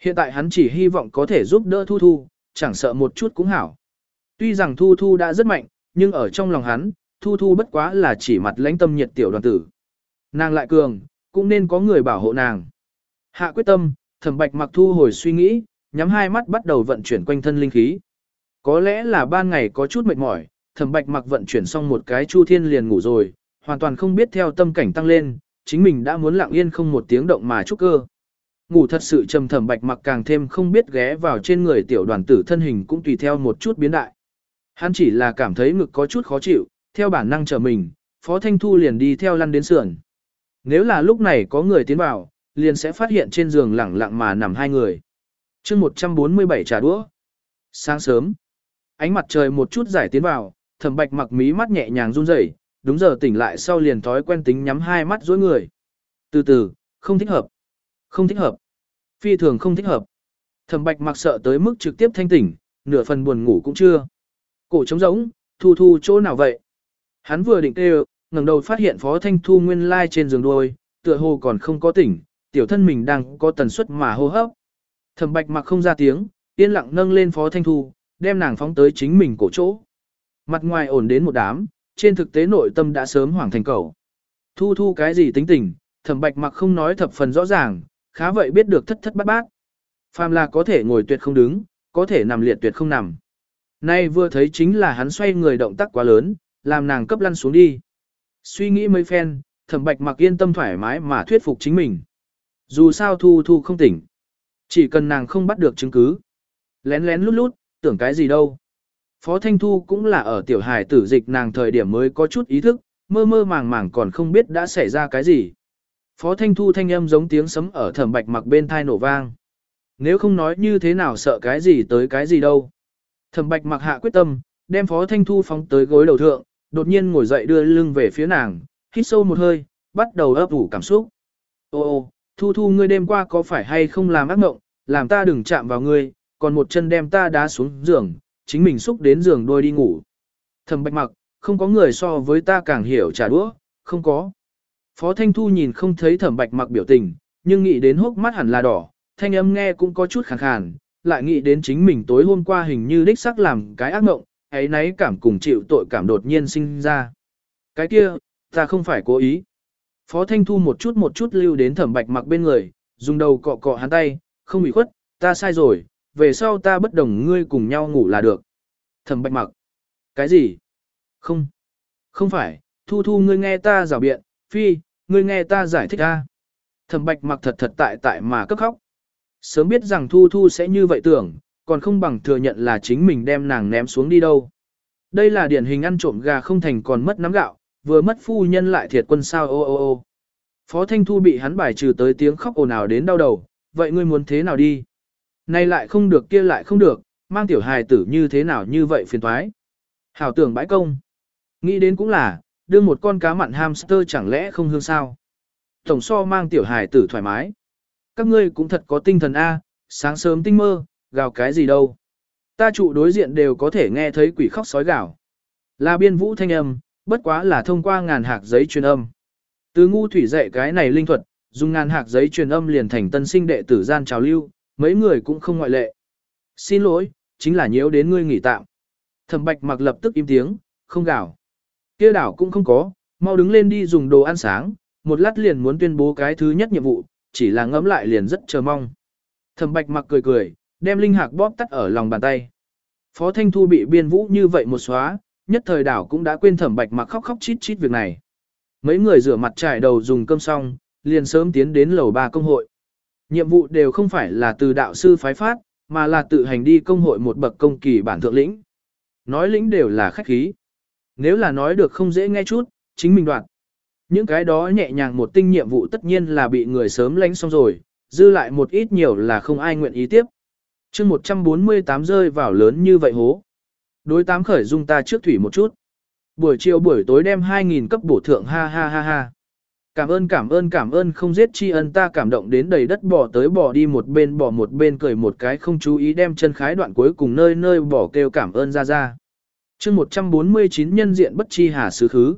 Hiện tại hắn chỉ hy vọng có thể giúp đỡ thu thu, chẳng sợ một chút cũng hảo. Tuy rằng thu thu đã rất mạnh, nhưng ở trong lòng hắn, thu thu bất quá là chỉ mặt lãnh tâm nhiệt tiểu đoàn tử. Nàng lại cường, cũng nên có người bảo hộ nàng. Hạ quyết tâm, thẩm bạch mặc thu hồi suy nghĩ, nhắm hai mắt bắt đầu vận chuyển quanh thân linh khí. Có lẽ là ban ngày có chút mệt mỏi, thẩm bạch mặc vận chuyển xong một cái chu thiên liền ngủ rồi, hoàn toàn không biết theo tâm cảnh tăng lên, chính mình đã muốn lặng yên không một tiếng động mà chúc cơ. Ngủ thật sự trầm thẩm bạch mặc càng thêm không biết ghé vào trên người tiểu đoàn tử thân hình cũng tùy theo một chút biến đại. Hắn chỉ là cảm thấy ngực có chút khó chịu, theo bản năng trở mình, Phó Thanh Thu liền đi theo lăn đến sườn. Nếu là lúc này có người tiến vào, liền sẽ phát hiện trên giường lẳng lặng mà nằm hai người. chương 147 trà đũa. Sáng sớm, ánh mặt trời một chút giải tiến vào, thẩm bạch mặc mí mắt nhẹ nhàng run rẩy, đúng giờ tỉnh lại sau liền thói quen tính nhắm hai mắt dối người. Từ từ, không thích hợp. Không thích hợp. Phi thường không thích hợp. Thẩm bạch mặc sợ tới mức trực tiếp thanh tỉnh, nửa phần buồn ngủ cũng chưa. Cổ trống rỗng, thu thu chỗ nào vậy? Hắn vừa định kêu, ngẩng đầu phát hiện phó thanh thu nguyên lai trên giường đôi, tựa hồ còn không có tỉnh, tiểu thân mình đang có tần suất mà hô hấp. Thẩm bạch mặc không ra tiếng, yên lặng nâng lên phó thanh thu, đem nàng phóng tới chính mình cổ chỗ. Mặt ngoài ổn đến một đám, trên thực tế nội tâm đã sớm hoảng thành cầu. Thu thu cái gì tính tình, thẩm bạch mặc không nói thập phần rõ ràng, khá vậy biết được thất thất bát bát. Phàm là có thể ngồi tuyệt không đứng, có thể nằm liệt tuyệt không nằm. Nay vừa thấy chính là hắn xoay người động tác quá lớn, làm nàng cấp lăn xuống đi. Suy nghĩ mấy phen, thẩm bạch mặc yên tâm thoải mái mà thuyết phục chính mình. Dù sao thu thu không tỉnh. Chỉ cần nàng không bắt được chứng cứ. Lén lén lút lút, tưởng cái gì đâu. Phó Thanh Thu cũng là ở tiểu hài tử dịch nàng thời điểm mới có chút ý thức, mơ mơ màng màng còn không biết đã xảy ra cái gì. Phó Thanh Thu thanh âm giống tiếng sấm ở thẩm bạch mặc bên thai nổ vang. Nếu không nói như thế nào sợ cái gì tới cái gì đâu. Thẩm bạch mặc hạ quyết tâm, đem Phó Thanh Thu phóng tới gối đầu thượng, đột nhiên ngồi dậy đưa lưng về phía nàng, hít sâu một hơi, bắt đầu ấp ủ cảm xúc. Ô ô, Thu Thu ngươi đêm qua có phải hay không làm ác mộng, làm ta đừng chạm vào ngươi, còn một chân đem ta đá xuống giường, chính mình xúc đến giường đôi đi ngủ. Thẩm bạch mặc, không có người so với ta càng hiểu trả đũa, không có. Phó Thanh Thu nhìn không thấy thẩm bạch mặc biểu tình, nhưng nghĩ đến hốc mắt hẳn là đỏ, thanh âm nghe cũng có chút khàn khàn, lại nghĩ đến chính mình tối hôm qua hình như đích sắc làm cái ác mộng, ấy nấy cảm cùng chịu tội cảm đột nhiên sinh ra. Cái kia, ta không phải cố ý. Phó Thanh Thu một chút một chút lưu đến thẩm bạch mặc bên người, dùng đầu cọ cọ hắn tay, không bị khuất, ta sai rồi, về sau ta bất đồng ngươi cùng nhau ngủ là được. Thẩm bạch mặc. Cái gì? Không. Không phải, Thu Thu ngươi nghe ta rào biện, phi, ngươi nghe ta giải thích ta. Thẩm bạch mặc thật thật tại tại mà cấp khóc. Sớm biết rằng Thu Thu sẽ như vậy tưởng, còn không bằng thừa nhận là chính mình đem nàng ném xuống đi đâu. Đây là điển hình ăn trộm gà không thành còn mất nắm gạo, vừa mất phu nhân lại thiệt quân sao ô ô ô. Phó Thanh Thu bị hắn bài trừ tới tiếng khóc ồn ào đến đau đầu, vậy ngươi muốn thế nào đi? Này lại không được kia lại không được, mang tiểu hài tử như thế nào như vậy phiền thoái. Hảo tưởng bãi công. Nghĩ đến cũng là, đưa một con cá mặn hamster chẳng lẽ không hương sao. Tổng so mang tiểu hài tử thoải mái. Các ngươi cũng thật có tinh thần A, sáng sớm tinh mơ, gào cái gì đâu. Ta trụ đối diện đều có thể nghe thấy quỷ khóc sói gào. Là biên vũ thanh âm, bất quá là thông qua ngàn hạt giấy truyền âm. Từ ngu thủy dạy cái này linh thuật, dùng ngàn hạt giấy truyền âm liền thành tân sinh đệ tử gian trào lưu, mấy người cũng không ngoại lệ. Xin lỗi, chính là nhiễu đến ngươi nghỉ tạm. Thẩm bạch mặc lập tức im tiếng, không gào. kia đảo cũng không có, mau đứng lên đi dùng đồ ăn sáng, một lát liền muốn tuyên bố cái thứ nhất nhiệm vụ, chỉ là ngẫm lại liền rất chờ mong. Thẩm bạch mặc cười cười, đem linh hạc bóp tắt ở lòng bàn tay. Phó Thanh Thu bị biên vũ như vậy một xóa, nhất thời đảo cũng đã quên thẩm bạch mặc khóc khóc chít chít việc này. Mấy người rửa mặt trải đầu dùng cơm xong, liền sớm tiến đến lầu ba công hội. Nhiệm vụ đều không phải là từ đạo sư phái phát, mà là tự hành đi công hội một bậc công kỳ bản thượng lĩnh. Nói lĩnh đều là khách khí. Nếu là nói được không dễ nghe chút, chính mình đoạt. Những cái đó nhẹ nhàng một tinh nhiệm vụ tất nhiên là bị người sớm lánh xong rồi, dư lại một ít nhiều là không ai nguyện ý tiếp. chương 148 rơi vào lớn như vậy hố. Đối tám khởi dung ta trước thủy một chút. Buổi chiều buổi tối đem 2.000 cấp bổ thượng ha ha ha ha. Cảm ơn cảm ơn cảm ơn không giết tri ân ta cảm động đến đầy đất bỏ tới bỏ đi một bên bỏ một bên cười một cái không chú ý đem chân khái đoạn cuối cùng nơi nơi bỏ kêu cảm ơn ra ra. chương 149 nhân diện bất chi hà sứ khứ.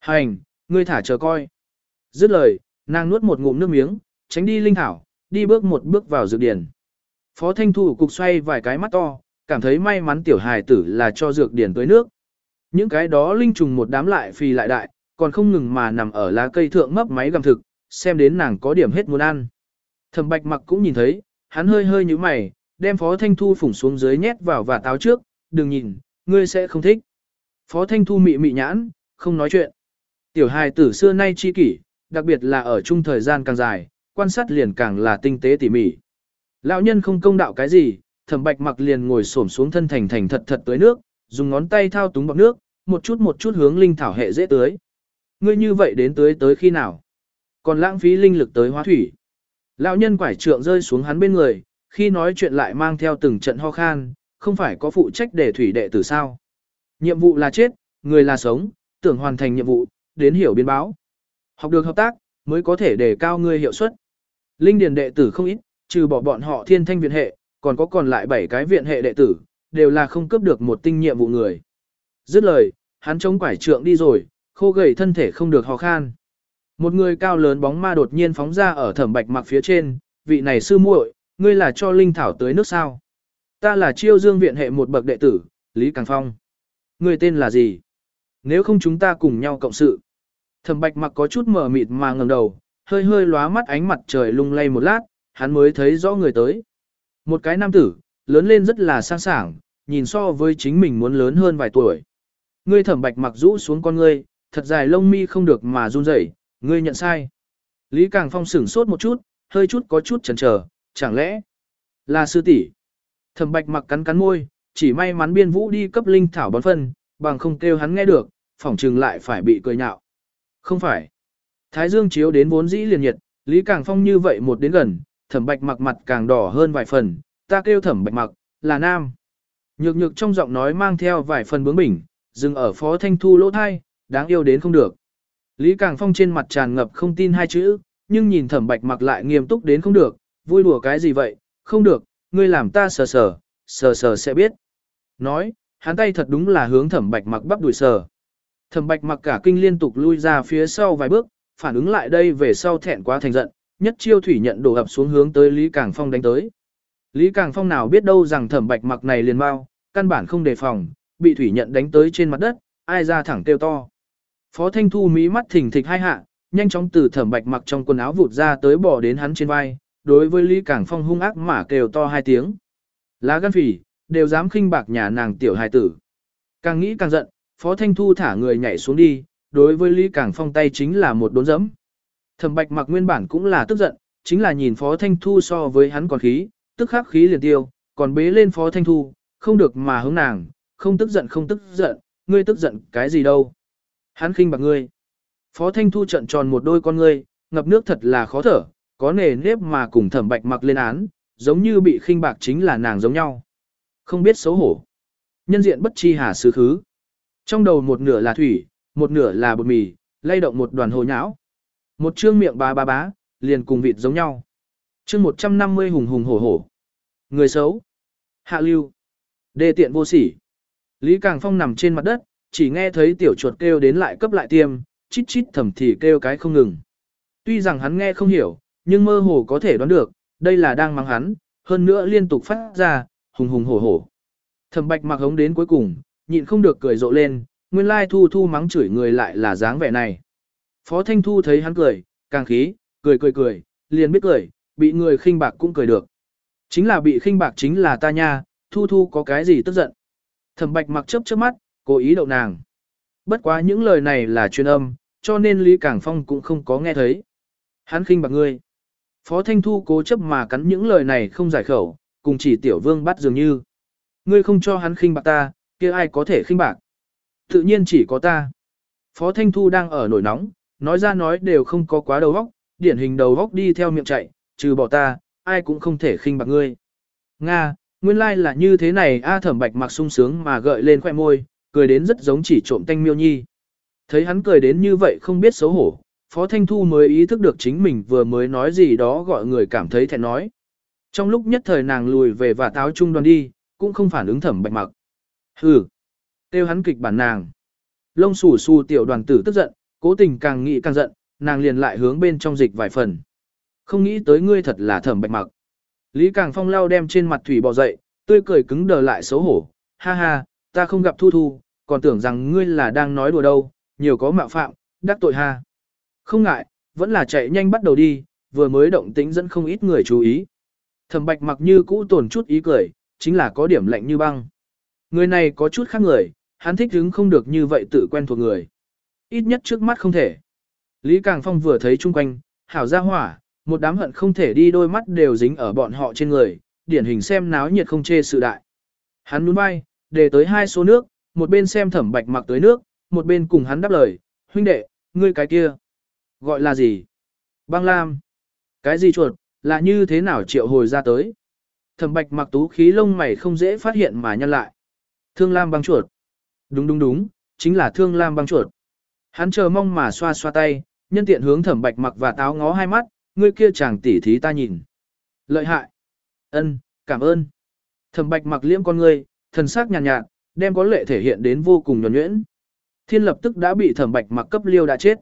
Hành, ngươi thả chờ coi. Dứt lời, nàng nuốt một ngụm nước miếng, tránh đi linh thảo, đi bước một bước vào dược điển. Phó Thanh Thu cục xoay vài cái mắt to, cảm thấy may mắn tiểu hài tử là cho dược điển tới nước. Những cái đó linh trùng một đám lại phì lại đại, còn không ngừng mà nằm ở lá cây thượng mấp máy gầm thực, xem đến nàng có điểm hết muốn ăn. Thẩm Bạch Mặc cũng nhìn thấy, hắn hơi hơi như mày, đem Phó Thanh Thu phủng xuống dưới nhét vào và táo trước, đừng nhìn, ngươi sẽ không thích. Phó Thanh Thu mị mị nhãn, không nói chuyện. Tiểu hài tử xưa nay chi kỷ, đặc biệt là ở chung thời gian càng dài, quan sát liền càng là tinh tế tỉ mỉ. Lão nhân không công đạo cái gì, thẩm bạch mặc liền ngồi xổm xuống thân thành thành thật thật tới nước, dùng ngón tay thao túng bọc nước, một chút một chút hướng linh thảo hệ dễ tới. Ngươi như vậy đến tới tới khi nào? Còn lãng phí linh lực tới hóa thủy. Lão nhân quải trượng rơi xuống hắn bên người, khi nói chuyện lại mang theo từng trận ho khan, không phải có phụ trách để thủy đệ tử sao. Nhiệm vụ là chết, người là sống, tưởng hoàn thành nhiệm vụ, đến hiểu biến báo. Học được hợp tác, mới có thể đề cao ngươi hiệu suất. Linh điền đệ tử không ít, trừ bỏ bọn họ thiên thanh viện hệ, còn có còn lại 7 cái viện hệ đệ tử, đều là không cướp được một tinh nhiệm vụ người. Dứt lời, hắn chống quải trượng đi rồi, khô gầy thân thể không được ho khan. Một người cao lớn bóng ma đột nhiên phóng ra ở thẩm bạch mặc phía trên, vị này sư muội, ngươi là cho linh thảo tới nước sao. Ta là chiêu dương viện hệ một bậc đệ tử, Lý Càng Phong. Ngươi tên là gì? Nếu không chúng ta cùng nhau cộng sự. Thẩm bạch mặc có chút mờ mịt mà ngầm đầu, hơi hơi lóa mắt ánh mặt trời lung lay một lát, hắn mới thấy rõ người tới. Một cái nam tử, lớn lên rất là sang sảng, nhìn so với chính mình muốn lớn hơn vài tuổi. Ngươi thẩm bạch mặc rũ xuống con ngươi, thật dài lông mi không được mà run rẩy, ngươi nhận sai. Lý Càng Phong sửng sốt một chút, hơi chút có chút chần chờ, chẳng lẽ là sư tỷ? Thẩm Bạch mặc cắn cắn môi, chỉ may mắn biên vũ đi cấp linh thảo bón phân, bằng không kêu hắn nghe được, phỏng trừng lại phải bị cười nhạo. Không phải. Thái dương chiếu đến vốn dĩ liền nhiệt, Lý Càng Phong như vậy một đến gần, thẩm bạch mặc mặt càng đỏ hơn vài phần, ta kêu thẩm bạch mặc, là nam. Nhược nhược trong giọng nói mang theo vài phần bướng bỉnh, dừng ở phó thanh thu lỗ thai, đáng yêu đến không được. Lý Càng Phong trên mặt tràn ngập không tin hai chữ, nhưng nhìn thẩm bạch mặc lại nghiêm túc đến không được, vui đùa cái gì vậy, không được, ngươi làm ta sờ sờ, sờ sờ sẽ biết. Nói, hắn tay thật đúng là hướng thẩm bạch mặc bắp đuổi sờ. Thẩm bạch mặc cả kinh liên tục lui ra phía sau vài bước, phản ứng lại đây về sau thẹn quá thành giận, nhất chiêu thủy nhận đổ ập xuống hướng tới Lý Càng Phong đánh tới. Lý Càng Phong nào biết đâu rằng thẩm bạch mặc này liền bao, căn bản không đề phòng, bị thủy nhận đánh tới trên mặt đất, ai ra thẳng kêu to. Phó Thanh Thu mí mắt thỉnh thịch hai hạ, nhanh chóng từ thẩm bạch mặc trong quần áo vụt ra tới bỏ đến hắn trên vai, đối với Lý Cảng Phong hung ác mà kêu to hai tiếng. Lá gan phỉ, đều dám khinh bạc nhà nàng tiểu hài tử. Càng nghĩ càng giận, Phó Thanh Thu thả người nhảy xuống đi, đối với Lý Cảng Phong tay chính là một đốn dẫm. Thẩm Bạch mặc nguyên bản cũng là tức giận, chính là nhìn Phó Thanh Thu so với hắn còn khí, tức khắc khí liền tiêu, còn bế lên Phó Thanh Thu, không được mà hướng nàng, không tức giận không tức giận, ngươi tức giận cái gì đâu. Hắn khinh bạc ngươi. Phó Thanh Thu trận tròn một đôi con ngươi, ngập nước thật là khó thở, có nề nếp mà cùng Thẩm Bạch mặc lên án, giống như bị khinh bạc chính là nàng giống nhau. Không biết xấu hổ. Nhân diện bất chi hà sứ khứ. Trong đầu một nửa là thủy, một nửa là bột mì, lay động một đoàn hồ nhão. Một trương miệng bá bá bá, liền cùng vịt giống nhau. Chương 150 hùng hùng hổ hổ. Người xấu. Hạ lưu. Đê tiện vô sỉ. Lý Càng Phong nằm trên mặt đất, chỉ nghe thấy tiểu chuột kêu đến lại cấp lại tiêm, chít chít thầm thì kêu cái không ngừng. Tuy rằng hắn nghe không hiểu, nhưng mơ hồ có thể đoán được, đây là đang mắng hắn, hơn nữa liên tục phát ra, hùng hùng hổ hổ. Thẩm bạch mặc hống đến cuối cùng, nhịn không được cười rộ lên, nguyên lai thu thu mắng chửi người lại là dáng vẻ này. Phó Thanh Thu thấy hắn cười, càng khí, cười cười cười, liền biết cười, bị người khinh bạc cũng cười được. Chính là bị khinh bạc chính là ta nha, thu thu có cái gì tức giận. Thẩm bạch mặc chớp chớp mắt, cố ý đậu nàng. Bất quá những lời này là truyền âm, cho nên Lý Cảng Phong cũng không có nghe thấy. Hắn khinh bạc ngươi. Phó Thanh Thu cố chấp mà cắn những lời này không giải khẩu, cùng chỉ tiểu vương bắt dường như. Ngươi không cho hắn khinh bạc ta, kia ai có thể khinh bạc. Tự nhiên chỉ có ta. Phó Thanh Thu đang ở nổi nóng, nói ra nói đều không có quá đầu óc, điển hình đầu óc đi theo miệng chạy, trừ bỏ ta, ai cũng không thể khinh bạc ngươi. Nga, nguyên lai like là như thế này A thẩm bạch mặc sung sướng mà gợi lên khoẻ môi, cười đến rất giống chỉ trộm tanh miêu nhi. Thấy hắn cười đến như vậy không biết xấu hổ, Phó Thanh Thu mới ý thức được chính mình vừa mới nói gì đó gọi người cảm thấy thẹn nói. Trong lúc nhất thời nàng lùi về và táo trung đoàn đi, cũng không phản ứng thẩm bạch mặc. Hừ, tiêu hắn kịch bản nàng. Lông xù xù tiểu đoàn tử tức giận, cố tình càng nghĩ càng giận, nàng liền lại hướng bên trong dịch vài phần. Không nghĩ tới ngươi thật là thẩm bạch mặc. Lý Càng Phong lao đem trên mặt thủy bò dậy, tươi cười cứng đờ lại xấu hổ. Ha ha, ta không gặp thu thu, còn tưởng rằng ngươi là đang nói đùa đâu, nhiều có mạo phạm, đắc tội ha. Không ngại, vẫn là chạy nhanh bắt đầu đi, vừa mới động tĩnh dẫn không ít người chú ý. Thẩm bạch mặc như cũ tổn chút ý cười, chính là có điểm lạnh như băng. Người này có chút khác người, hắn thích hứng không được như vậy tự quen thuộc người. Ít nhất trước mắt không thể. Lý Càng Phong vừa thấy chung quanh, hảo ra hỏa, một đám hận không thể đi đôi mắt đều dính ở bọn họ trên người, điển hình xem náo nhiệt không chê sự đại. Hắn nuôn bay, để tới hai số nước, một bên xem thẩm bạch mặc tới nước, một bên cùng hắn đáp lời, huynh đệ, ngươi cái kia. Gọi là gì? Băng lam. Cái gì chuột, là như thế nào triệu hồi ra tới? Thẩm bạch mặc tú khí lông mày không dễ phát hiện mà nhăn lại. Thương lam băng chuột. Đúng đúng đúng, chính là thương lam băng chuột. Hắn chờ mong mà xoa xoa tay, nhân tiện hướng thẩm bạch mặc và táo ngó hai mắt, ngươi kia chàng tỉ thí ta nhìn. Lợi hại. ân, cảm ơn. Thẩm bạch mặc liễm con ngươi, thần sắc nhàn nhạt, nhạt, đem có lệ thể hiện đến vô cùng nhuẩn nhuyễn. Thiên lập tức đã bị thẩm bạch mặc cấp liêu đã chết.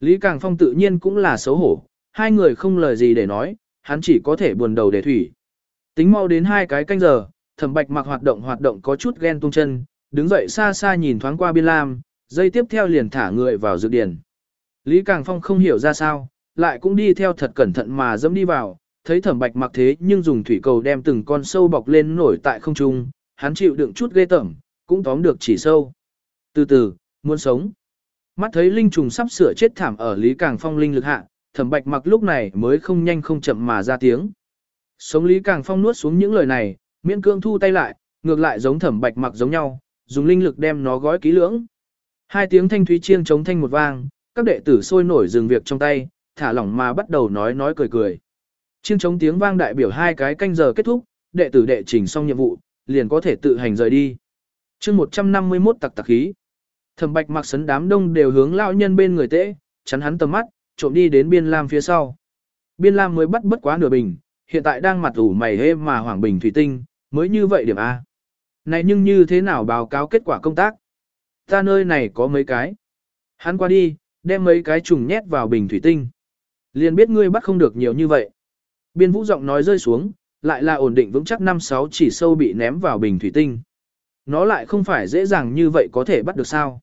Lý Càng Phong tự nhiên cũng là xấu hổ, hai người không lời gì để nói, hắn chỉ có thể buồn đầu để thủy. Tính mau đến hai cái canh giờ, thẩm bạch mặc hoạt động hoạt động có chút ghen tung chân, đứng dậy xa xa nhìn thoáng qua biên lam, dây tiếp theo liền thả người vào dược điển. Lý Càng Phong không hiểu ra sao, lại cũng đi theo thật cẩn thận mà dẫm đi vào, thấy thẩm bạch mặc thế nhưng dùng thủy cầu đem từng con sâu bọc lên nổi tại không trung, hắn chịu đựng chút ghê tởm, cũng tóm được chỉ sâu. Từ từ, muốn sống. Mắt thấy linh trùng sắp sửa chết thảm ở Lý Càng Phong linh lực hạ, thẩm bạch mặc lúc này mới không nhanh không chậm mà ra tiếng. Sống Lý Càng Phong nuốt xuống những lời này, miễn cương thu tay lại, ngược lại giống thẩm bạch mặc giống nhau, dùng linh lực đem nó gói kỹ lưỡng. Hai tiếng thanh thúy chiêng chống thanh một vang, các đệ tử sôi nổi dừng việc trong tay, thả lỏng mà bắt đầu nói nói cười cười. Chiêng chống tiếng vang đại biểu hai cái canh giờ kết thúc, đệ tử đệ trình xong nhiệm vụ, liền có thể tự hành rời đi. chương 151 tặc tặc khí. Thẩm bạch mặc sấn đám đông đều hướng lão nhân bên người tễ, chắn hắn tầm mắt, trộm đi đến biên lam phía sau. Biên lam mới bắt bất quá nửa bình, hiện tại đang mặt ủ mày hê mà hoàng bình thủy tinh, mới như vậy điểm A. Này nhưng như thế nào báo cáo kết quả công tác? Ta nơi này có mấy cái. Hắn qua đi, đem mấy cái trùng nhét vào bình thủy tinh. Liền biết ngươi bắt không được nhiều như vậy. Biên vũ giọng nói rơi xuống, lại là ổn định vững chắc năm sáu chỉ sâu bị ném vào bình thủy tinh. Nó lại không phải dễ dàng như vậy có thể bắt được sao.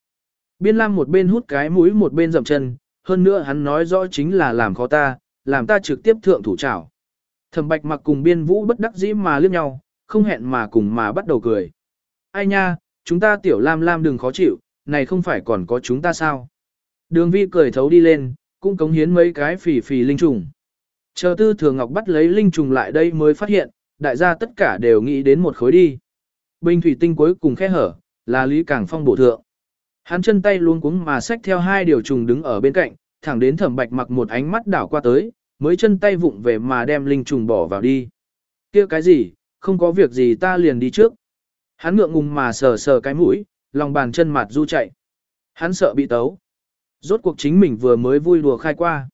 Biên Lam một bên hút cái mũi một bên dậm chân, hơn nữa hắn nói rõ chính là làm khó ta, làm ta trực tiếp thượng thủ trảo. Thẩm Bạch mặc cùng Biên Vũ bất đắc dĩ mà liếc nhau, không hẹn mà cùng mà bắt đầu cười. Ai nha, chúng ta tiểu Lam Lam đừng khó chịu, này không phải còn có chúng ta sao. Đường vi cười thấu đi lên, cũng cống hiến mấy cái phì phì linh trùng. Chờ tư thường ngọc bắt lấy linh trùng lại đây mới phát hiện, đại gia tất cả đều nghĩ đến một khối đi. Bình thủy tinh cuối cùng khe hở, là Lý Cảng Phong bổ thượng. Hắn chân tay luôn cuống mà xách theo hai điều trùng đứng ở bên cạnh, thẳng đến thẩm bạch mặc một ánh mắt đảo qua tới, mới chân tay vụng về mà đem linh trùng bỏ vào đi. kia cái gì, không có việc gì ta liền đi trước. Hắn ngượng ngùng mà sờ sờ cái mũi, lòng bàn chân mặt du chạy. Hắn sợ bị tấu. Rốt cuộc chính mình vừa mới vui đùa khai qua.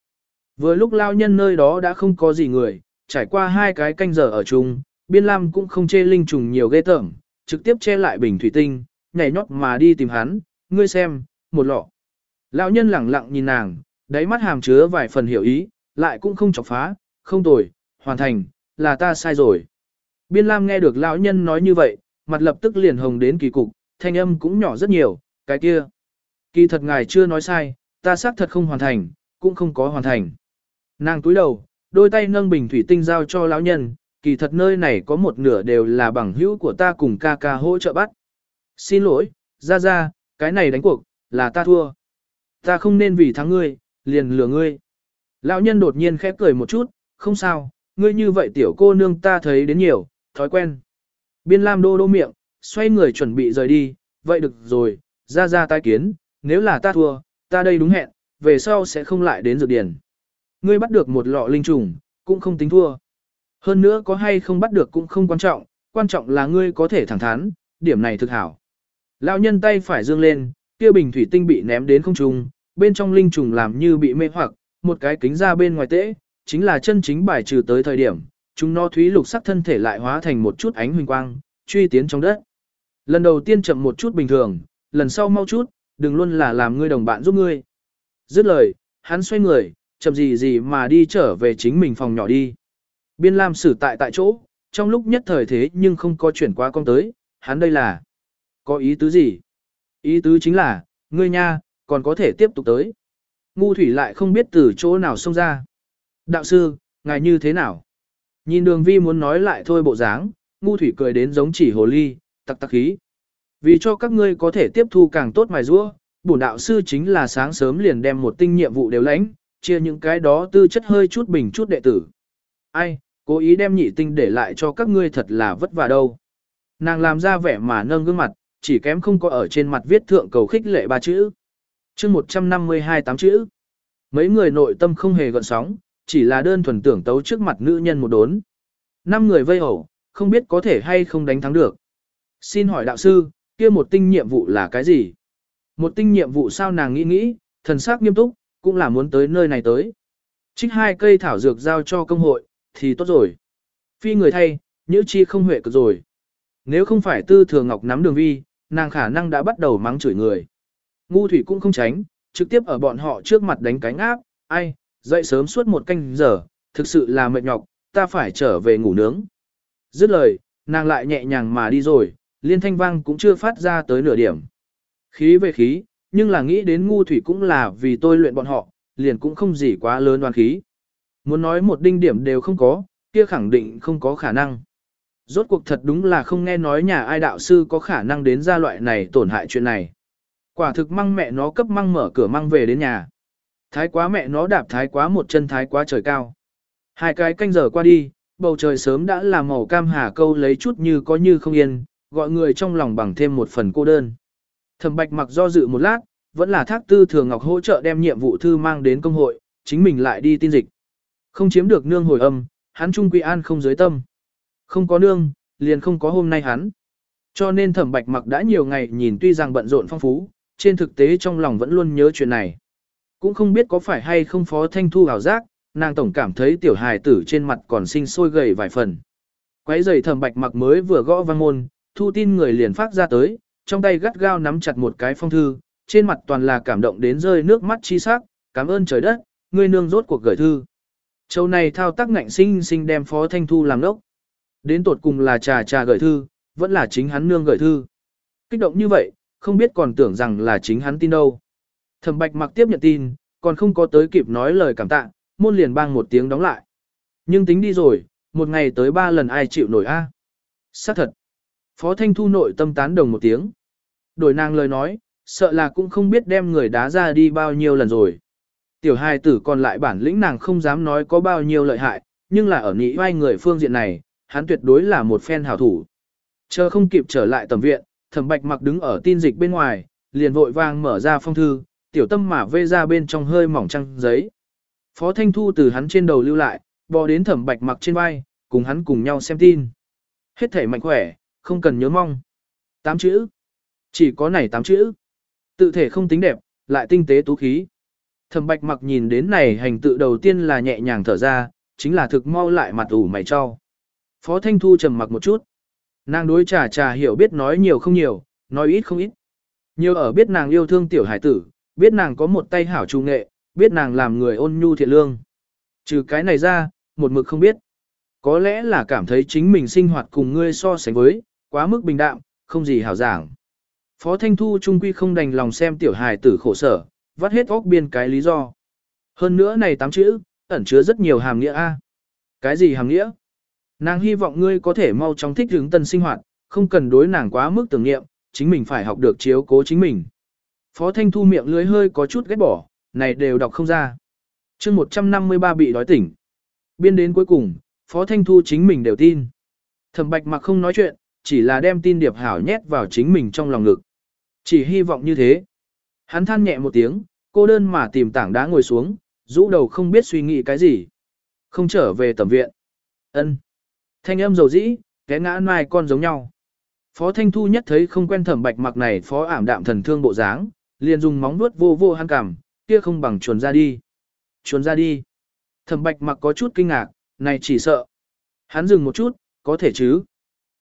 Vừa lúc lao nhân nơi đó đã không có gì người, trải qua hai cái canh giờ ở chung, biên lam cũng không chê linh trùng nhiều ghê tởm, trực tiếp che lại bình thủy tinh, nhảy nhót mà đi tìm hắn, ngươi xem, một lọ. Lão nhân lẳng lặng nhìn nàng, đáy mắt hàm chứa vài phần hiểu ý, lại cũng không chọc phá, không tồi, hoàn thành, là ta sai rồi. Biên Lam nghe được lão nhân nói như vậy, mặt lập tức liền hồng đến kỳ cục, thanh âm cũng nhỏ rất nhiều, Cái kia, kỳ thật ngài chưa nói sai, ta xác thật không hoàn thành, cũng không có hoàn thành. Nàng túi đầu, đôi tay nâng bình thủy tinh giao cho lão nhân, kỳ thật nơi này có một nửa đều là bằng hữu của ta cùng ca ca hỗ trợ bắt. Xin lỗi, ra ra, cái này đánh cuộc, là ta thua. Ta không nên vì thắng ngươi, liền lừa ngươi. Lão nhân đột nhiên khép cười một chút, không sao, ngươi như vậy tiểu cô nương ta thấy đến nhiều, thói quen. Biên Lam đô đô miệng, xoay người chuẩn bị rời đi, vậy được rồi, ra ra tai kiến, nếu là ta thua, ta đây đúng hẹn, về sau sẽ không lại đến dược điển. Ngươi bắt được một lọ linh trùng, cũng không tính thua. Hơn nữa có hay không bắt được cũng không quan trọng, quan trọng là ngươi có thể thẳng thắn, điểm này thực hảo. Lão nhân tay phải dương lên, kia bình thủy tinh bị ném đến không trung, bên trong linh trùng làm như bị mê hoặc, một cái kính ra bên ngoài tễ, chính là chân chính bài trừ tới thời điểm, chúng nó thúy lục sắc thân thể lại hóa thành một chút ánh huỳnh quang, truy tiến trong đất. Lần đầu tiên chậm một chút bình thường, lần sau mau chút, đừng luôn là làm ngươi đồng bạn giúp ngươi. Dứt lời, hắn xoay người, chậm gì gì mà đi trở về chính mình phòng nhỏ đi. Biên Lam xử tại tại chỗ, trong lúc nhất thời thế nhưng không có chuyển qua con tới, hắn đây là có ý tứ gì? Ý tứ chính là, ngươi nha, còn có thể tiếp tục tới. Ngu thủy lại không biết từ chỗ nào xông ra. Đạo sư, ngài như thế nào? Nhìn đường vi muốn nói lại thôi bộ dáng, ngu thủy cười đến giống chỉ hồ ly, tặc tặc khí. Vì cho các ngươi có thể tiếp thu càng tốt mài rũa, bổn đạo sư chính là sáng sớm liền đem một tinh nhiệm vụ đều lãnh, chia những cái đó tư chất hơi chút bình chút đệ tử. Ai, cố ý đem nhị tinh để lại cho các ngươi thật là vất vả đâu. Nàng làm ra vẻ mà nâng gương mặt, chỉ kém không có ở trên mặt viết thượng cầu khích lệ ba chữ. chương 152 tám chữ. Mấy người nội tâm không hề gợn sóng, chỉ là đơn thuần tưởng tấu trước mặt nữ nhân một đốn. Năm người vây ẩu, không biết có thể hay không đánh thắng được. Xin hỏi đạo sư, kia một tinh nhiệm vụ là cái gì? Một tinh nhiệm vụ sao nàng nghĩ nghĩ, thần sắc nghiêm túc, cũng là muốn tới nơi này tới. Trích hai cây thảo dược giao cho công hội, thì tốt rồi. Phi người thay, nhữ chi không huệ cực rồi. Nếu không phải tư thừa ngọc nắm đường vi, nàng khả năng đã bắt đầu mắng chửi người. Ngu thủy cũng không tránh, trực tiếp ở bọn họ trước mặt đánh cánh áp, ai, dậy sớm suốt một canh giờ, thực sự là mệt nhọc, ta phải trở về ngủ nướng. Dứt lời, nàng lại nhẹ nhàng mà đi rồi, liên thanh vang cũng chưa phát ra tới nửa điểm. Khí về khí, nhưng là nghĩ đến ngu thủy cũng là vì tôi luyện bọn họ, liền cũng không gì quá lớn oan khí. Muốn nói một đinh điểm đều không có, kia khẳng định không có khả năng. Rốt cuộc thật đúng là không nghe nói nhà ai đạo sư có khả năng đến ra loại này tổn hại chuyện này. Quả thực măng mẹ nó cấp măng mở cửa măng về đến nhà. Thái quá mẹ nó đạp thái quá một chân thái quá trời cao. Hai cái canh giờ qua đi, bầu trời sớm đã là màu cam hà câu lấy chút như có như không yên, gọi người trong lòng bằng thêm một phần cô đơn. Thẩm bạch mặc do dự một lát, vẫn là thác tư thường ngọc hỗ trợ đem nhiệm vụ thư mang đến công hội, chính mình lại đi tin dịch. Không chiếm được nương hồi âm, hắn trung quy an không giới tâm. Không có nương, liền không có hôm nay hắn. Cho nên thẩm bạch mặc đã nhiều ngày nhìn tuy rằng bận rộn phong phú, trên thực tế trong lòng vẫn luôn nhớ chuyện này. Cũng không biết có phải hay không phó thanh thu ảo giác, nàng tổng cảm thấy tiểu hài tử trên mặt còn sinh sôi gầy vài phần. Quấy giày thẩm bạch mặc mới vừa gõ vang môn, thu tin người liền phát ra tới, trong tay gắt gao nắm chặt một cái phong thư, trên mặt toàn là cảm động đến rơi nước mắt chi sắc, cảm ơn trời đất, ngươi nương rốt cuộc gửi thư. Châu này thao tác ngạnh sinh sinh đem phó thanh thu làm lốc. Đến tột cùng là trà trà gửi thư, vẫn là chính hắn nương gửi thư. Kích động như vậy, không biết còn tưởng rằng là chính hắn tin đâu. Thẩm bạch mặc tiếp nhận tin, còn không có tới kịp nói lời cảm tạ, môn liền bang một tiếng đóng lại. Nhưng tính đi rồi, một ngày tới ba lần ai chịu nổi a? À? Xác thật. Phó Thanh Thu nội tâm tán đồng một tiếng. Đổi nàng lời nói, sợ là cũng không biết đem người đá ra đi bao nhiêu lần rồi. Tiểu hài tử còn lại bản lĩnh nàng không dám nói có bao nhiêu lợi hại, nhưng là ở nghĩ vai người phương diện này, hắn tuyệt đối là một phen hảo thủ. Chờ không kịp trở lại tầm viện, thẩm bạch mặc đứng ở tin dịch bên ngoài, liền vội vàng mở ra phong thư, tiểu tâm mà vê ra bên trong hơi mỏng trăng giấy. Phó Thanh Thu từ hắn trên đầu lưu lại, bò đến thẩm bạch mặc trên vai, cùng hắn cùng nhau xem tin. Hết thể mạnh khỏe, không cần nhớ mong. Tám chữ. Chỉ có này tám chữ. Tự thể không tính đẹp, lại tinh tế tú khí. Thẩm bạch mặc nhìn đến này hành tự đầu tiên là nhẹ nhàng thở ra, chính là thực mau lại mặt ủ mày cho. Phó Thanh Thu trầm mặc một chút. Nàng đối trà trà hiểu biết nói nhiều không nhiều, nói ít không ít. Nhiều ở biết nàng yêu thương tiểu hải tử, biết nàng có một tay hảo trung nghệ, biết nàng làm người ôn nhu thiện lương. Trừ cái này ra, một mực không biết. Có lẽ là cảm thấy chính mình sinh hoạt cùng ngươi so sánh với, quá mức bình đạm, không gì hảo giảng. Phó Thanh Thu trung quy không đành lòng xem tiểu hài tử khổ sở, vắt hết óc biên cái lý do. Hơn nữa này tám chữ, ẩn chứa rất nhiều hàm nghĩa a. Cái gì hàm nghĩa? Nàng hy vọng ngươi có thể mau chóng thích ứng tân sinh hoạt, không cần đối nàng quá mức tưởng niệm. chính mình phải học được chiếu cố chính mình. Phó Thanh Thu miệng lưới hơi có chút ghét bỏ, này đều đọc không ra. chương 153 bị đói tỉnh. Biên đến cuối cùng, Phó Thanh Thu chính mình đều tin. Thẩm Bạch mặc không nói chuyện, chỉ là đem tin điệp hảo nhét vào chính mình trong lòng ngực. Chỉ hy vọng như thế. Hắn than nhẹ một tiếng, cô đơn mà tìm tảng đá ngồi xuống, rũ đầu không biết suy nghĩ cái gì. Không trở về tầm viện. ân Thanh âm dầu dĩ, cái ngã nai con giống nhau. Phó Thanh Thu nhất thấy không quen thẩm bạch mặc này phó ảm đạm thần thương bộ dáng, liền dùng móng vuốt vô vô hăng cảm, kia không bằng chuồn ra đi. Chuồn ra đi. Thẩm bạch mặc có chút kinh ngạc, này chỉ sợ. Hắn dừng một chút, có thể chứ.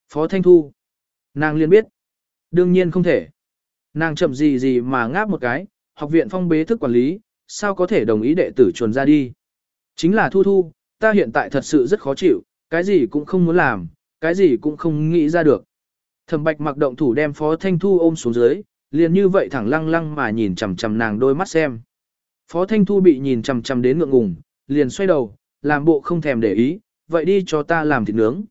Phó Thanh Thu. Nàng liền biết. Đương nhiên không thể. Nàng chậm gì gì mà ngáp một cái, học viện phong bế thức quản lý, sao có thể đồng ý đệ tử chuồn ra đi. Chính là Thu Thu, ta hiện tại thật sự rất khó chịu, cái gì cũng không muốn làm, cái gì cũng không nghĩ ra được. Thẩm Bạch mặc động thủ đem Phó Thanh Thu ôm xuống dưới, liền như vậy thẳng lăng lăng mà nhìn chằm chằm nàng đôi mắt xem. Phó Thanh Thu bị nhìn chằm chằm đến ngượng ngùng, liền xoay đầu, làm bộ không thèm để ý, vậy đi cho ta làm thịt nướng.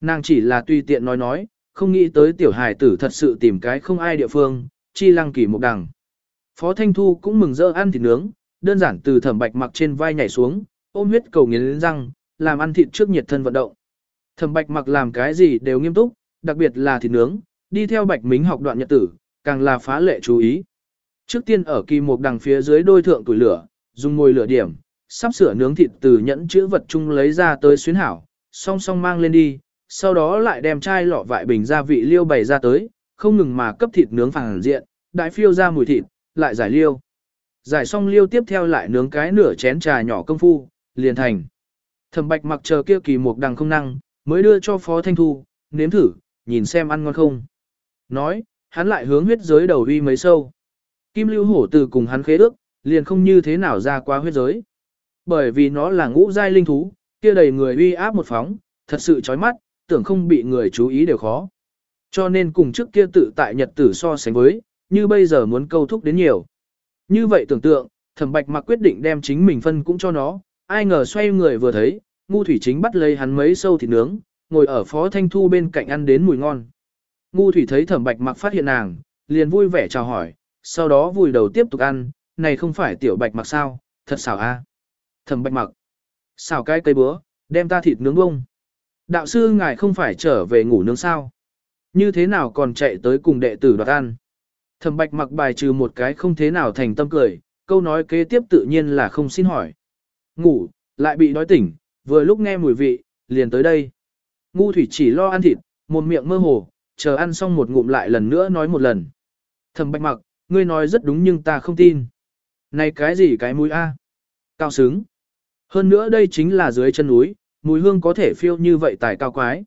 Nàng chỉ là tùy tiện nói nói, không nghĩ tới tiểu hài tử thật sự tìm cái không ai địa phương, chi lăng kỳ một đằng. Phó Thanh Thu cũng mừng rỡ ăn thịt nướng, đơn giản từ thẩm bạch mặc trên vai nhảy xuống, ôm huyết cầu nghiến răng, làm ăn thịt trước nhiệt thân vận động. Thẩm bạch mặc làm cái gì đều nghiêm túc, đặc biệt là thịt nướng, đi theo bạch mính học đoạn nhật tử, càng là phá lệ chú ý. Trước tiên ở kỳ một đằng phía dưới đôi thượng tuổi lửa, dùng ngồi lửa điểm, sắp sửa nướng thịt từ nhẫn chữ vật chung lấy ra tới xuyến hảo, song song mang lên đi, sau đó lại đem chai lọ vại bình gia vị liêu bày ra tới, không ngừng mà cấp thịt nướng phẳng diện, đại phiêu ra mùi thịt, lại giải liêu. Giải xong liêu tiếp theo lại nướng cái nửa chén trà nhỏ công phu, liền thành. Thẩm bạch mặc chờ kia kỳ một đằng không năng, mới đưa cho Phó Thanh Thu, nếm thử, nhìn xem ăn ngon không. Nói, hắn lại hướng huyết giới đầu uy mấy sâu. Kim lưu hổ từ cùng hắn khế ước, liền không như thế nào ra qua huyết giới. Bởi vì nó là ngũ giai linh thú, kia đầy người uy áp một phóng, thật sự chói mắt, tưởng không bị người chú ý đều khó. Cho nên cùng trước kia tự tại nhật tử so sánh với, như bây giờ muốn câu thúc đến nhiều. Như vậy tưởng tượng, thẩm bạch mặc quyết định đem chính mình phân cũng cho nó, ai ngờ xoay người vừa thấy, ngu thủy chính bắt lấy hắn mấy sâu thịt nướng, ngồi ở phó thanh thu bên cạnh ăn đến mùi ngon. Ngu thủy thấy thẩm bạch mặc phát hiện nàng, liền vui vẻ chào hỏi, sau đó vùi đầu tiếp tục ăn, này không phải tiểu bạch mặc sao, thật xảo a. Thẩm bạch mặc, xảo cái cây búa, đem ta thịt nướng bông. Đạo sư ngài không phải trở về ngủ nướng sao? Như thế nào còn chạy tới cùng đệ tử đoạt ăn? Thẩm bạch mặc bài trừ một cái không thế nào thành tâm cười, câu nói kế tiếp tự nhiên là không xin hỏi. Ngủ, lại bị đói tỉnh, vừa lúc nghe mùi vị, liền tới đây. Ngu thủy chỉ lo ăn thịt, một miệng mơ hồ, chờ ăn xong một ngụm lại lần nữa nói một lần. Thẩm bạch mặc, ngươi nói rất đúng nhưng ta không tin. Này cái gì cái mũi a? Cao sướng. Hơn nữa đây chính là dưới chân núi, mùi hương có thể phiêu như vậy tại cao quái.